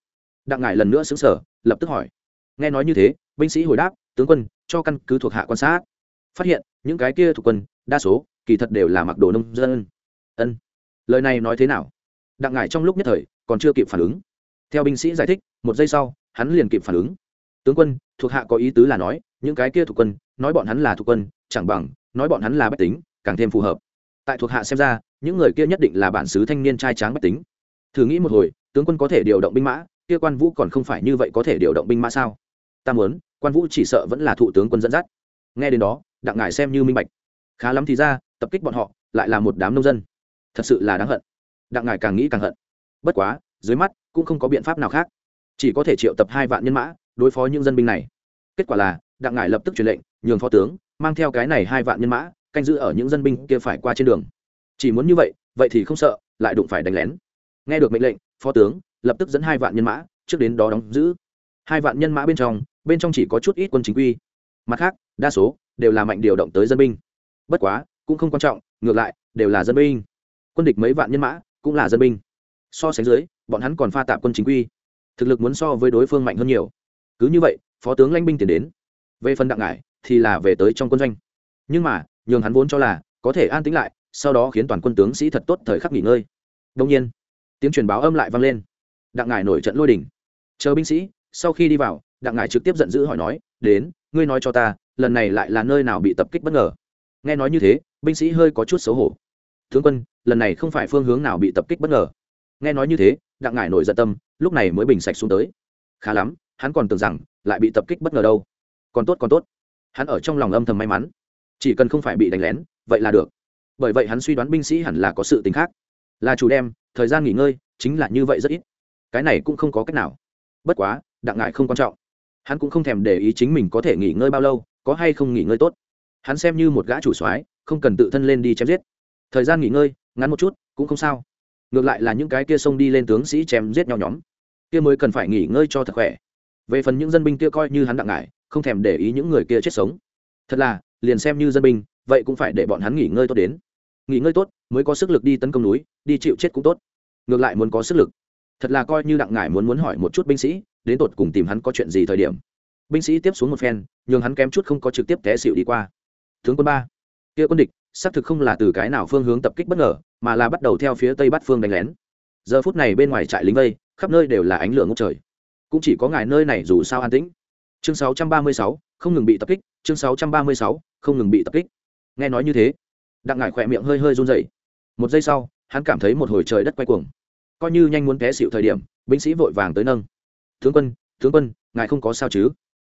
Đặng ngải lần nữa xứng sở lập tức hỏi. Nghe nói như thế, binh sĩ hồi đáp, tướng quân, cho căn cứ thuộc hạ quan sát. Phát hiện, những cái kia thuộc quân, đa số, kỳ thật đều là mặc đồ nông dân ân lời này nói thế nào đặng ngải trong lúc nhất thời còn chưa kịp phản ứng theo binh sĩ giải thích một giây sau hắn liền kịp phản ứng tướng quân thuộc hạ có ý tứ là nói những cái kia thuộc quân nói bọn hắn là thuộc quân chẳng bằng nói bọn hắn là bách tính càng thêm phù hợp tại thuộc hạ xem ra những người kia nhất định là bản xứ thanh niên trai tráng bách tính thử nghĩ một hồi tướng quân có thể điều động binh mã kia quan vũ còn không phải như vậy có thể điều động binh mã sao ta muốn quan vũ chỉ sợ vẫn là thủ tướng quân dẫn dắt nghe đến đó đặng ngải xem như minh bạch khá lắm thì ra tập kích bọn họ lại là một đám nông dân thật sự là đáng hận. Đặng ngài càng nghĩ càng hận. Bất quá, dưới mắt cũng không có biện pháp nào khác. Chỉ có thể triệu tập hai vạn nhân mã đối phó những dân binh này. Kết quả là, đặng ngải lập tức truyền lệnh, nhường phó tướng mang theo cái này hai vạn nhân mã canh giữ ở những dân binh kia phải qua trên đường. Chỉ muốn như vậy vậy thì không sợ, lại đụng phải đánh lén. Nghe được mệnh lệnh, phó tướng lập tức dẫn hai vạn nhân mã trước đến đó đóng giữ. Hai vạn nhân mã bên trong bên trong chỉ có chút ít quân chính quy. Mặt khác, đa số đều là mạnh điều động tới dân binh. Bất quá, cũng không quan trọng, ngược lại, đều là dân binh quân địch mấy vạn nhân mã, cũng là dân binh. So sánh dưới, bọn hắn còn pha tạp quân chính quy. Thực lực muốn so với đối phương mạnh hơn nhiều. Cứ như vậy, phó tướng lãnh binh tiến đến. Về phần đặng ngải, thì là về tới trong quân doanh. Nhưng mà, nhường hắn vốn cho là, có thể an tĩnh lại, sau đó khiến toàn quân tướng sĩ thật tốt thời khắc nghỉ ngơi. Đông nhiên, tiếng truyền báo âm lại vang lên. Đặng ngải nổi trận lôi đỉnh chờ binh sĩ, sau khi đi vào, đặng ngải trực tiếp giận dữ hỏi nói, đến, ngươi nói cho ta, lần này lại là nơi nào bị tập kích bất ngờ? Nghe nói như thế, binh sĩ hơi có chút xấu hổ. Tướng quân lần này không phải phương hướng nào bị tập kích bất ngờ. Nghe nói như thế, đặng ngải nổi giận tâm, lúc này mới bình sạch xuống tới. Khá lắm, hắn còn tưởng rằng lại bị tập kích bất ngờ đâu. Còn tốt còn tốt. Hắn ở trong lòng âm thầm may mắn. Chỉ cần không phải bị đánh lén, vậy là được. Bởi vậy hắn suy đoán binh sĩ hẳn là có sự t ì n h khác. Là chủ đem, thời gian nghỉ ngơi, chính là như vậy rất ít. Cái này cũng không có cách nào. Bất quá, đặng ngại không quan trọng. Hắn cũng không thèm để ý chính mình có thể nghỉ ngơi bao lâu, có hay không nghỉ ngơi tốt. Hắn xem như một gã chủ soái, không cần tự thân lên đi chém giết thời gian nghỉ ngơi, ngắn một chút, cũng không sao. Ngược lại là những cái kia xông đi lên tướng sĩ chém giết nhau nhóm, kia mới cần phải nghỉ ngơi cho thật khỏe. Về phần những dân binh kia coi như hắn đặng ngại không thèm để ý những người kia chết sống. Thật là, liền xem như dân binh, vậy cũng phải để bọn hắn nghỉ ngơi tốt đến. Nghỉ ngơi tốt, mới có sức lực đi tấn công núi, đi chịu chết cũng tốt. Ngược lại muốn có sức lực. Thật là coi như đặng ngải muốn muốn hỏi một chút binh sĩ, đến tột cùng tìm hắn có chuyện gì thời điểm. Binh sĩ tiếp xuống một phen, nhường hắn kém chút không có trực tiếp té xịu đi qua. Tướng quân ba, kia quân địch xác thực không là từ cái nào phương hướng tập kích bất ngờ mà là bắt đầu theo phía tây bắc phương đánh lén. Giờ phút này bên ngoài trại lính vây khắp nơi đều là ánh lửa ngốc trời. Cũng chỉ có ngài nơi này dù sao an tĩnh. Chương 636, không ngừng bị tập kích chương 636, không ngừng bị tập kích. Nghe nói như thế đặng ngải khỏe miệng hơi hơi run rẩy. Một giây sau hắn cảm thấy một hồi trời đất quay cuồng. Coi như nhanh muốn té xịu thời điểm binh sĩ vội vàng tới nâng. Tướng quân tướng quân ngài không có sao chứ?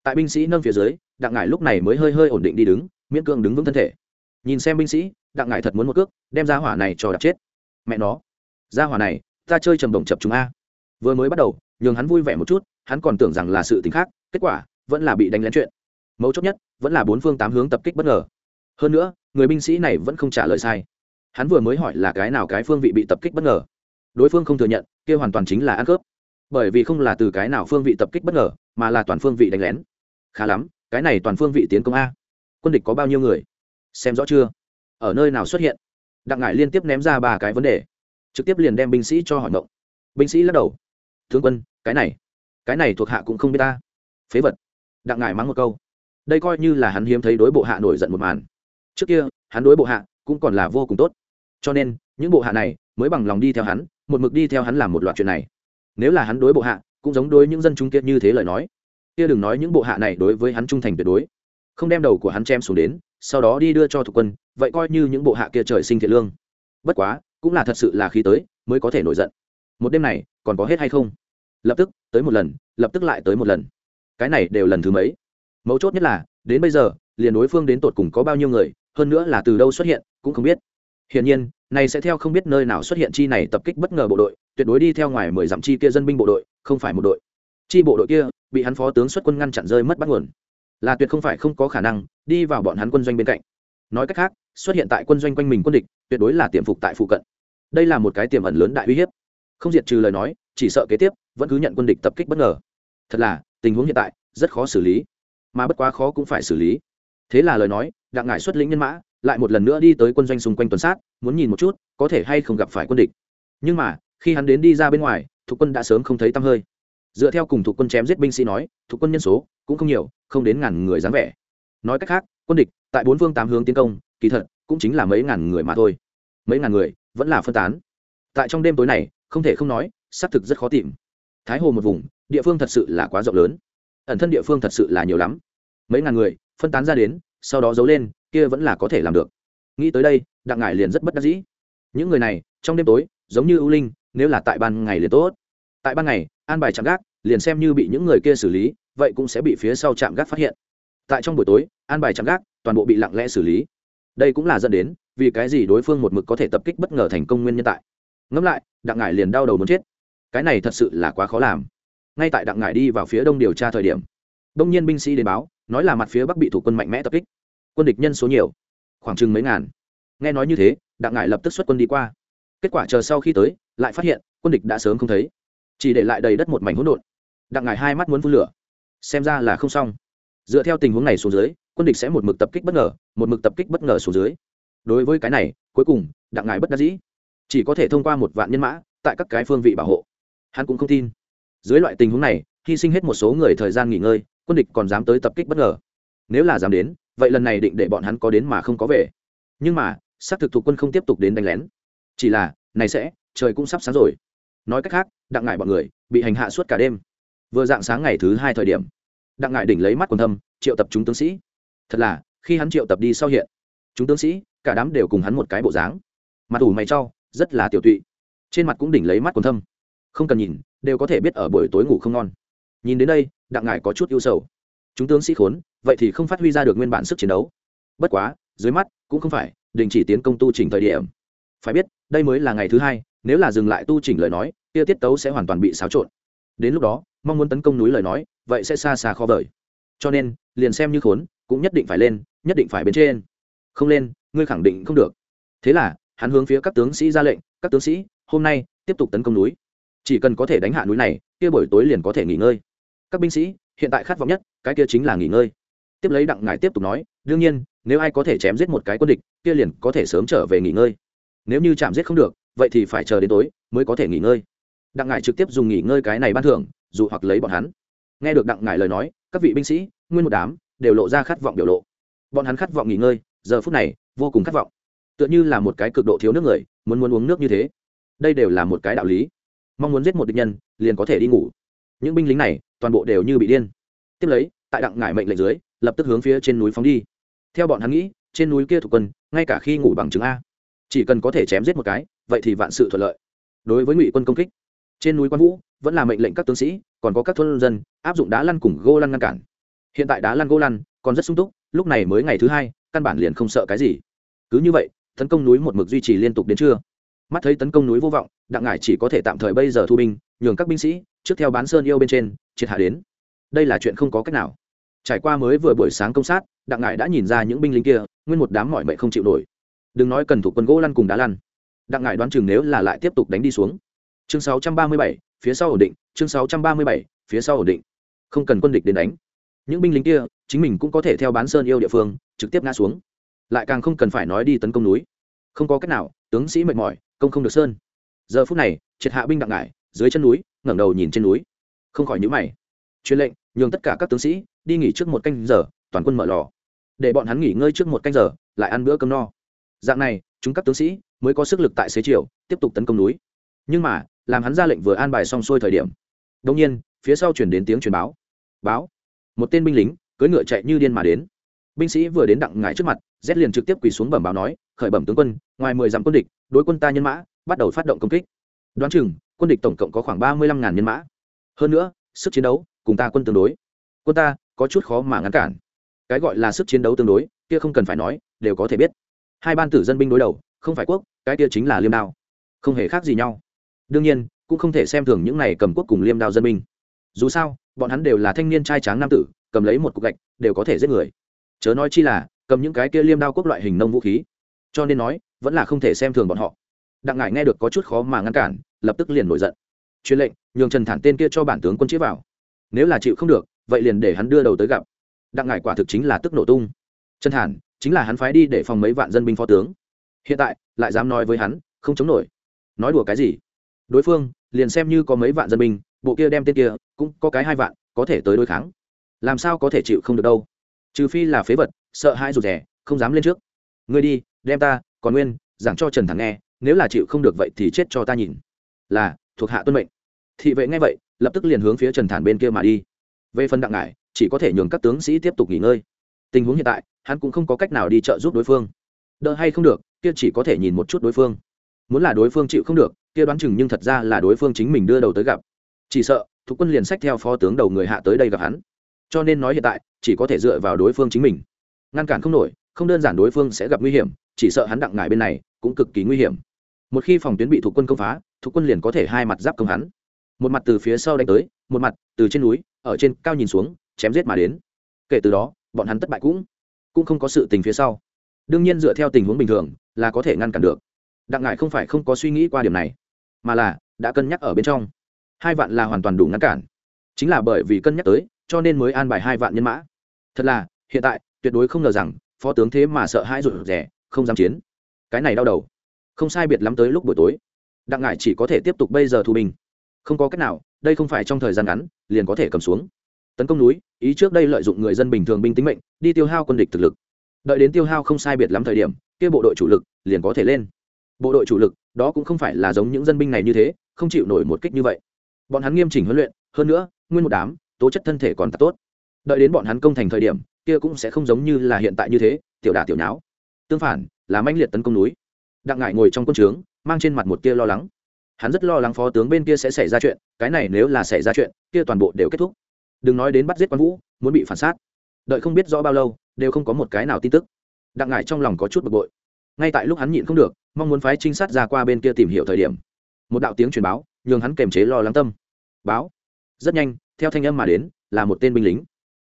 Tại binh sĩ nâng phía dưới đặng ngải lúc này mới hơi hơi ổn định đi đứng miễn cưỡng đứng vững thân thể nhìn xem binh sĩ, đặng ngải thật muốn một cước, đem ra hỏa này cho đập chết. Mẹ nó, ra hỏa này, ta chơi trầm đồng chập chúng a. Vừa mới bắt đầu, nhường hắn vui vẻ một chút, hắn còn tưởng rằng là sự t ì n h khác, kết quả, vẫn là bị đánh lén chuyện. Mấu chốt nhất, vẫn là bốn phương tám hướng tập kích bất ngờ. Hơn nữa, người binh sĩ này vẫn không trả lời sai. Hắn vừa mới hỏi là cái nào cái phương vị bị tập kích bất ngờ. Đối phương không thừa nhận, kia hoàn toàn chính là ăn cướp. Bởi vì không là từ cái nào phương vị tập kích bất ngờ, mà là toàn phương vị đánh lén. Khá lắm, cái này toàn phương vị tiến công a. Quân địch có bao nhiêu người? Xem rõ chưa? Ở nơi nào xuất hiện? Đặng ngải liên tiếp ném ra ba cái vấn đề. Trực tiếp liền đem binh sĩ cho hỏi mộng. Binh sĩ lắc đầu. Thương quân, cái này cái này thuộc hạ cũng không biết ta. Phế vật. Đặng ngải mắng một câu. Đây coi như là hắn hiếm thấy đối bộ hạ nổi giận một màn. Trước kia, hắn đối bộ hạ cũng còn là vô cùng tốt. Cho nên, những bộ hạ này mới bằng lòng đi theo hắn, một mực đi theo hắn làm một loạt chuyện này. Nếu là hắn đối bộ hạ, cũng giống đối những dân chúng kia như thế lời nói. Kia đừng nói những bộ hạ này đối với hắn trung thành tuyệt đối. Không đem đầu của hắn chém xuống đến sau đó đi đưa cho thủ quân, vậy coi như những bộ hạ kia trời sinh thiện lương. Bất quá, cũng là thật sự là khi tới, mới có thể nổi giận. Một đêm này, còn có hết hay không? Lập tức, tới một lần, lập tức lại tới một lần. Cái này đều lần thứ mấy? Mấu chốt nhất là, đến bây giờ, liền đối phương đến tột cùng có bao nhiêu người, hơn nữa là từ đâu xuất hiện, cũng không biết. Hiển nhiên, này sẽ theo không biết nơi nào xuất hiện chi này tập kích bất ngờ bộ đội, tuyệt đối đi theo ngoài mười dặm chi kia dân binh bộ đội, không phải một đội. Chi bộ đội kia, bị hắn phó tướng xuất quân ngăn chặn rơi mất bắt nguồn. Là tuyệt không phải không có khả năng đi vào bọn hắn quân doanh bên cạnh. Nói cách khác, xuất hiện tại quân doanh quanh mình quân địch, tuyệt đối là tiềm phục tại phụ cận. Đây là một cái tiềm ẩn lớn đại uy hiếp. Không diệt trừ lời nói, chỉ sợ kế tiếp, vẫn cứ nhận quân địch tập kích bất ngờ. Thật là, tình huống hiện tại, rất khó xử lý. Mà bất quá khó cũng phải xử lý. Thế là lời nói, đặng ngải xuất lĩnh nhân mã, lại một lần nữa đi tới quân doanh xung quanh tuần sát, muốn nhìn một chút, có thể hay không gặp phải quân địch. Nhưng mà, khi hắn đến đi ra bên ngoài, thuộc quân đã sớm không thấy tăm hơi. Dựa theo cùng thuộc quân chém giết binh sĩ nói, thuộc quân nhân số cũng không nhiều, không đến ngàn người dáng vẻ nói cách khác, quân địch, tại bốn phương tám hướng tiến công, kỳ thật, cũng chính là mấy ngàn người mà thôi. Mấy ngàn người, vẫn là phân tán. Tại trong đêm tối này, không thể không nói, xác thực rất khó tìm. Thái hồ một vùng, địa phương thật sự là quá rộng lớn. Ẩn thân địa phương thật sự là nhiều lắm. Mấy ngàn người, phân tán ra đến, sau đó giấu lên, kia vẫn là có thể làm được. Nghĩ tới đây, đặng ngải liền rất bất đắc dĩ. Những người này, trong đêm tối, giống như ưu linh, nếu là tại ban ngày liền tốt. Tại ban ngày, an bài chạm gác, liền xem như bị những người kia xử lý, vậy cũng sẽ bị phía sau chạm gác phát hiện tại trong buổi tối, an bài chạm gác, toàn bộ bị lặng lẽ xử lý. Đây cũng là dẫn đến, vì cái gì đối phương một mực có thể tập kích bất ngờ thành công nguyên nhân tại. Ngẫm lại, đặng ngải liền đau đầu muốn chết. Cái này thật sự là quá khó làm. Ngay tại đặng ngải đi vào phía đông điều tra thời điểm, đông nhiên binh sĩ đến báo, nói là mặt phía bắc bị thủ quân mạnh mẽ tập kích. Quân địch nhân số nhiều, khoảng chừng mấy ngàn. Nghe nói như thế, đặng ngải lập tức xuất quân đi qua. Kết quả chờ sau khi tới, lại phát hiện, quân địch đã sớm không thấy. Chỉ để lại đầy đất một mảnh hỗn độn. Đặng ngải hai mắt muốn phun lửa. Xem ra là không xong dựa theo tình huống này xuống dưới, quân địch sẽ một mực tập kích bất ngờ, một mực tập kích bất ngờ xuống dưới. Đối với cái này, cuối cùng, đặng ngài bất đắc dĩ. Chỉ có thể thông qua một vạn nhân mã, tại các cái phương vị bảo hộ. Hắn cũng không tin. Dưới loại tình huống này, hy sinh hết một số người thời gian nghỉ ngơi, quân địch còn dám tới tập kích bất ngờ. Nếu là dám đến, vậy lần này định để bọn hắn có đến mà không có về. Nhưng mà, xác thực thuộc quân không tiếp tục đến đánh lén. Chỉ là, này sẽ, trời cũng sắp sáng rồi. Nói cách khác, đặng ngài bọn người, bị hành hạ suốt cả đêm. Vừa dạng sáng ngày thứ hai thời điểm đặng ngải đỉnh lấy mắt quần thâm, triệu tập chúng tướng sĩ. Thật là, khi hắn triệu tập đi sau hiện, chúng tướng sĩ, cả đám đều cùng hắn một cái bộ dáng. Mặt ủ mày trau rất là tiểu tụy. Trên mặt cũng đỉnh lấy mắt quần thâm. Không cần nhìn, đều có thể biết ở buổi tối ngủ không ngon. Nhìn đến đây, đặng ngải có chút ưu sầu. Chúng tướng sĩ khốn, vậy thì không phát huy ra được nguyên bản sức chiến đấu. Bất quá, dưới mắt, cũng không phải, đình chỉ tiến công tu trình thời điểm. Phải biết, đây mới là ngày thứ hai, nếu là dừng lại tu chỉnh lời nói, kia tiết tấu sẽ hoàn toàn bị xáo trộn. Đến lúc đó, mong muốn tấn công núi lời nói vậy sẽ xa xa khó vời. Cho nên, liền xem như khốn, cũng nhất định phải lên, nhất định phải bên trên. Không lên, ngươi khẳng định không được. Thế là, hắn hướng phía các tướng sĩ ra lệnh, các tướng sĩ, hôm nay tiếp tục tấn công núi. Chỉ cần có thể đánh hạ núi này, kia buổi tối liền có thể nghỉ ngơi. Các binh sĩ, hiện tại khát vọng nhất, cái kia chính là nghỉ ngơi. Tiếp lấy đặng ngài tiếp tục nói, đương nhiên, nếu ai có thể chém giết một cái quân địch, kia liền có thể sớm trở về nghỉ ngơi. Nếu như chạm giết không được, vậy thì phải chờ đến tối mới có thể nghỉ ngơi. Đặng ngài trực tiếp dùng nghỉ ngơi cái này ban thưởng dù hoặc lấy bọn hắn nghe được đặng ngải lời nói, các vị binh sĩ, nguyên một đám, đều lộ ra khát vọng biểu lộ. Bọn hắn khát vọng nghỉ ngơi, giờ phút này, vô cùng khát vọng. Tựa như là một cái cực độ thiếu nước người, muốn muốn uống nước như thế. Đây đều là một cái đạo lý. Mong muốn giết một địch nhân, liền có thể đi ngủ. Những binh lính này, toàn bộ đều như bị điên. Tiếp lấy, tại đặng ngải mệnh lệnh dưới, lập tức hướng phía trên núi phóng đi. Theo bọn hắn nghĩ, trên núi kia thuộc quân, ngay cả khi ngủ bằng chứng a, chỉ cần có thể chém giết một cái, vậy thì vạn sự thuận lợi. Đối với ngụy quân công kích trên núi quan vũ, vẫn là mệnh lệnh các tướng sĩ, còn có các thôn dân, áp dụng đá lăn cùng gô lăn ngăn cản. Hiện tại đá lăn gô lăn còn rất sung túc, lúc này mới ngày thứ hai, căn bản liền không sợ cái gì. Cứ như vậy, tấn công núi một mực duy trì liên tục đến trưa. Mắt thấy tấn công núi vô vọng, đặng ngải chỉ có thể tạm thời bây giờ thu binh, nhường các binh sĩ, trước theo bán sơn yêu bên trên, triệt hạ đến. Đây là chuyện không có cách nào. Trải qua mới vừa buổi sáng công sát, đặng ngải đã nhìn ra những binh lính kia, nguyên một đám mọi mệnh không chịu nổi. Đừng nói cần thủ quân gỗ lăn cùng đá lăn. Đặng ngải đoán chừng nếu là lại tiếp tục đánh đi xuống chương 637, phía sau ổn định chương 637, phía sau ổn định. Không cần quân địch đến đánh. Những binh lính kia chính mình cũng có thể theo bán sơn yêu địa phương trực tiếp ngã xuống. Lại càng không cần phải nói đi tấn công núi. Không có cách nào tướng sĩ mệt mỏi công không được sơn. Giờ phút này triệt hạ binh đặng ngải dưới chân núi ngẩng đầu nhìn trên núi. Không khỏi nhíu mày. Truyền lệnh nhường tất cả các tướng sĩ đi nghỉ trước một canh giờ toàn quân mở lò. Để bọn hắn nghỉ ngơi trước một canh giờ lại ăn bữa cơm no. Dạng này chúng các tướng sĩ mới có sức lực tại xế chiều tiếp tục tấn công núi. Nhưng mà làm hắn ra lệnh vừa an bài xong xuôi thời điểm. Đông nhiên, phía sau chuyển đến tiếng truyền báo. Báo. Một tên binh lính, cưỡi ngựa chạy như điên mà đến. Binh sĩ vừa đến đặng ngải trước mặt rét liền trực tiếp quỳ xuống bẩm báo nói, khởi bẩm tướng quân, ngoài mười dặm quân địch, đối quân ta nhân mã, bắt đầu phát động công kích. Đoán chừng, quân địch tổng cộng có khoảng ba mươi lăm ngàn nhân mã. Hơn nữa, sức chiến đấu, cùng ta quân tương đối. Quân ta, có chút khó mà ngăn cản. Cái gọi là sức chiến đấu tương đối, kia không cần phải nói, đều có thể biết. Hai ban tử dân binh đối đầu, không phải quốc, cái kia chính là liêm đao. Không hề khác gì nhau đương nhiên, cũng không thể xem thường những này cầm quốc cùng liêm đao dân binh. Dù sao, bọn hắn đều là thanh niên trai tráng nam tử, cầm lấy một cục gạch, đều có thể giết người. Chớ nói chi là, cầm những cái kia liêm đao quốc loại hình nông vũ khí. Cho nên nói, vẫn là không thể xem thường bọn họ. Đặng ngải nghe được có chút khó mà ngăn cản, lập tức liền nổi giận. Truyền lệnh, nhường trần thản tên kia cho bản tướng quân chĩa vào. Nếu là chịu không được, vậy liền để hắn đưa đầu tới gặp. Đặng ngải quả thực chính là tức nổ tung. Trần thản, chính là hắn phái đi để phòng mấy vạn dân binh phó tướng. Hiện tại, lại dám nói với hắn, không chống nổi. Nói đùa cái gì? Đối phương liền xem như có mấy vạn dân binh bộ kia đem tên kia cũng có cái hai vạn có thể tới đối kháng. Làm sao có thể chịu không được đâu? Trừ phi là phế vật sợ hai rụt rè, không dám lên trước. Ngươi đi đem ta còn nguyên giảng cho trần thắng nghe nếu là chịu không được vậy thì chết cho ta nhìn. Là thuộc hạ tuân mệnh. Thị vệ nghe vậy lập tức liền hướng phía trần thản bên kia mà đi. Về phần đặng ngải chỉ có thể nhường các tướng sĩ tiếp tục nghỉ ngơi. Tình huống hiện tại hắn cũng không có cách nào đi trợ giúp đối phương. Đỡ hay không được kia chỉ có thể nhìn một chút đối phương. Muốn là đối phương chịu không được kia đoán chừng nhưng thật ra là đối phương chính mình đưa đầu tới gặp. Chỉ sợ thuộc quân liền sách theo phó tướng đầu người hạ tới đây gặp hắn. Cho nên nói hiện tại, chỉ có thể dựa vào đối phương chính mình. Ngăn cản không nổi, không đơn giản đối phương sẽ gặp nguy hiểm, chỉ sợ hắn đặng ngài bên này cũng cực kỳ nguy hiểm. Một khi phòng tuyến bị thuộc quân công phá thuộc quân liền có thể hai mặt giáp công hắn. Một mặt từ phía sau đánh tới, một mặt từ trên núi, ở trên cao nhìn xuống, chém giết mà đến. Kể từ đó, bọn hắn thất bại cũng cũng không có sự tình phía sau. Đương nhiên dựa theo tình huống bình thường, là có thể ngăn cản được. Đặng ngại không phải không có suy nghĩ qua điểm này mà là đã cân nhắc ở bên trong. Hai vạn là hoàn toàn đủ ngăn cản. Chính là bởi vì cân nhắc tới, cho nên mới an bài hai vạn nhân mã. Thật là, hiện tại, tuyệt đối không ngờ rằng, phó tướng thế mà sợ hãi rụt rẻ không dám chiến. Cái này đau đầu. Không sai biệt lắm tới lúc buổi tối. Đặng ngại chỉ có thể tiếp tục bây giờ thu binh. Không có cách nào, đây không phải trong thời gian ngắn, liền có thể cầm xuống. Tấn công núi, ý trước đây lợi dụng người dân bình thường binh tính mệnh, đi tiêu hao quân địch thực lực. Đợi đến tiêu hao không sai biệt lắm thời điểm, kia bộ đội chủ lực liền có thể lên bộ đội chủ lực, đó cũng không phải là giống những dân binh này như thế, không chịu nổi một kích như vậy. Bọn hắn nghiêm chỉnh huấn luyện, hơn nữa, nguyên một đám, tố chất thân thể còn tốt. Đợi đến bọn hắn công thành thời điểm, kia cũng sẽ không giống như là hiện tại như thế, tiểu đả tiểu nháo. Tương phản, là manh liệt tấn công núi. Đặng ngại ngồi trong quân trướng, mang trên mặt một kia lo lắng. Hắn rất lo lắng phó tướng bên kia sẽ xảy ra chuyện, cái này nếu là xảy ra chuyện, kia toàn bộ đều kết thúc. Đừng nói đến bắt giết quan vũ, muốn bị phản sát. Đợi không biết rõ bao lâu, đều không có một cái nào tin tức. Đặng ngại trong lòng có chút bực bội. Ngay tại lúc hắn nhịn không được mong muốn phái trinh sát ra qua bên kia tìm hiểu thời điểm. Một đạo tiếng truyền báo, nhường hắn kềm chế lo lắng tâm. Báo. Rất nhanh, theo thanh âm mà đến, là một tên binh lính.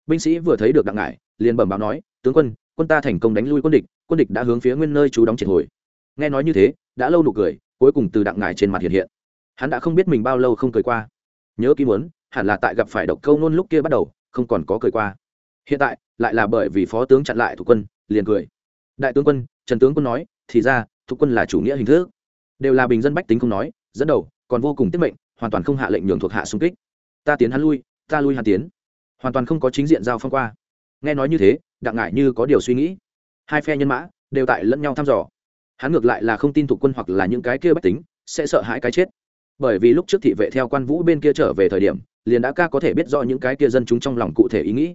Binh sĩ vừa thấy được đặng ngải, liền bẩm báo nói, tướng quân quân ta thành công đánh lui quân địch quân địch đã hướng phía nguyên nơi chú đóng triệt hồi. Nghe nói như thế, đã lâu nụ cười, cuối cùng từ đặng ngải trên mặt hiện hiện. Hắn đã không biết mình bao lâu không cười qua. Nhớ ký muốn, hẳn là tại gặp phải độc câu nôn lúc kia bắt đầu, không còn có cười qua. Hiện tại, lại là bởi vì phó tướng chặn lại thủ quân, liền cười. Đại tướng quân, trần tướng quân nói, thì ra thuộc quân là chủ nghĩa hình thức. Đều là bình dân bách tính không nói, dẫn đầu, còn vô cùng tiết mệnh, hoàn toàn không hạ lệnh nhường thuộc hạ xung kích. Ta tiến hắn lui, ta lui hắn tiến. Hoàn toàn không có chính diện giao phong qua. Nghe nói như thế, đặng ngại như có điều suy nghĩ. Hai phe nhân mã đều tại lẫn nhau thăm dò. Hắn ngược lại là không tin thuộc quân hoặc là những cái kia bách tính sẽ sợ hãi cái chết. Bởi vì lúc trước thị vệ theo quan vũ bên kia trở về thời điểm, liền đã ca có thể biết rõ những cái kia dân chúng trong lòng cụ thể ý nghĩ.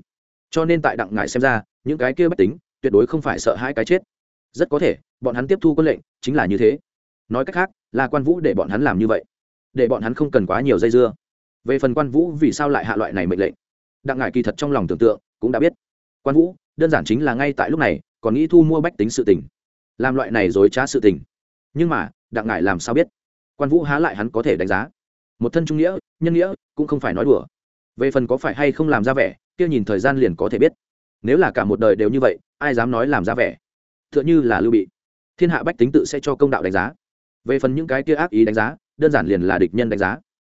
Cho nên tại đặng ngại xem ra, những cái kia bách tính tuyệt đối không phải sợ hãi cái chết rất có thể, bọn hắn tiếp thu quân lệnh chính là như thế. Nói cách khác, là quan vũ để bọn hắn làm như vậy, để bọn hắn không cần quá nhiều dây dưa. Về phần quan vũ vì sao lại hạ loại này mệnh lệnh, đặng ngại kỳ thật trong lòng tưởng tượng cũng đã biết. Quan vũ đơn giản chính là ngay tại lúc này còn nghĩ thu mua bách tính sự tình, làm loại này dối trá sự tình. Nhưng mà, đặng ngải làm sao biết? Quan vũ há lại hắn có thể đánh giá. Một thân trung nghĩa, nhân nghĩa cũng không phải nói đùa. Về phần có phải hay không làm ra vẻ, kia nhìn thời gian liền có thể biết. Nếu là cả một đời đều như vậy, ai dám nói làm ra vẻ? Tựa như là lưu bị. Thiên hạ bách tính tự sẽ cho công đạo đánh giá. Về phần những cái kia ác ý đánh giá, đơn giản liền là địch nhân đánh giá.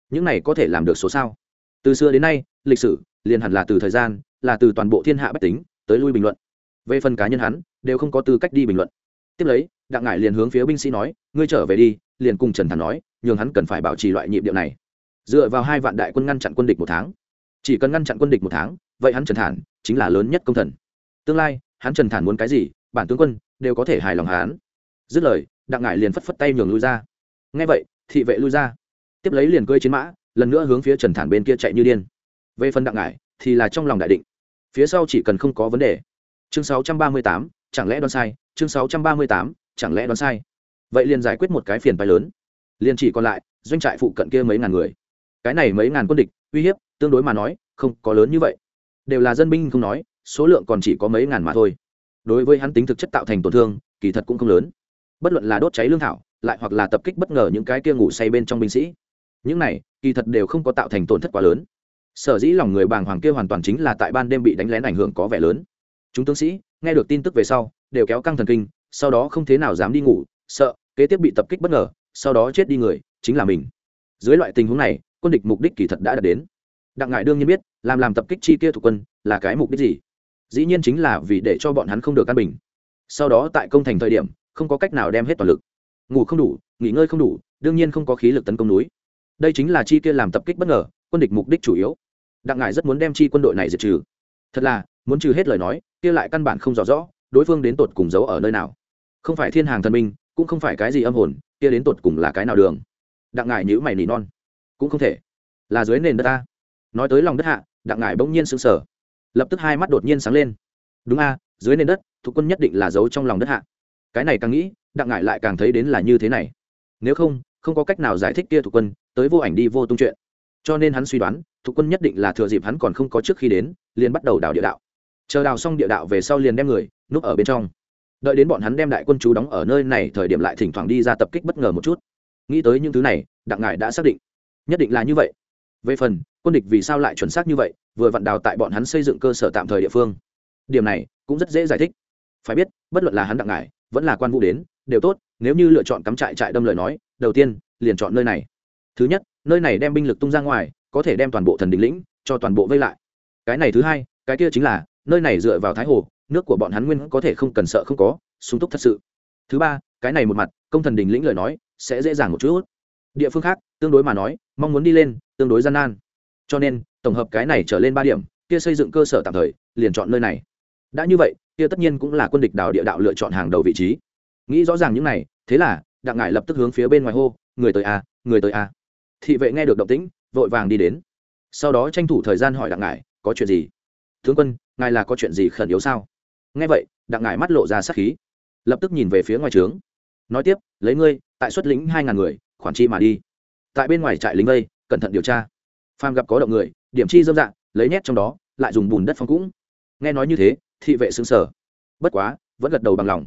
Những này có thể làm được số sao? Từ xưa đến nay, lịch sử liền hẳn là từ thời gian, là từ toàn bộ thiên hạ bách tính tới lui bình luận. Về phần cá nhân hắn, đều không có tư cách đi bình luận. Tiếp lấy, đặng ngải liền hướng phía binh sĩ nói, ngươi trở về đi. Liền cùng trần thản nói, nhường hắn cần phải bảo trì loại nhịp điệu này. Dựa vào hai vạn đại quân ngăn chặn quân địch một tháng. Chỉ cần ngăn chặn quân địch một tháng, vậy hắn trần thản chính là lớn nhất công thần. Tương lai, hắn trần thản muốn cái gì, bản tướng quân đều có thể hài lòng hắn. Dứt lời đặng ngải liền phất phất tay nhường lui ra. Ngay vậy thị vệ lui ra. Tiếp lấy liền cơi chiến mã lần nữa hướng phía trần thản bên kia chạy như điên. Về phần đặng ngải thì là trong lòng đại định. Phía sau chỉ cần không có vấn đề. Chương 638, chẳng lẽ đoán sai? Chương 638, chẳng lẽ đoán sai? Vậy liền giải quyết một cái phiền phái lớn. Liền chỉ còn lại doanh trại phụ cận kia mấy ngàn người. Cái này mấy ngàn quân địch uy hiếp tương đối mà nói không có lớn như vậy. Đều là dân binh không nói số lượng còn chỉ có mấy ngàn mà thôi đối với hắn tính thực chất tạo thành tổn thương, kỳ thật cũng không lớn. Bất luận là đốt cháy lương thảo, lại hoặc là tập kích bất ngờ những cái kia ngủ say bên trong binh sĩ, những này, kỳ thật đều không có tạo thành tổn thất quá lớn. Sở dĩ lòng người bàng hoàng kia hoàn toàn chính là tại ban đêm bị đánh lén ảnh hưởng có vẻ lớn. Chúng tướng sĩ, nghe được tin tức về sau, đều kéo căng thần kinh, sau đó không thế nào dám đi ngủ, sợ, kế tiếp bị tập kích bất ngờ, sau đó chết đi người, chính là mình. Dưới loại tình huống này, quân địch mục đích kỳ thật đã đạt đến. Đặng ngại đương nhiên biết, làm làm tập kích chi kia thuộc quân là cái mục đích gì? Dĩ nhiên chính là vì để cho bọn hắn không được căn bình. Sau đó tại công thành thời điểm, không có cách nào đem hết toàn lực. Ngủ không đủ, nghỉ ngơi không đủ, đương nhiên không có khí lực tấn công núi. Đây chính là chi kia làm tập kích bất ngờ, quân địch mục đích chủ yếu. Đặng ngại rất muốn đem chi quân đội này diệt trừ. Thật là, muốn trừ hết lời nói, kia lại căn bản không rõ rõ, đối phương đến tột cùng giấu ở nơi nào. Không phải thiên hàng thần minh, cũng không phải cái gì âm hồn, kia đến tột cùng là cái nào đường? Đặng ngại nhữ mày nỉ non. Cũng không thể. Là dưới nền đất ta. Nói tới lòng đất hạ, đặng ngải bỗng nhiên sững sờ lập tức hai mắt đột nhiên sáng lên. Đúng a, dưới nền đất, thuộc quân nhất định là giấu trong lòng đất hạ. Cái này càng nghĩ, đặng ngải lại càng thấy đến là như thế này. Nếu không không có cách nào giải thích kia thuộc quân, tới vô ảnh đi vô tung chuyện. Cho nên hắn suy đoán, thuộc quân nhất định là thừa dịp hắn còn không có trước khi đến, liền bắt đầu đào địa đạo. Chờ đào xong địa đạo về sau liền đem người, núp ở bên trong. Đợi đến bọn hắn đem đại quân chú đóng ở nơi này, thời điểm lại thỉnh thoảng đi ra tập kích bất ngờ một chút. Nghĩ tới những thứ này, đặng ngải đã xác định. Nhất định là như vậy về phần, quân địch vì sao lại chuẩn xác như vậy, vừa vặn đào tại bọn hắn xây dựng cơ sở tạm thời địa phương. Điểm này cũng rất dễ giải thích. Phải biết, bất luận là hắn đặng ngải, vẫn là quan vũ đến, đều tốt, nếu như lựa chọn cắm trại trại đâm lời nói, đầu tiên, liền chọn nơi này. Thứ nhất, nơi này đem binh lực tung ra ngoài, có thể đem toàn bộ thần đình lĩnh, cho toàn bộ vây lại. Cái này thứ hai, cái kia chính là, nơi này dựa vào thái hồ, nước của bọn hắn nguyên có thể không cần sợ không có, sung túc thật sự. Thứ ba, cái này một mặt, công thần đình lĩnh lời nói, sẽ dễ dàng một chút. Địa phương khác, tương đối mà nói, mong muốn đi lên tương đối gian nan. Cho nên, tổng hợp cái này trở lên ba điểm, kia xây dựng cơ sở tạm thời, liền chọn nơi này. Đã như vậy, kia tất nhiên cũng là quân địch đào địa đạo lựa chọn hàng đầu vị trí. Nghĩ rõ ràng những này, thế là, đặng ngải lập tức hướng phía bên ngoài hô, người tới a, người tới a. Thị vệ nghe được động tĩnh, vội vàng đi đến. Sau đó tranh thủ thời gian hỏi đặng ngải, có chuyện gì? Tướng quân, ngài là có chuyện gì khẩn yếu sao? Nghe vậy, đặng ngải mắt lộ ra sát khí, lập tức nhìn về phía ngoài trướng. Nói tiếp, lấy ngươi, tại xuất lĩnh hai ngàn người, khoản chi mà đi. Tại bên ngoài trại lính vây cẩn thận điều tra. Phàm gặp có động người, điểm chi dâm dạng lấy nhét trong đó, lại dùng bùn đất phong cũng. Nghe nói như thế, thị vệ xứng sở bất quá, vẫn gật đầu bằng lòng.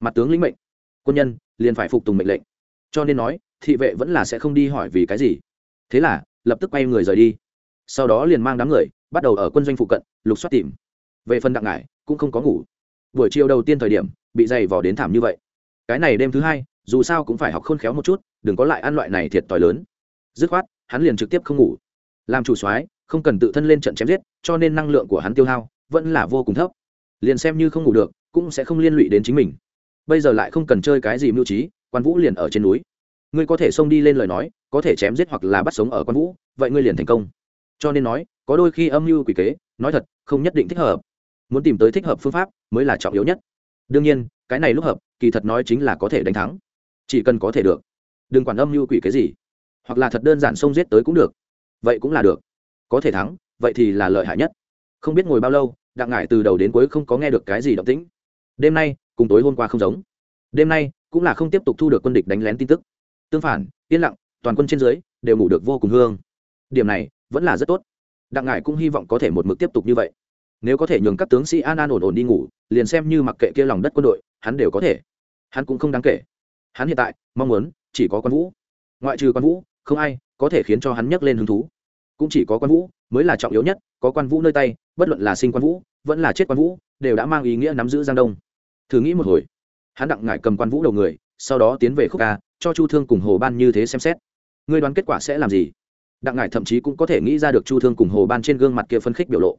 Mặt tướng lĩnh mệnh. Quân nhân, liền phải phục tùng mệnh lệnh. Cho nên nói, thị vệ vẫn là sẽ không đi hỏi vì cái gì. Thế là, lập tức quay người rời đi. Sau đó liền mang đám người, bắt đầu ở quân doanh phụ cận, lục soát tìm. Về phần đặng ngải, cũng không có ngủ. Buổi chiều đầu tiên thời điểm, bị dày vò đến thảm như vậy. Cái này đêm thứ hai, dù sao cũng phải học khôn khéo một chút, đừng có lại ăn loại này thiệt t h i lớn. Dứt khoát hắn liền trực tiếp không ngủ. Làm chủ soái, không cần tự thân lên trận chém giết, cho nên năng lượng của hắn tiêu hao vẫn là vô cùng thấp. Liền xem như không ngủ được, cũng sẽ không liên lụy đến chính mình. Bây giờ lại không cần chơi cái gì mưu trí, quan vũ liền ở trên núi. Ngươi có thể xông đi lên lời nói, có thể chém giết hoặc là bắt sống ở quan vũ, vậy ngươi liền thành công. Cho nên nói, có đôi khi âm mưu quỷ kế, nói thật, không nhất định thích hợp. Muốn tìm tới thích hợp phương pháp mới là trọng yếu nhất. Đương nhiên, cái này lúc hợp, kỳ thật nói chính là có thể đánh thắng. Chỉ cần có thể được. Đừng quản âm mưu quỷ kế gì hoặc là thật đơn giản xông giết tới cũng được. Vậy cũng là được. Có thể thắng, vậy thì là lợi hại nhất. Không biết ngồi bao lâu, đặng ngải từ đầu đến cuối không có nghe được cái gì động tĩnh. Đêm nay, cùng tối hôm qua không giống. Đêm nay, cũng là không tiếp tục thu được quân địch đánh lén tin tức. Tương phản, yên lặng, toàn quân trên dưới, đều ngủ được vô cùng hương. Điểm này, vẫn là rất tốt. Đặng ngải cũng hy vọng có thể một mực tiếp tục như vậy. Nếu có thể nhường các tướng sĩ an an ổn ổn đi ngủ, liền xem như mặc kệ kia lòng đất quân đội, hắn đều có thể. Hắn cũng không đáng kể. Hắn hiện tại, mong muốn, chỉ có quan vũ. Ngoại trừ quan vũ không ai có thể khiến cho hắn nhấc lên hứng thú. Cũng chỉ có quan vũ mới là trọng yếu nhất, có quan vũ nơi tay, bất luận là sinh quan vũ, vẫn là chết quan vũ, đều đã mang ý nghĩa nắm giữ giang đông. Thử nghĩ một hồi, hắn đặng ngải cầm quan vũ đầu người, sau đó tiến về khúc ca, cho chu thương cùng hồ ban như thế xem xét. Ngươi đoán kết quả sẽ làm gì? Đặng ngải thậm chí cũng có thể nghĩ ra được chu thương cùng hồ ban trên gương mặt kia phân khích biểu lộ.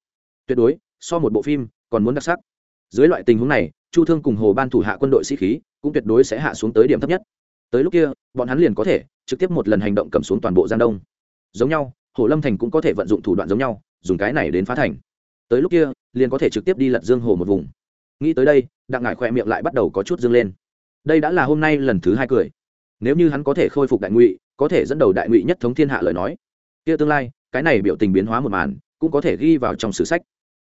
Tuyệt đối, so một bộ phim còn muốn đặc sắc. Dưới loại tình huống này, chu thương cùng hồ ban thủ hạ quân đội sĩ khí, cũng tuyệt đối sẽ hạ xuống tới điểm thấp nhất. Tới lúc kia, bọn hắn liền có thể trực tiếp một lần hành động cầm xuống toàn bộ giang đông giống nhau hồ lâm thành cũng có thể vận dụng thủ đoạn giống nhau dùng cái này đến phá thành tới lúc kia liền có thể trực tiếp đi lật dương hồ một vùng nghĩ tới đây đặng ngải khoe miệng lại bắt đầu có chút dương lên đây đã là hôm nay lần thứ hai cười nếu như hắn có thể khôi phục đại ngụy có thể dẫn đầu đại ngụy nhất thống thiên hạ lời nói kia tương lai cái này biểu tình biến hóa một màn cũng có thể ghi vào trong sử sách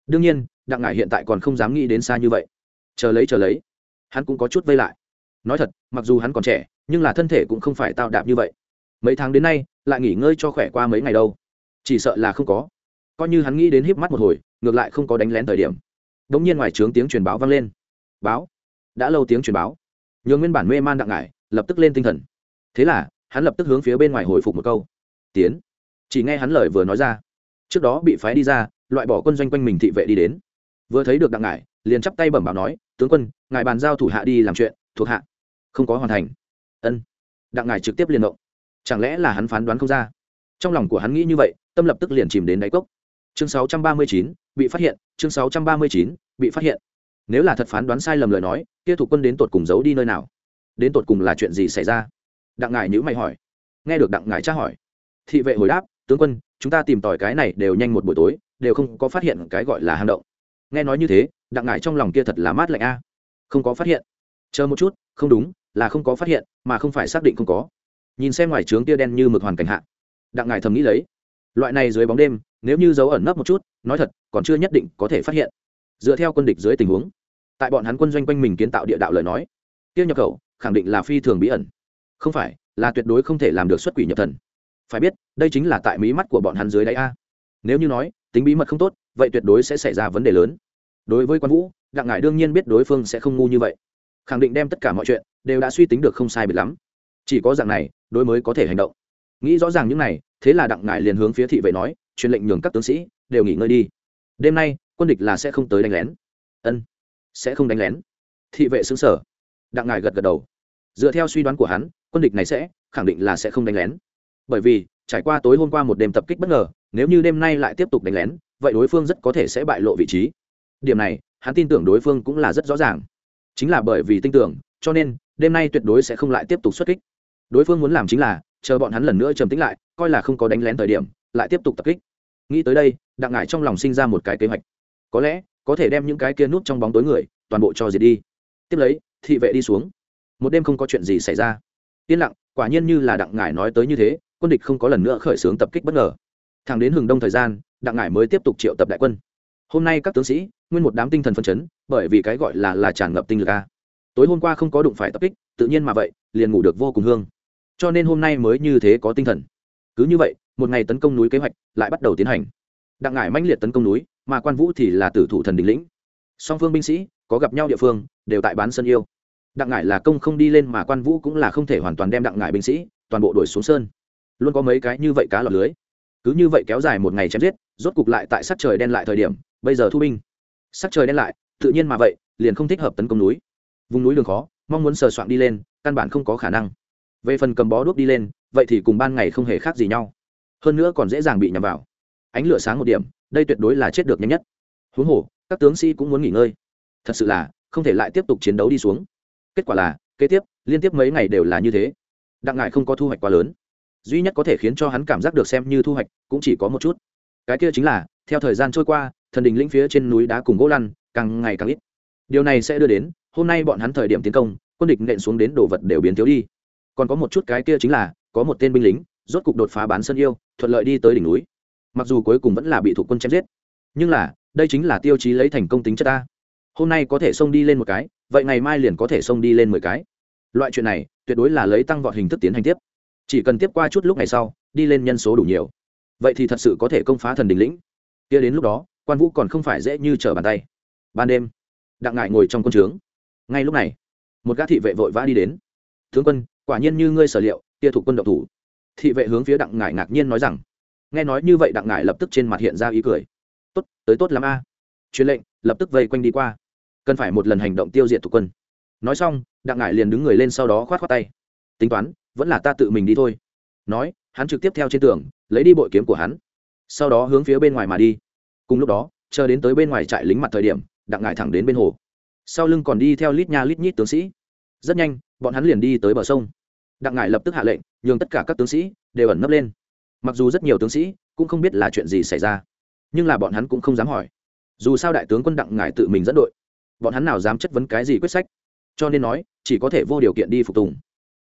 đương nhiên đặng ngải hiện tại còn không dám nghĩ đến xa như vậy chờ lấy chờ lấy hắn cũng có chút vây lại nói thật mặc dù hắn còn trẻ nhưng là thân thể cũng không phải tao đạp như vậy. Mấy tháng đến nay, lại nghỉ ngơi cho khỏe qua mấy ngày đâu. Chỉ sợ là không có. Coi như hắn nghĩ đến híp mắt một hồi, ngược lại không có đánh lén thời điểm. Đ ỗ n g nhiên ngoài trướng tiếng truyền báo vang lên. Báo. Đã lâu tiếng truyền báo. Nhường nguyên bản mê man đặng ngải, lập tức lên tinh thần. Thế là, hắn lập tức hướng phía bên ngoài hồi phục một câu. Tiến. Chỉ nghe hắn lời vừa nói ra. Trước đó bị phái đi ra, loại bỏ quân doanh quanh mình thị vệ đi đến. Vừa thấy được đặng ngải, liền chắp tay bẩm báo nói, tướng quân, ngài bàn giao thủ hạ đi làm chuyện, thuộc hạ. Không có hoàn thành ân. Đặng ngài trực tiếp liền động. Chẳng lẽ là hắn phán đoán không ra? Trong lòng của hắn nghĩ như vậy tâm lập tức liền chìm đến đáy cốc. Chương 639, bị phát hiện chương 639, bị phát hiện. Nếu là thật phán đoán sai lầm lời nói kia thủ quân đến tột cùng giấu đi nơi nào? Đến tột cùng là chuyện gì xảy ra? Đặng ngài nhữ mày hỏi. Nghe được đặng ngài tra hỏi thị vệ hồi đáp tướng quân chúng ta tìm tỏi cái này đều nhanh một buổi tối đều không có phát hiện cái gọi là hang động. Nghe nói như thế đặng ngài trong lòng kia thật là mát lạnh a. Không có phát hiện. Chờ một chút không đúng là không có phát hiện, mà không phải xác định không có. Nhìn xem ngoài trướng tia đen như mực hoàn cảnh hạ, đặng ngài thầm nghĩ lấy, loại này dưới bóng đêm, nếu như dấu ẩn nấp một chút, nói thật, còn chưa nhất định có thể phát hiện. Dựa theo quân địch dưới tình huống, tại bọn hắn quân doanh quanh mình kiến tạo địa đạo lời nói tiêu nhập khẩu khẳng định là phi thường bí ẩn. Không phải, là tuyệt đối không thể làm được xuất quỷ nhập thần. Phải biết, đây chính là tại mí mắt của bọn hắn dưới đáy a. Nếu như nói, tính bí mật không tốt, vậy tuyệt đối sẽ xảy ra vấn đề lớn. Đối với quan vũ, đặng ngải đương nhiên biết đối phương sẽ không ngu như vậy khẳng định đem tất cả mọi chuyện đều đã suy tính được không sai biệt lắm. Chỉ có dạng này, đối mới có thể hành động. Nghĩ rõ ràng những này, thế là đặng ngải liền hướng phía thị vệ nói, truyền lệnh nhường các tướng sĩ đều nghỉ ngơi đi. Đêm nay, quân địch là sẽ không tới đánh lén. Ân, sẽ không đánh lén. Thị vệ xứng sở đặng ngải gật gật đầu. Dựa theo suy đoán của hắn, quân địch này sẽ, khẳng định là sẽ không đánh lén. Bởi vì, trải qua tối hôm qua một đêm tập kích bất ngờ, nếu như đêm nay lại tiếp tục đánh lén, vậy đối phương rất có thể sẽ bại lộ vị trí. Điểm này, hắn tin tưởng đối phương cũng là rất rõ ràng chính là bởi vì tin tưởng, cho nên, đêm nay tuyệt đối sẽ không lại tiếp tục xuất kích. Đối phương muốn làm chính là, chờ bọn hắn lần nữa trầm tính lại, coi là không có đánh lén thời điểm, lại tiếp tục tập kích. Nghĩ tới đây, đặng ngải trong lòng sinh ra một cái kế hoạch. Có lẽ, có thể đem những cái kia nút trong bóng tối người, toàn bộ cho diệt đi. Tiếp lấy, thị vệ đi xuống. Một đêm không có chuyện gì xảy ra. Yên lặng, quả nhiên như là đặng ngải nói tới như thế, quân địch không có lần nữa khởi xướng tập kích bất ngờ. Thẳng đến hừng đông thời gian, đặng ngải mới tiếp tục triệu tập đại quân. Hôm nay các tướng sĩ nguyên một đám tinh thần phân chấn, bởi vì cái gọi là là tràn ngập tinh lực a. Tối hôm qua không có đụng phải tập kích, tự nhiên mà vậy, liền ngủ được vô cùng hương. Cho nên hôm nay mới như thế có tinh thần. Cứ như vậy, một ngày tấn công núi kế hoạch lại bắt đầu tiến hành. Đặng ngải mãnh liệt tấn công núi, mà quan vũ thì là tử thủ thần đình lĩnh. Song phương binh sĩ có gặp nhau địa phương, đều tại bán sân yêu. Đặng ngải là công không đi lên mà quan vũ cũng là không thể hoàn toàn đem đặng ngải binh sĩ toàn bộ đuổi xuống sơn. Luôn có mấy cái như vậy cá lọt lưới. Cứ như vậy kéo dài một ngày chém giết, rốt cục lại tại sát trời đen lại thời điểm, bây giờ thu binh sắc trời đen lại, tự nhiên mà vậy, liền không thích hợp tấn công núi. Vùng núi đường khó, mong muốn sờ soạn đi lên, căn bản không có khả năng. Về phần cầm bó đuốc đi lên, vậy thì cùng ban ngày không hề khác gì nhau. Hơn nữa còn dễ dàng bị nhằm vào. Ánh lửa sáng một điểm, đây tuyệt đối là chết được nhanh nhất. Huống hồ, các tướng sĩ cũng muốn nghỉ ngơi. Thật sự là, không thể lại tiếp tục chiến đấu đi xuống. Kết quả là, kế tiếp, liên tiếp mấy ngày đều là như thế. Đặng ngại không có thu hoạch quá lớn. Duy nhất có thể khiến cho hắn cảm giác được xem như thu hoạch, cũng chỉ có một chút cái kia chính là, theo thời gian trôi qua, thần đình lĩnh phía trên núi đá cùng gỗ lăn càng ngày càng ít. Điều này sẽ đưa đến, hôm nay bọn hắn thời điểm tiến công, quân địch nện xuống đến đồ vật đều biến thiếu đi. Còn có một chút cái kia chính là, có một tên binh lính, rốt cục đột phá bán sân yêu, thuận lợi đi tới đỉnh núi. Mặc dù cuối cùng vẫn là bị thủ quân chém giết, nhưng là, đây chính là tiêu chí lấy thành công tính chất ta. Hôm nay có thể xông đi lên một cái, vậy ngày mai liền có thể xông đi lên mười cái. Loại chuyện này, tuyệt đối là lấy tăng vọt hình thức tiến hành tiếp. Chỉ cần tiếp qua chút lúc ngày sau, đi lên nhân số đủ nhiều vậy thì thật sự có thể công phá thần đình lĩnh. Kia đến lúc đó, quan vũ còn không phải dễ như trở bàn tay. Ban đêm, đặng ngại ngồi trong quân trướng. Ngay lúc này, một gã thị vệ vội vã đi đến. Tướng quân, quả nhiên như ngươi sở liệu, kia thuộc quân độc thủ. Thị vệ hướng phía đặng ngải ngạc nhiên nói rằng. Nghe nói như vậy, đặng ngải lập tức trên mặt hiện ra ý cười. Tốt, tới tốt lắm a. À. truyền lệnh, lập tức vây quanh đi qua. Cần phải một lần hành động tiêu diệt thuộc quân. Nói xong, đặng ngải liền đứng người lên sau đó khoát khoát tay. Tính toán, vẫn là ta tự mình đi thôi. Nói hắn trực tiếp theo trên tường, lấy đi bội kiếm của hắn. Sau đó hướng phía bên ngoài mà đi. Cùng lúc đó, chờ đến tới bên ngoài trại lính mặt thời điểm, đặng ngải thẳng đến bên hồ. Sau lưng còn đi theo lít nha lít nhít tướng sĩ. Rất nhanh, bọn hắn liền đi tới bờ sông. Đặng ngải lập tức hạ lệnh, nhường tất cả các tướng sĩ đều ẩn nấp lên. Mặc dù rất nhiều tướng sĩ cũng không biết là chuyện gì xảy ra, nhưng là bọn hắn cũng không dám hỏi. Dù sao đại tướng quân đặng ngải tự mình dẫn đội, bọn hắn nào dám chất vấn cái gì quyết sách. Cho nên nói, chỉ có thể vô điều kiện đi phục tùng.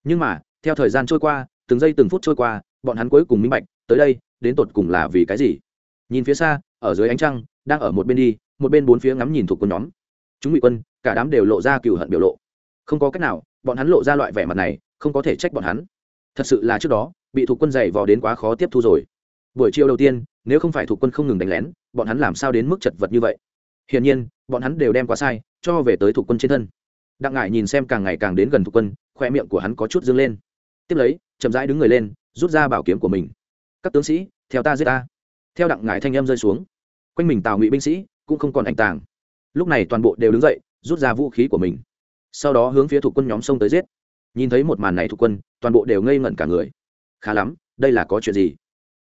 Nhưng mà, theo thời gian trôi qua, từng giây từng phút trôi qua bọn hắn cuối cùng minh bạch, tới đây, đến tột cùng là vì cái gì? Nhìn phía xa, ở dưới ánh trăng, đang ở một bên đi, một bên bốn phía ngắm nhìn thuộc quân nhóm. Chúng ngụy quân, cả đám đều lộ ra cựu hận biểu lộ. Không có cách nào, bọn hắn lộ ra loại vẻ mặt này, không có thể trách bọn hắn. Thật sự là trước đó, bị thuộc quân dày vò đến quá khó tiếp thu rồi. Buổi chiều đầu tiên, nếu không phải thuộc quân không ngừng đánh lén, bọn hắn làm sao đến mức chật vật như vậy? Hiển nhiên, bọn hắn đều đem quá sai, cho về tới thuộc quân trên thân. Đặng ngải nhìn xem càng ngày càng đến gần thuộc quân, khoe miệng của hắn có chút dâng lên. Tiếp lấy, chậm rãi đứng người lên rút ra bảo kiếm của mình. Các tướng sĩ, theo ta giết ta. Theo đặng ngải thanh em rơi xuống. Quanh mình tào ngụy binh sĩ cũng không còn ảnh tàng. Lúc này toàn bộ đều đứng dậy, rút ra vũ khí của mình. Sau đó hướng phía thuộc quân nhóm sông tới giết. Nhìn thấy một màn này thuộc quân, toàn bộ đều ngây ngẩn cả người. Khá lắm, đây là có chuyện gì?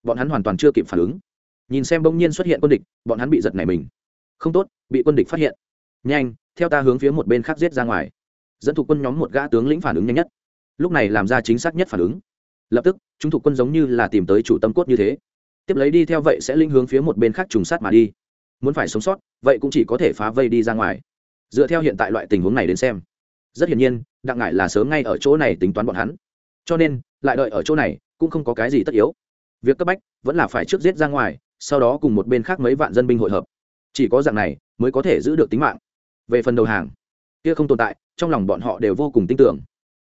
Bọn hắn hoàn toàn chưa kịp phản ứng. Nhìn xem bỗng nhiên xuất hiện quân địch, bọn hắn bị giật này mình. Không tốt, bị quân địch phát hiện. Nhanh, theo ta hướng phía một bên khác giết ra ngoài. Dẫn thuộc quân nhóm một gã tướng lĩnh phản ứng nhanh nhất. Lúc này làm ra chính xác nhất phản ứng lập tức chúng thuộc quân giống như là tìm tới chủ tâm cốt như thế. Tiếp lấy đi theo vậy sẽ linh hướng phía một bên khác trùng sát mà đi. Muốn phải sống sót vậy cũng chỉ có thể phá vây đi ra ngoài. Dựa theo hiện tại loại tình huống này đến xem rất hiển nhiên đặng ngại là sớm ngay ở chỗ này tính toán bọn hắn. Cho nên lại đợi ở chỗ này cũng không có cái gì tất yếu. Việc cấp bách vẫn là phải trước giết ra ngoài sau đó cùng một bên khác mấy vạn dân binh hội hợp. Chỉ có dạng này mới có thể giữ được tính mạng. Về phần đầu hàng kia không tồn tại trong lòng bọn họ đều vô cùng tin tưởng.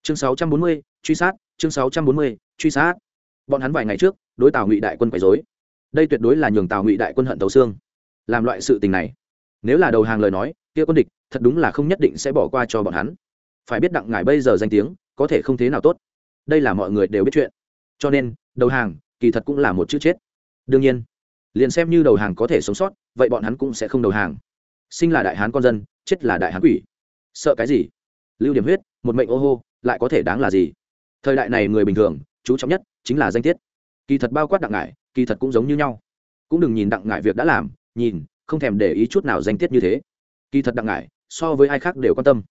Chương 640, truy sát chương 640, truy sát. Bọn hắn vài ngày trước đối tào ngụy đại quân quấy dối đây tuyệt đối là nhường tào ngụy đại quân hận tàu xương. Làm loại sự tình này nếu là đầu hàng lời nói kia quân địch thật đúng là không nhất định sẽ bỏ qua cho bọn hắn. Phải biết đặng ngài bây giờ danh tiếng có thể không thế nào tốt. Đây là mọi người đều biết chuyện. Cho nên đầu hàng kỳ thật cũng là một chữ chết. Đương nhiên liền xem như đầu hàng có thể sống sót vậy bọn hắn cũng sẽ không đầu hàng. Sinh là đại hán con dân chết là đại hán quỷ. Sợ cái gì? Lưu điểm huyết một mệnh ô hô lại có thể đáng là gì? Thời đại này người bình thường, chú trọng nhất chính là danh tiết. Kỳ thật bao quát đặng ngải, kỳ thật cũng giống như nhau. Cũng đừng nhìn đặng ngải việc đã làm, nhìn, không thèm để ý chút nào danh tiết như thế. Kỳ thật đặng ngải, so với ai khác đều quan tâm.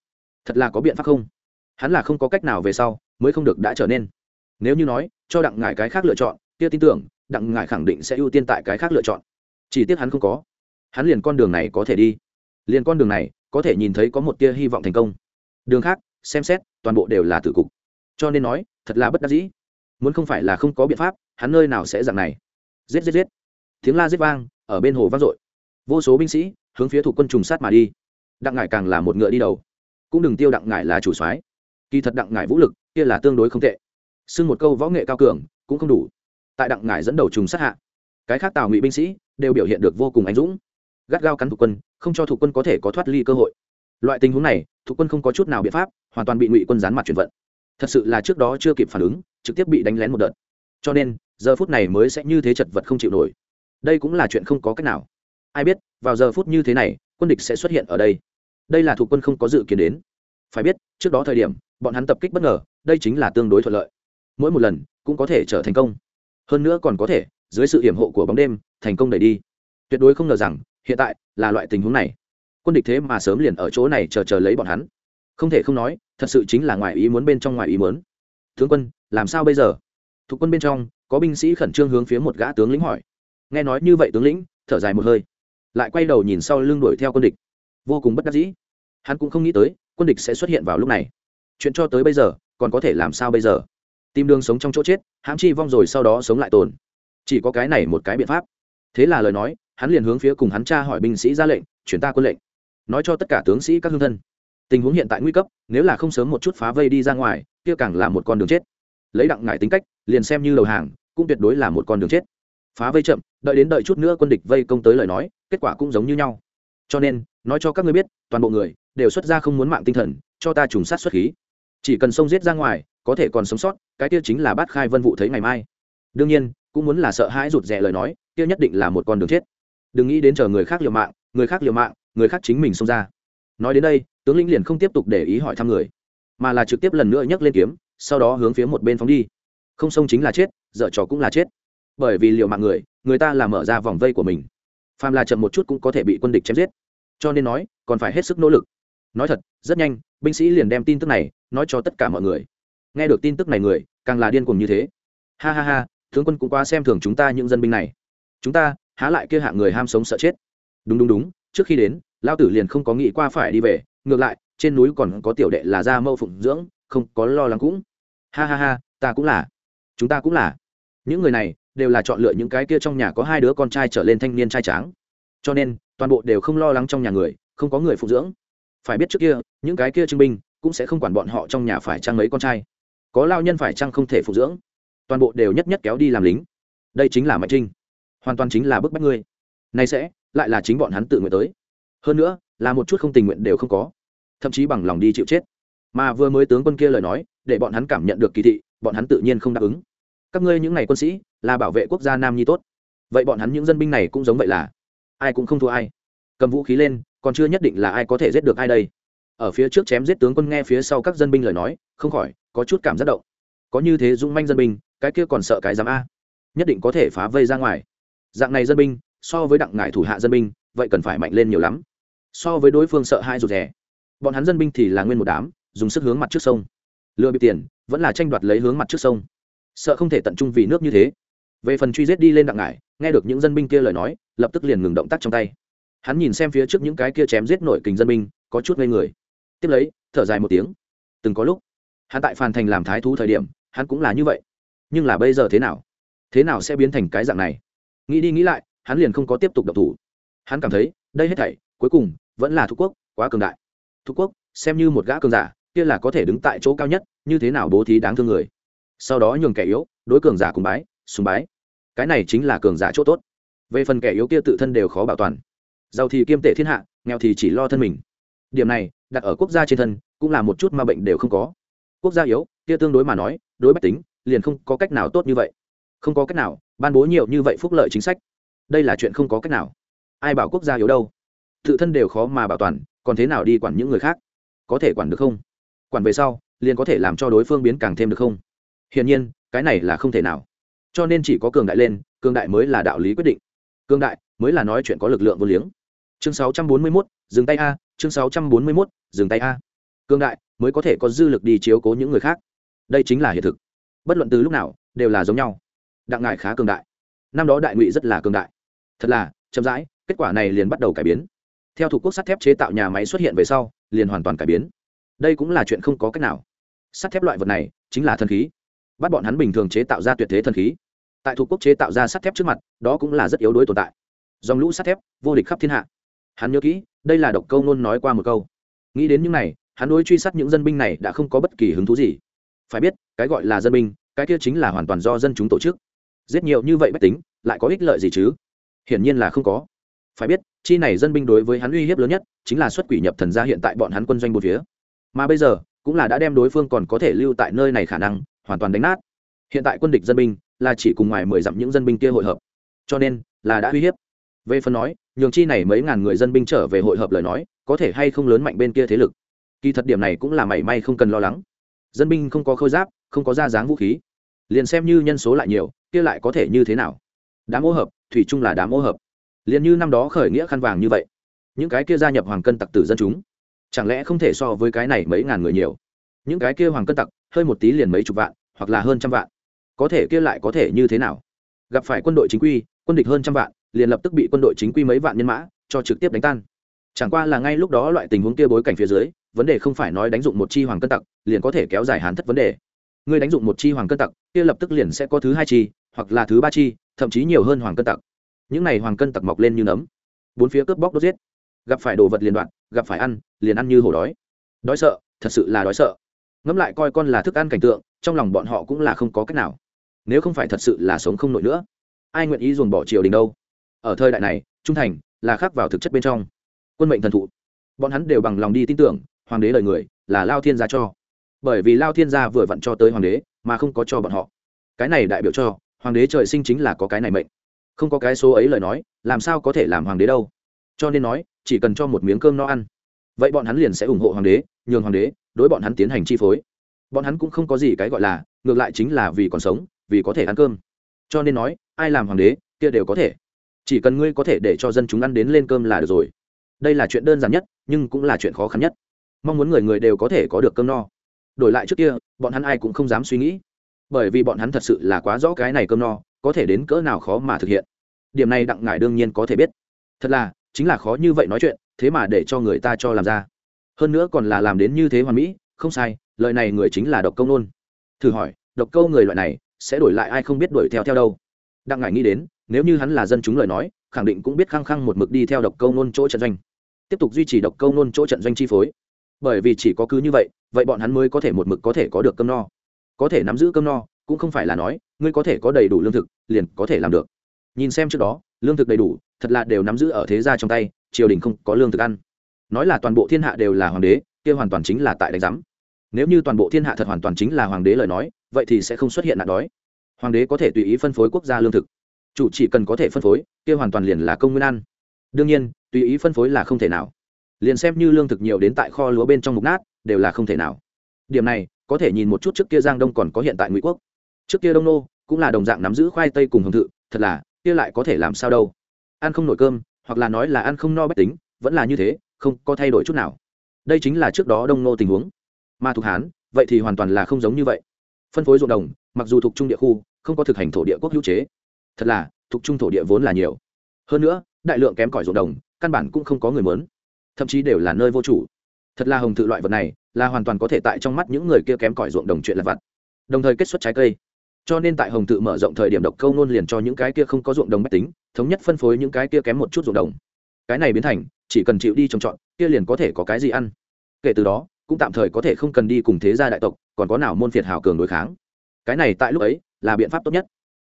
Thật là có biện pháp không? Hắn là không có cách nào về sau mới không được đã trở nên. Nếu như nói, cho đặng ngải cái khác lựa chọn, kia tin tưởng, đặng ngải khẳng định sẽ ưu tiên tại cái khác lựa chọn. Chỉ tiếc hắn không có. Hắn liền con đường này có thể đi. Liền con đường này, có thể nhìn thấy có một tia hy vọng thành công. Đường khác, xem xét, toàn bộ đều là tử cục cho nên nói, thật là bất đắc dĩ. Muốn không phải là không có biện pháp, hắn nơi nào sẽ dạng này? Giết giết giết. Tiếng la giết vang, ở bên hồ vang dội. Vô số binh sĩ, hướng phía thủ quân trùng sát mà đi. Đặng ngải càng là một ngựa đi đầu. Cũng đừng tiêu đặng ngải là chủ soái. Kỳ thật đặng ngải vũ lực, kia là tương đối không tệ. Xưng một câu võ nghệ cao cường, cũng không đủ. Tại đặng ngải dẫn đầu trùng sát hạ, cái khác tào ngụy binh sĩ đều biểu hiện được vô cùng anh dũng. Gắt gao cắn thủ quân, không cho thủ quân có thể có thoát ly cơ hội. Loại tình huống này, thủ quân không có chút nào biện pháp, hoàn toàn bị ngụy quân gián mặt chuyển vận thật sự là trước đó chưa kịp phản ứng, trực tiếp bị đánh lén một đợt. Cho nên, giờ phút này mới sẽ như thế chật vật không chịu nổi. Đây cũng là chuyện không có cách nào. Ai biết, vào giờ phút như thế này, quân địch sẽ xuất hiện ở đây. Đây là thuộc quân không có dự kiến đến. Phải biết, trước đó thời điểm, bọn hắn tập kích bất ngờ, đây chính là tương đối thuận lợi. Mỗi một lần, cũng có thể trở thành công. Hơn nữa còn có thể, dưới sự hiểm hộ của bóng đêm, thành công đẩy đi. Tuyệt đối không ngờ rằng, hiện tại là loại tình huống này. Quân địch thế mà sớm liền ở chỗ này chờ chờ lấy bọn hắn. Không thể không nói thật sự chính là ngoài ý muốn bên trong ngoài ý muốn. Tướng quân, làm sao bây giờ? Thuộc quân bên trong, có binh sĩ khẩn trương hướng phía một gã tướng lĩnh hỏi. Nghe nói như vậy tướng lĩnh, thở dài một hơi. Lại quay đầu nhìn sau lưng đuổi theo quân địch. Vô cùng bất đắc dĩ. Hắn cũng không nghĩ tới, quân địch sẽ xuất hiện vào lúc này. Chuyện cho tới bây giờ, còn có thể làm sao bây giờ? Tìm đường sống trong chỗ chết, hãm chi vong rồi sau đó sống lại tồn. Chỉ có cái này một cái biện pháp. Thế là lời nói, hắn liền hướng phía cùng hắn cha hỏi binh sĩ ra lệnh, chuyển ta quân lệnh. Nói cho tất cả tướng sĩ các hương thân tình huống hiện tại nguy cấp, nếu là không sớm một chút phá vây đi ra ngoài, kia càng là một con đường chết. Lấy đặng ngại tính cách, liền xem như đầu hàng, cũng tuyệt đối là một con đường chết. Phá vây chậm, đợi đến đợi chút nữa quân địch vây công tới lời nói, kết quả cũng giống như nhau. Cho nên, nói cho các ngươi biết, toàn bộ người đều xuất ra không muốn mạng tinh thần, cho ta trùng sát xuất khí. Chỉ cần sông giết ra ngoài, có thể còn sống sót, cái kia chính là bát khai vân vụ thấy ngày mai. Đương nhiên, cũng muốn là sợ hãi rụt rè lời nói, kia nhất định là một con đường chết. Đừng nghĩ đến chờ người khác liều mạng, người khác liều mạng, người khác chính mình xông ra nói đến đây, tướng lĩnh liền không tiếp tục để ý hỏi thăm người, mà là trực tiếp lần nữa nhấc lên kiếm, sau đó hướng phía một bên phóng đi. Không sông chính là chết, dở trò cũng là chết. Bởi vì liều mạng người người ta là mở ra vòng vây của mình. Phàm là chậm một chút cũng có thể bị quân địch chém giết. Cho nên nói, còn phải hết sức nỗ lực. Nói thật, rất nhanh, binh sĩ liền đem tin tức này nói cho tất cả mọi người. Nghe được tin tức này người, càng là điên cuồng như thế. Ha ha ha, tướng quân cũng quá xem thường chúng ta những dân binh này. Chúng ta, há lại kia hạng người ham sống sợ chết. Đúng đúng đúng, trước khi đến lao tử liền không có nghĩ qua phải đi về, ngược lại, trên núi còn có tiểu đệ là gia mâu phụng dưỡng, không có lo lắng cũng. Ha ha ha, ta cũng là. Chúng ta cũng là. Những người này đều là chọn lựa những cái kia trong nhà có hai đứa con trai trở lên thanh niên trai tráng. Cho nên, toàn bộ đều không lo lắng trong nhà người, không có người phụng dưỡng. Phải biết trước kia, những cái kia trưng binh cũng sẽ không quản bọn họ trong nhà phải trăng mấy con trai. Có lao nhân phải trăng không thể phụng dưỡng. Toàn bộ đều nhất nhất kéo đi làm lính. Đây chính là mạnh trinh. Hoàn toàn chính là bức bách ngươi. Nay sẽ, lại là chính bọn hắn tự nguyện tới hơn nữa, là một chút không tình nguyện đều không có. Thậm chí bằng lòng đi chịu chết. Mà vừa mới tướng quân kia lời nói, để bọn hắn cảm nhận được kỳ thị, bọn hắn tự nhiên không đáp ứng. Các ngươi những ngày quân sĩ, là bảo vệ quốc gia nam nhi tốt. Vậy bọn hắn những dân binh này cũng giống vậy là. Ai cũng không thua ai. Cầm vũ khí lên, còn chưa nhất định là ai có thể giết được ai đây. Ở phía trước chém giết tướng quân nghe phía sau các dân binh lời nói, không khỏi, có chút cảm giác động. Có như thế dũng manh dân binh, cái kia còn sợ cái dám a? Nhất định có thể phá vây ra ngoài. Dạng này dân binh, so với đặng ngải thủ hạ dân binh, vậy cần phải mạnh lên nhiều lắm so với đối phương sợ hai rụt rè. Bọn hắn dân binh thì là nguyên một đám, dùng sức hướng mặt trước sông. Lừa bị tiền, vẫn là tranh đoạt lấy hướng mặt trước sông. Sợ không thể tận trung vì nước như thế. Về phần truy giết đi lên đặng ngải, nghe được những dân binh kia lời nói, lập tức liền ngừng động tác trong tay. Hắn nhìn xem phía trước những cái kia chém giết nội kình dân binh, có chút ngây người. Tiếp lấy, thở dài một tiếng. Từng có lúc, hắn tại phàn thành làm thái thú thời điểm, hắn cũng là như vậy. Nhưng là bây giờ thế nào? Thế nào sẽ biến thành cái dạng này? Nghĩ đi nghĩ lại, hắn liền không có tiếp tục độc thủ. Hắn cảm thấy, đây hết thảy, cuối cùng vẫn là thuộc quốc, quá cường đại. Thuộc quốc, xem như một gã cường giả, kia là có thể đứng tại chỗ cao nhất, như thế nào bố thí đáng thương người. Sau đó nhường kẻ yếu, đối cường giả cùng bái, sùng bái. Cái này chính là cường giả chỗ tốt. Về phần kẻ yếu kia tự thân đều khó bảo toàn. Giàu thì kiêm tệ thiên hạ, nghèo thì chỉ lo thân mình. Điểm này, đặt ở quốc gia trên thân, cũng là một chút mà bệnh đều không có. Quốc gia yếu, kia tương đối mà nói, đối bách tính, liền không có cách nào tốt như vậy. Không có cách nào, ban bố nhiều như vậy phúc lợi chính sách. Đây là chuyện không có cách nào. Ai bảo quốc gia yếu đâu? Tự thân đều khó mà bảo toàn còn thế nào đi quản những người khác? Có thể quản được không? Quản về sau liền có thể làm cho đối phương biến càng thêm được không? Hiển nhiên cái này là không thể nào. Cho nên chỉ có cường đại lên cường đại mới là đạo lý quyết định. Cường đại mới là nói chuyện có lực lượng vô liếng. Chương 641, dừng tay a chương 641, dừng tay a. Cường đại mới có thể có dư lực đi chiếu cố những người khác. Đây chính là hiện thực. Bất luận từ lúc nào đều là giống nhau. Đặng ngại khá cường đại. Năm đó đại ngụy rất là cường đại. Thật là chậm rãi kết quả này liền bắt đầu cải biến theo thủ quốc sắt thép chế tạo nhà máy xuất hiện về sau, liền hoàn toàn cải biến. Đây cũng là chuyện không có cách nào. Sắt thép loại vật này chính là thần khí. Bắt bọn hắn bình thường chế tạo ra tuyệt thế thần khí. Tại thủ quốc chế tạo ra sắt thép trước mặt, đó cũng là rất yếu đuối tồn tại. Dòng lũ sắt thép, vô địch khắp thiên hạ. Hắn nhớ kỹ, đây là độc câu nôn nói qua một câu. Nghĩ đến những này, hắn đối truy sát những dân binh này đã không có bất kỳ hứng thú gì. Phải biết, cái gọi là dân binh, cái kia chính là hoàn toàn do dân chúng tổ chức. Giết nhiều như vậy bách tính, lại có ích lợi gì chứ? Hiển nhiên là không có. Phải biết chi này dân binh đối với hắn uy hiếp lớn nhất chính là xuất quỷ nhập thần gia hiện tại bọn hắn quân doanh một phía. Mà bây giờ, cũng là đã đem đối phương còn có thể lưu tại nơi này khả năng, hoàn toàn đánh nát. Hiện tại quân địch dân binh là chỉ cùng ngoài mười dặm những dân binh kia hội hợp. Cho nên, là đã uy hiếp. Về phần nói, nhường chi này mấy ngàn người dân binh trở về hội hợp lời nói, có thể hay không lớn mạnh bên kia thế lực. Kỳ thật điểm này cũng là mảy may không cần lo lắng. Dân binh không có khôi giáp, không có ra dáng vũ khí. Liền xem như nhân số lại nhiều, kia lại có thể như thế nào? Đám ô hợp, thủy chung là đám ô hợp liền như năm đó khởi nghĩa khăn vàng như vậy, những cái kia gia nhập hoàng cân tặc tử dân chúng, chẳng lẽ không thể so với cái này mấy ngàn người nhiều? Những cái kia hoàng cân tặc, hơi một tí liền mấy chục vạn, hoặc là hơn trăm vạn. Có thể kia lại có thể như thế nào? Gặp phải quân đội chính quy, quân địch hơn trăm vạn, liền lập tức bị quân đội chính quy mấy vạn nhân mã cho trực tiếp đánh tan. Chẳng qua là ngay lúc đó loại tình huống kia bối cảnh phía dưới, vấn đề không phải nói đánh dụng một chi hoàng cân tặc, liền có thể kéo dài hán thất vấn đề. Người đánh dụng một chi hoàng cân tặc, kia lập tức liền sẽ có thứ hai chi, hoặc là thứ ba chi, thậm chí nhiều hơn hoàng cân tặc những này hoàng cân tặc mọc lên như nấm. Bốn phía cướp bóc đốt giết. Gặp phải đồ vật liền đoạn, gặp phải ăn, liền ăn như hổ đói. Đói sợ, thật sự là đói sợ. Ngẫm lại coi con là thức ăn cảnh tượng, trong lòng bọn họ cũng là không có cách nào. Nếu không phải thật sự là sống không nổi nữa, ai nguyện ý dồn bỏ triều đình đâu? Ở thời đại này, trung thành là khác vào thực chất bên trong. Quân mệnh thần thụ. Bọn hắn đều bằng lòng đi tin tưởng, hoàng đế lời người là lao thiên gia cho. Bởi vì lao thiên gia vừa vặn cho tới hoàng đế, mà không có cho bọn họ. Cái này đại biểu cho, hoàng đế trời sinh chính là có cái này mệnh không có cái số ấy lời nói, làm sao có thể làm hoàng đế đâu? Cho nên nói, chỉ cần cho một miếng cơm no ăn. Vậy bọn hắn liền sẽ ủng hộ hoàng đế, nhường hoàng đế đối bọn hắn tiến hành chi phối. Bọn hắn cũng không có gì cái gọi là, ngược lại chính là vì còn sống, vì có thể ăn cơm. Cho nên nói, ai làm hoàng đế, kia đều có thể. Chỉ cần ngươi có thể để cho dân chúng ăn đến lên cơm là được rồi. Đây là chuyện đơn giản nhất, nhưng cũng là chuyện khó khăn nhất. Mong muốn người người đều có thể có được cơm no. Đổi lại trước kia, bọn hắn ai cũng không dám suy nghĩ. Bởi vì bọn hắn thật sự là quá rõ cái này cơm no có thể đến cỡ nào khó mà thực hiện. Điểm này đặng ngải đương nhiên có thể biết. Thật là, chính là khó như vậy nói chuyện, thế mà để cho người ta cho làm ra. Hơn nữa còn là làm đến như thế hoàn mỹ, không sai, lời này người chính là độc công nôn. Thử hỏi, độc câu người loại này, sẽ đổi lại ai không biết đuổi theo theo đâu? Đặng ngải nghĩ đến, nếu như hắn là dân chúng lời nói, khẳng định cũng biết khăng khăng một mực đi theo độc câu nôn chỗ trận doanh. Tiếp tục duy trì độc câu nôn chỗ trận doanh chi phối. Bởi vì chỉ có cứ như vậy vậy bọn hắn mới có thể một mực có thể có được cơm no. Có thể nắm giữ cơm no cũng không phải là nói, ngươi có thể có đầy đủ lương thực, liền có thể làm được. Nhìn xem trước đó, lương thực đầy đủ, thật là đều nắm giữ ở thế gia trong tay, triều đình không có lương thực ăn. Nói là toàn bộ thiên hạ đều là hoàng đế, kia hoàn toàn chính là tại đánh giám. Nếu như toàn bộ thiên hạ thật hoàn toàn chính là hoàng đế lời nói, vậy thì sẽ không xuất hiện nạn đói. Hoàng đế có thể tùy ý phân phối quốc gia lương thực. Chủ chỉ cần có thể phân phối, kia hoàn toàn liền là công nguyên ăn. Đương nhiên, tùy ý phân phối là không thể nào. Liền xem như lương thực nhiều đến tại kho lúa bên trong mục nát, đều là không thể nào. Điểm này, có thể nhìn một chút trước kia giang đông còn có hiện tại ngụy quốc trước kia đông nô cũng là đồng dạng nắm giữ khoai tây cùng hồng thự, thật là, kia lại có thể làm sao đâu. Ăn không nổi cơm, hoặc là nói là ăn không no bách tính, vẫn là như thế, không có thay đổi chút nào. Đây chính là trước đó đông nô tình huống. Mà thuộc hán, vậy thì hoàn toàn là không giống như vậy. Phân phối ruộng đồng, mặc dù thuộc trung địa khu, không có thực hành thổ địa quốc hữu chế. Thật là, thuộc trung thổ địa vốn là nhiều. Hơn nữa, đại lượng kém cỏi ruộng đồng, căn bản cũng không có người mớn thậm chí đều là nơi vô chủ. Thật là hồng thự loại vật này, là hoàn toàn có thể tại trong mắt những người kia kém cỏi ruộng đồng chuyện là vặt. Đồng thời kết xuất trái cây cho nên tại hồng tự mở rộng thời điểm độc câu nôn liền cho những cái kia không có ruộng đồng mách tính, thống nhất phân phối những cái kia kém một chút ruộng đồng. Cái này biến thành, chỉ cần chịu đi trồng trọt, kia liền có thể có cái gì ăn. Kể từ đó, cũng tạm thời có thể không cần đi cùng thế gia đại tộc, còn có nào môn phiệt hào cường đối kháng. Cái này tại lúc ấy, là biện pháp tốt nhất.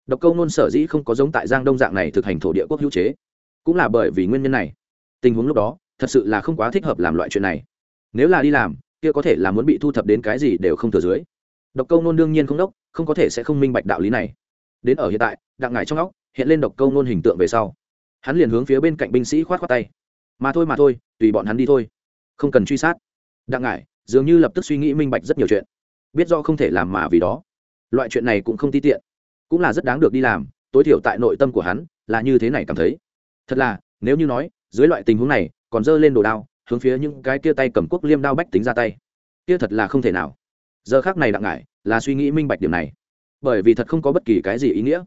Độc câu nôn sở dĩ không có giống tại giang đông dạng này thực hành thổ địa quốc hữu chế, cũng là bởi vì nguyên nhân này. Tình huống lúc đó, thật sự là không quá thích hợp làm loại chuyện này. Nếu là đi làm, kia có thể là muốn bị thu thập đến cái gì đều không thừa dưới độc câu nôn đương nhiên không đốc, không có thể sẽ không minh bạch đạo lý này. Đến ở hiện tại, đặng ngải trong óc hiện lên độc câu nôn hình tượng về sau. Hắn liền hướng phía bên cạnh binh sĩ khoát khoát tay. Mà thôi mà thôi, tùy bọn hắn đi thôi. Không cần truy sát. Đặng ngải, dường như lập tức suy nghĩ minh bạch rất nhiều chuyện. Biết do không thể làm mà vì đó. Loại chuyện này cũng không ti tiện. Cũng là rất đáng được đi làm, tối thiểu tại nội tâm của hắn là như thế này cảm thấy. Thật là, nếu như nói, dưới loại tình huống này, còn giơ lên đồ đao, hướng phía những cái kia tay cầm quốc liêm đao bách tính ra tay. Kia thật là không thể nào giờ khác này đặng ngải là suy nghĩ minh bạch điểm này bởi vì thật không có bất kỳ cái gì ý nghĩa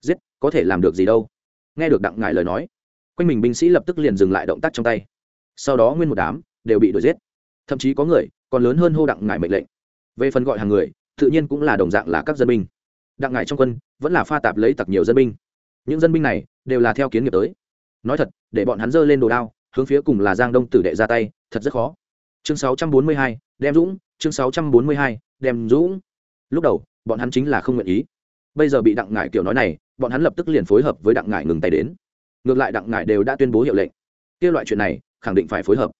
giết có thể làm được gì đâu nghe được đặng ngải lời nói quanh mình binh sĩ lập tức liền dừng lại động tác trong tay sau đó nguyên một đám đều bị đuổi giết thậm chí có người còn lớn hơn hô đặng ngải mệnh lệnh về phần gọi hàng người tự nhiên cũng là đồng dạng là các dân binh đặng ngải trong quân vẫn là pha tạp lấy tặc nhiều dân binh những dân binh này đều là theo kiến nghiệp tới nói thật để bọn hắn dơ lên đồ đao hướng phía cùng là giang đông tử đệ ra tay thật rất khó chương 642, đem dũng. Chương 642, đem dũng. Lúc đầu bọn hắn chính là không nguyện ý. Bây giờ bị đặng ngải kiểu nói này bọn hắn lập tức liền phối hợp với đặng ngải ngừng tay đến. Ngược lại đặng ngải đều đã tuyên bố hiệu lệnh. Kia loại chuyện này khẳng định phải phối hợp.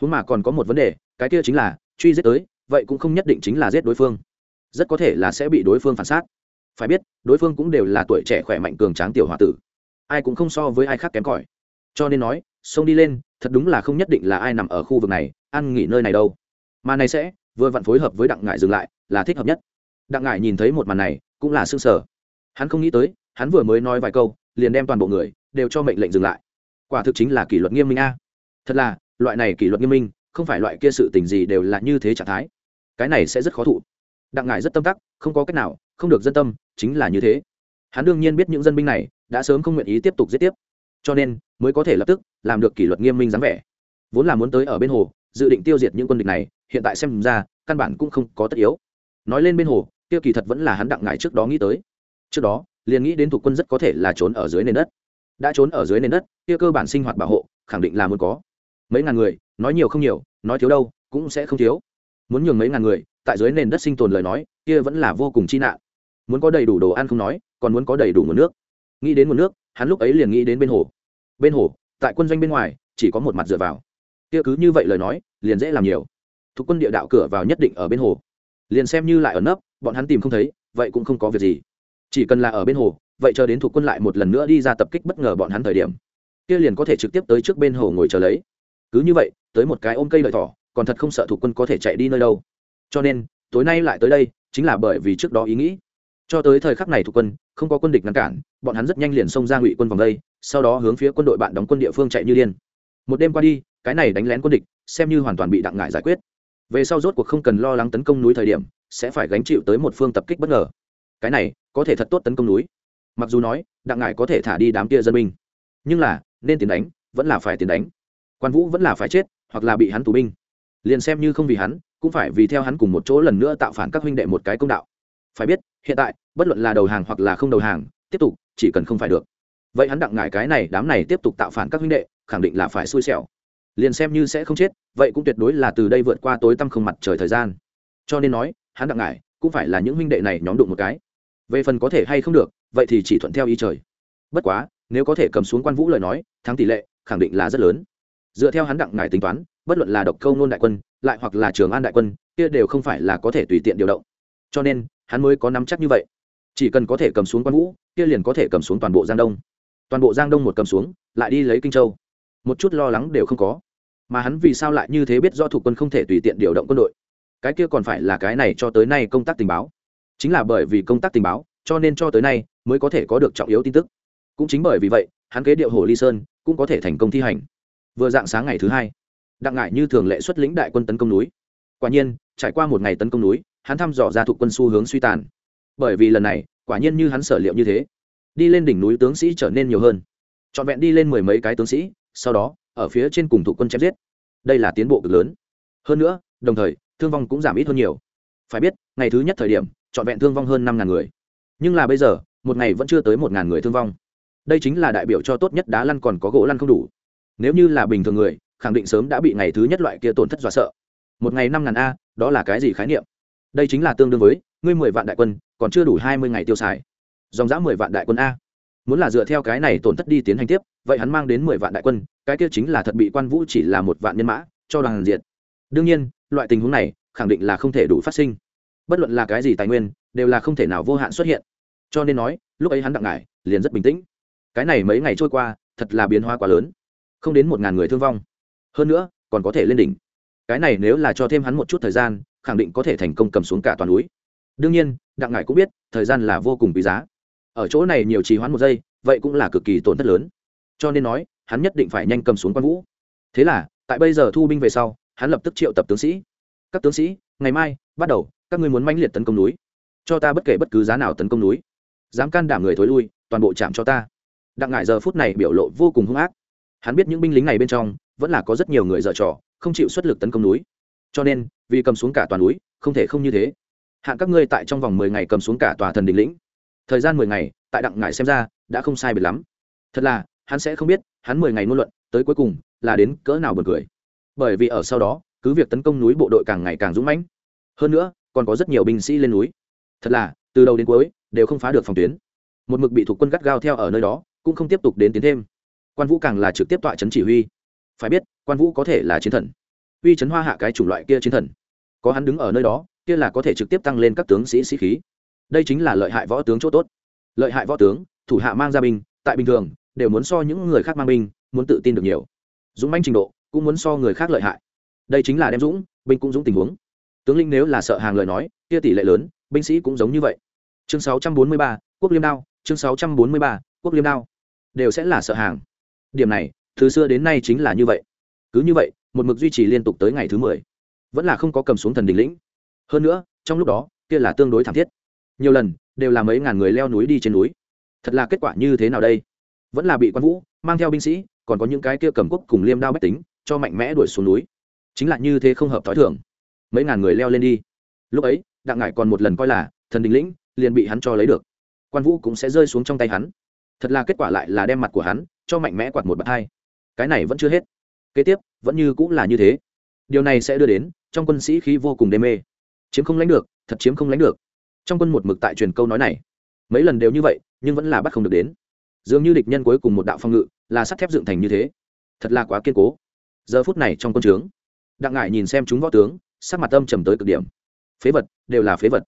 Huống mà còn có một vấn đề cái kia chính là truy giết tới vậy cũng không nhất định chính là giết đối phương. Rất có thể là sẽ bị đối phương phản xác. Phải biết đối phương cũng đều là tuổi trẻ khỏe mạnh cường tráng tiểu h o a tử. Ai cũng không so với ai khác kém cỏi. Cho nên nói xông đi lên thật đúng là không nhất định là ai nằm ở khu vực này ăn nghỉ nơi này đâu. Mà này sẽ, vừa vặn phối hợp với đặng ngải dừng lại, là thích hợp nhất. Đặng ngải nhìn thấy một màn này, cũng là sương sở hắn không nghĩ tới, hắn vừa mới nói vài câu, liền đem toàn bộ người, đều cho mệnh lệnh dừng lại. Quả thực chính là kỷ luật nghiêm minh a. Thật là, loại này kỷ luật nghiêm minh, không phải loại kia sự tình gì đều là như thế trạng thái. Cái này sẽ rất khó thụ. Đặng ngải rất tâm tắc, không có cách nào, không được dân tâm, chính là như thế. Hắn đương nhiên biết những dân binh này đã sớm không nguyện ý tiếp tục giết tiếp. Cho nên, mới có thể lập tức làm được kỷ luật nghiêm minh dáng vẻ. Vốn là muốn tới ở bên hồ dự định tiêu diệt những quân địch này, hiện tại xem ra, căn bản cũng không có tất yếu. Nói lên bên hồ tiêu kỳ thật vẫn là hắn đặng ngại trước đó nghĩ tới. Trước đó, liền nghĩ đến thuộc quân rất có thể là trốn ở dưới nền đất. Đã trốn ở dưới nền đất, kia cơ bản sinh hoạt bảo hộ, khẳng định là muốn có. Mấy ngàn người, nói nhiều không nhiều, nói thiếu đâu, cũng sẽ không thiếu. Muốn nhường mấy ngàn người, tại dưới nền đất sinh tồn lời nói, kia vẫn là vô cùng chi nạn. Muốn có đầy đủ đồ ăn không nói, còn muốn có đầy đủ nguồn nước. Nghĩ đến nguồn nước, hắn lúc ấy liền nghĩ đến bên hồ. Bên hồ, tại quân doanh bên ngoài, chỉ có một mặt dựa vào kia cứ như vậy lời nói, liền dễ làm nhiều. Thuộc quân địa đạo cửa vào nhất định ở bên hồ. Liền xem như lại ở nấp, bọn hắn tìm không thấy, vậy cũng không có việc gì. Chỉ cần là ở bên hồ, vậy chờ đến thuộc quân lại một lần nữa đi ra tập kích bất ngờ bọn hắn thời điểm, kia liền có thể trực tiếp tới trước bên hồ ngồi chờ lấy. Cứ như vậy, tới một cái ôm cây lợi thỏ, còn thật không sợ thuộc quân có thể chạy đi nơi đâu. Cho nên, tối nay lại tới đây, chính là bởi vì trước đó ý nghĩ. Cho tới thời khắc này thuộc quân, không có quân địch ngăn cản, bọn hắn rất nhanh liền xông ra ngụy quân vòng đây, sau đó hướng phía quân đội bạn đóng quân địa phương chạy như điên. Một đêm qua đi cái này đánh lén quân địch, xem như hoàn toàn bị đặng ngại giải quyết. Về sau rốt cuộc không cần lo lắng tấn công núi thời điểm, sẽ phải gánh chịu tới một phương tập kích bất ngờ. Cái này, có thể thật tốt tấn công núi. Mặc dù nói, đặng ngại có thể thả đi đám kia dân binh. Nhưng là, nên tiến đánh, vẫn là phải tiến đánh. Quan vũ vẫn là phải chết, hoặc là bị hắn tù binh. Liền xem như không vì hắn, cũng phải vì theo hắn cùng một chỗ lần nữa tạo phản các huynh đệ một cái công đạo. Phải biết, hiện tại, bất luận là đầu hàng hoặc là không đầu hàng, tiếp tục, chỉ cần không phải được. Vậy hắn đặng ngại cái này, đám này tiếp tục tạo phản các huynh đệ, khẳng định là phải xui xẻo liền xem như sẽ không chết, vậy cũng tuyệt đối là từ đây vượt qua tối tăm không mặt trời thời gian. Cho nên nói, hắn đặng ngại cũng phải là những huynh đệ này nhóm đụng một cái. Về phần có thể hay không được, vậy thì chỉ thuận theo ý trời. Bất quá, nếu có thể cầm xuống quan vũ lời nói, thắng tỷ lệ, khẳng định là rất lớn. Dựa theo hắn đặng ngài tính toán, bất luận là độc câu nôn đại quân, lại hoặc là trường an đại quân, kia đều không phải là có thể tùy tiện điều động. Cho nên, hắn mới có nắm chắc như vậy. Chỉ cần có thể cầm xuống quan vũ, kia liền có thể cầm xuống toàn bộ giang đông. Toàn bộ giang đông một cầm xuống, lại đi lấy kinh châu. Một chút lo lắng đều không có mà hắn vì sao lại như thế biết do thủ quân không thể tùy tiện điều động quân đội? Cái kia còn phải là cái này cho tới nay công tác tình báo. Chính là bởi vì công tác tình báo, cho nên cho tới nay mới có thể có được trọng yếu tin tức. Cũng chính bởi vì vậy, hắn kế điệu hồ ly sơn cũng có thể thành công thi hành. Vừa dạng sáng ngày thứ hai, đặng ngại như thường lệ xuất lĩnh đại quân tấn công núi. Quả nhiên, trải qua một ngày tấn công núi, hắn thăm dò ra thuộc quân xu hướng suy tàn. Bởi vì lần này, quả nhiên như hắn sở liệu như thế. Đi lên đỉnh núi tướng sĩ trở nên nhiều hơn. Trọn vẹn đi lên mười mấy cái tướng sĩ, sau đó ở phía trên cùng thủ quân chém giết. Đây là tiến bộ cực lớn. Hơn nữa, đồng thời, thương vong cũng giảm ít hơn nhiều. Phải biết, ngày thứ nhất thời điểm, trọn vẹn thương vong hơn năm ngàn người. Nhưng là bây giờ, một ngày vẫn chưa tới một ngàn người thương vong. Đây chính là đại biểu cho tốt nhất đá lăn còn có gỗ lăn không đủ. Nếu như là bình thường người, khẳng định sớm đã bị ngày thứ nhất loại kia tổn thất dọa sợ. Một ngày năm ngàn a, đó là cái gì khái niệm? Đây chính là tương đương với, ngươi mười vạn đại quân, còn chưa đủ hai mươi ngày tiêu xài. Dòng dã mười vạn đại quân a muốn là dựa theo cái này tổn thất đi tiến hành tiếp, vậy hắn mang đến mười vạn đại quân, cái kia chính là thật bị quan vũ chỉ là một vạn nhân mã, cho đoàn diện đương nhiên, loại tình huống này khẳng định là không thể đủ phát sinh. Bất luận là cái gì tài nguyên, đều là không thể nào vô hạn xuất hiện. Cho nên nói, lúc ấy hắn đặng ngải, liền rất bình tĩnh. Cái này mấy ngày trôi qua, thật là biến hóa quá lớn. Không đến một ngàn người thương vong. Hơn nữa, còn có thể lên đỉnh. Cái này nếu là cho thêm hắn một chút thời gian, khẳng định có thể thành công cầm xuống cả toàn núi. Đương nhiên, đặng ngải cũng biết, thời gian là vô cùng quý giá ở chỗ này nhiều trì hoãn một giây, vậy cũng là cực kỳ tổn thất lớn. Cho nên nói, hắn nhất định phải nhanh cầm xuống quan vũ. Thế là, tại bây giờ thu binh về sau, hắn lập tức triệu tập tướng sĩ. Các tướng sĩ, ngày mai, bắt đầu, các ngươi muốn manh liệt tấn công núi. Cho ta bất kể bất cứ giá nào tấn công núi. Dám can đảm người thối lui, toàn bộ chạm cho ta. Đặng ngại giờ phút này biểu lộ vô cùng hung ác. Hắn biết những binh lính này bên trong, vẫn là có rất nhiều người dở trò, không chịu xuất lực tấn công núi. Cho nên, vì cầm xuống cả toàn núi, không thể không như thế. Hạn các ngươi tại trong vòng mười ngày cầm xuống cả tòa thần đình lĩnh thời gian mười ngày, tại đặng ngải xem ra, đã không sai biệt lắm. Thật là, hắn sẽ không biết, hắn mười ngày ngôn luận, tới cuối cùng, là đến cỡ nào bật cười. Bởi vì ở sau đó, cứ việc tấn công núi bộ đội càng ngày càng dũng mãnh. Hơn nữa, còn có rất nhiều binh sĩ lên núi. Thật là, từ đầu đến cuối, đều không phá được phòng tuyến. Một mực bị thuộc quân gắt gao theo ở nơi đó, cũng không tiếp tục đến tiến thêm. Quan vũ càng là trực tiếp tọa chấn chỉ huy. Phải biết, quan vũ có thể là chiến thần. Uy chấn hoa hạ cái chủng loại kia chiến thần. Có hắn đứng ở nơi đó, kia là có thể trực tiếp tăng lên các tướng sĩ sĩ khí đây chính là lợi hại võ tướng chỗ tốt. Lợi hại võ tướng thủ hạ mang ra binh tại bình thường đều muốn so những người khác mang binh muốn tự tin được nhiều. Dũng manh trình độ cũng muốn so người khác lợi hại. Đây chính là đem dũng binh cũng dũng tình huống. Tướng linh nếu là sợ hàng lời nói kia tỷ lệ lớn binh sĩ cũng giống như vậy. Chương 643, quốc liêm đao chương 643, quốc liêm đao. Đều sẽ là sợ hàng. Điểm này từ xưa đến nay chính là như vậy. Cứ như vậy một mực duy trì liên tục tới ngày thứ mười. Vẫn là không có cầm xuống thần đình lĩnh. Hơn nữa trong lúc đó kia là tương đối thảm thiết nhiều lần, đều là mấy ngàn người leo núi đi trên núi. Thật là kết quả như thế nào đây? Vẫn là bị quan vũ, mang theo binh sĩ, còn có những cái kia cầm quốc cùng liêm đao bách tính, cho mạnh mẽ đuổi xuống núi. Chính là như thế không hợp t h o i thường. Mấy ngàn người leo lên đi. Lúc ấy, đặng ngải còn một lần coi là thần đình lĩnh, liền bị hắn cho lấy được. Quan vũ cũng sẽ rơi xuống trong tay hắn. Thật là kết quả lại là đem mặt của hắn cho mạnh mẽ quạt một bậc hai. Cái này vẫn chưa hết. Kế tiếp, vẫn như cũng là như thế. Điều này sẽ đưa đến, trong quân sĩ khí vô cùng đê mê. Chiếm không lãnh được, thật chiếm không lãnh được trong quân một mực tại truyền câu nói này. Mấy lần đều như vậy, nhưng vẫn là bắt không được đến. Dường như địch nhân cuối cùng một đạo phong ngự, là sắt thép dựng thành như thế. Thật là quá kiên cố. Giờ phút này trong quân trướng, đặng ngải nhìn xem chúng võ tướng, sắc mặt tâm trầm tới cực điểm. Phế vật, đều là phế vật.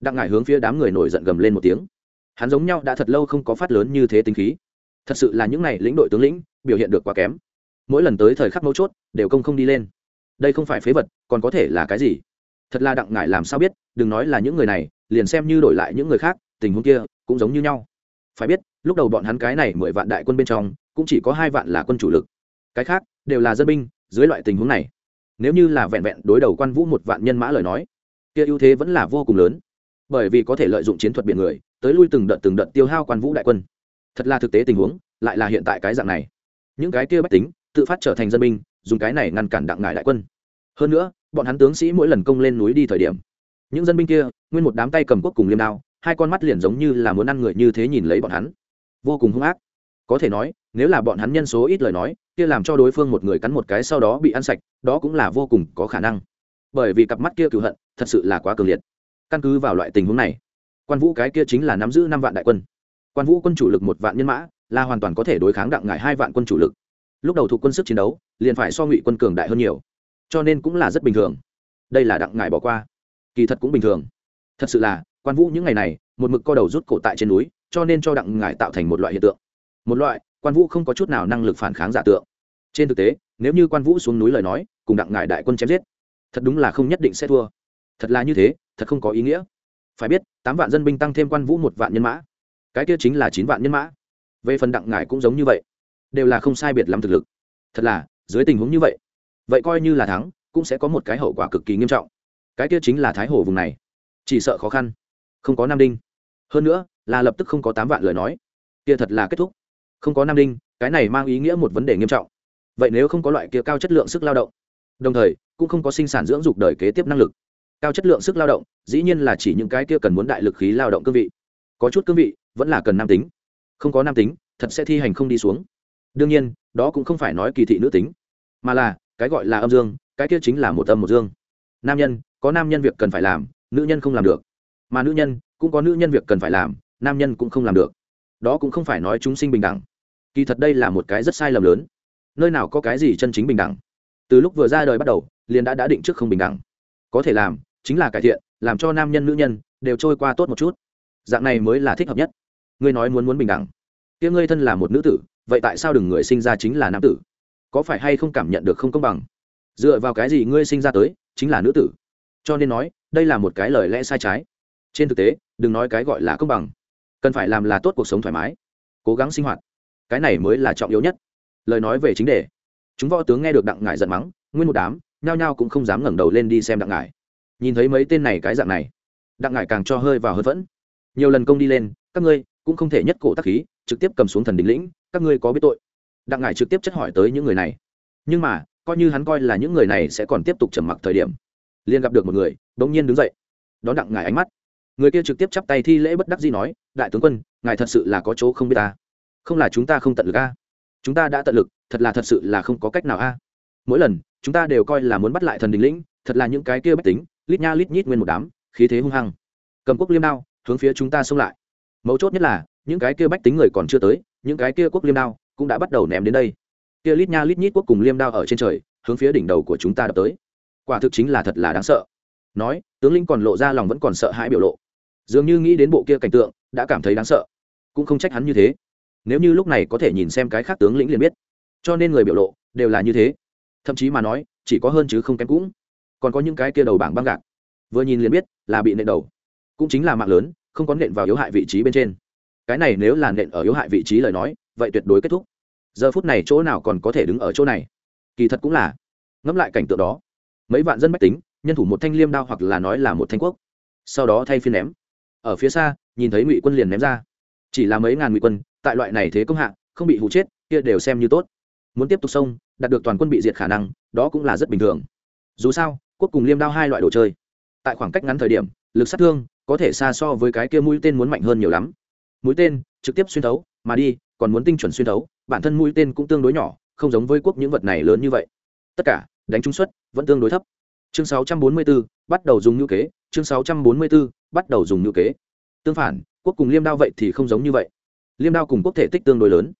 Đặng ngải hướng phía đám người nổi giận gầm lên một tiếng. Hắn giống nhau đã thật lâu không có phát lớn như thế tính khí. Thật sự là những n à y lĩnh đội tướng lĩnh, biểu hiện được quá kém. Mỗi lần tới thời khắc mấu chốt, đều công không đi lên. Đây không phải phế vật, còn có thể là cái gì? Thật là đặng ngải làm sao biết, đừng nói là những người này liền xem như đổi lại những người khác, tình huống kia cũng giống như nhau. Phải biết, lúc đầu bọn hắn cái này mười vạn đại quân bên trong, cũng chỉ có hai vạn là quân chủ lực. Cái khác, đều là dân binh, dưới loại tình huống này, nếu như là vẹn vẹn đối đầu quan vũ một vạn nhân mã lời nói, kia ưu thế vẫn là vô cùng lớn. Bởi vì có thể lợi dụng chiến thuật biển người, tới lui từng đợt từng đợt tiêu hao quan vũ đại quân. Thật là thực tế tình huống, lại là hiện tại cái dạng này. Những cái kia bách tính, tự phát trở thành dân binh, dùng cái này ngăn cản đặng ngải đại quân. Hơn nữa, bọn hắn tướng sĩ mỗi lần công lên núi đi thời điểm những dân binh kia, nguyên một đám tay cầm quốc cùng liêm đao, hai con mắt liền giống như là muốn ăn người như thế nhìn lấy bọn hắn. Vô cùng hung ác. Có thể nói, nếu là bọn hắn nhân số ít lời nói, kia làm cho đối phương một người cắn một cái sau đó bị ăn sạch, đó cũng là vô cùng có khả năng. Bởi vì cặp mắt kia cựu hận, thật sự là quá cường liệt. Căn cứ vào loại tình huống này, quan vũ cái kia chính là nắm giữ năm vạn đại quân. Quan vũ quân chủ lực một vạn nhân mã, là hoàn toàn có thể đối kháng đặng ngại hai vạn quân chủ lực. Lúc đầu thuộc quân sức chiến đấu, liền phải so ngụy quân cường đại hơn nhiều. Cho nên cũng là rất bình thường. Đây là đặng ngại bỏ qua kỳ thật cũng bình thường. Thật sự là, quan vũ những ngày này, một mực co đầu rút cổ tại trên núi, cho nên cho đặng ngải tạo thành một loại hiện tượng. Một loại, quan vũ không có chút nào năng lực phản kháng giả tượng. Trên thực tế, nếu như quan vũ xuống núi lời nói, cùng đặng ngải đại quân chém giết, thật đúng là không nhất định sẽ thua. Thật là như thế, thật không có ý nghĩa. Phải biết, tám vạn dân binh tăng thêm quan vũ một vạn nhân mã. Cái kia chính là chín vạn nhân mã. Về phần đặng ngải cũng giống như vậy. Đều là không sai biệt lắm thực lực. Thật là, dưới tình huống như vậy vậy coi như là thắng, cũng sẽ có một cái hậu quả cực kỳ nghiêm trọng cái kia chính là thái hồ vùng này. Chỉ sợ khó khăn. Không có nam đinh. Hơn nữa, là lập tức không có tám vạn lời nói. Kia thật là kết thúc. Không có nam đinh, cái này mang ý nghĩa một vấn đề nghiêm trọng. Vậy nếu không có loại kia cao chất lượng sức lao động? Đồng thời, cũng không có sinh sản dưỡng dục đời kế tiếp năng lực. Cao chất lượng sức lao động, dĩ nhiên là chỉ những cái kia cần muốn đại lực khí lao động cương vị. Có chút cương vị, vẫn là cần nam tính. Không có nam tính, thật sẽ thi hành không đi xuống. Đương nhiên, đó cũng không phải nói kỳ thị nữ tính, mà là, cái gọi là âm dương, cái kia chính là một âm một dương. Nam nhân có nam nhân việc cần phải làm, nữ nhân không làm được. Mà nữ nhân, cũng có nữ nhân việc cần phải làm, nam nhân cũng không làm được. Đó cũng không phải nói chúng sinh bình đẳng. Kỳ thật đây là một cái rất sai lầm lớn. Nơi nào có cái gì chân chính bình đẳng? Từ lúc vừa ra đời bắt đầu, liền đã đã định trước không bình đẳng. Có thể làm, chính là cải thiện, làm cho nam nhân, nữ nhân đều trôi qua tốt một chút. Dạng này mới là thích hợp nhất. Ngươi nói muốn muốn bình đẳng. Kia ngươi thân là một nữ tử, vậy tại sao đừng người sinh ra chính là nam tử? Có phải hay không cảm nhận được không công bằng? Dựa vào cái gì ngươi sinh ra tới, chính là nữ tử? Cho nên nói, đây là một cái lời lẽ sai trái. Trên thực tế, đừng nói cái gọi là công bằng. Cần phải làm là tốt cuộc sống thoải mái, cố gắng sinh hoạt. Cái này mới là trọng yếu nhất. Lời nói về chính đề. Chúng võ tướng nghe được đặng ngải giận mắng, nguyên một đám, nhao nhao cũng không dám ngẩng đầu lên đi xem đặng ngải. Nhìn thấy mấy tên này cái dạng này, đặng ngải càng cho hơi vào hơi vẫn nhiều lần công đi lên, các ngươi cũng không thể nhất cổ tắc khí, trực tiếp cầm xuống thần đình lĩnh, các ngươi có biết tội. Đặng ngải trực tiếp chất hỏi tới những người này. Nhưng mà, coi như hắn coi là những người này sẽ còn tiếp tục trầm mặc thời điểm liền gặp được một người, bỗng nhiên đứng dậy. Đón đặng ngài ánh mắt. Người kia trực tiếp chắp tay thi lễ bất đắc dĩ nói, đại tướng quân, ngài thật sự là có chỗ không biết ta. Không là chúng ta không tận lực a. Chúng ta đã tận lực, thật là thật sự là không có cách nào a. Mỗi lần, chúng ta đều coi là muốn bắt lại thần đình lĩnh, thật là những cái kia bách tính, lít nha lít nhít nguyên một đám, khí thế hung hăng. Cầm quốc liêm đao, hướng phía chúng ta xông lại. Mấu chốt nhất là, những cái kia bách tính người còn chưa tới, những cái kia quốc liêm đao cũng đã bắt đầu ném đến đây. Kia lít nha lít nhít quốc cùng liêm đao ở trên trời, hướng phía đỉnh đầu của chúng ta đập tới quả thực chính là thật là đáng sợ. Nói, tướng lĩnh còn lộ ra lòng vẫn còn sợ hãi biểu lộ. Dường như nghĩ đến bộ kia cảnh tượng, đã cảm thấy đáng sợ. Cũng không trách hắn như thế. Nếu như lúc này có thể nhìn xem cái khác tướng lĩnh liền biết. Cho nên người biểu lộ, đều là như thế. Thậm chí mà nói, chỉ có hơn chứ không kém cũng. Còn có những cái kia đầu bảng băng gạc. Vừa nhìn liền biết là bị nện đầu. Cũng chính là mạng lớn, không có nện vào yếu hại vị trí bên trên. Cái này nếu là nện ở yếu hại vị trí lời nói, vậy tuyệt đối kết thúc. Giờ phút này chỗ nào còn có thể đứng ở chỗ này? Kỳ thật cũng là. Ngẫm lại cảnh tượng đó mấy vạn dân bách tính, nhân thủ một thanh liêm đao hoặc là nói là một thanh quốc. Sau đó thay phiên ném. Ở phía xa, nhìn thấy ngụy quân liền ném ra. Chỉ là mấy ngàn ngụy quân, tại loại này thế công hạ, không bị hụ chết, kia đều xem như tốt. Muốn tiếp tục xông, đạt được toàn quân bị diệt khả năng, đó cũng là rất bình thường. Dù sao, quốc cùng liêm đao hai loại đồ chơi, tại khoảng cách ngắn thời điểm, lực sát thương có thể xa so với cái kia mũi tên muốn mạnh hơn nhiều lắm. Mũi tên trực tiếp xuyên thấu, mà đi, còn muốn tinh chuẩn xuyên thấu, bản thân mũi tên cũng tương đối nhỏ, không giống với quốc những vật này lớn như vậy. Tất cả đánh trúng suất vẫn tương đối thấp. Chương 644, bắt đầu dùng ngữ kế. Chương 644, bắt đầu dùng ngữ kế. Tương phản quốc cùng liêm đao vậy thì không giống như vậy. Liêm đao cùng quốc thể tích tương đối lớn.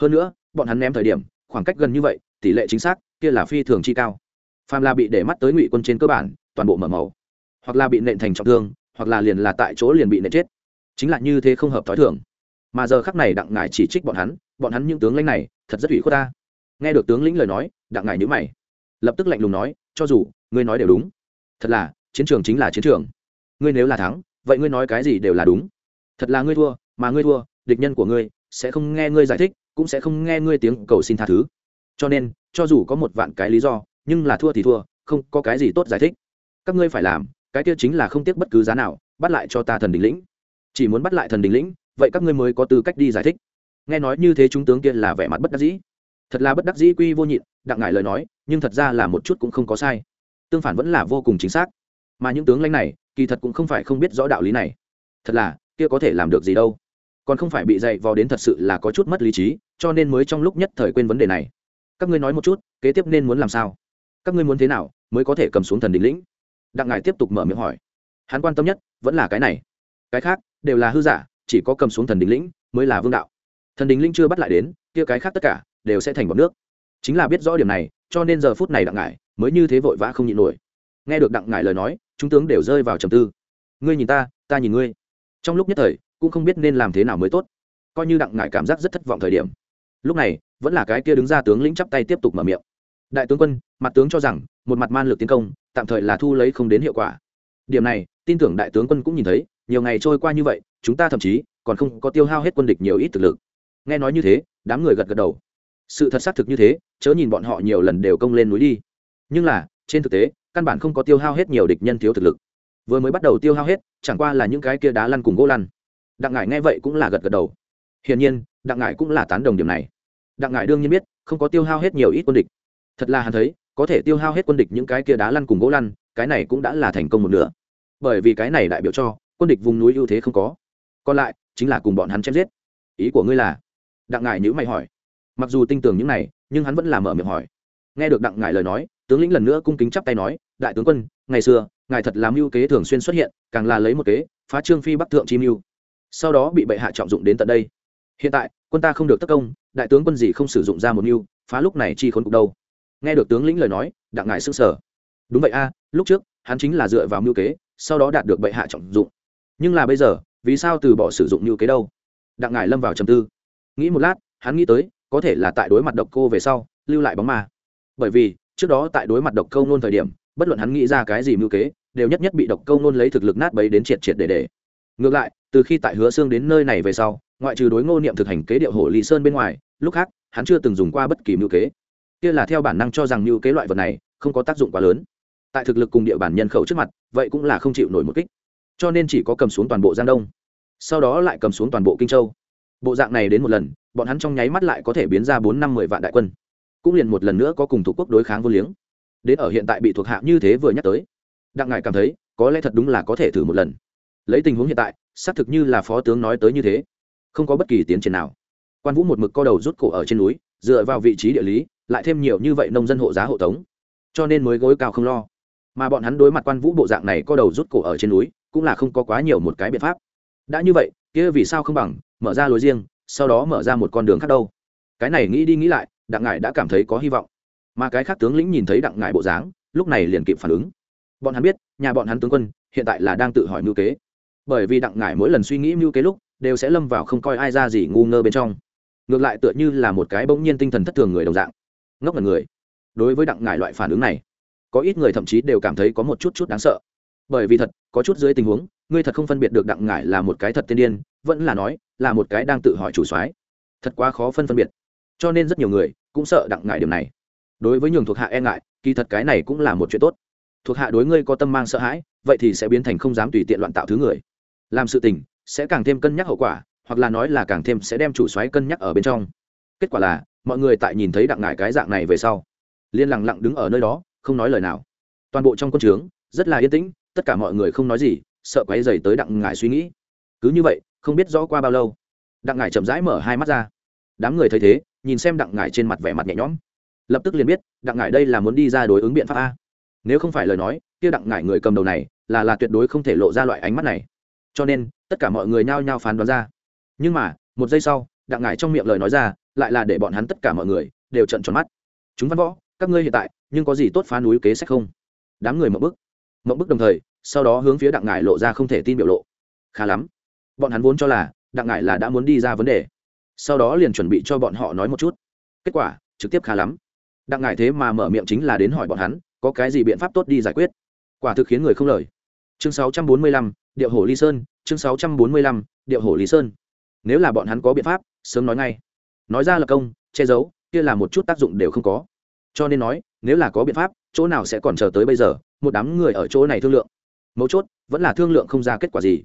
Hơn nữa bọn hắn ném thời điểm khoảng cách gần như vậy tỷ lệ chính xác kia là phi thường chi cao. Phàm là bị để mắt tới ngụy quân trên cơ bản toàn bộ mở màu. Hoặc là bị nện thành trọng thương hoặc là liền là tại chỗ liền bị nện chết. Chính là như thế không hợp t h ó i thường. Mà giờ khắc này đặng ngải chỉ trích bọn hắn bọn hắn những tướng lãnh này thật rất ủy khuất ta. Nghe được tướng lĩnh lời nói đặng ngải nhữ mày lập tức lạnh lùng nói, cho dù, ngươi nói đều đúng. Thật là, chiến trường chính là chiến trường. Ngươi nếu là thắng, vậy ngươi nói cái gì đều là đúng. Thật là ngươi thua, mà ngươi thua, địch nhân của ngươi sẽ không nghe ngươi giải thích, cũng sẽ không nghe ngươi tiếng cầu xin tha thứ. Cho nên, cho dù có một vạn cái lý do, nhưng là thua thì thua, không có cái gì tốt giải thích. Các ngươi phải làm, cái kia chính là không tiếc bất cứ giá nào, bắt lại cho ta thần đình lĩnh. Chỉ muốn bắt lại thần đình lĩnh, vậy các ngươi mới có tư cách đi giải thích. Nghe nói như thế, chúng tướng kia là vẻ mặt bất đắc dĩ thật là bất đắc dĩ quy vô nhịn, đặng ngại lời nói, nhưng thật ra là một chút cũng không có sai. Tương phản vẫn là vô cùng chính xác. Mà những tướng lãnh này, kỳ thật cũng không phải không biết rõ đạo lý này. Thật là, kia có thể làm được gì đâu. Còn không phải bị dạy vò đến thật sự là có chút mất lý trí, cho nên mới trong lúc nhất thời quên vấn đề này. Các ngươi nói một chút, kế tiếp nên muốn làm sao? Các ngươi muốn thế nào mới có thể cầm xuống thần đình lĩnh? Đặng ngài tiếp tục mở miệng hỏi. Hắn quan tâm nhất vẫn là cái này. Cái khác, đều là hư giả, chỉ có cầm xuống thần đình lĩnh mới là vương đạo. Thần đình lĩnh chưa bắt lại đến, kia cái khác tất cả đều sẽ thành bọc nước. Chính là biết rõ điểm này, cho nên giờ phút này đặng ngải mới như thế vội vã không nhịn nổi. Nghe được đặng ngải lời nói, chúng tướng đều rơi vào trầm tư. Ngươi nhìn ta ta nhìn ngươi. Trong lúc nhất thời, cũng không biết nên làm thế nào mới tốt. Coi như đặng ngải cảm giác rất thất vọng thời điểm. Lúc này, vẫn là cái kia đứng ra tướng lĩnh chắp tay tiếp tục mở miệng. Đại tướng quân, mặt tướng cho rằng, một mặt man lực tiến công, tạm thời là thu lấy không đến hiệu quả. Điểm này, tin tưởng đại tướng quân cũng nhìn thấy, nhiều ngày trôi qua như vậy, chúng ta thậm chí còn không có tiêu hao hết quân địch nhiều ít thực lực. Nghe nói như thế, đám người gật gật đầu sự thật xác thực như thế, chớ nhìn bọn họ nhiều lần đều công lên núi đi. Nhưng là, trên thực tế, căn bản không có tiêu hao hết nhiều địch nhân thiếu thực lực. Vừa mới bắt đầu tiêu hao hết, chẳng qua là những cái kia đá lăn cùng gỗ lăn. Đặng ngải nghe vậy cũng là gật gật đầu. Hiển nhiên, đặng ngải cũng là tán đồng điểm này. Đặng ngải đương nhiên biết, không có tiêu hao hết nhiều ít quân địch. Thật là hắn thấy, có thể tiêu hao hết quân địch những cái kia đá lăn cùng gỗ lăn, cái này cũng đã là thành công một nửa. Bởi vì cái này đại biểu cho, quân địch vùng núi ưu thế không có. Còn lại, chính là cùng bọn hắn chém giết. Ý của ngươi là? Đặng ngải nhữ mày hỏi mặc dù tin tưởng những này, nhưng hắn vẫn làm mở miệng hỏi. Nghe được đặng ngải lời nói, tướng lĩnh lần nữa cung kính chắp tay nói, đại tướng quân, ngày xưa, ngài thật làm mưu kế thường xuyên xuất hiện, càng là lấy một kế, phá trương phi bắc thượng chi mưu. Sau đó bị bệ hạ trọng dụng đến tận đây. Hiện tại, quân ta không được tất công, đại tướng quân gì không sử dụng ra một mưu, phá lúc này chi khốn cục đâu? Nghe được tướng lĩnh lời nói, đặng ngải s ư n g sở đúng vậy a, lúc trước, hắn chính là dựa vào mưu kế, sau đó đạt được bệ hạ trọng dụng. Nhưng là bây giờ, vì sao từ bỏ sử dụng mưu kế đâu? Đặng ngải lâm vào trầm tư. Nghĩ một lát, hắn nghĩ tới có thể là tại đối mặt độc cô về sau, lưu lại bóng ma. Bởi vì, trước đó tại đối mặt độc câu nôn thời điểm, bất luận hắn nghĩ ra cái gì mưu kế, đều nhất nhất bị độc câu nôn lấy thực lực nát bấy đến triệt triệt để để. Ngược lại, từ khi tại hứa xương đến nơi này về sau, ngoại trừ đối ngô niệm thực hành kế điệu hổ lý sơn bên ngoài, lúc khác, hắn chưa từng dùng qua bất kỳ mưu kế. Kia là theo bản năng cho rằng mưu kế loại vật này, không có tác dụng quá lớn. Tại thực lực cùng địa bản nhân khẩu trước mặt, vậy cũng là không chịu nổi một kích. Cho nên chỉ có cầm xuống toàn bộ giang đông. Sau đó lại cầm xuống toàn bộ kinh châu. Bộ dạng này đến một lần bọn hắn trong nháy mắt lại có thể biến ra bốn năm mười vạn đại quân. Cũng liền một lần nữa có cùng thủ quốc đối kháng vô liếng. Đến ở hiện tại bị thuộc hạ như thế vừa nhắc tới, đặng ngài cảm thấy, có lẽ thật đúng là có thể thử một lần. Lấy tình huống hiện tại, xác thực như là phó tướng nói tới như thế. Không có bất kỳ tiến triển nào. Quan vũ một mực co đầu rút cổ ở trên núi, dựa vào vị trí địa lý, lại thêm nhiều như vậy nông dân hộ giá hộ tống. Cho nên mới gối cao không lo. Mà bọn hắn đối mặt quan vũ bộ dạng này co đầu rút cổ ở trên núi, cũng là không có quá nhiều một cái biện pháp. Đã như vậy, kia vì sao không bằng, mở ra lối riêng sau đó mở ra một con đường khác đâu. Cái này nghĩ đi nghĩ lại, đặng ngải đã cảm thấy có hy vọng. Mà cái khác tướng lĩnh nhìn thấy đặng ngải bộ dáng, lúc này liền kịp phản ứng. Bọn hắn biết, nhà bọn hắn tướng quân, hiện tại là đang tự hỏi mưu kế. Bởi vì đặng ngải mỗi lần suy nghĩ mưu kế lúc, đều sẽ lâm vào không coi ai ra gì ngu ngơ bên trong. Ngược lại tựa như là một cái bỗng nhiên tinh thần thất thường người đồng dạng. Ngốc là người. Đối với đặng ngải loại phản ứng này, có ít người thậm chí đều cảm thấy có một chút chút đáng sợ. Bởi vì thật, có chút dưới tình huống ngươi thật không phân biệt được đặng ngải là một cái thật tiên điên, vẫn là nói, là một cái đang tự hỏi chủ soái. Thật quá khó phân phân biệt. Cho nên rất nhiều người cũng sợ đặng ngải điểm này. Đối với nhường thuộc hạ e ngại, kỳ thật cái này cũng là một chuyện tốt. Thuộc hạ đối ngươi có tâm mang sợ hãi, vậy thì sẽ biến thành không dám tùy tiện loạn tạo thứ người. Làm sự tình, sẽ càng thêm cân nhắc hậu quả, hoặc là nói là càng thêm sẽ đem chủ xoáy cân nhắc ở bên trong. Kết quả là, mọi người tại nhìn thấy đặng ngải cái dạng này về sau liên lặng lặng đứng ở nơi đó, không nói lời nào. Toàn bộ trong quân trướng, rất là yên tĩnh, tất cả mọi người không nói gì sợ quấy dày tới đặng ngải suy nghĩ. Cứ như vậy, không biết rõ qua bao lâu, đặng ngải chậm rãi mở hai mắt ra. Đám người thấy thế, nhìn xem đặng ngải trên mặt vẻ mặt nhẹ nhõm. Lập tức liền biết, đặng ngải đây là muốn đi ra đối ứng biện pháp a. Nếu không phải lời nói, kia đặng ngải người cầm đầu này, là là tuyệt đối không thể lộ ra loại ánh mắt này. Cho nên, tất cả mọi người nhao nhao phán đoán ra. Nhưng mà, một giây sau, đặng ngải trong miệng lời nói ra, lại là để bọn hắn tất cả mọi người đều trận tròn mắt. Chúng văn võ, các ngươi hiện tại, nhưng có gì tốt phá núi kế sách không? Đám người mậu bức. Mộng bức đồng thời sau đó hướng phía đặng ngải lộ ra không thể tin biểu lộ. Khá lắm. Bọn hắn vốn cho là đặng ngải là đã muốn đi ra vấn đề. Sau đó liền chuẩn bị cho bọn họ nói một chút. Kết quả trực tiếp khá lắm. Đặng ngải thế mà mở miệng chính là đến hỏi bọn hắn có cái gì biện pháp tốt đi giải quyết? Quả thực khiến người không lời. Chương 645, điệu hổ ly sơn chương 645, điệu hổ lý sơn. Nếu là bọn hắn có biện pháp sớm nói ngay. Nói ra là công che giấu kia là một chút tác dụng đều không có. Cho nên nói nếu là có biện pháp chỗ nào sẽ còn chờ tới bây giờ một đám người ở chỗ này thương lượng mấu chốt, vẫn là thương lượng không ra kết quả gì.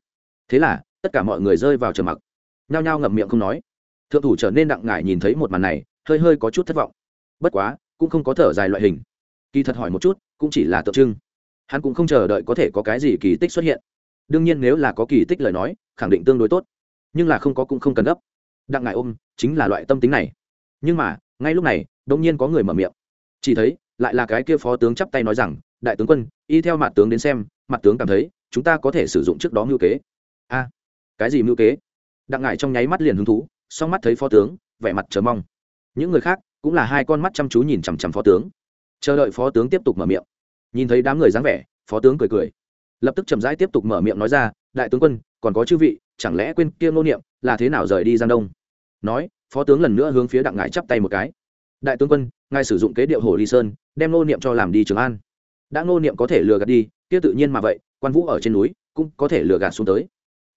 Thế là, tất cả mọi người rơi vào trầm mặc. Nhao nhao ngậm miệng không nói. Thượng thủ trở nên đặng ngải nhìn thấy một màn này, hơi hơi có chút thất vọng. Bất quá, cũng không có thở dài loại hình. Kỳ thật hỏi một chút, cũng chỉ là tượng trưng. Hắn cũng không chờ đợi có thể có cái gì kỳ tích xuất hiện. Đương nhiên nếu là có kỳ tích lời nói, khẳng định tương đối tốt. Nhưng là không có cũng không cần gấp. Đặng ngải ôm, chính là loại tâm tính này. Nhưng mà, ngay lúc này đông nhiên có người mở miệng. Chỉ thấy, lại là cái kia phó tướng chắp tay nói rằng, đại tướng quân, y theo mặt tướng đến xem mặt tướng cảm thấy, chúng ta có thể sử dụng trước đó mưu kế. A, cái gì mưu kế? Đặng ngại trong nháy mắt liền hứng thú, song mắt thấy phó tướng, vẻ mặt chờ mong. Những người khác cũng là hai con mắt chăm chú nhìn chằm chằm phó tướng. Chờ đợi phó tướng tiếp tục mở miệng. Nhìn thấy đám người dáng vẻ, phó tướng cười cười. Lập tức chậm rãi tiếp tục mở miệng nói ra, đại tướng quân, còn có chư vị, chẳng lẽ quên kia ngô niệm là thế nào rời đi giang đông? Nói, phó tướng lần nữa hướng phía đặng ngải chắp tay một cái. Đại tướng quân, ngài sử dụng kế điệu hồ ly sơn, đem ngô niệm cho làm đi trường an đã ngô niệm có thể lừa gạt đi, kia tự nhiên mà vậy, quan vũ ở trên núi cũng có thể lừa gạt xuống tới.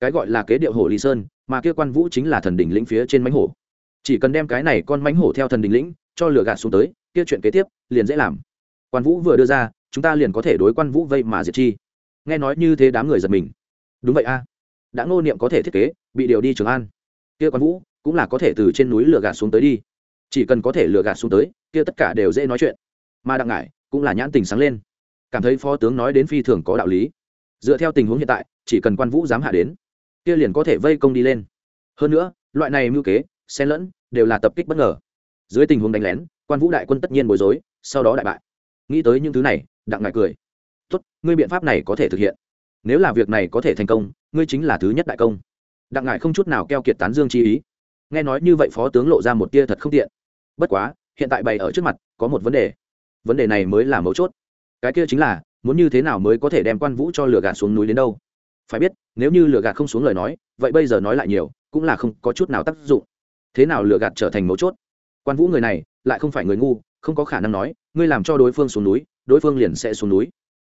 Cái gọi là kế điệu hồ ly sơn, mà kia quan vũ chính là thần đỉnh lĩnh phía trên mánh hổ. Chỉ cần đem cái này con mánh hổ theo thần đỉnh lĩnh cho lừa gạt xuống tới, kia chuyện kế tiếp liền dễ làm. Quan vũ vừa đưa ra, chúng ta liền có thể đối quan vũ vây mà diệt chi. Nghe nói như thế đám người giật mình. Đúng vậy a. Đã ngô niệm có thể thiết kế, bị điều đi trường an. Kia quan vũ cũng là có thể từ trên núi lừa gạt xuống tới đi. Chỉ cần có thể lừa gạt xuống tới, kia tất cả đều dễ nói chuyện. Mà đặng ngải cũng là nhãn tình sáng lên cảm thấy phó tướng nói đến phi thường có đạo lý. Dựa theo tình huống hiện tại, chỉ cần quan vũ dám hạ đến, kia liền có thể vây công đi lên. Hơn nữa, loại này mưu kế, xen lẫn, đều là tập kích bất ngờ. Dưới tình huống đánh lén, quan vũ đại quân tất nhiên bối rối, sau đó đại bại. Nghĩ tới những thứ này, đặng ngại cười. Tốt, ngươi biện pháp này có thể thực hiện. Nếu là việc này có thể thành công, ngươi chính là thứ nhất đại công. Đặng ngại không chút nào keo kiệt tán dương chi ý. Nghe nói như vậy phó tướng lộ ra một tia thật không tiện. Bất quá, hiện tại bày ở trước mặt, có một vấn đề. Vấn đề này mới là mấu chốt cái kia chính là, muốn như thế nào mới có thể đem quan vũ cho lửa gạt xuống núi đến đâu? Phải biết, nếu như lửa gạt không xuống lời nói, vậy bây giờ nói lại nhiều, cũng là không có chút nào tác dụng. Thế nào lửa gạt trở thành mấu chốt? Quan vũ người này, lại không phải người ngu, không có khả năng nói, ngươi làm cho đối phương xuống núi, đối phương liền sẽ xuống núi.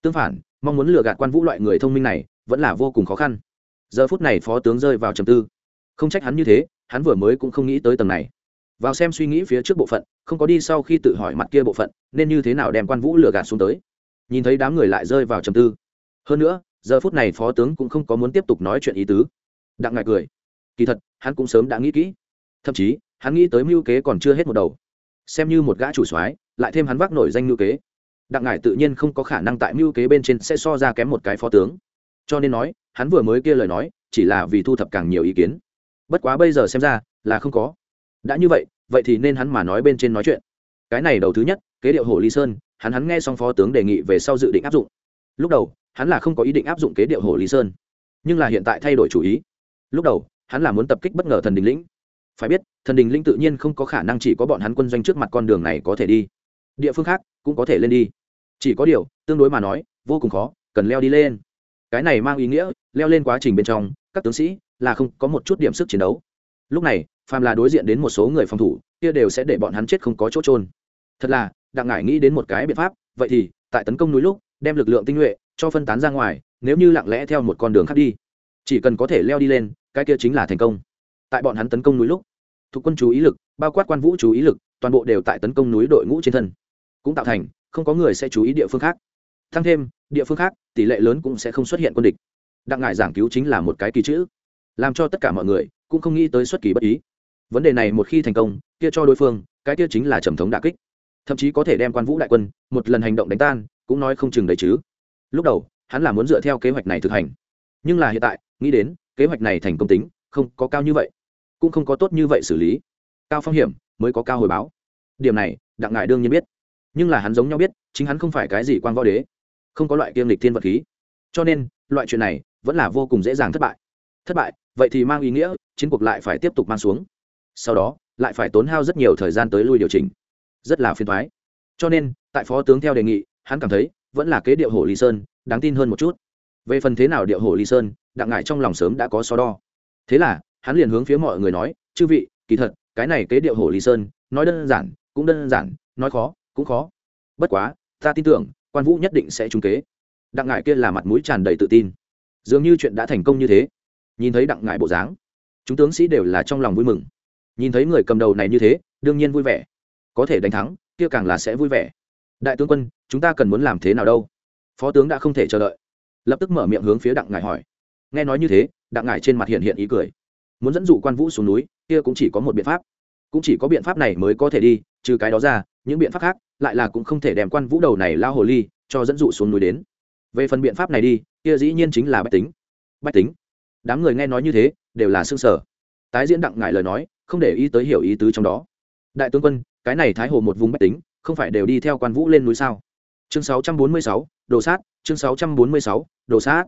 Tương phản, mong muốn lừa gạt quan vũ loại người thông minh này, vẫn là vô cùng khó khăn. Giờ phút này phó tướng rơi vào trầm tư. Không trách hắn như thế, hắn vừa mới cũng không nghĩ tới tầng này. Vào xem suy nghĩ phía trước bộ phận, không có đi sau khi tự hỏi mặt kia bộ phận, nên như thế nào đem quan vũ lừa gạt xuống tới? Nhìn thấy đám người lại rơi vào trầm tư. Hơn nữa, giờ phút này phó tướng cũng không có muốn tiếp tục nói chuyện ý tứ. Đặng ngại cười. Kỳ thật, hắn cũng sớm đã nghĩ kỹ. Thậm chí, hắn nghĩ tới mưu kế còn chưa hết một đầu. Xem như một gã chủ soái, lại thêm hắn vác nổi danh mưu kế. Đặng ngải tự nhiên không có khả năng tại mưu kế bên trên sẽ so ra kém một cái phó tướng. Cho nên nói, hắn vừa mới kia lời nói, chỉ là vì thu thập càng nhiều ý kiến. Bất quá bây giờ xem ra, là không có. Đã như vậy vậy thì nên hắn mà nói bên trên nói chuyện. Cái này đầu thứ nhất, kế điệu hồ ly sơn hắn hắn nghe xong phó tướng đề nghị về sau dự định áp dụng. Lúc đầu, hắn là không có ý định áp dụng kế điệu hồ lý sơn, nhưng là hiện tại thay đổi chủ ý. Lúc đầu, hắn là muốn tập kích bất ngờ thần đình lĩnh. Phải biết, thần đình linh tự nhiên không có khả năng chỉ có bọn hắn quân doanh trước mặt con đường này có thể đi. Địa phương khác cũng có thể lên đi. Chỉ có điều, tương đối mà nói, vô cùng khó, cần leo đi lên. Cái này mang ý nghĩa, leo lên quá trình bên trong, các tướng sĩ là không có một chút điểm sức chiến đấu. Lúc này, phàm là đối diện đến một số người phòng thủ, kia đều sẽ để bọn hắn chết không có chỗ trôn thật là đặng ngải nghĩ đến một cái biện pháp, vậy thì, tại tấn công núi lúc, đem lực lượng tinh nhuệ cho phân tán ra ngoài, nếu như lặng lẽ theo một con đường khác đi. Chỉ cần có thể leo đi lên, cái kia chính là thành công. Tại bọn hắn tấn công núi lúc, thuộc quân chú ý lực, bao quát quan vũ chú ý lực, toàn bộ đều tại tấn công núi đội ngũ trên thân. Cũng tạo thành, không có người sẽ chú ý địa phương khác. Thăng thêm, địa phương khác, tỷ lệ lớn cũng sẽ không xuất hiện quân địch. Đặng Ngải giảng cứu chính là một cái kỳ chữ. Làm cho tất cả mọi người cũng không nghĩ tới xuất kỳ bất ý. Vấn đề này một khi thành công, kia cho đối phương, cái kia chính là trầm thống đà kích thậm chí có thể đem quan vũ đại quân một lần hành động đánh tan, cũng nói không chừng đấy chứ. Lúc đầu, hắn là muốn dựa theo kế hoạch này thực hành. Nhưng là hiện tại, nghĩ đến, kế hoạch này thành công tính, không có cao như vậy. Cũng không có tốt như vậy xử lý. Cao phong hiểm mới có cao hồi báo. Điểm này, đặng ngại đương nhiên biết. Nhưng là hắn giống nhau biết, chính hắn không phải cái gì quan võ đế. Không có loại kiêm lịch thiên vật khí. Cho nên, loại chuyện này vẫn là vô cùng dễ dàng thất bại. Thất bại, vậy thì mang ý nghĩa, chiến cuộc lại phải tiếp tục mang xuống. Sau đó, lại phải tốn hao rất nhiều thời gian tới lui điều chỉnh rất là phiền thoái. Cho nên, tại phó tướng theo đề nghị, hắn cảm thấy vẫn là kế điệu hồ ly sơn đáng tin hơn một chút. Về phần thế nào điệu hồ ly sơn, đặng ngải trong lòng sớm đã có so đo. Thế là, hắn liền hướng phía mọi người nói, chư vị, kỳ thật, cái này kế điệu hồ ly sơn, nói đơn giản, cũng đơn giản, nói khó, cũng khó. Bất quá, ta tin tưởng, quan vũ nhất định sẽ trúng kế. Đặng ngải kia là mặt mũi tràn đầy tự tin. Dường như chuyện đã thành công như thế. Nhìn thấy đặng ngải bộ dáng, chúng tướng sĩ đều là trong lòng vui mừng. Nhìn thấy người cầm đầu này như thế, đương nhiên vui vẻ có thể đánh thắng, kia càng là sẽ vui vẻ. Đại tướng quân, chúng ta cần muốn làm thế nào đâu? Phó tướng đã không thể chờ đợi. Lập tức mở miệng hướng phía đặng ngải hỏi. Nghe nói như thế, đặng ngải trên mặt hiện hiện ý cười. Muốn dẫn dụ quan vũ xuống núi, kia cũng chỉ có một biện pháp. Cũng chỉ có biện pháp này mới có thể đi, trừ cái đó ra, những biện pháp khác lại là cũng không thể đem quan vũ đầu này lao hồ ly cho dẫn dụ xuống núi đến. Về phần biện pháp này đi, kia dĩ nhiên chính là bách tính. Bách tính. Đám người nghe nói như thế, đều là xương sở tái diễn đặng ngài lời nói, không để ý tới hiểu ý tứ trong đó. Đại tướng quân cái này thái hồ một vùng bách tính không phải đều đi theo quan vũ lên núi sao? Chương 646, đồ sát chương 646, đồ sát.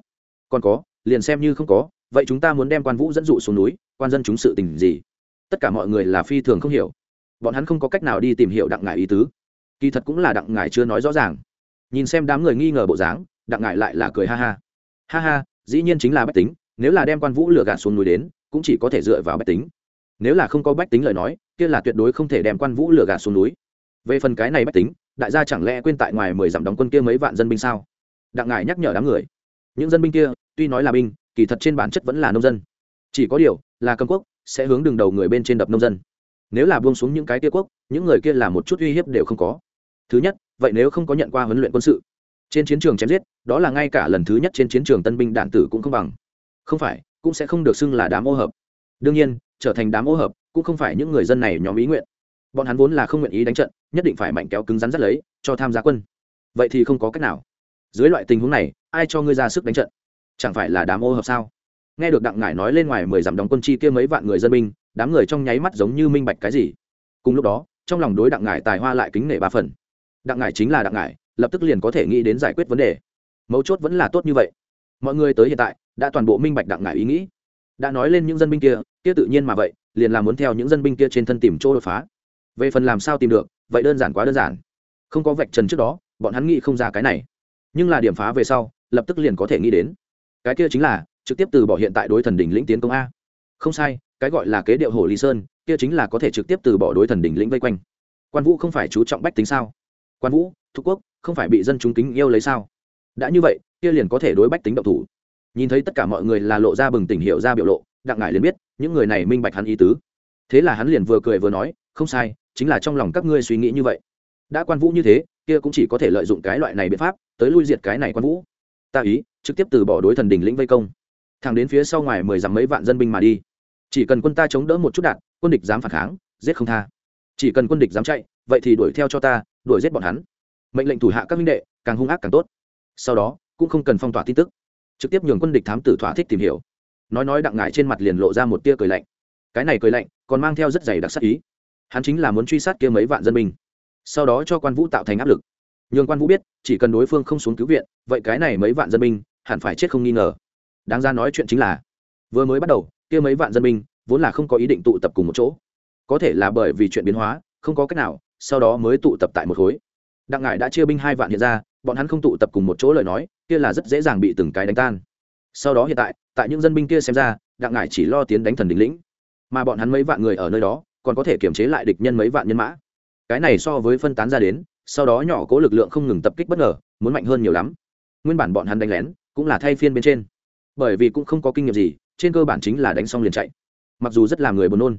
Còn có liền xem như không có vậy chúng ta muốn đem quan vũ dẫn dụ xuống núi quan dân chúng sự tình gì? Tất cả mọi người là phi thường không hiểu. Bọn hắn không có cách nào đi tìm hiểu đặng ngải ý tứ. Kỳ thật cũng là đặng ngải chưa nói rõ ràng. Nhìn xem đám người nghi ngờ bộ dáng đặng ngải lại là cười ha ha. Ha ha dĩ nhiên chính là bách tính nếu là đem quan vũ lừa gạt xuống núi đến cũng chỉ có thể dựa vào bách tính. Nếu là không có bách tính lời nói kia là tuyệt đối không thể đem quan vũ lừa gạt xuống núi. Về phần cái này bách tính, đại gia chẳng lẽ quên tại ngoài mười dặm đóng quân kia mấy vạn dân binh sao? Đặng ngải nhắc nhở đám người. Những dân binh kia, tuy nói là binh, kỳ thật trên bản chất vẫn là nông dân. Chỉ có điều, là cầm quốc, sẽ hướng đường đầu người bên trên đập nông dân. Nếu là buông xuống những cái kia quốc, những người kia là một chút uy hiếp đều không có. Thứ nhất, vậy nếu không có nhận qua huấn luyện quân sự, trên chiến trường chém giết, đó là ngay cả lần thứ nhất trên chiến trường tân binh đạn tử cũng không bằng. Không phải, cũng sẽ không được xưng là đám ô hợp. Đương nhiên, trở thành đám ô hợp cũng không phải những người dân này nhóm ý nguyện. Bọn hắn vốn là không nguyện ý đánh trận, nhất định phải mạnh kéo cứng rắn dắt lấy, cho tham gia quân. Vậy thì không có cách nào. Dưới loại tình huống này, ai cho ngươi ra sức đánh trận? Chẳng phải là đám ô hợp sao? Nghe được đặng ngải nói lên ngoài mười dặm đóng quân chi kia mấy vạn người dân binh, đám người trong nháy mắt giống như minh bạch cái gì. Cùng lúc đó, trong lòng đối đặng ngải tài hoa lại kính nể ba phần. Đặng ngải chính là đặng ngải, lập tức liền có thể nghĩ đến giải quyết vấn đề. Mấu chốt vẫn là tốt như vậy. Mọi người tới hiện tại, đã toàn bộ minh bạch đặng ngải ý nghĩ. Đã nói lên những dân binh kia kia tự nhiên mà vậy liền là muốn theo những dân binh kia trên thân tìm chỗ đột phá. Về phần làm sao tìm được, vậy đơn giản quá đơn giản. Không có vạch trần trước đó, bọn hắn nghĩ không ra cái này. Nhưng là điểm phá về sau, lập tức liền có thể nghĩ đến. Cái kia chính là, trực tiếp từ bỏ hiện tại đối thần đỉnh lĩnh tiến công a. Không sai, cái gọi là kế điệu hồ lý sơn, kia chính là có thể trực tiếp từ bỏ đối thần đỉnh lĩnh vây quanh. Quan vũ không phải chú trọng bách tính sao? Quan vũ thuộc quốc, không phải bị dân chúng kính yêu lấy sao? Đã như vậy, kia liền có thể đối bách tính động thủ. Nhìn thấy tất cả mọi người là lộ ra bừng tỉnh hiệu ra biểu lộ đặng ngải liền biết, những người này minh bạch hắn ý tứ. Thế là hắn liền vừa cười vừa nói, không sai, chính là trong lòng các ngươi suy nghĩ như vậy. Đã quan vũ như thế, kia cũng chỉ có thể lợi dụng cái loại này biện pháp, tới lui diệt cái này quan vũ. Ta ý, trực tiếp từ bỏ đối thần đình lĩnh vây công. Thẳng đến phía sau ngoài mười dặm mấy vạn dân binh mà đi. Chỉ cần quân ta chống đỡ một chút đạn, quân địch dám phản kháng, giết không tha. Chỉ cần quân địch dám chạy, vậy thì đuổi theo cho ta, đuổi giết bọn hắn. Mệnh lệnh thủ hạ các minh đệ, càng hung ác càng tốt. Sau đó, cũng không cần phong tỏa tin tức. Trực tiếp nhường quân địch thám tử thỏa thích tìm hiểu nói nói đặng ngải trên mặt liền lộ ra một tia cười lạnh. Cái này cười lạnh, còn mang theo rất dày đặc sắc ý. Hắn chính là muốn truy sát kia mấy vạn dân binh. Sau đó cho quan vũ tạo thành áp lực. Nhường quan vũ biết, chỉ cần đối phương không xuống cứu viện, vậy cái này mấy vạn dân binh, hẳn phải chết không nghi ngờ. Đáng ra nói chuyện chính là, vừa mới bắt đầu, kia mấy vạn dân binh, vốn là không có ý định tụ tập cùng một chỗ. Có thể là bởi vì chuyện biến hóa, không có cách nào, sau đó mới tụ tập tại một khối. Đặng ngải đã chia binh hai vạn hiện ra, bọn hắn không tụ tập cùng một chỗ lời nói, kia là rất dễ dàng bị từng cái đánh tan sau đó hiện tại tại những dân binh kia xem ra, đặng ngải chỉ lo tiến đánh thần đình lĩnh. Mà bọn hắn mấy vạn người ở nơi đó, còn có thể kiềm chế lại địch nhân mấy vạn nhân mã. Cái này so với phân tán ra đến, sau đó nhỏ cố lực lượng không ngừng tập kích bất ngờ, muốn mạnh hơn nhiều lắm. Nguyên bản bọn hắn đánh lén, cũng là thay phiên bên trên. Bởi vì cũng không có kinh nghiệm gì, trên cơ bản chính là đánh xong liền chạy. Mặc dù rất làm người buồn nôn,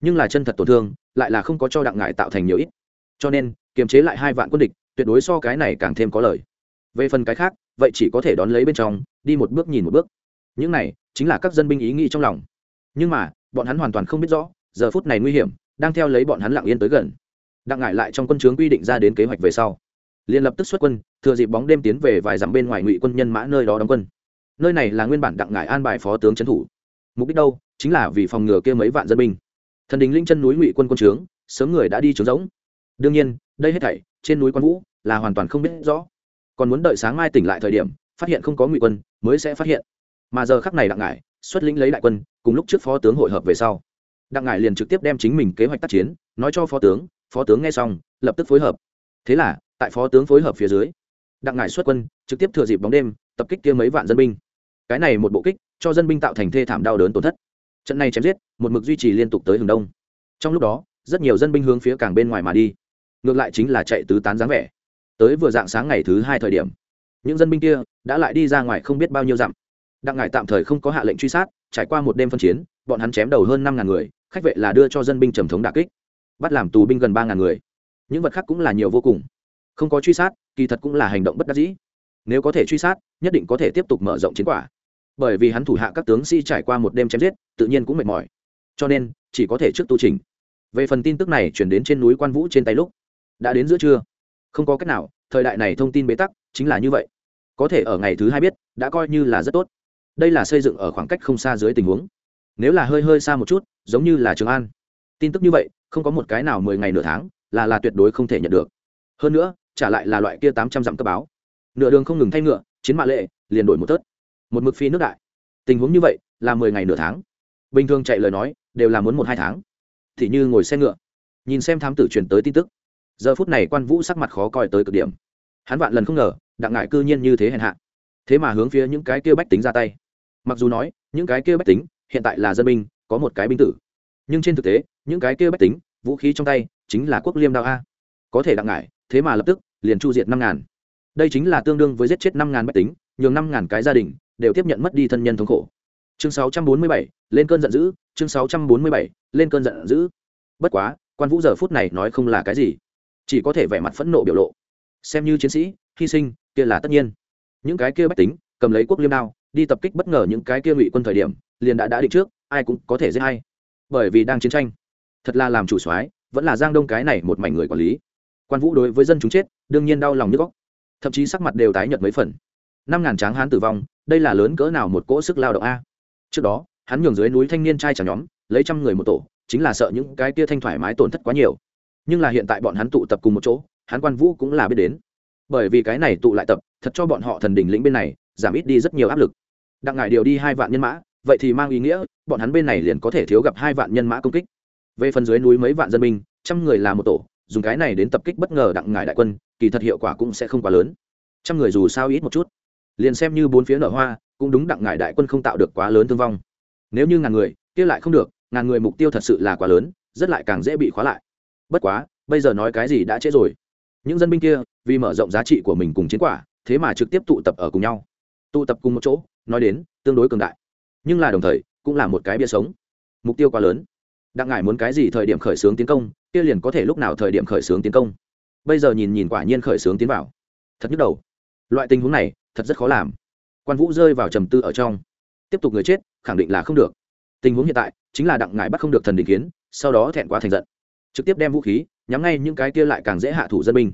nhưng là chân thật tổn thương, lại là không có cho đặng ngải tạo thành nhiều ít. Cho nên, kiềm chế lại hai vạn quân địch, tuyệt đối so cái này càng thêm có lời về phần cái khác vậy chỉ có thể đón lấy bên trong, đi một bước nhìn một bước. Những này chính là các dân binh ý nghĩ trong lòng. Nhưng mà, bọn hắn hoàn toàn không biết rõ, giờ phút này nguy hiểm, đang theo lấy bọn hắn lặng yên tới gần. Đặng ngại lại trong quân chướng quy định ra đến kế hoạch về sau. Liền lập tức xuất quân, thừa dịp bóng đêm tiến về vài dặm bên ngoài ngụy quân nhân mã nơi đó đóng quân. Nơi này là nguyên bản đặng ngại an bài phó tướng trấn thủ. Mục đích đâu? Chính là vì phòng ngừa kia mấy vạn dân binh. Thần đình linh chân núi ngụy quân quân trướng sớm người đã đi trướng rỗng. Đương nhiên, đây hết thảy, trên núi quan vũ là hoàn toàn không biết rõ còn muốn đợi sáng mai tỉnh lại thời điểm, phát hiện không có ngụy quân, mới sẽ phát hiện. Mà giờ khắc này đặng ngải, xuất lĩnh lấy đại quân, cùng lúc trước phó tướng hội hợp về sau. Đặng ngải liền trực tiếp đem chính mình kế hoạch tác chiến, nói cho phó tướng phó tướng nghe xong, lập tức phối hợp. Thế là, tại phó tướng phối hợp phía dưới, đặng ngải xuất quân, trực tiếp thừa dịp bóng đêm, tập kích kia mấy vạn dân binh. Cái này một bộ kích, cho dân binh tạo thành thê thảm đau đớn tổn thất. Trận này chém giết, một mực duy trì liên tục tới hướng đông. Trong lúc đó, rất nhiều dân binh hướng phía càng bên ngoài mà đi. Ngược lại chính là chạy tứ tán dáng vẻ tới vừa dạng sáng ngày thứ hai thời điểm, những dân binh kia đã lại đi ra ngoài không biết bao nhiêu dặm. Đặng ngải tạm thời không có hạ lệnh truy sát, trải qua một đêm phân chiến, bọn hắn chém đầu hơn năm ngàn người, khách vệ là đưa cho dân binh trầm thống đà kích, bắt làm tù binh gần ba ngàn người. Những vật khác cũng là nhiều vô cùng. Không có truy sát, kỳ thật cũng là hành động bất đắc dĩ. Nếu có thể truy sát, nhất định có thể tiếp tục mở rộng chiến quả. Bởi vì hắn thủ hạ các tướng sĩ trải qua một đêm chém giết, tự nhiên cũng mệt mỏi. Cho nên, chỉ có thể trước tu trình về phần tin tức này chuyển đến trên núi quan vũ trên tay lúc, đã đến giữa trưa không có cách nào, thời đại này thông tin bế tắc, chính là như vậy. Có thể ở ngày thứ hai biết, đã coi như là rất tốt. Đây là xây dựng ở khoảng cách không xa dưới tình huống. Nếu là hơi hơi xa một chút, giống như là trường an. Tin tức như vậy, không có một cái nào mười ngày nửa tháng, là là tuyệt đối không thể nhận được. Hơn nữa, trả lại là loại kia tám trăm dặm cấp báo. Nửa đường không ngừng thay ngựa, chiến mạ lệ, liền đổi một tớt. Một mực phi nước đại. Tình huống như vậy, là mười ngày nửa tháng. Bình thường chạy lời nói, đều là muốn một hai tháng. Thì như ngồi xe ngựa. Nhìn xem thám tử truyền tới tin tức giờ phút này quan vũ sắc mặt khó coi tới cực điểm. Hắn vạn lần không ngờ đặng ngại cư nhiên như thế hèn hạ. Thế mà hướng phía những cái kia bách tính ra tay. Mặc dù nói những cái kia bách tính hiện tại là dân binh có một cái binh tử. Nhưng trên thực tế những cái kia bách tính vũ khí trong tay chính là quốc liêm đao a. Có thể đặng ngại thế mà lập tức liền chu diệt năm ngàn. Đây chính là tương đương với giết chết năm ngàn bách tính nhường năm ngàn cái gia đình đều tiếp nhận mất đi thân nhân thống khổ. Chương 647, lên cơn giận dữ chương 647, lên cơn giận dữ. Bất quá quan vũ giờ phút này nói không là cái gì chỉ có thể vẻ mặt phẫn nộ biểu lộ. Xem như chiến sĩ, hy sinh, kia là tất nhiên. Những cái kia bách tính, cầm lấy quốc liêm đao, đi tập kích bất ngờ những cái kia ngụy quân thời điểm, liền đã đã định trước, ai cũng có thể giết hay bởi vì đang chiến tranh, thật là làm chủ soái, vẫn là giang đông cái này một mảnh người quản lý. Quan vũ đối với dân chúng chết, đương nhiên đau lòng như góc. Thậm chí sắc mặt đều tái nhợt mấy phần. Năm ngàn tráng hán tử vong, đây là lớn cỡ nào một cỗ sức lao động a? Trước đó, hắn nhường dưới núi thanh niên trai trả nhóm, lấy trăm người một tổ, chính là sợ những cái kia thanh thoải mái tổn thất quá nhiều nhưng là hiện tại bọn hắn tụ tập cùng một chỗ, hắn quan vũ cũng là biết đến. Bởi vì cái này tụ lại tập, thật cho bọn họ thần đỉnh lĩnh bên này, giảm ít đi rất nhiều áp lực. Đặng ngại điều đi hai vạn nhân mã, vậy thì mang ý nghĩa, bọn hắn bên này liền có thể thiếu gặp hai vạn nhân mã công kích. Về phần dưới núi mấy vạn dân binh, trăm người là một tổ, dùng cái này đến tập kích bất ngờ đặng ngại đại quân, kỳ thật hiệu quả cũng sẽ không quá lớn. Trăm người dù sao ít một chút. Liền xem như bốn phía nở hoa, cũng đúng đặng ngại đại quân không tạo được quá lớn thương vong. Nếu như ngàn người, kia lại không được, ngàn người mục tiêu thật sự là quá lớn, rất lại càng dễ bị khóa lại bất quá, bây giờ nói cái gì đã trễ rồi. Những dân binh kia, vì mở rộng giá trị của mình cùng chiến quả, thế mà trực tiếp tụ tập ở cùng nhau. Tụ tập cùng một chỗ, nói đến, tương đối cường đại. Nhưng là đồng thời, cũng là một cái bia sống. Mục tiêu quá lớn. Đặng ngải muốn cái gì thời điểm khởi xướng tiến công, kia liền có thể lúc nào thời điểm khởi xướng tiến công. Bây giờ nhìn nhìn quả nhiên khởi xướng tiến vào. Thật nhức đầu. Loại tình huống này, thật rất khó làm. Quan vũ rơi vào trầm tư ở trong. Tiếp tục người chết, khẳng định là không được. Tình huống hiện tại, chính là đặng ngải bắt không được thần đình kiến, sau đó thẹn quá thành giận trực tiếp đem vũ khí, nhắm ngay những cái kia lại càng dễ hạ thủ dân binh.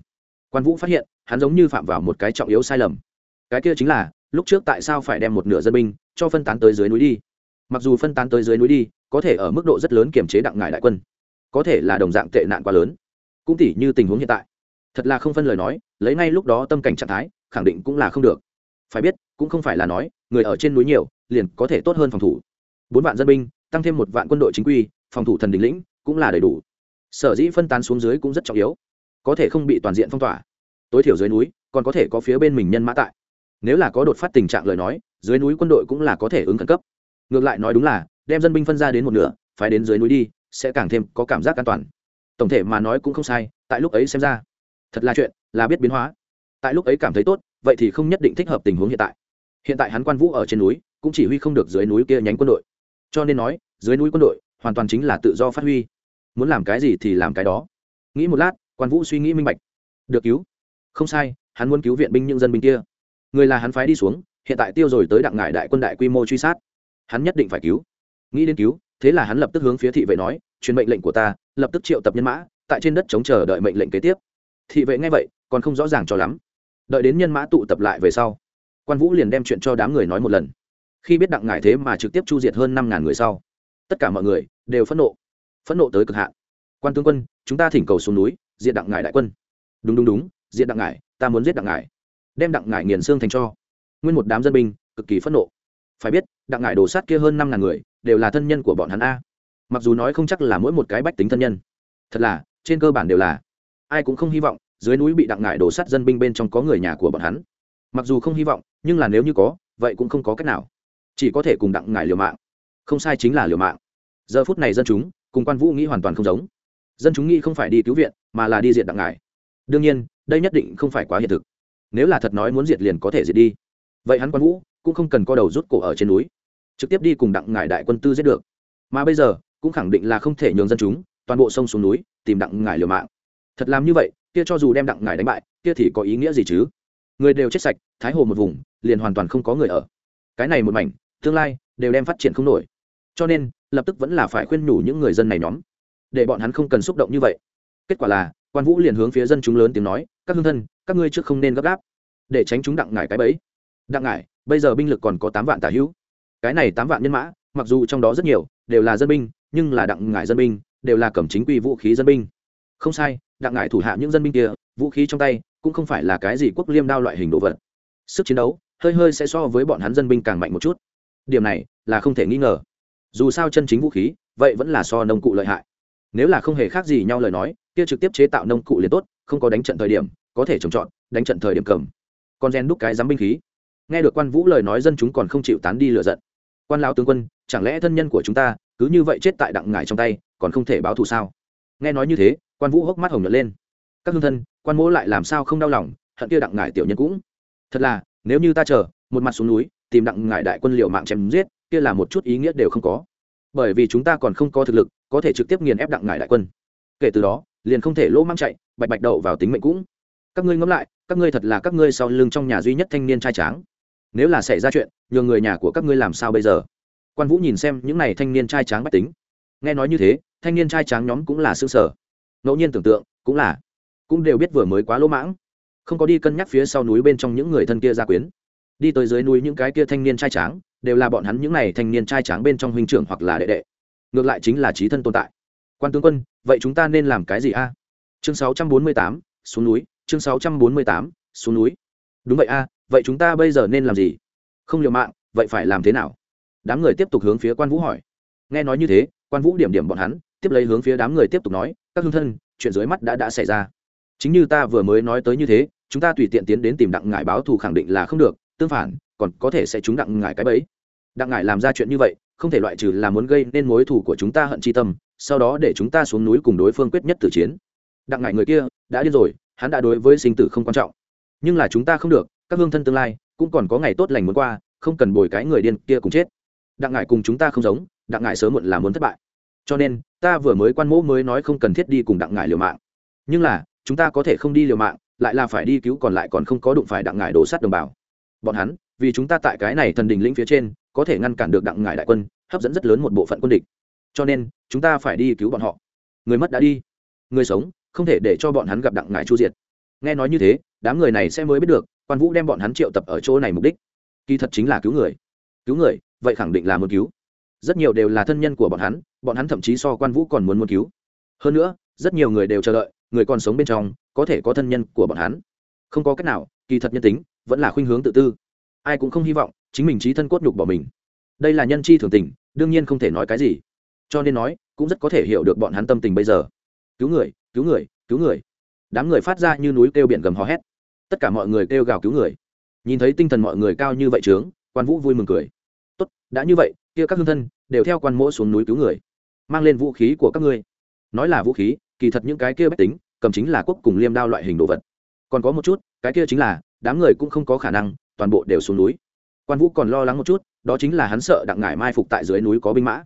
Quan vũ phát hiện, hắn giống như phạm vào một cái trọng yếu sai lầm. Cái kia chính là, lúc trước tại sao phải đem một nửa dân binh cho phân tán tới dưới núi đi? Mặc dù phân tán tới dưới núi đi, có thể ở mức độ rất lớn kiềm chế đặng ngải đại quân. Có thể là đồng dạng tệ nạn quá lớn. Cũng tỉ như tình huống hiện tại. Thật là không phân lời nói, lấy ngay lúc đó tâm cảnh trạng thái, khẳng định cũng là không được. Phải biết, cũng không phải là nói, người ở trên núi nhiều, liền có thể tốt hơn phòng thủ. Bốn vạn dân binh, tăng thêm một vạn quân đội chính quy, phòng thủ thần đình lĩnh, cũng là đầy đủ sở dĩ phân tán xuống dưới cũng rất trọng yếu. Có thể không bị toàn diện phong tỏa. Tối thiểu dưới núi, còn có thể có phía bên mình nhân mã tại. Nếu là có đột phát tình trạng lời nói, dưới núi quân đội cũng là có thể ứng khẩn cấp. Ngược lại nói đúng là, đem dân binh phân ra đến một nửa phải đến dưới núi đi, sẽ càng thêm có cảm giác an toàn. Tổng thể mà nói cũng không sai, tại lúc ấy xem ra, thật là chuyện, là biết biến hóa. Tại lúc ấy cảm thấy tốt, vậy thì không nhất định thích hợp tình huống hiện tại. Hiện tại hắn quan vũ ở trên núi, cũng chỉ huy không được dưới núi kia nhánh quân đội. Cho nên nói, dưới núi quân đội hoàn toàn chính là tự do phát huy muốn làm cái gì thì làm cái đó. Nghĩ một lát, quan vũ suy nghĩ minh bạch. Được cứu. Không sai, hắn muốn cứu viện binh những dân binh kia. Người là hắn phái đi xuống, hiện tại tiêu rồi tới đặng ngải đại quân đại quy mô truy sát. Hắn nhất định phải cứu. Nghĩ đến cứu, thế là hắn lập tức hướng phía thị vệ nói, truyền mệnh lệnh của ta, lập tức triệu tập nhân mã, tại trên đất chống chờ đợi mệnh lệnh kế tiếp. Thị vệ nghe vậy, còn không rõ ràng cho lắm. Đợi đến nhân mã tụ tập lại về sau, quan vũ liền đem chuyện cho đám người nói một lần. Khi biết đặng ngải thế mà trực tiếp chu diệt hơn năm ngàn người sau, tất cả mọi người đều phẫn nộ phẫn nộ tới cực hạn. Quan tướng quân, chúng ta thỉnh cầu xuống núi, diện đặng ngải đại quân. Đúng đúng đúng, diện đặng ngải ta muốn giết đặng ngải đem đặng ngải nghiền xương thành cho. Nguyên một đám dân binh, cực kỳ phẫn nộ. Phải biết, đặng ngải đổ sát kia hơn năm ngàn người, đều là thân nhân của bọn hắn a. Mặc dù nói không chắc là mỗi một cái bách tính thân nhân. Thật là, trên cơ bản đều là. Ai cũng không hy vọng, dưới núi bị đặng ngải đổ sát dân binh bên trong có người nhà của bọn hắn. Mặc dù không hy vọng, nhưng là nếu như có, vậy cũng không có cách nào. Chỉ có thể cùng đặng ngải liều mạng. Không sai chính là liều mạng giờ phút này dân chúng cùng quan vũ nghĩ hoàn toàn không giống. Dân chúng nghĩ không phải đi cứu viện, mà là đi diện đặng ngải. Đương nhiên, đây nhất định không phải quá hiện thực. Nếu là thật nói muốn diệt liền có thể diệt đi. Vậy hắn quan vũ cũng không cần co đầu rút cổ ở trên núi, trực tiếp đi cùng đặng ngải đại quân tư giết được. Mà bây giờ, cũng khẳng định là không thể nhường dân chúng toàn bộ sông xuống núi tìm đặng ngải liều mạng. Thật làm như vậy, kia cho dù đem đặng ngải đánh bại, kia thì có ý nghĩa gì chứ? Người đều chết sạch, thái hồ một vùng, liền hoàn toàn không có người ở. Cái này một mảnh, tương lai đều đem phát triển không nổi cho nên, lập tức vẫn là phải khuyên nhủ những người dân này nhóm, để bọn hắn không cần xúc động như vậy. Kết quả là, quan vũ liền hướng phía dân chúng lớn tiếng nói, các hương thân, các ngươi trước không nên gấp gáp, để tránh chúng đặng ngải cái bẫy. Đặng ngải, bây giờ binh lực còn có tám vạn tả hữu. Cái này tám vạn nhân mã, mặc dù trong đó rất nhiều, đều là dân binh, nhưng là đặng ngải dân binh, đều là cầm chính quy vũ khí dân binh. Không sai, đặng ngải thủ hạ những dân binh kia, vũ khí trong tay, cũng không phải là cái gì quốc liêm đao loại hình đồ vật. Sức chiến đấu, hơi hơi sẽ so với bọn hắn dân binh càng mạnh một chút. Điểm này là không thể nghi ngờ dù sao chân chính vũ khí, vậy vẫn là so nông cụ lợi hại. Nếu là không hề khác gì nhau lời nói, kia trực tiếp chế tạo nông cụ liền tốt, không có đánh trận thời điểm, có thể trồng trọt, đánh trận thời điểm cầm. Con gen đúc cái dám binh khí. Nghe được quan vũ lời nói dân chúng còn không chịu tán đi lựa giận. Quan lão tướng quân, chẳng lẽ thân nhân của chúng ta, cứ như vậy chết tại đặng ngải trong tay, còn không thể báo thù sao? Nghe nói như thế, quan vũ hốc mắt hồng nhật lên. Các hương thân, quan mỗ lại làm sao không đau lòng, hận kia đặng ngải tiểu nhân cũng. Thật là, nếu như ta chờ, một mặt xuống núi, tìm đặng ngải đại quân liệu mạng chém giết kia là một chút ý nghĩa đều không có. Bởi vì chúng ta còn không có thực lực, có thể trực tiếp nghiền ép đặng ngải đại quân. Kể từ đó, liền không thể lỗ mang chạy, bạch bạch đậu vào tính mệnh cũng. Các ngươi ngẫm lại, các ngươi thật là các ngươi sau lưng trong nhà duy nhất thanh niên trai tráng. Nếu là xảy ra chuyện, nhường người nhà của các ngươi làm sao bây giờ? Quan vũ nhìn xem những n à y thanh niên trai tráng bách tính. Nghe nói như thế, thanh niên trai tráng nhóm cũng là xương sở ngẫu nhiên tưởng tượng, cũng là, cũng đều biết vừa mới quá lỗ mãng. Không có đi cân nhắc phía sau núi bên trong những người thân kia gia quyến đi tới dưới núi những cái kia thanh niên trai tráng, đều là bọn hắn những n à y thanh niên trai tráng bên trong huynh trưởng hoặc là đệ đệ. Ngược lại chính là trí thân tồn tại. Quan tướng quân, vậy chúng ta nên làm cái gì a? Chương sáu trăm bốn mươi tám, xuống núi, chương sáu trăm bốn mươi tám, xuống núi. Đúng vậy a, vậy chúng ta bây giờ nên làm gì? Không liều mạng, vậy phải làm thế nào? Đám người tiếp tục hướng phía quan vũ hỏi. Nghe nói như thế, quan vũ điểm điểm bọn hắn, tiếp lấy hướng phía đám người tiếp tục nói, các hương thân, chuyện dưới mắt đã đã xảy ra. Chính như ta vừa mới nói tới như thế, chúng ta tùy tiện tiến đến tìm đặng ngải báo thù khẳng định là không được tương phản, còn có thể sẽ trúng đặng ngải cái bẫy. Đặng ngải làm ra chuyện như vậy, không thể loại trừ là muốn gây nên mối thù của chúng ta hận chi tâm, sau đó để chúng ta xuống núi cùng đối phương quyết nhất tử chiến. Đặng ngải người kia, đã điên rồi, hắn đã đối với sinh tử không quan trọng. Nhưng là chúng ta không được, các hương thân tương lai, cũng còn có ngày tốt lành muốn qua, không cần bồi cái người điên kia cùng chết. Đặng ngải cùng chúng ta không giống, đặng ngải sớm muộn là muốn thất bại. Cho nên, ta vừa mới quan mỗ mới nói không cần thiết đi cùng đặng ngải liều mạng. Nhưng là, chúng ta có thể không đi liều mạng, lại là phải đi cứu còn lại còn không có đụng phải đặng ngải đổ sát đồng bào bọn hắn, vì chúng ta tại cái này thần đình lĩnh phía trên, có thể ngăn cản được đặng ngải đại quân, hấp dẫn rất lớn một bộ phận quân địch. Cho nên, chúng ta phải đi cứu bọn họ. Người mất đã đi. Người sống, không thể để cho bọn hắn gặp đặng ngải chu diệt. Nghe nói như thế, đám người này sẽ mới biết được, quan vũ đem bọn hắn triệu tập ở chỗ này mục đích. Kỳ thật chính là cứu người. Cứu người, vậy khẳng định là muốn cứu. Rất nhiều đều là thân nhân của bọn hắn bọn hắn thậm chí so quan vũ còn muốn muốn cứu. Hơn nữa, rất nhiều người đều chờ đợi, người còn sống bên trong, có thể có thân nhân của bọn hắn. Không có cách nào, kỳ thật nhân tính vẫn là khuynh hướng tự tư. Ai cũng không hy vọng chính mình trí thân cốt nhục bỏ mình. Đây là nhân chi thường tình, đương nhiên không thể nói cái gì. Cho nên nói, cũng rất có thể hiểu được bọn hắn tâm tình bây giờ. Cứu người cứu người cứu người. Đám người phát ra như núi kêu biển gầm hò hét. Tất cả mọi người kêu gào cứu người. Nhìn thấy tinh thần mọi người cao như vậy trướng, quan vũ vui mừng cười. Tốt, đã như vậy, kia các hương thân đều theo quan mỗ xuống núi cứu người, mang lên vũ khí của các ngươi. Nói là vũ khí, kỳ thật những cái kia bách tính, cầm chính là quốc cùng liêm đao loại hình đồ vật. Còn có một chút, cái kia chính là đám người cũng không có khả năng, toàn bộ đều xuống núi. Quan vũ còn lo lắng một chút, đó chính là hắn sợ đặng ngải mai phục tại dưới núi có binh mã.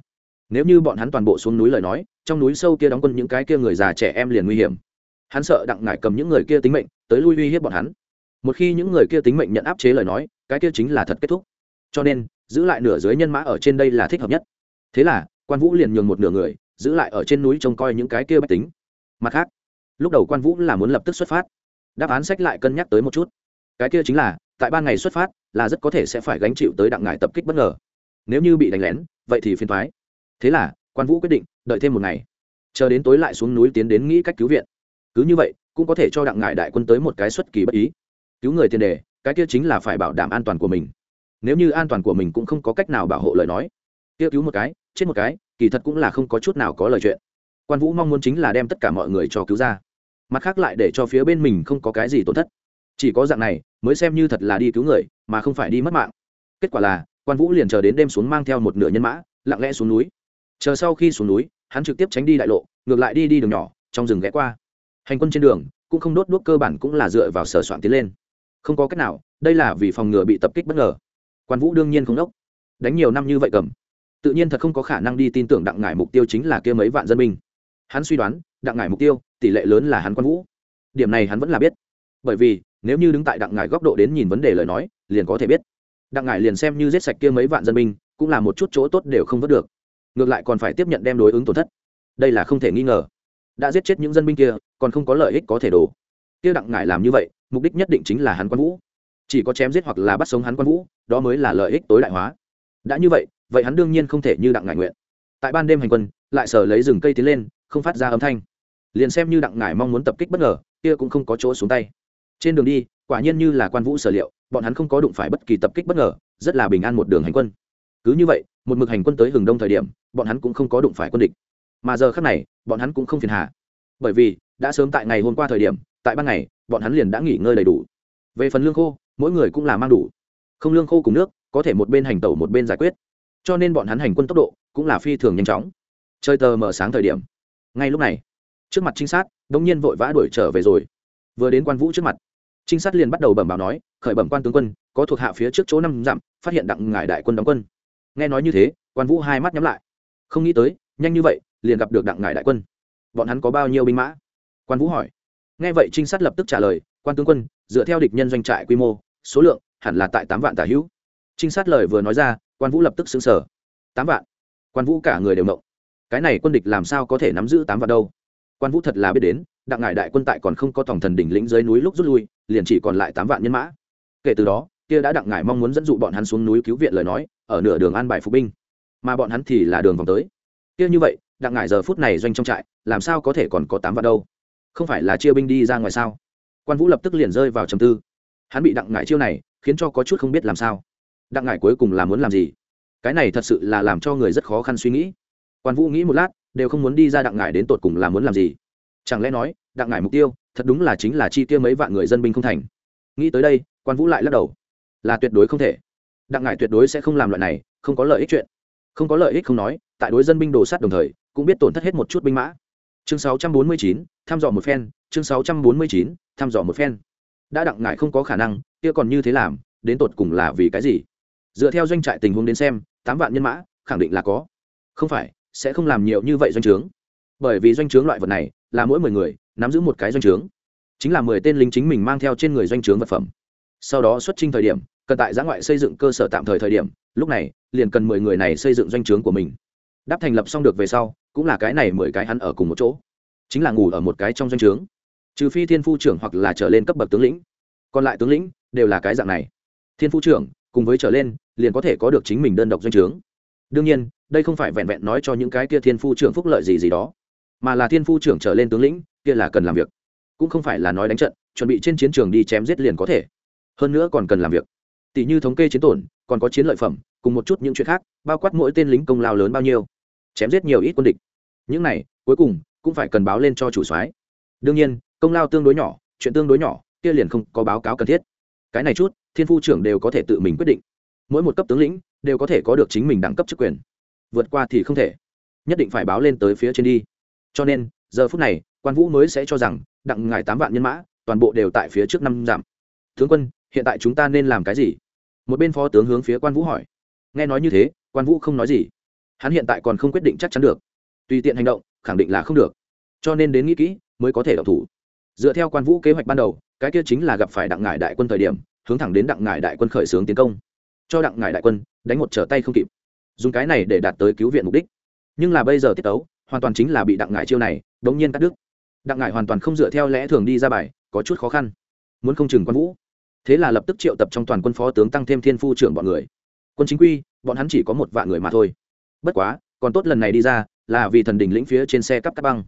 Nếu như bọn hắn toàn bộ xuống núi lời nói, trong núi sâu kia đóng quân những cái kia người già trẻ em liền nguy hiểm. Hắn sợ đặng ngải cầm những người kia tính mệnh, tới lui uy hiếp bọn hắn. Một khi những người kia tính mệnh nhận áp chế lời nói, cái kia chính là thật kết thúc. Cho nên, giữ lại nửa dưới nhân mã ở trên đây là thích hợp nhất. Thế là, quan vũ liền nhường một nửa người, giữ lại ở trên núi trông coi những cái kia bách tính. Mặt khác, lúc đầu quan vũ là muốn lập tức xuất phát. Đáp án sách lại cân nhắc tới một chút cái kia chính là, tại ban ngày xuất phát, là rất có thể sẽ phải gánh chịu tới đặng ngải tập kích bất ngờ. Nếu như bị đánh lén, vậy thì phiền thoái thế là, quan vũ quyết định, đợi thêm một ngày. Chờ đến tối lại xuống núi tiến đến nghĩ cách cứu viện. Cứ như vậy, cũng có thể cho đặng ngải đại quân tới một cái xuất kỳ bất ý. Cứu người tiền đề, cái kia chính là phải bảo đảm an toàn của mình. Nếu như an toàn của mình cũng không có cách nào bảo hộ lời nói, kia cứu một cái, chết một cái, kỳ thật cũng là không có chút nào có lời chuyện. Quan vũ mong muốn chính là đem tất cả mọi người cho cứu ra. Mặt khác lại để cho phía bên mình không có cái gì tổn thất chỉ có dạng này, mới xem như thật là đi cứu người, mà không phải đi mất mạng. Kết quả là, quan vũ liền chờ đến đêm xuống mang theo một nửa nhân mã, lặng lẽ xuống núi. Chờ sau khi xuống núi, hắn trực tiếp tránh đi đại lộ, ngược lại đi đi đường nhỏ, trong rừng ghé qua. Hành quân trên đường, cũng không đốt đuốc cơ bản cũng là dựa vào sở soạn tiến lên. Không có cách nào, đây là vì phòng ngừa bị tập kích bất ngờ. Quan vũ đương nhiên không đốc. Đánh nhiều năm như vậy cầm. Tự nhiên thật không có khả năng đi tin tưởng đặng ngải mục tiêu chính là kia mấy vạn dân binh. Hắn suy đoán, đặng ngải mục tiêu, tỷ lệ lớn là hắn quan vũ. Điểm này hắn vẫn là biết. Bởi vì nếu như đứng tại đặng ngải góc độ đến nhìn vấn đề lời nói, liền có thể biết. Đặng ngải liền xem như giết sạch kia mấy vạn dân binh, cũng là một chút chỗ tốt đều không vớt được. Ngược lại còn phải tiếp nhận đem đối ứng tổn thất. Đây là không thể nghi ngờ. Đã giết chết những dân binh kia, còn không có lợi ích có thể đổ. Kia đặng ngải làm như vậy, mục đích nhất định chính là hắn quan vũ. Chỉ có chém giết hoặc là bắt sống hắn quan vũ, đó mới là lợi ích tối đại hóa. Đã như vậy vậy hắn đương nhiên không thể như đặng ngải nguyện. Tại ban đêm hành quân, lại sở lấy rừng cây tiến lên, không phát ra âm thanh. Liền xem như đặng ngải mong muốn tập kích bất ngờ, kia cũng không có chỗ xuống tay trên đường đi, quả nhiên như là quan vũ sở liệu, bọn hắn không có đụng phải bất kỳ tập kích bất ngờ, rất là bình an một đường hành quân. Cứ như vậy, một mực hành quân tới hừng đông thời điểm, bọn hắn cũng không có đụng phải quân địch. Mà giờ khác này, bọn hắn cũng không phiền hà. Bởi vì, đã sớm tại ngày hôm qua thời điểm, tại ban ngày, bọn hắn liền đã nghỉ ngơi đầy đủ. Về phần lương khô, mỗi người cũng là mang đủ. Không lương khô cùng nước, có thể một bên hành tẩu một bên giải quyết. Cho nên bọn hắn hành quân tốc độ, cũng là phi thường nhanh chóng. Chơi tờ mở sáng thời điểm. Ngay lúc này, trước mặt trinh sát đ ỗ n g nhiên vội vã đuổi trở về rồi. Vừa đến quan vũ trước mặt trinh sát liền bắt đầu bẩm báo nói, khởi bẩm quan tướng quân, có thuộc hạ phía trước chỗ năm dặm, phát hiện đặng ngải đại quân đóng quân. Nghe nói như thế, quan vũ hai mắt nhắm lại. Không nghĩ tới, nhanh như vậy, liền gặp được đặng ngải đại quân. Bọn hắn có bao nhiêu binh mã? Quan vũ hỏi. Nghe vậy trinh sát lập tức trả lời, quan tướng quân, dựa theo địch nhân doanh trại quy mô, số lượng, hẳn là tại tám vạn tả hữu. Trinh sát lời vừa nói ra, quan vũ lập tức xứng sở tám vạn? Quan vũ cả người đều mộng cái này quân địch làm sao có thể nắm giữ tám vạn đâu? Quan vũ thật là biết đến, đặng ngải đại quân tại còn không có tổng thần đỉnh lĩnh dưới núi lúc rút lui, liền chỉ còn lại tám vạn nhân mã. Kể từ đó, kia đã đặng ngải mong muốn dẫn dụ bọn hắn xuống núi cứu viện lời nói, ở nửa đường an bài phục binh. Mà bọn hắn thì là đường vòng tới. Kia như vậy, đặng ngải giờ phút này doanh trong trại, làm sao có thể còn có tám vạn đâu? Không phải là chia binh đi ra ngoài sao? Quan vũ lập tức liền rơi vào trầm tư. Hắn bị đặng ngải chiêu này, khiến cho có chút không biết làm sao. Đặng ngải cuối cùng là muốn làm gì? Cái này thật sự là làm cho người rất khó khăn suy nghĩ. Quan vũ nghĩ một lát đều không muốn đi ra đặng ngải đến tột cùng là muốn làm gì. Chẳng lẽ nói đặng ngải mục tiêu thật đúng là chính là chi tiêu mấy vạn người dân binh không thành. Nghĩ tới đây quan vũ lại lắc đầu. Là tuyệt đối không thể. Đặng ngải tuyệt đối sẽ không làm loại này không có lợi ích chuyện. Không có lợi ích không nói tại đối dân binh đồ sát đồng thời cũng biết tổn thất hết một chút binh mã. Chương 649, thăm dò một phen chương 649, thăm dò một phen. Đã đặng ngải không có khả năng kia còn như thế làm đến tột cùng là vì cái gì? Dựa theo doanh trại tình huống đến xem tám vạn nhân mã khẳng định là có. Không phải sẽ không làm nhiều như vậy doanh trướng. Bởi vì doanh trướng loại vật này là mỗi mười người nắm giữ một cái doanh trướng. Chính là mười tên lính chính mình mang theo trên người doanh trướng vật phẩm. Sau đó xuất trình thời điểm, cần tại giã ngoại xây dựng cơ sở tạm thời thời điểm, lúc này liền cần mười người này xây dựng doanh trướng của mình. Đáp thành lập xong được về sau, cũng là cái này mười cái hắn ở cùng một chỗ. Chính là ngủ ở một cái trong doanh trướng. Trừ phi thiên phu trưởng hoặc là trở lên cấp bậc tướng lĩnh. Còn lại tướng lĩnh đều là cái dạng này. Thiên phu trưởng cùng với trở lên, liền có thể có được chính mình đơn độc doanh trướng đương nhiên, đây không phải vẹn vẹn nói cho những cái kia thiên phu trưởng phúc lợi gì gì đó, mà là thiên phu trưởng trở lên tướng lĩnh, kia là cần làm việc. Cũng không phải là nói đánh trận, chuẩn bị trên chiến trường đi chém giết liền có thể. Hơn nữa còn cần làm việc. Tỷ như thống kê chiến tổn, còn có chiến lợi phẩm, cùng một chút những chuyện khác, bao quát mỗi tên lính công lao lớn bao nhiêu. Chém giết nhiều ít quân địch. Những này, cuối cùng, cũng phải cần báo lên cho chủ soái. Đương nhiên, công lao tương đối nhỏ, chuyện tương đối nhỏ, kia liền không có báo cáo cần thiết. Cái này chút, thiên phu trưởng đều có thể tự mình quyết định mỗi một cấp tướng lĩnh đều có thể có được chính mình đẳng cấp chức quyền. Vượt qua thì không thể. Nhất định phải báo lên tới phía trên đi. Cho nên, giờ phút này, quan vũ mới sẽ cho rằng, đặng ngài tám vạn nhân mã, toàn bộ đều tại phía trước năm giảm. Tướng quân, hiện tại chúng ta nên làm cái gì? Một bên phó tướng hướng phía quan vũ hỏi. Nghe nói như thế, quan vũ không nói gì. Hắn hiện tại còn không quyết định chắc chắn được. Tùy tiện hành động, khẳng định là không được. Cho nên đến nghĩ kỹ, mới có thể đọc thủ. Dựa theo quan vũ kế hoạch ban đầu, cái kia chính là gặp phải đặng ngải đại quân thời điểm, hướng thẳng đến đặng ngải đại quân khởi xướng tiến công cho đặng ngải đại quân, đánh một trở tay không kịp. Dùng cái này để đạt tới cứu viện mục đích. Nhưng là bây giờ tiết tấu, hoàn toàn chính là bị đặng ngải chiêu này đống nhiên cắt đứt. Đặng ngải hoàn toàn không dựa theo lẽ thường đi ra bài, có chút khó khăn. Muốn không chừng quan vũ. Thế là lập tức triệu tập trong toàn quân phó tướng tăng thêm thiên phu trưởng bọn người. Quân chính quy, bọn hắn chỉ có một vạn người mà thôi. Bất quá, còn tốt lần này đi ra, là vì thần đình lĩnh phía trên xe cắp cắt băng.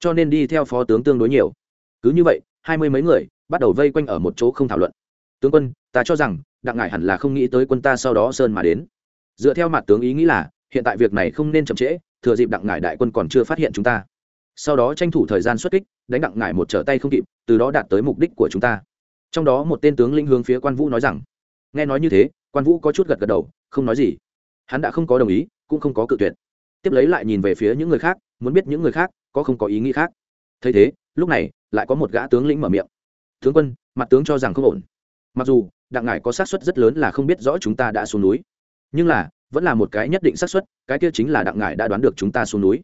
Cho nên đi theo phó tướng tương đối nhiều. Cứ như vậy, hai mươi mấy người, bắt đầu vây quanh ở một chỗ không thảo luận. Tướng quân, ta cho rằng đặng ngải hẳn là không nghĩ tới quân ta sau đó sơn mà đến. Dựa theo mặt tướng ý nghĩ là, hiện tại việc này không nên chậm trễ, thừa dịp đặng ngải đại quân còn chưa phát hiện chúng ta. Sau đó tranh thủ thời gian xuất kích, đánh đặng ngải một trở tay không kịp, từ đó đạt tới mục đích của chúng ta. Trong đó một tên tướng lĩnh hướng phía quan vũ nói rằng, nghe nói như thế, quan vũ có chút gật gật đầu, không nói gì. Hắn đã không có đồng ý, cũng không có cự tuyệt. Tiếp lấy lại nhìn về phía những người khác, muốn biết những người khác có không có ý nghĩ khác. Thấy thế, lúc này, lại có một gã tướng lĩnh mở miệng. Tướng quân, mặt tướng cho rằng không ổn. Mặc dù đặng ngải có xác suất rất lớn là không biết rõ chúng ta đã xuống núi. Nhưng là, vẫn là một cái nhất định xác suất, cái kia chính là đặng ngải đã đoán được chúng ta xuống núi.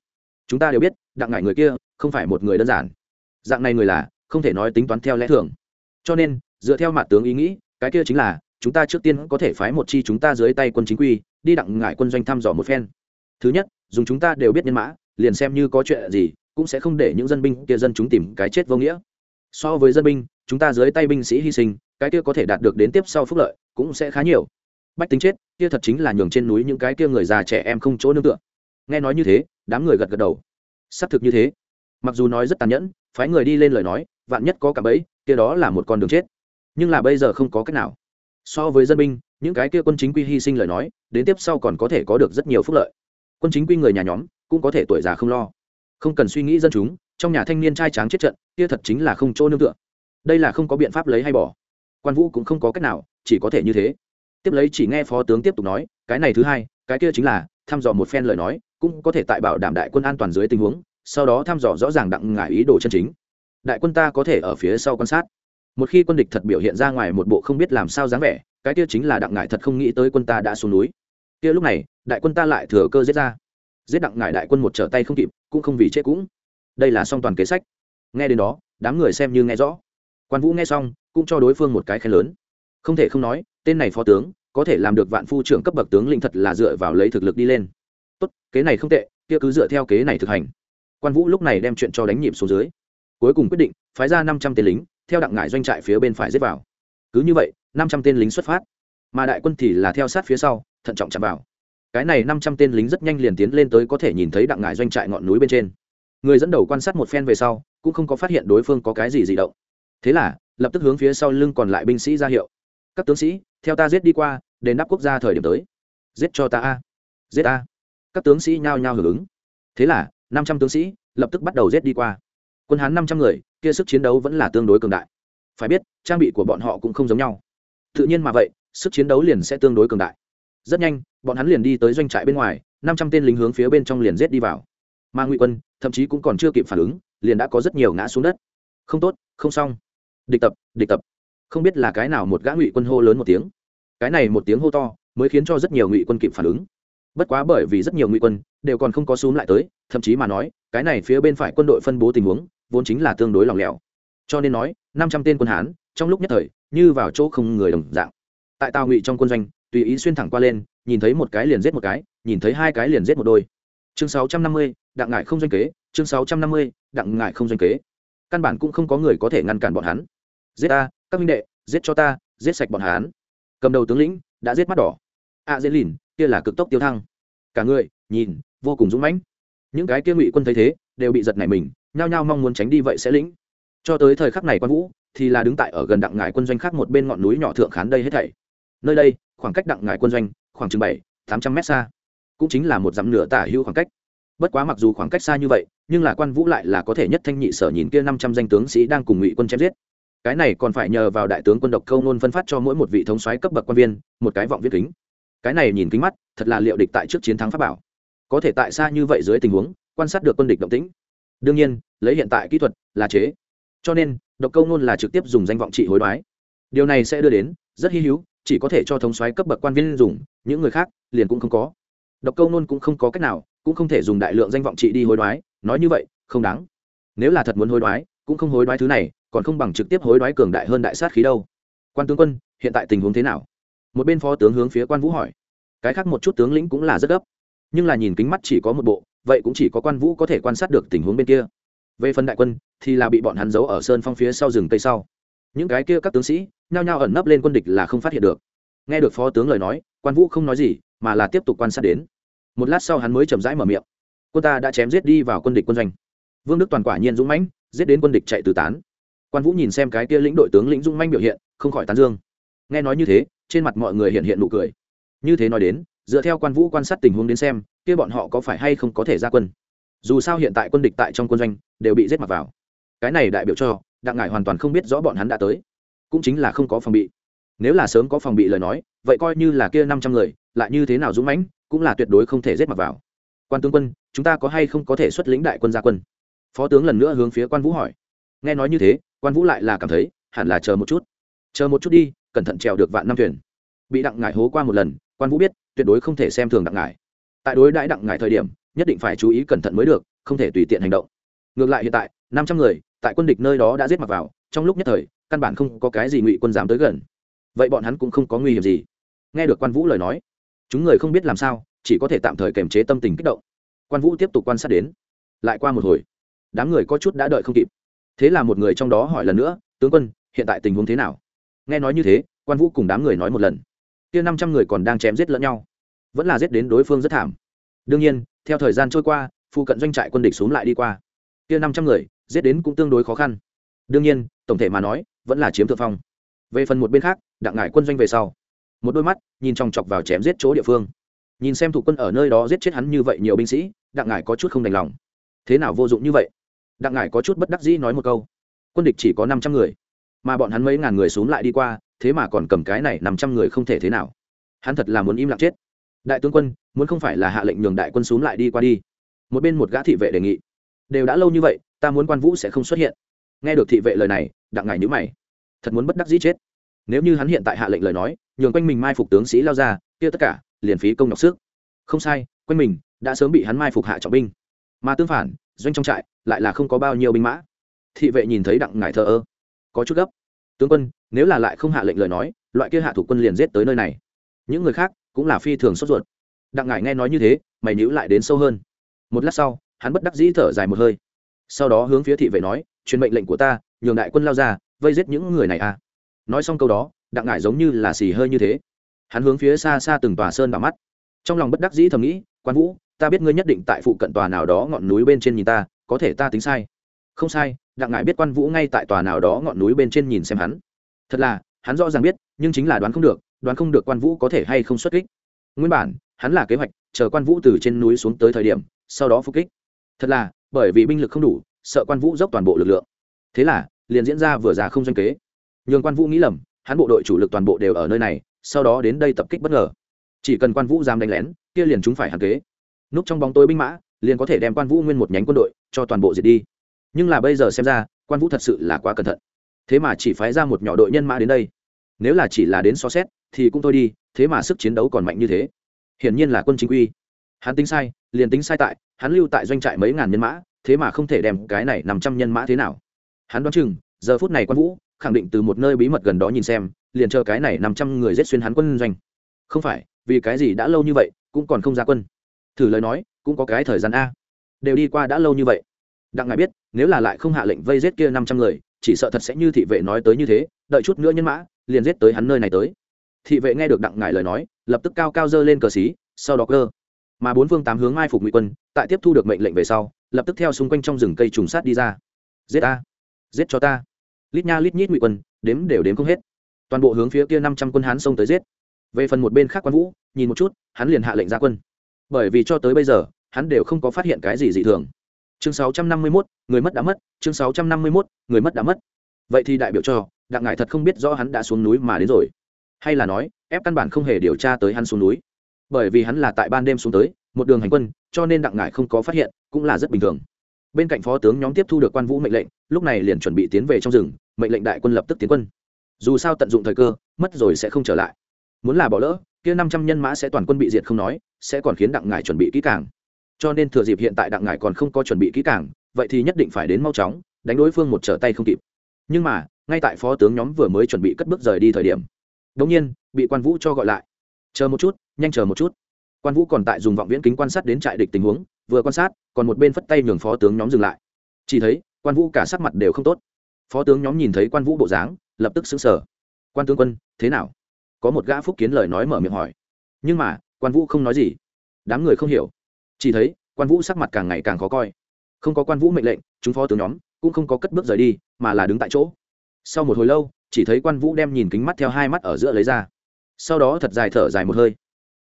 Chúng ta đều biết, đặng ngải người kia, không phải một người đơn giản. Dạng này người là, không thể nói tính toán theo lẽ thường. Cho nên, dựa theo mặt tướng ý nghĩ, cái kia chính là, chúng ta trước tiên có thể phái một chi chúng ta dưới tay quân chính quy, đi đặng ngải quân doanh thăm dò một phen. Thứ nhất, dùng chúng ta đều biết nhân mã, liền xem như có chuyện gì, cũng sẽ không để những dân binh kia dân chúng tìm cái chết vô nghĩa. So với dân binh, chúng ta dưới tay binh sĩ hy sinh cái kia có thể đạt được đến tiếp sau phúc lợi, cũng sẽ khá nhiều. Bách tính chết, kia thật chính là nhường trên núi những cái kia người già trẻ em không chỗ nương tựa. Nghe nói như thế, đám người gật gật đầu. Xác thực như thế. Mặc dù nói rất tàn nhẫn, phái người đi lên lời nói, vạn nhất có cả bẫy, kia đó là một con đường chết. Nhưng là bây giờ không có cách nào. So với dân binh, những cái kia quân chính quy hy sinh lời nói, đến tiếp sau còn có thể có được rất nhiều phúc lợi. Quân chính quy người nhà nhóm, cũng có thể tuổi già không lo. Không cần suy nghĩ dân chúng, trong nhà thanh niên trai tráng chết trận, kia thật chính là không chỗ nương tựa. Đây là không có biện pháp lấy hay bỏ quan vũ cũng không có cách nào, chỉ có thể như thế. Tiếp lấy chỉ nghe phó tướng tiếp tục nói, cái này thứ hai, cái kia chính là, thăm dò một phen lời nói, cũng có thể tại bảo đảm đại quân an toàn dưới tình huống, sau đó thăm dò rõ ràng đặng ngải ý đồ chân chính. Đại quân ta có thể ở phía sau quan sát. Một khi quân địch thật biểu hiện ra ngoài một bộ không biết làm sao dáng vẻ, cái kia chính là đặng ngải thật không nghĩ tới quân ta đã xuống núi. Kia lúc này, đại quân ta lại thừa cơ giết ra. Giết đặng ngải đại quân một trở tay không kịp, cũng không vì chết cũng. Đây là song toàn kế sách. Nghe đến đó, đám người xem như nghe rõ. Quan vũ nghe xong cũng cho đối phương một cái khen lớn. Không thể không nói, tên này phó tướng, có thể làm được vạn phu trưởng cấp bậc tướng lĩnh thật là dựa vào lấy thực lực đi lên. Tốt, kế này không tệ, kia cứ dựa theo kế này thực hành. Quan vũ lúc này đem chuyện cho đánh nhịp xuống dưới. Cuối cùng quyết định, phái ra năm trăm tên lính, theo đặng ngại doanh trại phía bên phải giết vào. Cứ như vậy, năm trăm tên lính xuất phát. Mà đại quân thì là theo sát phía sau, thận trọng chạm vào. Cái này năm trăm tên lính rất nhanh liền tiến lên tới có thể nhìn thấy đặng ngại doanh trại ngọn núi bên trên. Người dẫn đầu quan sát một phen về sau, cũng không có phát hiện đối phương có cái gì dị động. Thế là lập tức hướng phía sau lưng còn lại binh sĩ ra hiệu. Các tướng sĩ, theo ta giết đi qua đến đáp quốc gia thời điểm tới. Giết cho ta a. Giết a các tướng sĩ nhao nhao hưởng ứng. Thế là, năm trăm tướng sĩ lập tức bắt đầu giết đi qua. Quân hán năm trăm người, kia sức chiến đấu vẫn là tương đối cường đại. Phải biết, trang bị của bọn họ cũng không giống nhau. Tự nhiên mà vậy, sức chiến đấu liền sẽ tương đối cường đại. Rất nhanh, bọn hắn liền đi tới doanh trại bên ngoài, năm trăm tên lính hướng phía bên trong liền giết đi vào. Mà ngụy quân, thậm chí cũng còn chưa kịp phản ứng, liền đã có rất nhiều ngã xuống đất. Không tốt, không xong địch tập địch tập. Không biết là cái nào một gã ngụy quân hô lớn một tiếng. Cái này một tiếng hô to mới khiến cho rất nhiều ngụy quân kịp phản ứng. Bất quá bởi vì rất nhiều ngụy quân đều còn không có xúm lại tới, thậm chí mà nói, cái này phía bên phải quân đội phân bố tình huống vốn chính là tương đối lỏng lẻo. Cho nên nói, năm trăm tên quân hán, trong lúc nhất thời, như vào chỗ không người đồng dạng. Tại tàu ngụy trong quân doanh, tùy ý xuyên thẳng qua lên, nhìn thấy một cái liền giết một cái, nhìn thấy hai cái liền giết một đôi. Chương sáu trăm năm mươi, đặng ngại không doanh kế, chương sáu trăm năm mươi, đặng ngại không doanh kế căn bản cũng không có người có thể ngăn cản bọn hắn. Giết ta các minh đệ giết cho ta giết sạch bọn hắn. Cầm đầu tướng lĩnh đã giết mắt đỏ. A à, dễ lìn kia là cực tốc tiêu thăng. Cả người nhìn vô cùng dũng mãnh. Những cái kia ngụy quân thấy thế đều bị giật nảy mình nhao nhao mong muốn tránh đi vậy sẽ lĩnh. Cho tới thời khắc này quan vũ thì là đứng tại ở gần đặng ngải quân doanh khác một bên ngọn núi nhỏ thượng khán đây hết thảy. Nơi đây khoảng cách đặng ngải quân doanh khoảng chừng bảy tám trăm mét xa. Cũng chính là một dặm nửa tả hữu khoảng cách. Bất quá mặc dù khoảng cách xa như vậy nhưng là quan vũ lại là có thể nhất thanh nhị sở nhìn kia năm trăm danh tướng sĩ đang cùng ngụy quân chém giết. Cái này còn phải nhờ vào đại tướng quân độc câu nôn phân phát cho mỗi một vị thống soái cấp bậc quan viên một cái vọng viết kính. Cái này nhìn kính mắt, thật là liệu địch tại trước chiến thắng pháp bảo. Có thể tại xa như vậy dưới tình huống, quan sát được quân địch động tĩnh. Đương nhiên, lấy hiện tại kỹ thuật là chế. Cho nên, độc câu nôn là trực tiếp dùng danh vọng trị hối đoái. Điều này sẽ đưa đến, rất hy hữu, chỉ có thể cho thống soái cấp bậc quan viên dùng, những người khác liền cũng không có. Độc câu nôn cũng không có cách nào, cũng không thể dùng đại lượng danh vọng trị đi hối đoái nói như vậy, không đáng. Nếu là thật muốn hối đoái, cũng không hối đoái thứ này, còn không bằng trực tiếp hối đoái cường đại hơn đại sát khí đâu. Quan tướng quân, hiện tại tình huống thế nào? Một bên phó tướng hướng phía quan vũ hỏi. Cái khác một chút tướng lĩnh cũng là rất gấp. Nhưng là nhìn kính mắt chỉ có một bộ, vậy cũng chỉ có quan vũ có thể quan sát được tình huống bên kia. Về phần đại quân, thì là bị bọn hắn giấu ở sơn phong phía sau rừng cây sau. Những cái kia các tướng sĩ, nhao nhao ẩn nấp lên quân địch là không phát hiện được. Nghe được phó tướng lời nói, quan vũ không nói gì, mà là tiếp tục quan sát đến. Một lát sau hắn mới chậm rãi mở miệng quân ta đã chém giết đi vào quân địch quân doanh. Vương đức toàn quả nhiên dũng mãnh, giết đến quân địch chạy từ tán. Quan vũ nhìn xem cái kia lĩnh đội tướng lĩnh dũng mãnh biểu hiện, không khỏi tán dương. Nghe nói như thế, trên mặt mọi người hiện hiện nụ cười. Như thế nói đến, dựa theo quan vũ quan sát tình huống đến xem, kia bọn họ có phải hay không có thể ra quân? Dù sao hiện tại quân địch tại trong quân doanh, đều bị giết mặc vào. Cái này đại biểu cho, đặng ngải hoàn toàn không biết rõ bọn hắn đã tới. Cũng chính là không có phòng bị. Nếu là sớm có phòng bị lời nói, vậy coi như là kia năm trăm người, lại như thế nào dũng mãnh, cũng là tuyệt đối không thể giết mặc vào. Quan tướng quân chúng ta có hay không có thể xuất lĩnh đại quân ra quân? Phó tướng lần nữa hướng phía quan vũ hỏi. Nghe nói như thế, quan vũ lại là cảm thấy, hẳn là chờ một chút. Chờ một chút đi, cẩn thận trèo được vạn năm thuyền. Bị đặng ngải hố qua một lần, quan vũ biết, tuyệt đối không thể xem thường đặng ngải. Tại đối đãi đặng ngải thời điểm, nhất định phải chú ý cẩn thận mới được, không thể tùy tiện hành động. Ngược lại hiện tại, năm trăm người, tại quân địch nơi đó đã giết mặc vào, trong lúc nhất thời, căn bản không có cái gì ngụy quân dám tới gần. Vậy bọn hắn cũng không có nguy hiểm gì. Nghe được quan vũ lời nói, chúng người không biết làm sao, chỉ có thể tạm thời kiềm chế tâm tình kích động quan vũ tiếp tục quan sát đến. Lại qua một hồi, đám người có chút đã đợi không kịp. Thế là một người trong đó hỏi lần nữa, tướng quân, hiện tại tình huống thế nào? Nghe nói như thế, quan vũ cùng đám người nói một lần. Kia năm trăm người còn đang chém giết lẫn nhau, vẫn là giết đến đối phương rất thảm. Đương nhiên, theo thời gian trôi qua phụ cận doanh trại quân địch xuống lại đi qua. Kia năm trăm người, giết đến cũng tương đối khó khăn. Đương nhiên, tổng thể mà nói, vẫn là chiếm thượng phong. Về phần một bên khác, đặng ngải quân doanh về sau. Một đôi mắt, nhìn chòng chọc vào chém giết chỗ địa phương nhìn xem thủ quân ở nơi đó giết chết hắn như vậy nhiều binh sĩ, đặng ngải có chút không đành lòng. Thế nào vô dụng như vậy? Đặng ngải có chút bất đắc dĩ nói một câu. Quân địch chỉ có năm trăm người, mà bọn hắn mấy ngàn người xuống lại đi qua, thế mà còn cầm cái này năm trăm người không thể thế nào. Hắn thật là muốn im lặng chết. Đại tướng quân, muốn không phải là hạ lệnh nhường đại quân xuống lại đi qua đi. Một bên một gã thị vệ đề nghị. Đều đã lâu như vậy, ta muốn quan vũ sẽ không xuất hiện. Nghe được thị vệ lời này, đặng ngải nhữ mày. Thật muốn bất đắc dĩ chết. Nếu như hắn hiện tại hạ lệnh lời nói, nhường quanh mình mai phục tướng sĩ lao ra, kia tất cả liền phí công nhọc sức. Không sai quanh mình, đã sớm bị hắn mai phục hạ trọng binh. Mà tương phản, doanh trong trại lại là không có bao nhiêu binh mã. Thị vệ nhìn thấy đặng ngải thờ ơ, có chút gấp. Tướng quân, nếu là lại không hạ lệnh lời nói, loại kia hạ thủ quân liền giết tới nơi này. Những người khác cũng là phi thường sốt ruột. Đặng ngải nghe nói như thế, mày nhữ lại đến sâu hơn. Một lát sau, hắn bất đắc dĩ thở dài một hơi. Sau đó hướng phía thị vệ nói, truyền mệnh lệnh của ta, nhường đại quân lao ra, vây giết những người này à. Nói xong câu đó, đặng ngải giống như là xì hơi như thế hắn hướng phía xa xa từng tòa sơn vào mắt. Trong lòng bất đắc dĩ thầm nghĩ, quan vũ, ta biết ngươi nhất định tại phụ cận tòa nào đó ngọn núi bên trên nhìn ta, có thể ta tính sai. Không sai, đặng ngải biết quan vũ ngay tại tòa nào đó ngọn núi bên trên nhìn xem hắn. Thật là, hắn rõ ràng biết, nhưng chính là đoán không được, đoán không được quan vũ có thể hay không xuất kích. Nguyên bản, hắn là kế hoạch, chờ quan vũ từ trên núi xuống tới thời điểm, sau đó phục kích. Thật là, bởi vì binh lực không đủ, sợ quan vũ dốc toàn bộ lực lượng. Thế là, liền diễn ra vừa già không doanh kế. Nhường quan vũ nghĩ lầm, hắn bộ đội chủ lực toàn bộ đều ở nơi này sau đó đến đây tập kích bất ngờ. Chỉ cần quan vũ dám đánh lén, kia liền chúng phải hạn kế. Núp trong bóng tối binh mã, liền có thể đem quan vũ nguyên một nhánh quân đội cho toàn bộ diệt đi. Nhưng là bây giờ xem ra, quan vũ thật sự là quá cẩn thận. Thế mà chỉ phái ra một nhỏ đội nhân mã đến đây. Nếu là chỉ là đến so xét, thì cũng thôi đi, thế mà sức chiến đấu còn mạnh như thế. Hiển nhiên là quân chính quy. Hắn tính sai, liền tính sai tại, hắn lưu tại doanh trại mấy ngàn nhân mã, thế mà không thể đem cái này nằm trăm nhân mã thế nào. Hắn đoán chừng, giờ phút này quan vũ, khẳng định từ một nơi bí mật gần đó nhìn xem liền chờ cái này năm trăm người giết xuyên hắn quân doanh. Không phải, vì cái gì đã lâu như vậy, cũng còn không ra quân. Thử lời nói, cũng có cái thời gian a. Đều đi qua đã lâu như vậy. Đặng ngài biết, nếu là lại không hạ lệnh vây giết kia năm trăm người, chỉ sợ thật sẽ như thị vệ nói tới như thế, đợi chút nữa nhân mã, liền giết tới hắn nơi này tới. Thị vệ nghe được đặng ngài lời nói, lập tức cao cao dơ lên cờ xí, sau đó cơ. Mà bốn phương tám hướng mai phục ngụy quân, tại tiếp thu được mệnh lệnh về sau, lập tức theo xung quanh trong rừng cây trùng sát đi ra. Giết ta giết cho ta. Lít nha lít nhít ngụy quân, đếm đều đếm không hết toàn bộ hướng phía kia năm trăm quân hán xông tới giết. Về phần một bên khác quan vũ nhìn một chút hắn liền hạ lệnh ra quân. Bởi vì cho tới bây giờ hắn đều không có phát hiện cái gì dị thường. Chương sáu trăm năm mươi 651, người mất đã mất chương sáu trăm năm mươi 651, người mất đã mất. Vậy thì đại biểu cho đặng ngải thật không biết rõ hắn đã xuống núi mà đến rồi. Hay là nói ép căn bản không hề điều tra tới hắn xuống núi. Bởi vì hắn là tại ban đêm xuống tới một đường hành quân cho nên đặng ngải không có phát hiện cũng là rất bình thường. Bên cạnh phó tướng nhóm tiếp thu được quan vũ mệnh lệnh lúc này liền chuẩn bị tiến về trong rừng mệnh lệnh đại quân lập tức tiến quân dù sao tận dụng thời cơ, mất rồi sẽ không trở lại. Muốn là bỏ lỡ, kia năm trăm nhân mã sẽ toàn quân bị diệt không nói, sẽ còn khiến đặng ngải chuẩn bị kỹ càng. Cho nên thừa dịp hiện tại đặng ngải còn không có chuẩn bị kỹ càng, vậy thì nhất định phải đến mau chóng, đánh đối phương một trở tay không kịp. Nhưng mà, ngay tại phó tướng nhóm vừa mới chuẩn bị cất bước rời đi thời điểm đ nhiên, bị quan vũ cho gọi lại. Chờ một chút, nhanh chờ một chút. Quan vũ còn tại dùng vọng viễn kính quan sát đến trại địch tình huống, vừa quan sát, còn một bên phất tay nhường phó tướng nhóm dừng lại. Chỉ thấy, quan vũ cả sắc mặt đều không tốt. Phó tướng nhóm nhìn thấy quan vũ bộ dáng lập tức xứng sở quan tướng quân, thế nào? Có một gã phúc kiến lời nói mở miệng hỏi. Nhưng mà, quan vũ không nói gì. Đám người không hiểu. Chỉ thấy, quan vũ sắc mặt càng ngày càng khó coi. Không có quan vũ mệnh lệnh, chúng phó tướng nhóm cũng không có cất bước rời đi, mà là đứng tại chỗ. Sau một hồi lâu, chỉ thấy quan vũ đem nhìn kính mắt theo hai mắt ở giữa lấy ra. Sau đó thật dài thở dài một hơi.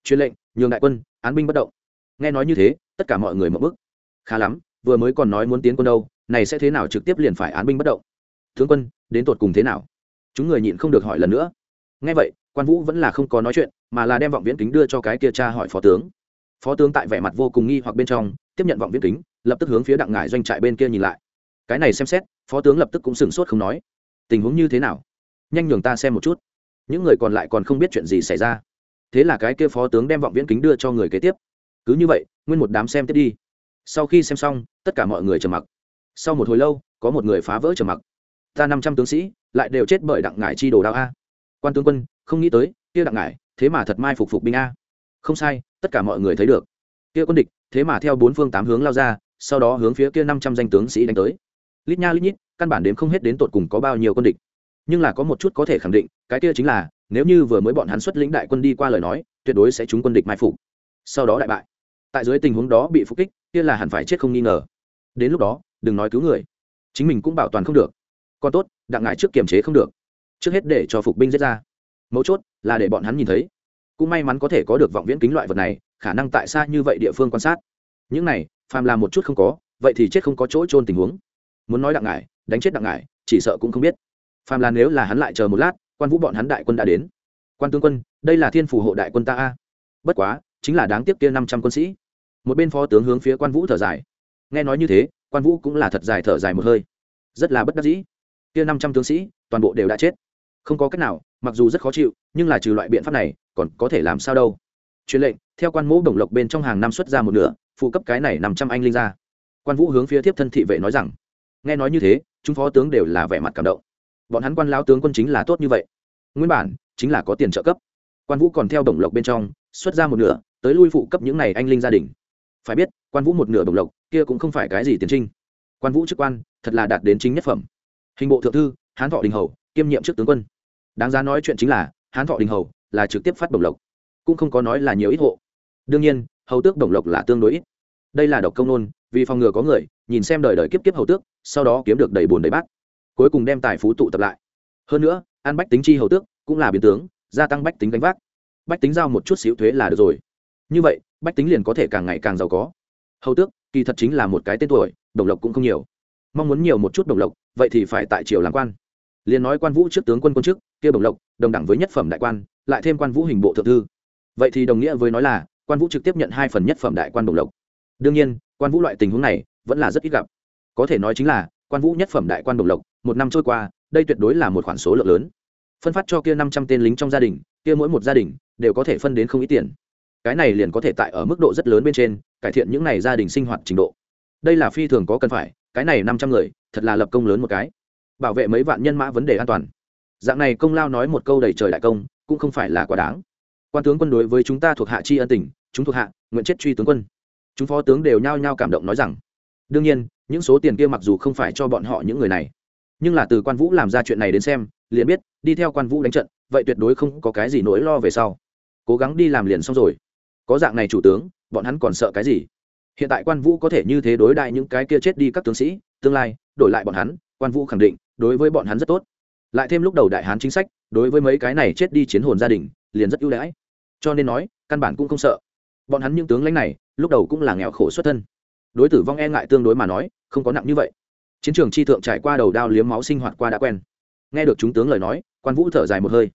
Truyền lệnh, nhường đại quân, án binh bất động. Nghe nói như thế, tất cả mọi người mậu bức khá lắm, vừa mới còn nói muốn tiến quân đâu, này sẽ thế nào trực tiếp liền phải án binh bất động? Tướng quân, đến tột cùng thế nào? Chúng người nhịn không được hỏi lần nữa. Ngay vậy, quan vũ vẫn là không có nói chuyện, mà là đem vọng viễn kính đưa cho cái kia cha hỏi phó tướng. Phó tướng tại vẻ mặt vô cùng nghi hoặc bên trong, tiếp nhận vọng viễn kính, lập tức hướng phía đặng ngải doanh trại bên kia nhìn lại. Cái này xem xét, phó tướng lập tức cũng sửng sốt không nói. Tình huống như thế nào? Nhanh nhường ta xem một chút. Những người còn lại còn không biết chuyện gì xảy ra. Thế là cái kia phó tướng đem vọng viễn kính đưa cho người kế tiếp. Cứ như vậy, nguyên một đám xem tiếp đi. Sau khi xem xong, tất cả mọi người trầm mặc. Sau một hồi lâu, có một người phá vỡ trầm mặc. Ta năm trăm tướng sĩ lại đều chết bởi đặng ngải chi đồ đao a. Quan tướng quân, không nghĩ tới, kia đặng ngải, thế mà thật mai phục phục binh a. Không sai, tất cả mọi người thấy được. Kia quân địch, thế mà theo bốn phương tám hướng lao ra, sau đó hướng phía kia năm trăm danh tướng sĩ đánh tới. Lít nha lít nhít, căn bản đếm không hết đến tột cùng có bao nhiêu quân địch. Nhưng là có một chút có thể khẳng định, cái kia chính là, nếu như vừa mới bọn hắn xuất lĩnh đại quân đi qua lời nói, tuyệt đối sẽ trúng quân địch mai phục. Sau đó đại bại. Tại dưới tình huống đó bị phục kích, kia là hẳn phải chết không nghi ngờ. Đến lúc đó, đừng nói cứu người. Chính mình cũng bảo toàn không được còn tốt, đặng ngại trước kiềm chế không được. Trước hết để cho phục binh giết ra. Mấu chốt là để bọn hắn nhìn thấy. Cũng may mắn có thể có được vọng viễn kính loại vật này, khả năng tại xa như vậy địa phương quan sát. Những này, phàm làm một chút không có, vậy thì chết không có chỗ trôn tình huống. Muốn nói đặng ngại đánh chết đặng ngại chỉ sợ cũng không biết. Phàm là nếu là hắn lại chờ một lát, quan vũ bọn hắn đại quân đã đến. Quan tướng quân, đây là thiên phủ hộ đại quân ta a. Bất quá, chính là đáng tiếc kia năm trăm quân sĩ. Một bên phó tướng hướng phía quan vũ thở dài. Nghe nói như thế, quan vũ cũng là thật dài thở dài một hơi. Rất là bất đắc dĩ kia năm trăm tướng sĩ, toàn bộ đều đã chết. Không có cách nào, mặc dù rất khó chịu, nhưng là trừ loại biện pháp này, còn có thể làm sao đâu. Truyền lệnh, theo quan mũ đồng lộc bên trong hàng năm xuất ra một nửa, phụ cấp cái này năm trăm anh linh ra. Quan vũ hướng phía tiếp thân thị vệ nói rằng, nghe nói như thế, chúng phó tướng đều là vẻ mặt cảm động. Bọn hắn quan lao tướng quân chính là tốt như vậy. Nguyên bản, chính là có tiền trợ cấp. Quan vũ còn theo đồng lộc bên trong, xuất ra một nửa, tới lui phụ cấp những này anh linh gia đình. Phải biết, quan vũ một nửa đồng lộc, kia cũng không phải cái gì tiền trinh. Quan vũ chức quan, thật là đạt đến chính nhất phẩm hình bộ thượng thư, hán thọ đình hầu, kiêm nhiệm trước tướng quân. Đáng giá nói chuyện chính là, hán thọ đình hầu là trực tiếp phát bổng lộc, cũng không có nói là nhiều ít hộ. Đương nhiên, hầu tước bổng lộc là tương đối ít. Đây là độc công nôn, vì phòng ngừa có người, nhìn xem đời đời kiếp kiếp hầu tước, sau đó kiếm được đầy bùn đầy bát. Cuối cùng đem tài phú tụ tập lại. Hơn nữa, ăn bách tính chi hầu tước cũng là biến tướng, gia tăng bách tính gánh vác. Bách tính giao một chút xíu thuế là được rồi. Như vậy, bách tính liền có thể càng ngày càng giàu có. Hầu tước, kỳ thật chính là một cái tên tuổi đồng lộc cũng không nhiều. Mong muốn nhiều một chút đồng lộc vậy thì phải tại triều làm quan. Liền nói quan vũ trước tướng quân quân chức, kia bổng lộc, đồng đẳng với nhất phẩm đại quan, lại thêm quan vũ hình bộ thượng thư. Vậy thì đồng nghĩa với nói là, quan vũ trực tiếp nhận hai phần nhất phẩm đại quan bổng lộc. Đương nhiên, quan vũ loại tình huống này vẫn là rất ít gặp. Có thể nói chính là, quan vũ nhất phẩm đại quan bổng lộc, một năm trôi qua, đây tuyệt đối là một khoản số lượng lớn. Phân phát cho kia năm trăm tên lính trong gia đình, kia mỗi một gia đình đều có thể phân đến không ít tiền. Cái này liền có thể tại ở mức độ rất lớn bên trên, cải thiện những n à y gia đình sinh hoạt trình độ. Đây là phi thường có cần phải, cái này năm trăm người thật là lập công lớn một cái. Bảo vệ mấy vạn nhân mã vấn đề an toàn. Dạng này công lao nói một câu đầy trời đại công, cũng không phải là quá đáng. Quan tướng quân đối với chúng ta thuộc hạ tri ân tình, chúng thuộc hạ, nguyện chết truy tướng quân. Chúng phó tướng đều nhao nhao cảm động nói rằng, đương nhiên, những số tiền kia mặc dù không phải cho bọn họ những người này, nhưng là từ quan vũ làm ra chuyện này đến xem, liền biết, đi theo quan vũ đánh trận, vậy tuyệt đối không có cái gì nỗi lo về sau. Cố gắng đi làm liền xong rồi. Có dạng này chủ tướng, bọn hắn còn sợ cái gì? Hiện tại quan vũ có thể như thế đối đại những cái kia chết đi các tướng sĩ tương lai, đổi lại bọn hắn, quan vũ khẳng định, đối với bọn hắn rất tốt. Lại thêm lúc đầu đại hán chính sách, đối với mấy cái này chết đi chiến hồn gia đình, liền rất ưu đãi. Cho nên nói, căn bản cũng không sợ. Bọn hắn những tướng lãnh này, lúc đầu cũng là nghèo khổ xuất thân. Đối tử vong e ngại tương đối mà nói, không có nặng như vậy. Chiến trường chi thượng trải qua đầu đao liếm máu sinh hoạt qua đã quen. Nghe được chúng tướng lời nói, quan vũ thở dài một hơi.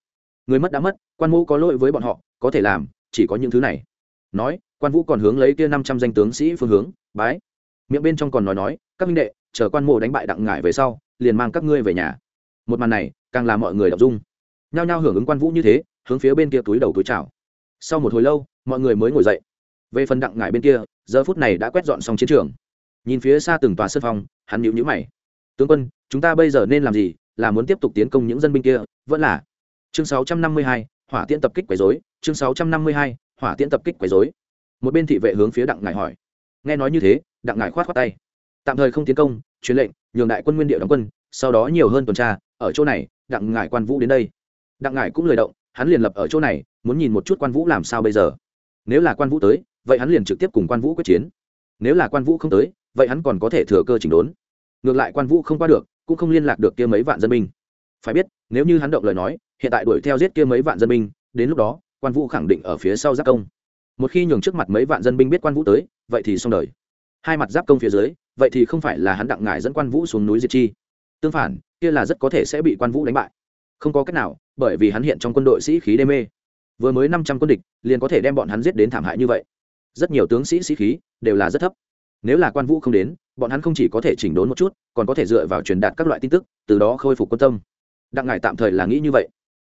Người mất đã mất, quan vũ có lỗi với bọn họ, có thể làm, chỉ có những thứ này. Nói, quan vũ còn hướng lấy kia năm trăm danh tướng sĩ phương hướng, bái. Miệng bên trong còn nói nói, các minh đệ chờ quan mộ đánh bại đặng ngải về sau liền mang các ngươi về nhà. Một màn này càng làm mọi người đọc dung nhao nhao hưởng ứng quan vũ như thế hướng phía bên kia túi đầu túi chào. Sau một hồi lâu mọi người mới ngồi dậy. Về phần đặng ngải bên kia giờ phút này đã quét dọn xong chiến trường. Nhìn phía xa từng tòa sân phòng hắn nhịu nhữ mày. Tướng quân chúng ta bây giờ nên làm gì? Là muốn tiếp tục tiến công những dân binh kia? Vẫn là chương 652, hỏa tiễn tập kích quấy rối. Chương 652, hỏa tiễn tập kích quấy rối. Một bên thị vệ hướng phía đặng ngải hỏi. Nghe nói như thế đặng ngải khoát khoát tay tạm thời không tiến công, truyền lệnh, nhường đại quân nguyên địa đóng quân, sau đó nhiều hơn tuần tra, ở chỗ này, đặng ngải quan vũ đến đây. Đặng ngải cũng lời động, hắn liền lập ở chỗ này, muốn nhìn một chút quan vũ làm sao bây giờ. Nếu là quan vũ tới, vậy hắn liền trực tiếp cùng quan vũ quyết chiến. Nếu là quan vũ không tới, vậy hắn còn có thể thừa cơ chỉnh đốn. Ngược lại quan vũ không qua được, cũng không liên lạc được kia mấy vạn dân binh. Phải biết, nếu như hắn động lời nói, hiện tại đuổi theo giết kia mấy vạn dân binh, đến lúc đó, quan vũ khẳng định ở phía sau giác công. Một khi nhường trước mặt mấy vạn dân binh biết quan vũ tới, vậy thì xong đời hai mặt giáp công phía dưới, vậy thì không phải là hắn đặng ngải dẫn quan vũ xuống núi diệt chi. Tương phản, kia là rất có thể sẽ bị quan vũ đánh bại. Không có cách nào, bởi vì hắn hiện trong quân đội sĩ khí đê mê. Vừa mới năm trăm quân địch, liền có thể đem bọn hắn giết đến thảm hại như vậy. Rất nhiều tướng sĩ sĩ khí đều là rất thấp. Nếu là quan vũ không đến, bọn hắn không chỉ có thể chỉnh đốn một chút, còn có thể dựa vào truyền đạt các loại tin tức, từ đó khôi phục quân tâm. Đặng ngải tạm thời là nghĩ như vậy.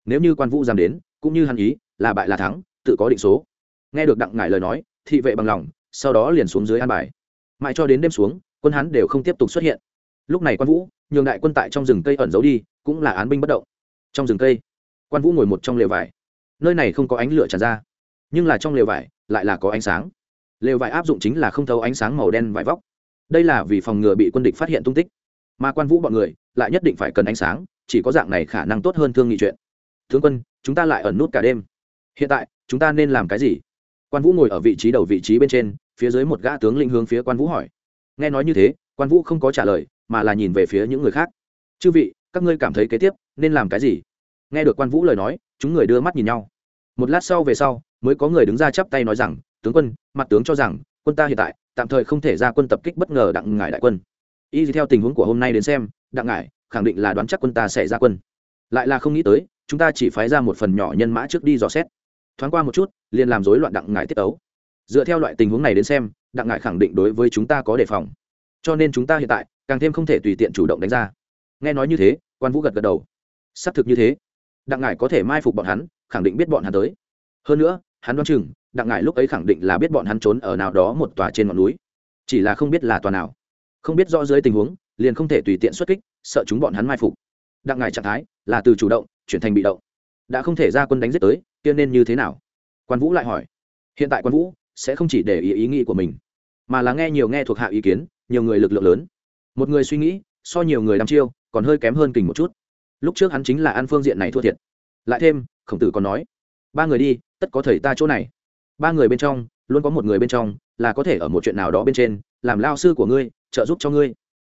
Nếu như quan vũ dám đến, cũng như hắn ý, là bại là thắng, tự có định số. Nghe được đặng ngải lời nói, thị vệ bằng lòng, sau đó liền xuống dưới an bài mãi cho đến đêm xuống, quân hắn đều không tiếp tục xuất hiện. Lúc này quan vũ, nhường đại quân tại trong rừng cây ẩn giấu đi, cũng là án binh bất động. Trong rừng cây, quan vũ ngồi một trong lều vải. Nơi này không có ánh lửa tràn ra, nhưng là trong lều vải lại là có ánh sáng. Lều vải áp dụng chính là không thấu ánh sáng màu đen vải vóc. Đây là vì phòng ngừa bị quân địch phát hiện tung tích. Mà quan vũ bọn người lại nhất định phải cần ánh sáng, chỉ có dạng này khả năng tốt hơn thương nghị chuyện. Tướng quân, chúng ta lại ẩn nút cả đêm. Hiện tại, chúng ta nên làm cái gì? Quan vũ ngồi ở vị trí đầu vị trí bên trên phía dưới một gã tướng lĩnh hướng phía quan vũ hỏi. Nghe nói như thế, quan vũ không có trả lời, mà là nhìn về phía những người khác. Chư vị, các ngươi cảm thấy kế tiếp nên làm cái gì? Nghe được quan vũ lời nói, chúng người đưa mắt nhìn nhau. Một lát sau về sau, mới có người đứng ra chắp tay nói rằng, tướng quân, mặt tướng cho rằng, quân ta hiện tại tạm thời không thể ra quân tập kích bất ngờ đặng ngải đại quân. Y theo tình huống của hôm nay đến xem, đặng ngải khẳng định là đoán chắc quân ta sẽ ra quân. Lại là không nghĩ tới, chúng ta chỉ phái ra một phần nhỏ nhân mã trước đi dò xét. Thoáng qua một chút, liền làm rối loạn đặng ngải tiết ấu dựa theo loại tình huống này đến xem, đặng ngải khẳng định đối với chúng ta có đề phòng. Cho nên chúng ta hiện tại, càng thêm không thể tùy tiện chủ động đánh ra. Nghe nói như thế, quan vũ gật gật đầu. Xác thực như thế. Đặng ngải có thể mai phục bọn hắn, khẳng định biết bọn hắn tới. Hơn nữa, hắn đoán chừng, đặng ngải lúc ấy khẳng định là biết bọn hắn trốn ở nào đó một tòa trên ngọn núi. Chỉ là không biết là tòa nào. Không biết rõ dưới tình huống, liền không thể tùy tiện xuất kích, sợ chúng bọn hắn mai phục. Đặng ngải trạng thái là từ chủ động, chuyển thành bị động. Đã không thể ra quân đánh giết tới, kia nên như thế nào? Quan vũ lại hỏi. Hiện tại quan vũ sẽ không chỉ để ý ý nghĩ của mình, mà là nghe nhiều nghe thuộc hạ ý kiến, nhiều người lực lượng lớn. Một người suy nghĩ, so nhiều người đăm chiêu, còn hơi kém hơn kình một chút. Lúc trước hắn chính là ăn phương diện này thua thiệt. Lại thêm, khổng tử còn nói, ba người đi, tất có thầy ta chỗ này. Ba người bên trong, luôn có một người bên trong, là có thể ở một chuyện nào đó bên trên, làm lao sư của ngươi, trợ giúp cho ngươi.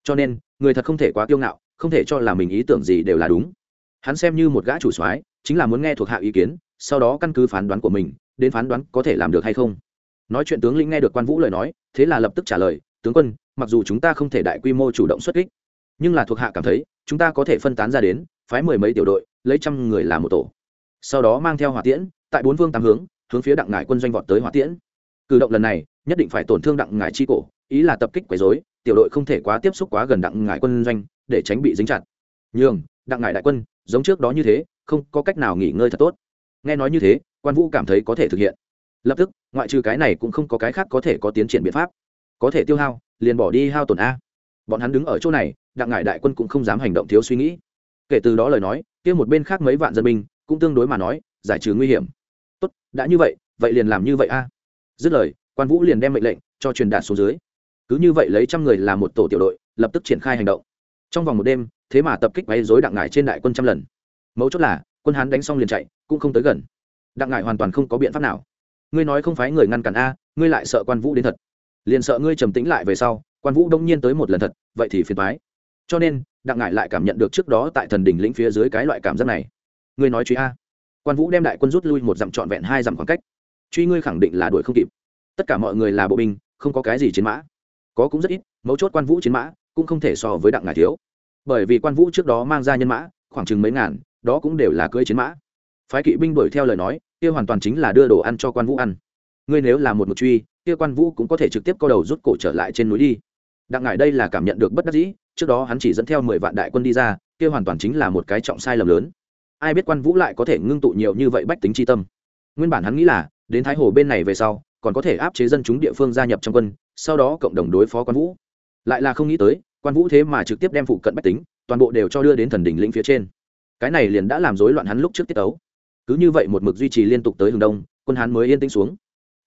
Cho nên, người thật không thể quá kiêu ngạo, không thể cho là mình ý tưởng gì đều là đúng. Hắn xem như một gã chủ soái, chính là muốn nghe thuộc hạ ý kiến, sau đó căn cứ phán đoán của mình, đến phán đoán có thể làm được hay không nói chuyện tướng lĩnh nghe được quan vũ lời nói, thế là lập tức trả lời, tướng quân, mặc dù chúng ta không thể đại quy mô chủ động xuất kích, nhưng là thuộc hạ cảm thấy, chúng ta có thể phân tán ra đến, phái mười mấy tiểu đội, lấy trăm người làm một tổ. Sau đó mang theo hỏa tiễn, tại bốn vương tám hướng hướng phía đặng ngải quân doanh vọt tới hỏa tiễn. Cử động lần này, nhất định phải tổn thương đặng ngải chi cổ, ý là tập kích quấy dối tiểu đội không thể quá tiếp xúc quá gần đặng ngải quân doanh, để tránh bị dính chặt. Nhường, đặng ngải đại quân, giống trước đó như thế, không có cách nào nghỉ ngơi thật tốt. Nghe nói như thế, quan vũ cảm thấy có thể thực hiện lập tức, ngoại trừ cái này cũng không có cái khác có thể có tiến triển biện pháp. Có thể tiêu hao, liền bỏ đi hao tổn a. Bọn hắn đứng ở chỗ này, đặng ngải đại quân cũng không dám hành động thiếu suy nghĩ. Kể từ đó lời nói, kia một bên khác mấy vạn dân binh, cũng tương đối mà nói, giải trừ nguy hiểm. Tốt, đã như vậy vậy liền làm như vậy a. Dứt lời, quan vũ liền đem mệnh lệnh cho truyền đạt xuống dưới. Cứ như vậy lấy trăm người làm một tổ tiểu đội, lập tức triển khai hành động. Trong vòng một đêm, thế mà tập kích bay dối đặng ngải trên đại quân trăm lần. Mấu chốt là, quân hán đánh xong liền chạy, cũng không tới gần. Đặng ngải hoàn toàn không có biện pháp nào ngươi nói không phải người ngăn cản a, ngươi lại sợ quan vũ đến thật. Liền sợ ngươi trầm tĩnh lại về sau, quan vũ đông nhiên tới một lần thật, vậy thì phiền thoái cho nên, đặng ngải lại cảm nhận được trước đó tại thần đỉnh lĩnh phía dưới cái loại cảm giác này. Ngươi nói truy a. Quan vũ đem đại quân rút lui một dặm trọn vẹn hai dặm khoảng cách. Truy ngươi khẳng định là đuổi không kịp. Tất cả mọi người là bộ binh, không có cái gì chiến mã. Có cũng rất ít, mấu chốt quan vũ chiến mã cũng không thể so với đặng ngải thiếu. Bởi vì quan vũ trước đó mang ra nhân mã, khoảng chừng mấy ngàn, đó cũng đều là cưỡi chiến mã. Phái kỵ binh đuổi theo lời nói kia hoàn toàn chính là đưa đồ ăn cho quan vũ ăn. Ngươi nếu là một một truy, kia quan vũ cũng có thể trực tiếp co đầu rút cổ trở lại trên núi đi. Đặng ngải đây là cảm nhận được bất đắc dĩ, trước đó hắn chỉ dẫn theo mười vạn đại quân đi ra, kia hoàn toàn chính là một cái trọng sai lầm lớn. Ai biết quan vũ lại có thể ngưng tụ nhiều như vậy bách tính tri tâm. Nguyên bản hắn nghĩ là, đến thái hồ bên này về sau, còn có thể áp chế dân chúng địa phương gia nhập trong quân, sau đó cộng đồng đối phó quan vũ. Lại là không nghĩ tới, quan vũ thế mà trực tiếp đem phụ cận bách tính, toàn bộ đều cho đưa đến thần đỉnh lĩnh phía trên. Cái này liền đã làm rối loạn hắn lúc trước tiết tấu cứ như vậy một mực duy trì liên tục tới hướng đông, quân hán mới yên tĩnh xuống.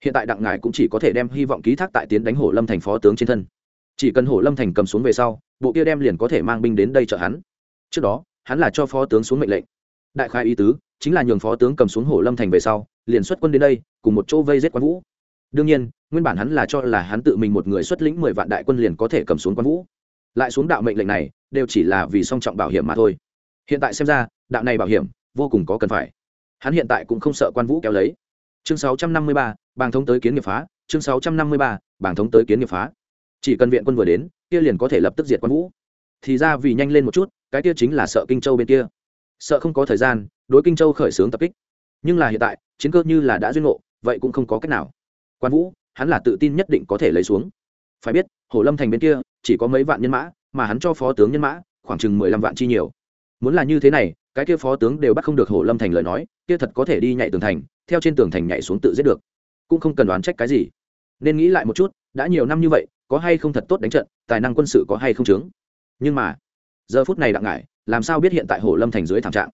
Hiện tại đặng ngài cũng chỉ có thể đem hy vọng ký thác tại tiến đánh hổ lâm thành phó tướng trên thân. Chỉ cần hổ lâm thành cầm xuống về sau, bộ kia đem liền có thể mang binh đến đây trợ hắn. Trước đó, hắn là cho phó tướng xuống mệnh lệnh. Đại khai ý tứ, chính là nhường phó tướng cầm xuống hổ lâm thành về sau, liền xuất quân đến đây, cùng một chỗ vây giết quan vũ. Đương nhiên, nguyên bản hắn là cho là hắn tự mình một người xuất lĩnh mười vạn đại quân liền có thể cầm xuống quan vũ. Lại xuống đạo mệnh lệnh này, đều chỉ là vì song trọng bảo hiểm mà thôi. Hiện tại xem ra, đạo này bảo hiểm vô cùng có cần phải hắn hiện tại cũng không sợ quan vũ kéo lấy. Chương 653, bàng thống tới kiến nghiệp phá. Chương 653, bàng thống tới kiến nghiệp phá. Chỉ cần viện quân vừa đến kia liền có thể lập tức diệt quan vũ. Thì ra vì nhanh lên một chút cái kia chính là sợ kinh châu bên kia. Sợ không có thời gian đối kinh châu khởi xướng tập kích. Nhưng là hiện tại chiến cơ như là đã duyên ngộ vậy cũng không có cách nào. Quan vũ hắn là tự tin nhất định có thể lấy xuống. Phải biết hồ lâm thành bên kia chỉ có mấy vạn nhân mã mà hắn cho phó tướng nhân mã khoảng chừng mười lăm vạn chi nhiều. Muốn là như thế này cái kia phó tướng đều bắt không được hồ lâm thành lời nói kia thật có thể đi nhảy tường thành, theo trên tường thành nhảy xuống tự giết được. Cũng không cần đoán trách cái gì. Nên nghĩ lại một chút, đã nhiều năm như vậy, có hay không thật tốt đánh trận, tài năng quân sự có hay không chướng. Nhưng mà, giờ phút này đặng ngại làm sao biết hiện tại hồ lâm thành dưới thảm trạng?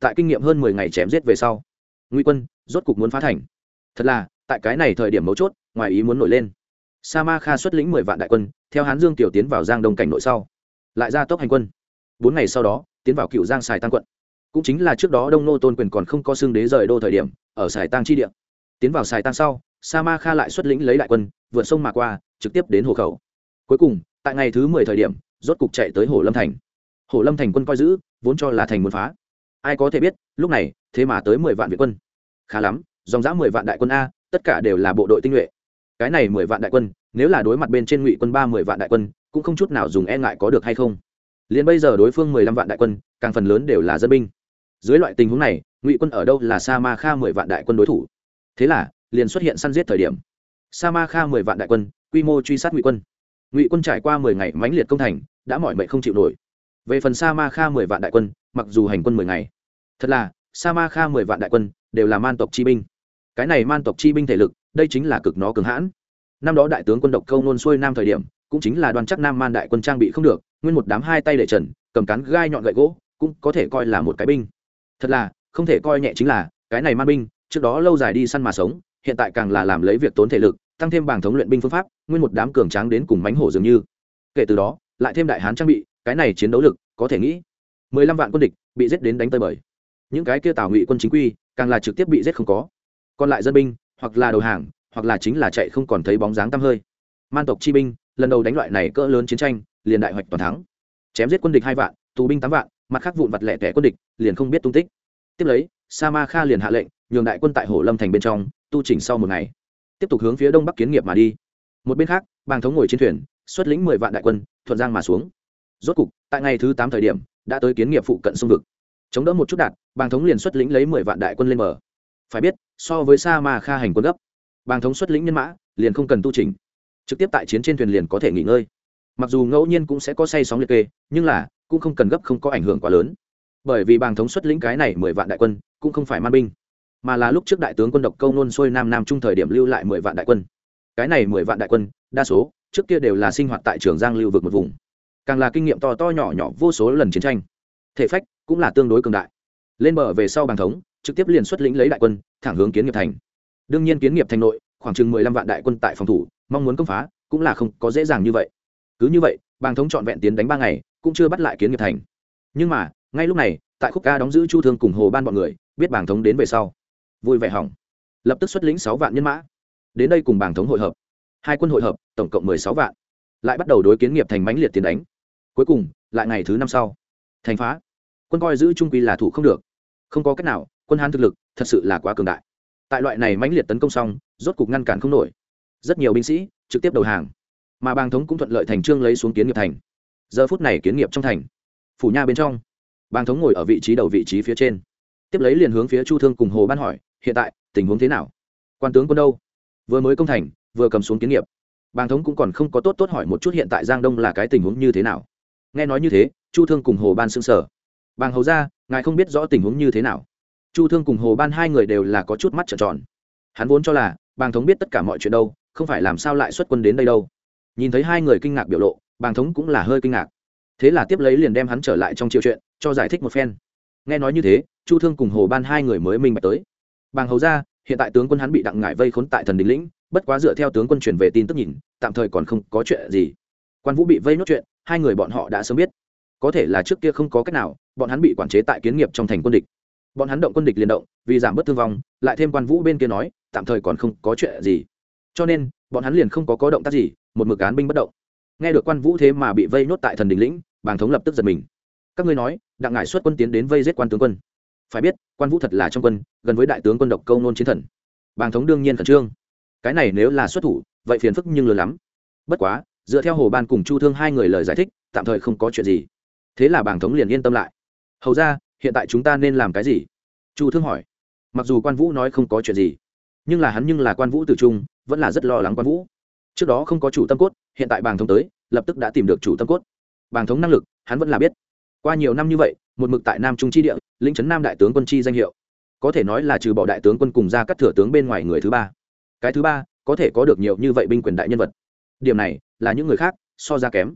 Tại kinh nghiệm hơn mười ngày chém giết về sau nguy quân rốt cục muốn phá thành. Thật là, tại cái này thời điểm mấu chốt, ngoài ý muốn nổi lên. Sa ma kha xuất lĩnh mười vạn đại quân, theo hán dương tiểu tiến vào giang đông cảnh nội sau, lại ra tốc hành quân. Bốn ngày sau đó, tiến vào cựu giang sài tăng quận cũng chính là trước đó đông nô tôn quyền còn không có xương đế rời đô thời điểm, ở sài tăng chi địa. Tiến vào sài tăng sau, sa ma kha lại xuất lĩnh lấy đại quân, vượt sông mà qua, trực tiếp đến hồ khẩu. Cuối cùng, tại ngày thứ mười thời điểm, rốt cục chạy tới hồ lâm thành. Hồ lâm thành quân coi giữ, vốn cho là thành muốn phá. Ai có thể biết, lúc này, thế mà tới mười vạn việt quân. Khá lắm, dòng dã mười vạn đại quân a, tất cả đều là bộ đội tinh nhuệ. Cái này mười vạn đại quân, nếu là đối mặt bên trên ngụy quân ba mười vạn đại quân, cũng không chút nào dùng e ngại có được hay không. Liền bây giờ đối phương mười lăm vạn đại quân, càng phần lớn đều là dân binh dưới loại tình huống này, ngụy quân ở đâu là sa ma kha mười vạn đại quân đối thủ? Thế là, liền xuất hiện săn giết thời điểm. Sa ma kha mười vạn đại quân, quy mô truy sát ngụy quân. Ngụy quân trải qua mười ngày mãnh liệt công thành, đã mỏi mệnh không chịu nổi. Về phần sa ma kha mười vạn đại quân, mặc dù hành quân mười ngày, thật là sa ma kha mười vạn đại quân đều là man tộc chi binh. Cái này man tộc chi binh thể lực, đây chính là cực nó cường hãn. Năm đó đại tướng quân độc câu nôn xuôi nam thời điểm, cũng chính là đoàn chắc nam man đại quân trang bị không được, nguyên một đám hai tay để trần, cầm cán gai nhọn gậy gỗ, cũng có thể coi là một cái binh thật là, không thể coi nhẹ chính là, cái này man binh, trước đó lâu dài đi săn mà sống, hiện tại càng là làm lấy việc tốn thể lực, tăng thêm bảng thống luyện binh phương pháp, nguyên một đám cường tráng đến cùng mánh hổ dường như. Kể từ đó, lại thêm đại hán trang bị, cái này chiến đấu lực, có thể nghĩ, mười lăm vạn quân địch bị giết đến đánh tơi bời. Những cái kia tào ngụy quân chính quy, càng là trực tiếp bị giết không có. Còn lại dân binh, hoặc là đầu hàng, hoặc là chính là chạy không còn thấy bóng dáng tăm hơi. Man tộc chi binh, lần đầu đánh loại này cỡ lớn chiến tranh, liền đại hoạch toàn thắng. Chém giết quân địch hai vạn, tù binh tám vạn mặt khác vụn vặt lẻ tẻ quân địch, liền không biết tung tích. Tiếp lấy sa ma kha liền hạ lệnh, nhường đại quân tại hồ lâm thành bên trong, tu chỉnh sau một ngày. Tiếp tục hướng phía đông bắc kiến nghiệp mà đi. Một bên khác, bàng thống ngồi trên thuyền, xuất lĩnh mười vạn đại quân, thuận giang mà xuống. Rốt cục, tại ngày thứ tám thời điểm, đã tới kiến nghiệp phụ cận sông vực. Chống đỡ một chút đạt bàng thống liền xuất lĩnh lấy mười vạn đại quân lên mở phải biết, so với sa ma kha hành quân gấp, bàng thống xuất lĩnh nhân mã, liền không cần tu trình trực tiếp tại chiến trên thuyền liền có thể nghỉ ngơi. Mặc dù ngẫu nhiên cũng sẽ có say sóng liệt kê, nhưng là cũng không cần gấp không có ảnh hưởng quá lớn. Bởi vì bàng thống xuất lĩnh cái này mười vạn đại quân, cũng không phải man binh, mà là lúc trước đại tướng quân độc câu nôn xuôi nam nam trung thời điểm lưu lại mười vạn đại quân. Cái này mười vạn đại quân, đa số, trước kia đều là sinh hoạt tại trường giang lưu vực một vùng. Càng là kinh nghiệm to to nhỏ nhỏ, vô số lần chiến tranh. Thể phách cũng là tương đối cường đại. Lên bờ về sau bàng thống, trực tiếp liền xuất lĩnh lấy đại quân, thẳng hướng kiến nghiệp thành. Đương nhiên kiến nghiệp thành nội, khoảng chừng mười lăm vạn đại quân tại phòng thủ, mong muốn công phá, cũng là không có dễ dàng như vậy. Cứ như vậy, bàng thống trọn vẹn tiến đánh ba ngày cũng chưa bắt lại kiến nghiệp thành. Nhưng mà, ngay lúc này, tại khúc ca đóng giữ chu thương cùng hồ ban bọn người, biết bàng thống đến về sau. Vui vẻ hỏng. Lập tức xuất lĩnh sáu vạn nhân mã. Đến đây cùng bàng thống hội hợp. Hai quân hội hợp, tổng cộng mười sáu vạn. Lại bắt đầu đối kiến nghiệp thành mãnh liệt tiến đánh. Cuối cùng, lại ngày thứ năm sau. Thành phá. Quân coi giữ trung quy là thủ không được. Không có cách nào, quân hán thực lực, thật sự là quá cường đại. Tại loại này mãnh liệt tấn công xong, rốt cục ngăn cản không nổi. Rất nhiều binh sĩ, trực tiếp đầu hàng. Mà bàng thống cũng thuận lợi thành trương lấy xuống kiến nghiệp thành giờ phút này kiến nghiệp trong thành. Phủ nha bên trong bang thống ngồi ở vị trí đầu vị trí phía trên. Tiếp lấy liền hướng phía chu thương cùng hồ ban hỏi, hiện tại, tình huống thế nào? Quan tướng quân đâu? Vừa mới công thành, vừa cầm xuống kiến nghiệp. Bang thống cũng còn không có tốt tốt hỏi một chút hiện tại giang đông là cái tình huống như thế nào. Nghe nói như thế, chu thương cùng hồ ban xưng sở bàng hầu ra, ngài không biết rõ tình huống như thế nào. Chu thương cùng hồ ban hai người đều là có chút mắt trợn tròn. Hắn vốn cho là, bàng thống biết tất cả mọi chuyện đâu, không phải làm sao lại xuất quân đến đây đâu. Nhìn thấy hai người kinh ngạc biểu lộ bàng thống cũng là hơi kinh ngạc. Thế là tiếp lấy liền đem hắn trở lại trong triệu chuyện, cho giải thích một phen. Nghe nói như thế, chu thương cùng hồ ban hai người mới minh bạch tới. Bàng hầu ra, hiện tại tướng quân hắn bị đặng ngải vây khốn tại thần đình lĩnh, bất quá dựa theo tướng quân truyền về tin tức nhìn, tạm thời còn không có chuyện gì. Quan vũ bị vây nốt chuyện, hai người bọn họ đã sớm biết. Có thể là trước kia không có cách nào, bọn hắn bị quản chế tại kiến nghiệp trong thành quân địch. Bọn hắn động quân địch liền động, vì giảm bớt thương vong, lại thêm quan vũ bên kia nói, tạm thời còn không có chuyện gì. Cho nên, bọn hắn liền không có có động tác gì, một mực án binh bất động nghe được quan vũ thế mà bị vây nốt tại thần đình lĩnh, bàng thống lập tức giật mình. Các ngươi nói, đặng ngải xuất quân tiến đến vây giết quan tướng quân. Phải biết, quan vũ thật là trong quân, gần với đại tướng quân độc câu nôn chiến thần. Bàng thống đương nhiên khẩn trương. Cái này nếu là xuất thủ, vậy phiền phức nhưng lớn lắm. Bất quá, dựa theo hồ ban cùng chu thương hai người lời giải thích, tạm thời không có chuyện gì. Thế là bàng thống liền yên tâm lại. Hầu ra, hiện tại chúng ta nên làm cái gì? Chu thương hỏi. Mặc dù quan vũ nói không có chuyện gì, nhưng là hắn nhưng là quan vũ tử trung, vẫn là rất lo lắng quan vũ trước đó không có chủ tâm cốt, hiện tại bàng thống tới, lập tức đã tìm được chủ tâm cốt. Bàng thống năng lực, hắn vẫn là biết. Qua nhiều năm như vậy, một mực tại nam trung chi địa, lĩnh trấn nam đại tướng quân chi danh hiệu. Có thể nói là trừ bỏ đại tướng quân cùng ra các thừa tướng bên ngoài người thứ ba. Cái thứ ba, có thể có được nhiều như vậy binh quyền đại nhân vật. Điểm này, là những người khác, so ra kém.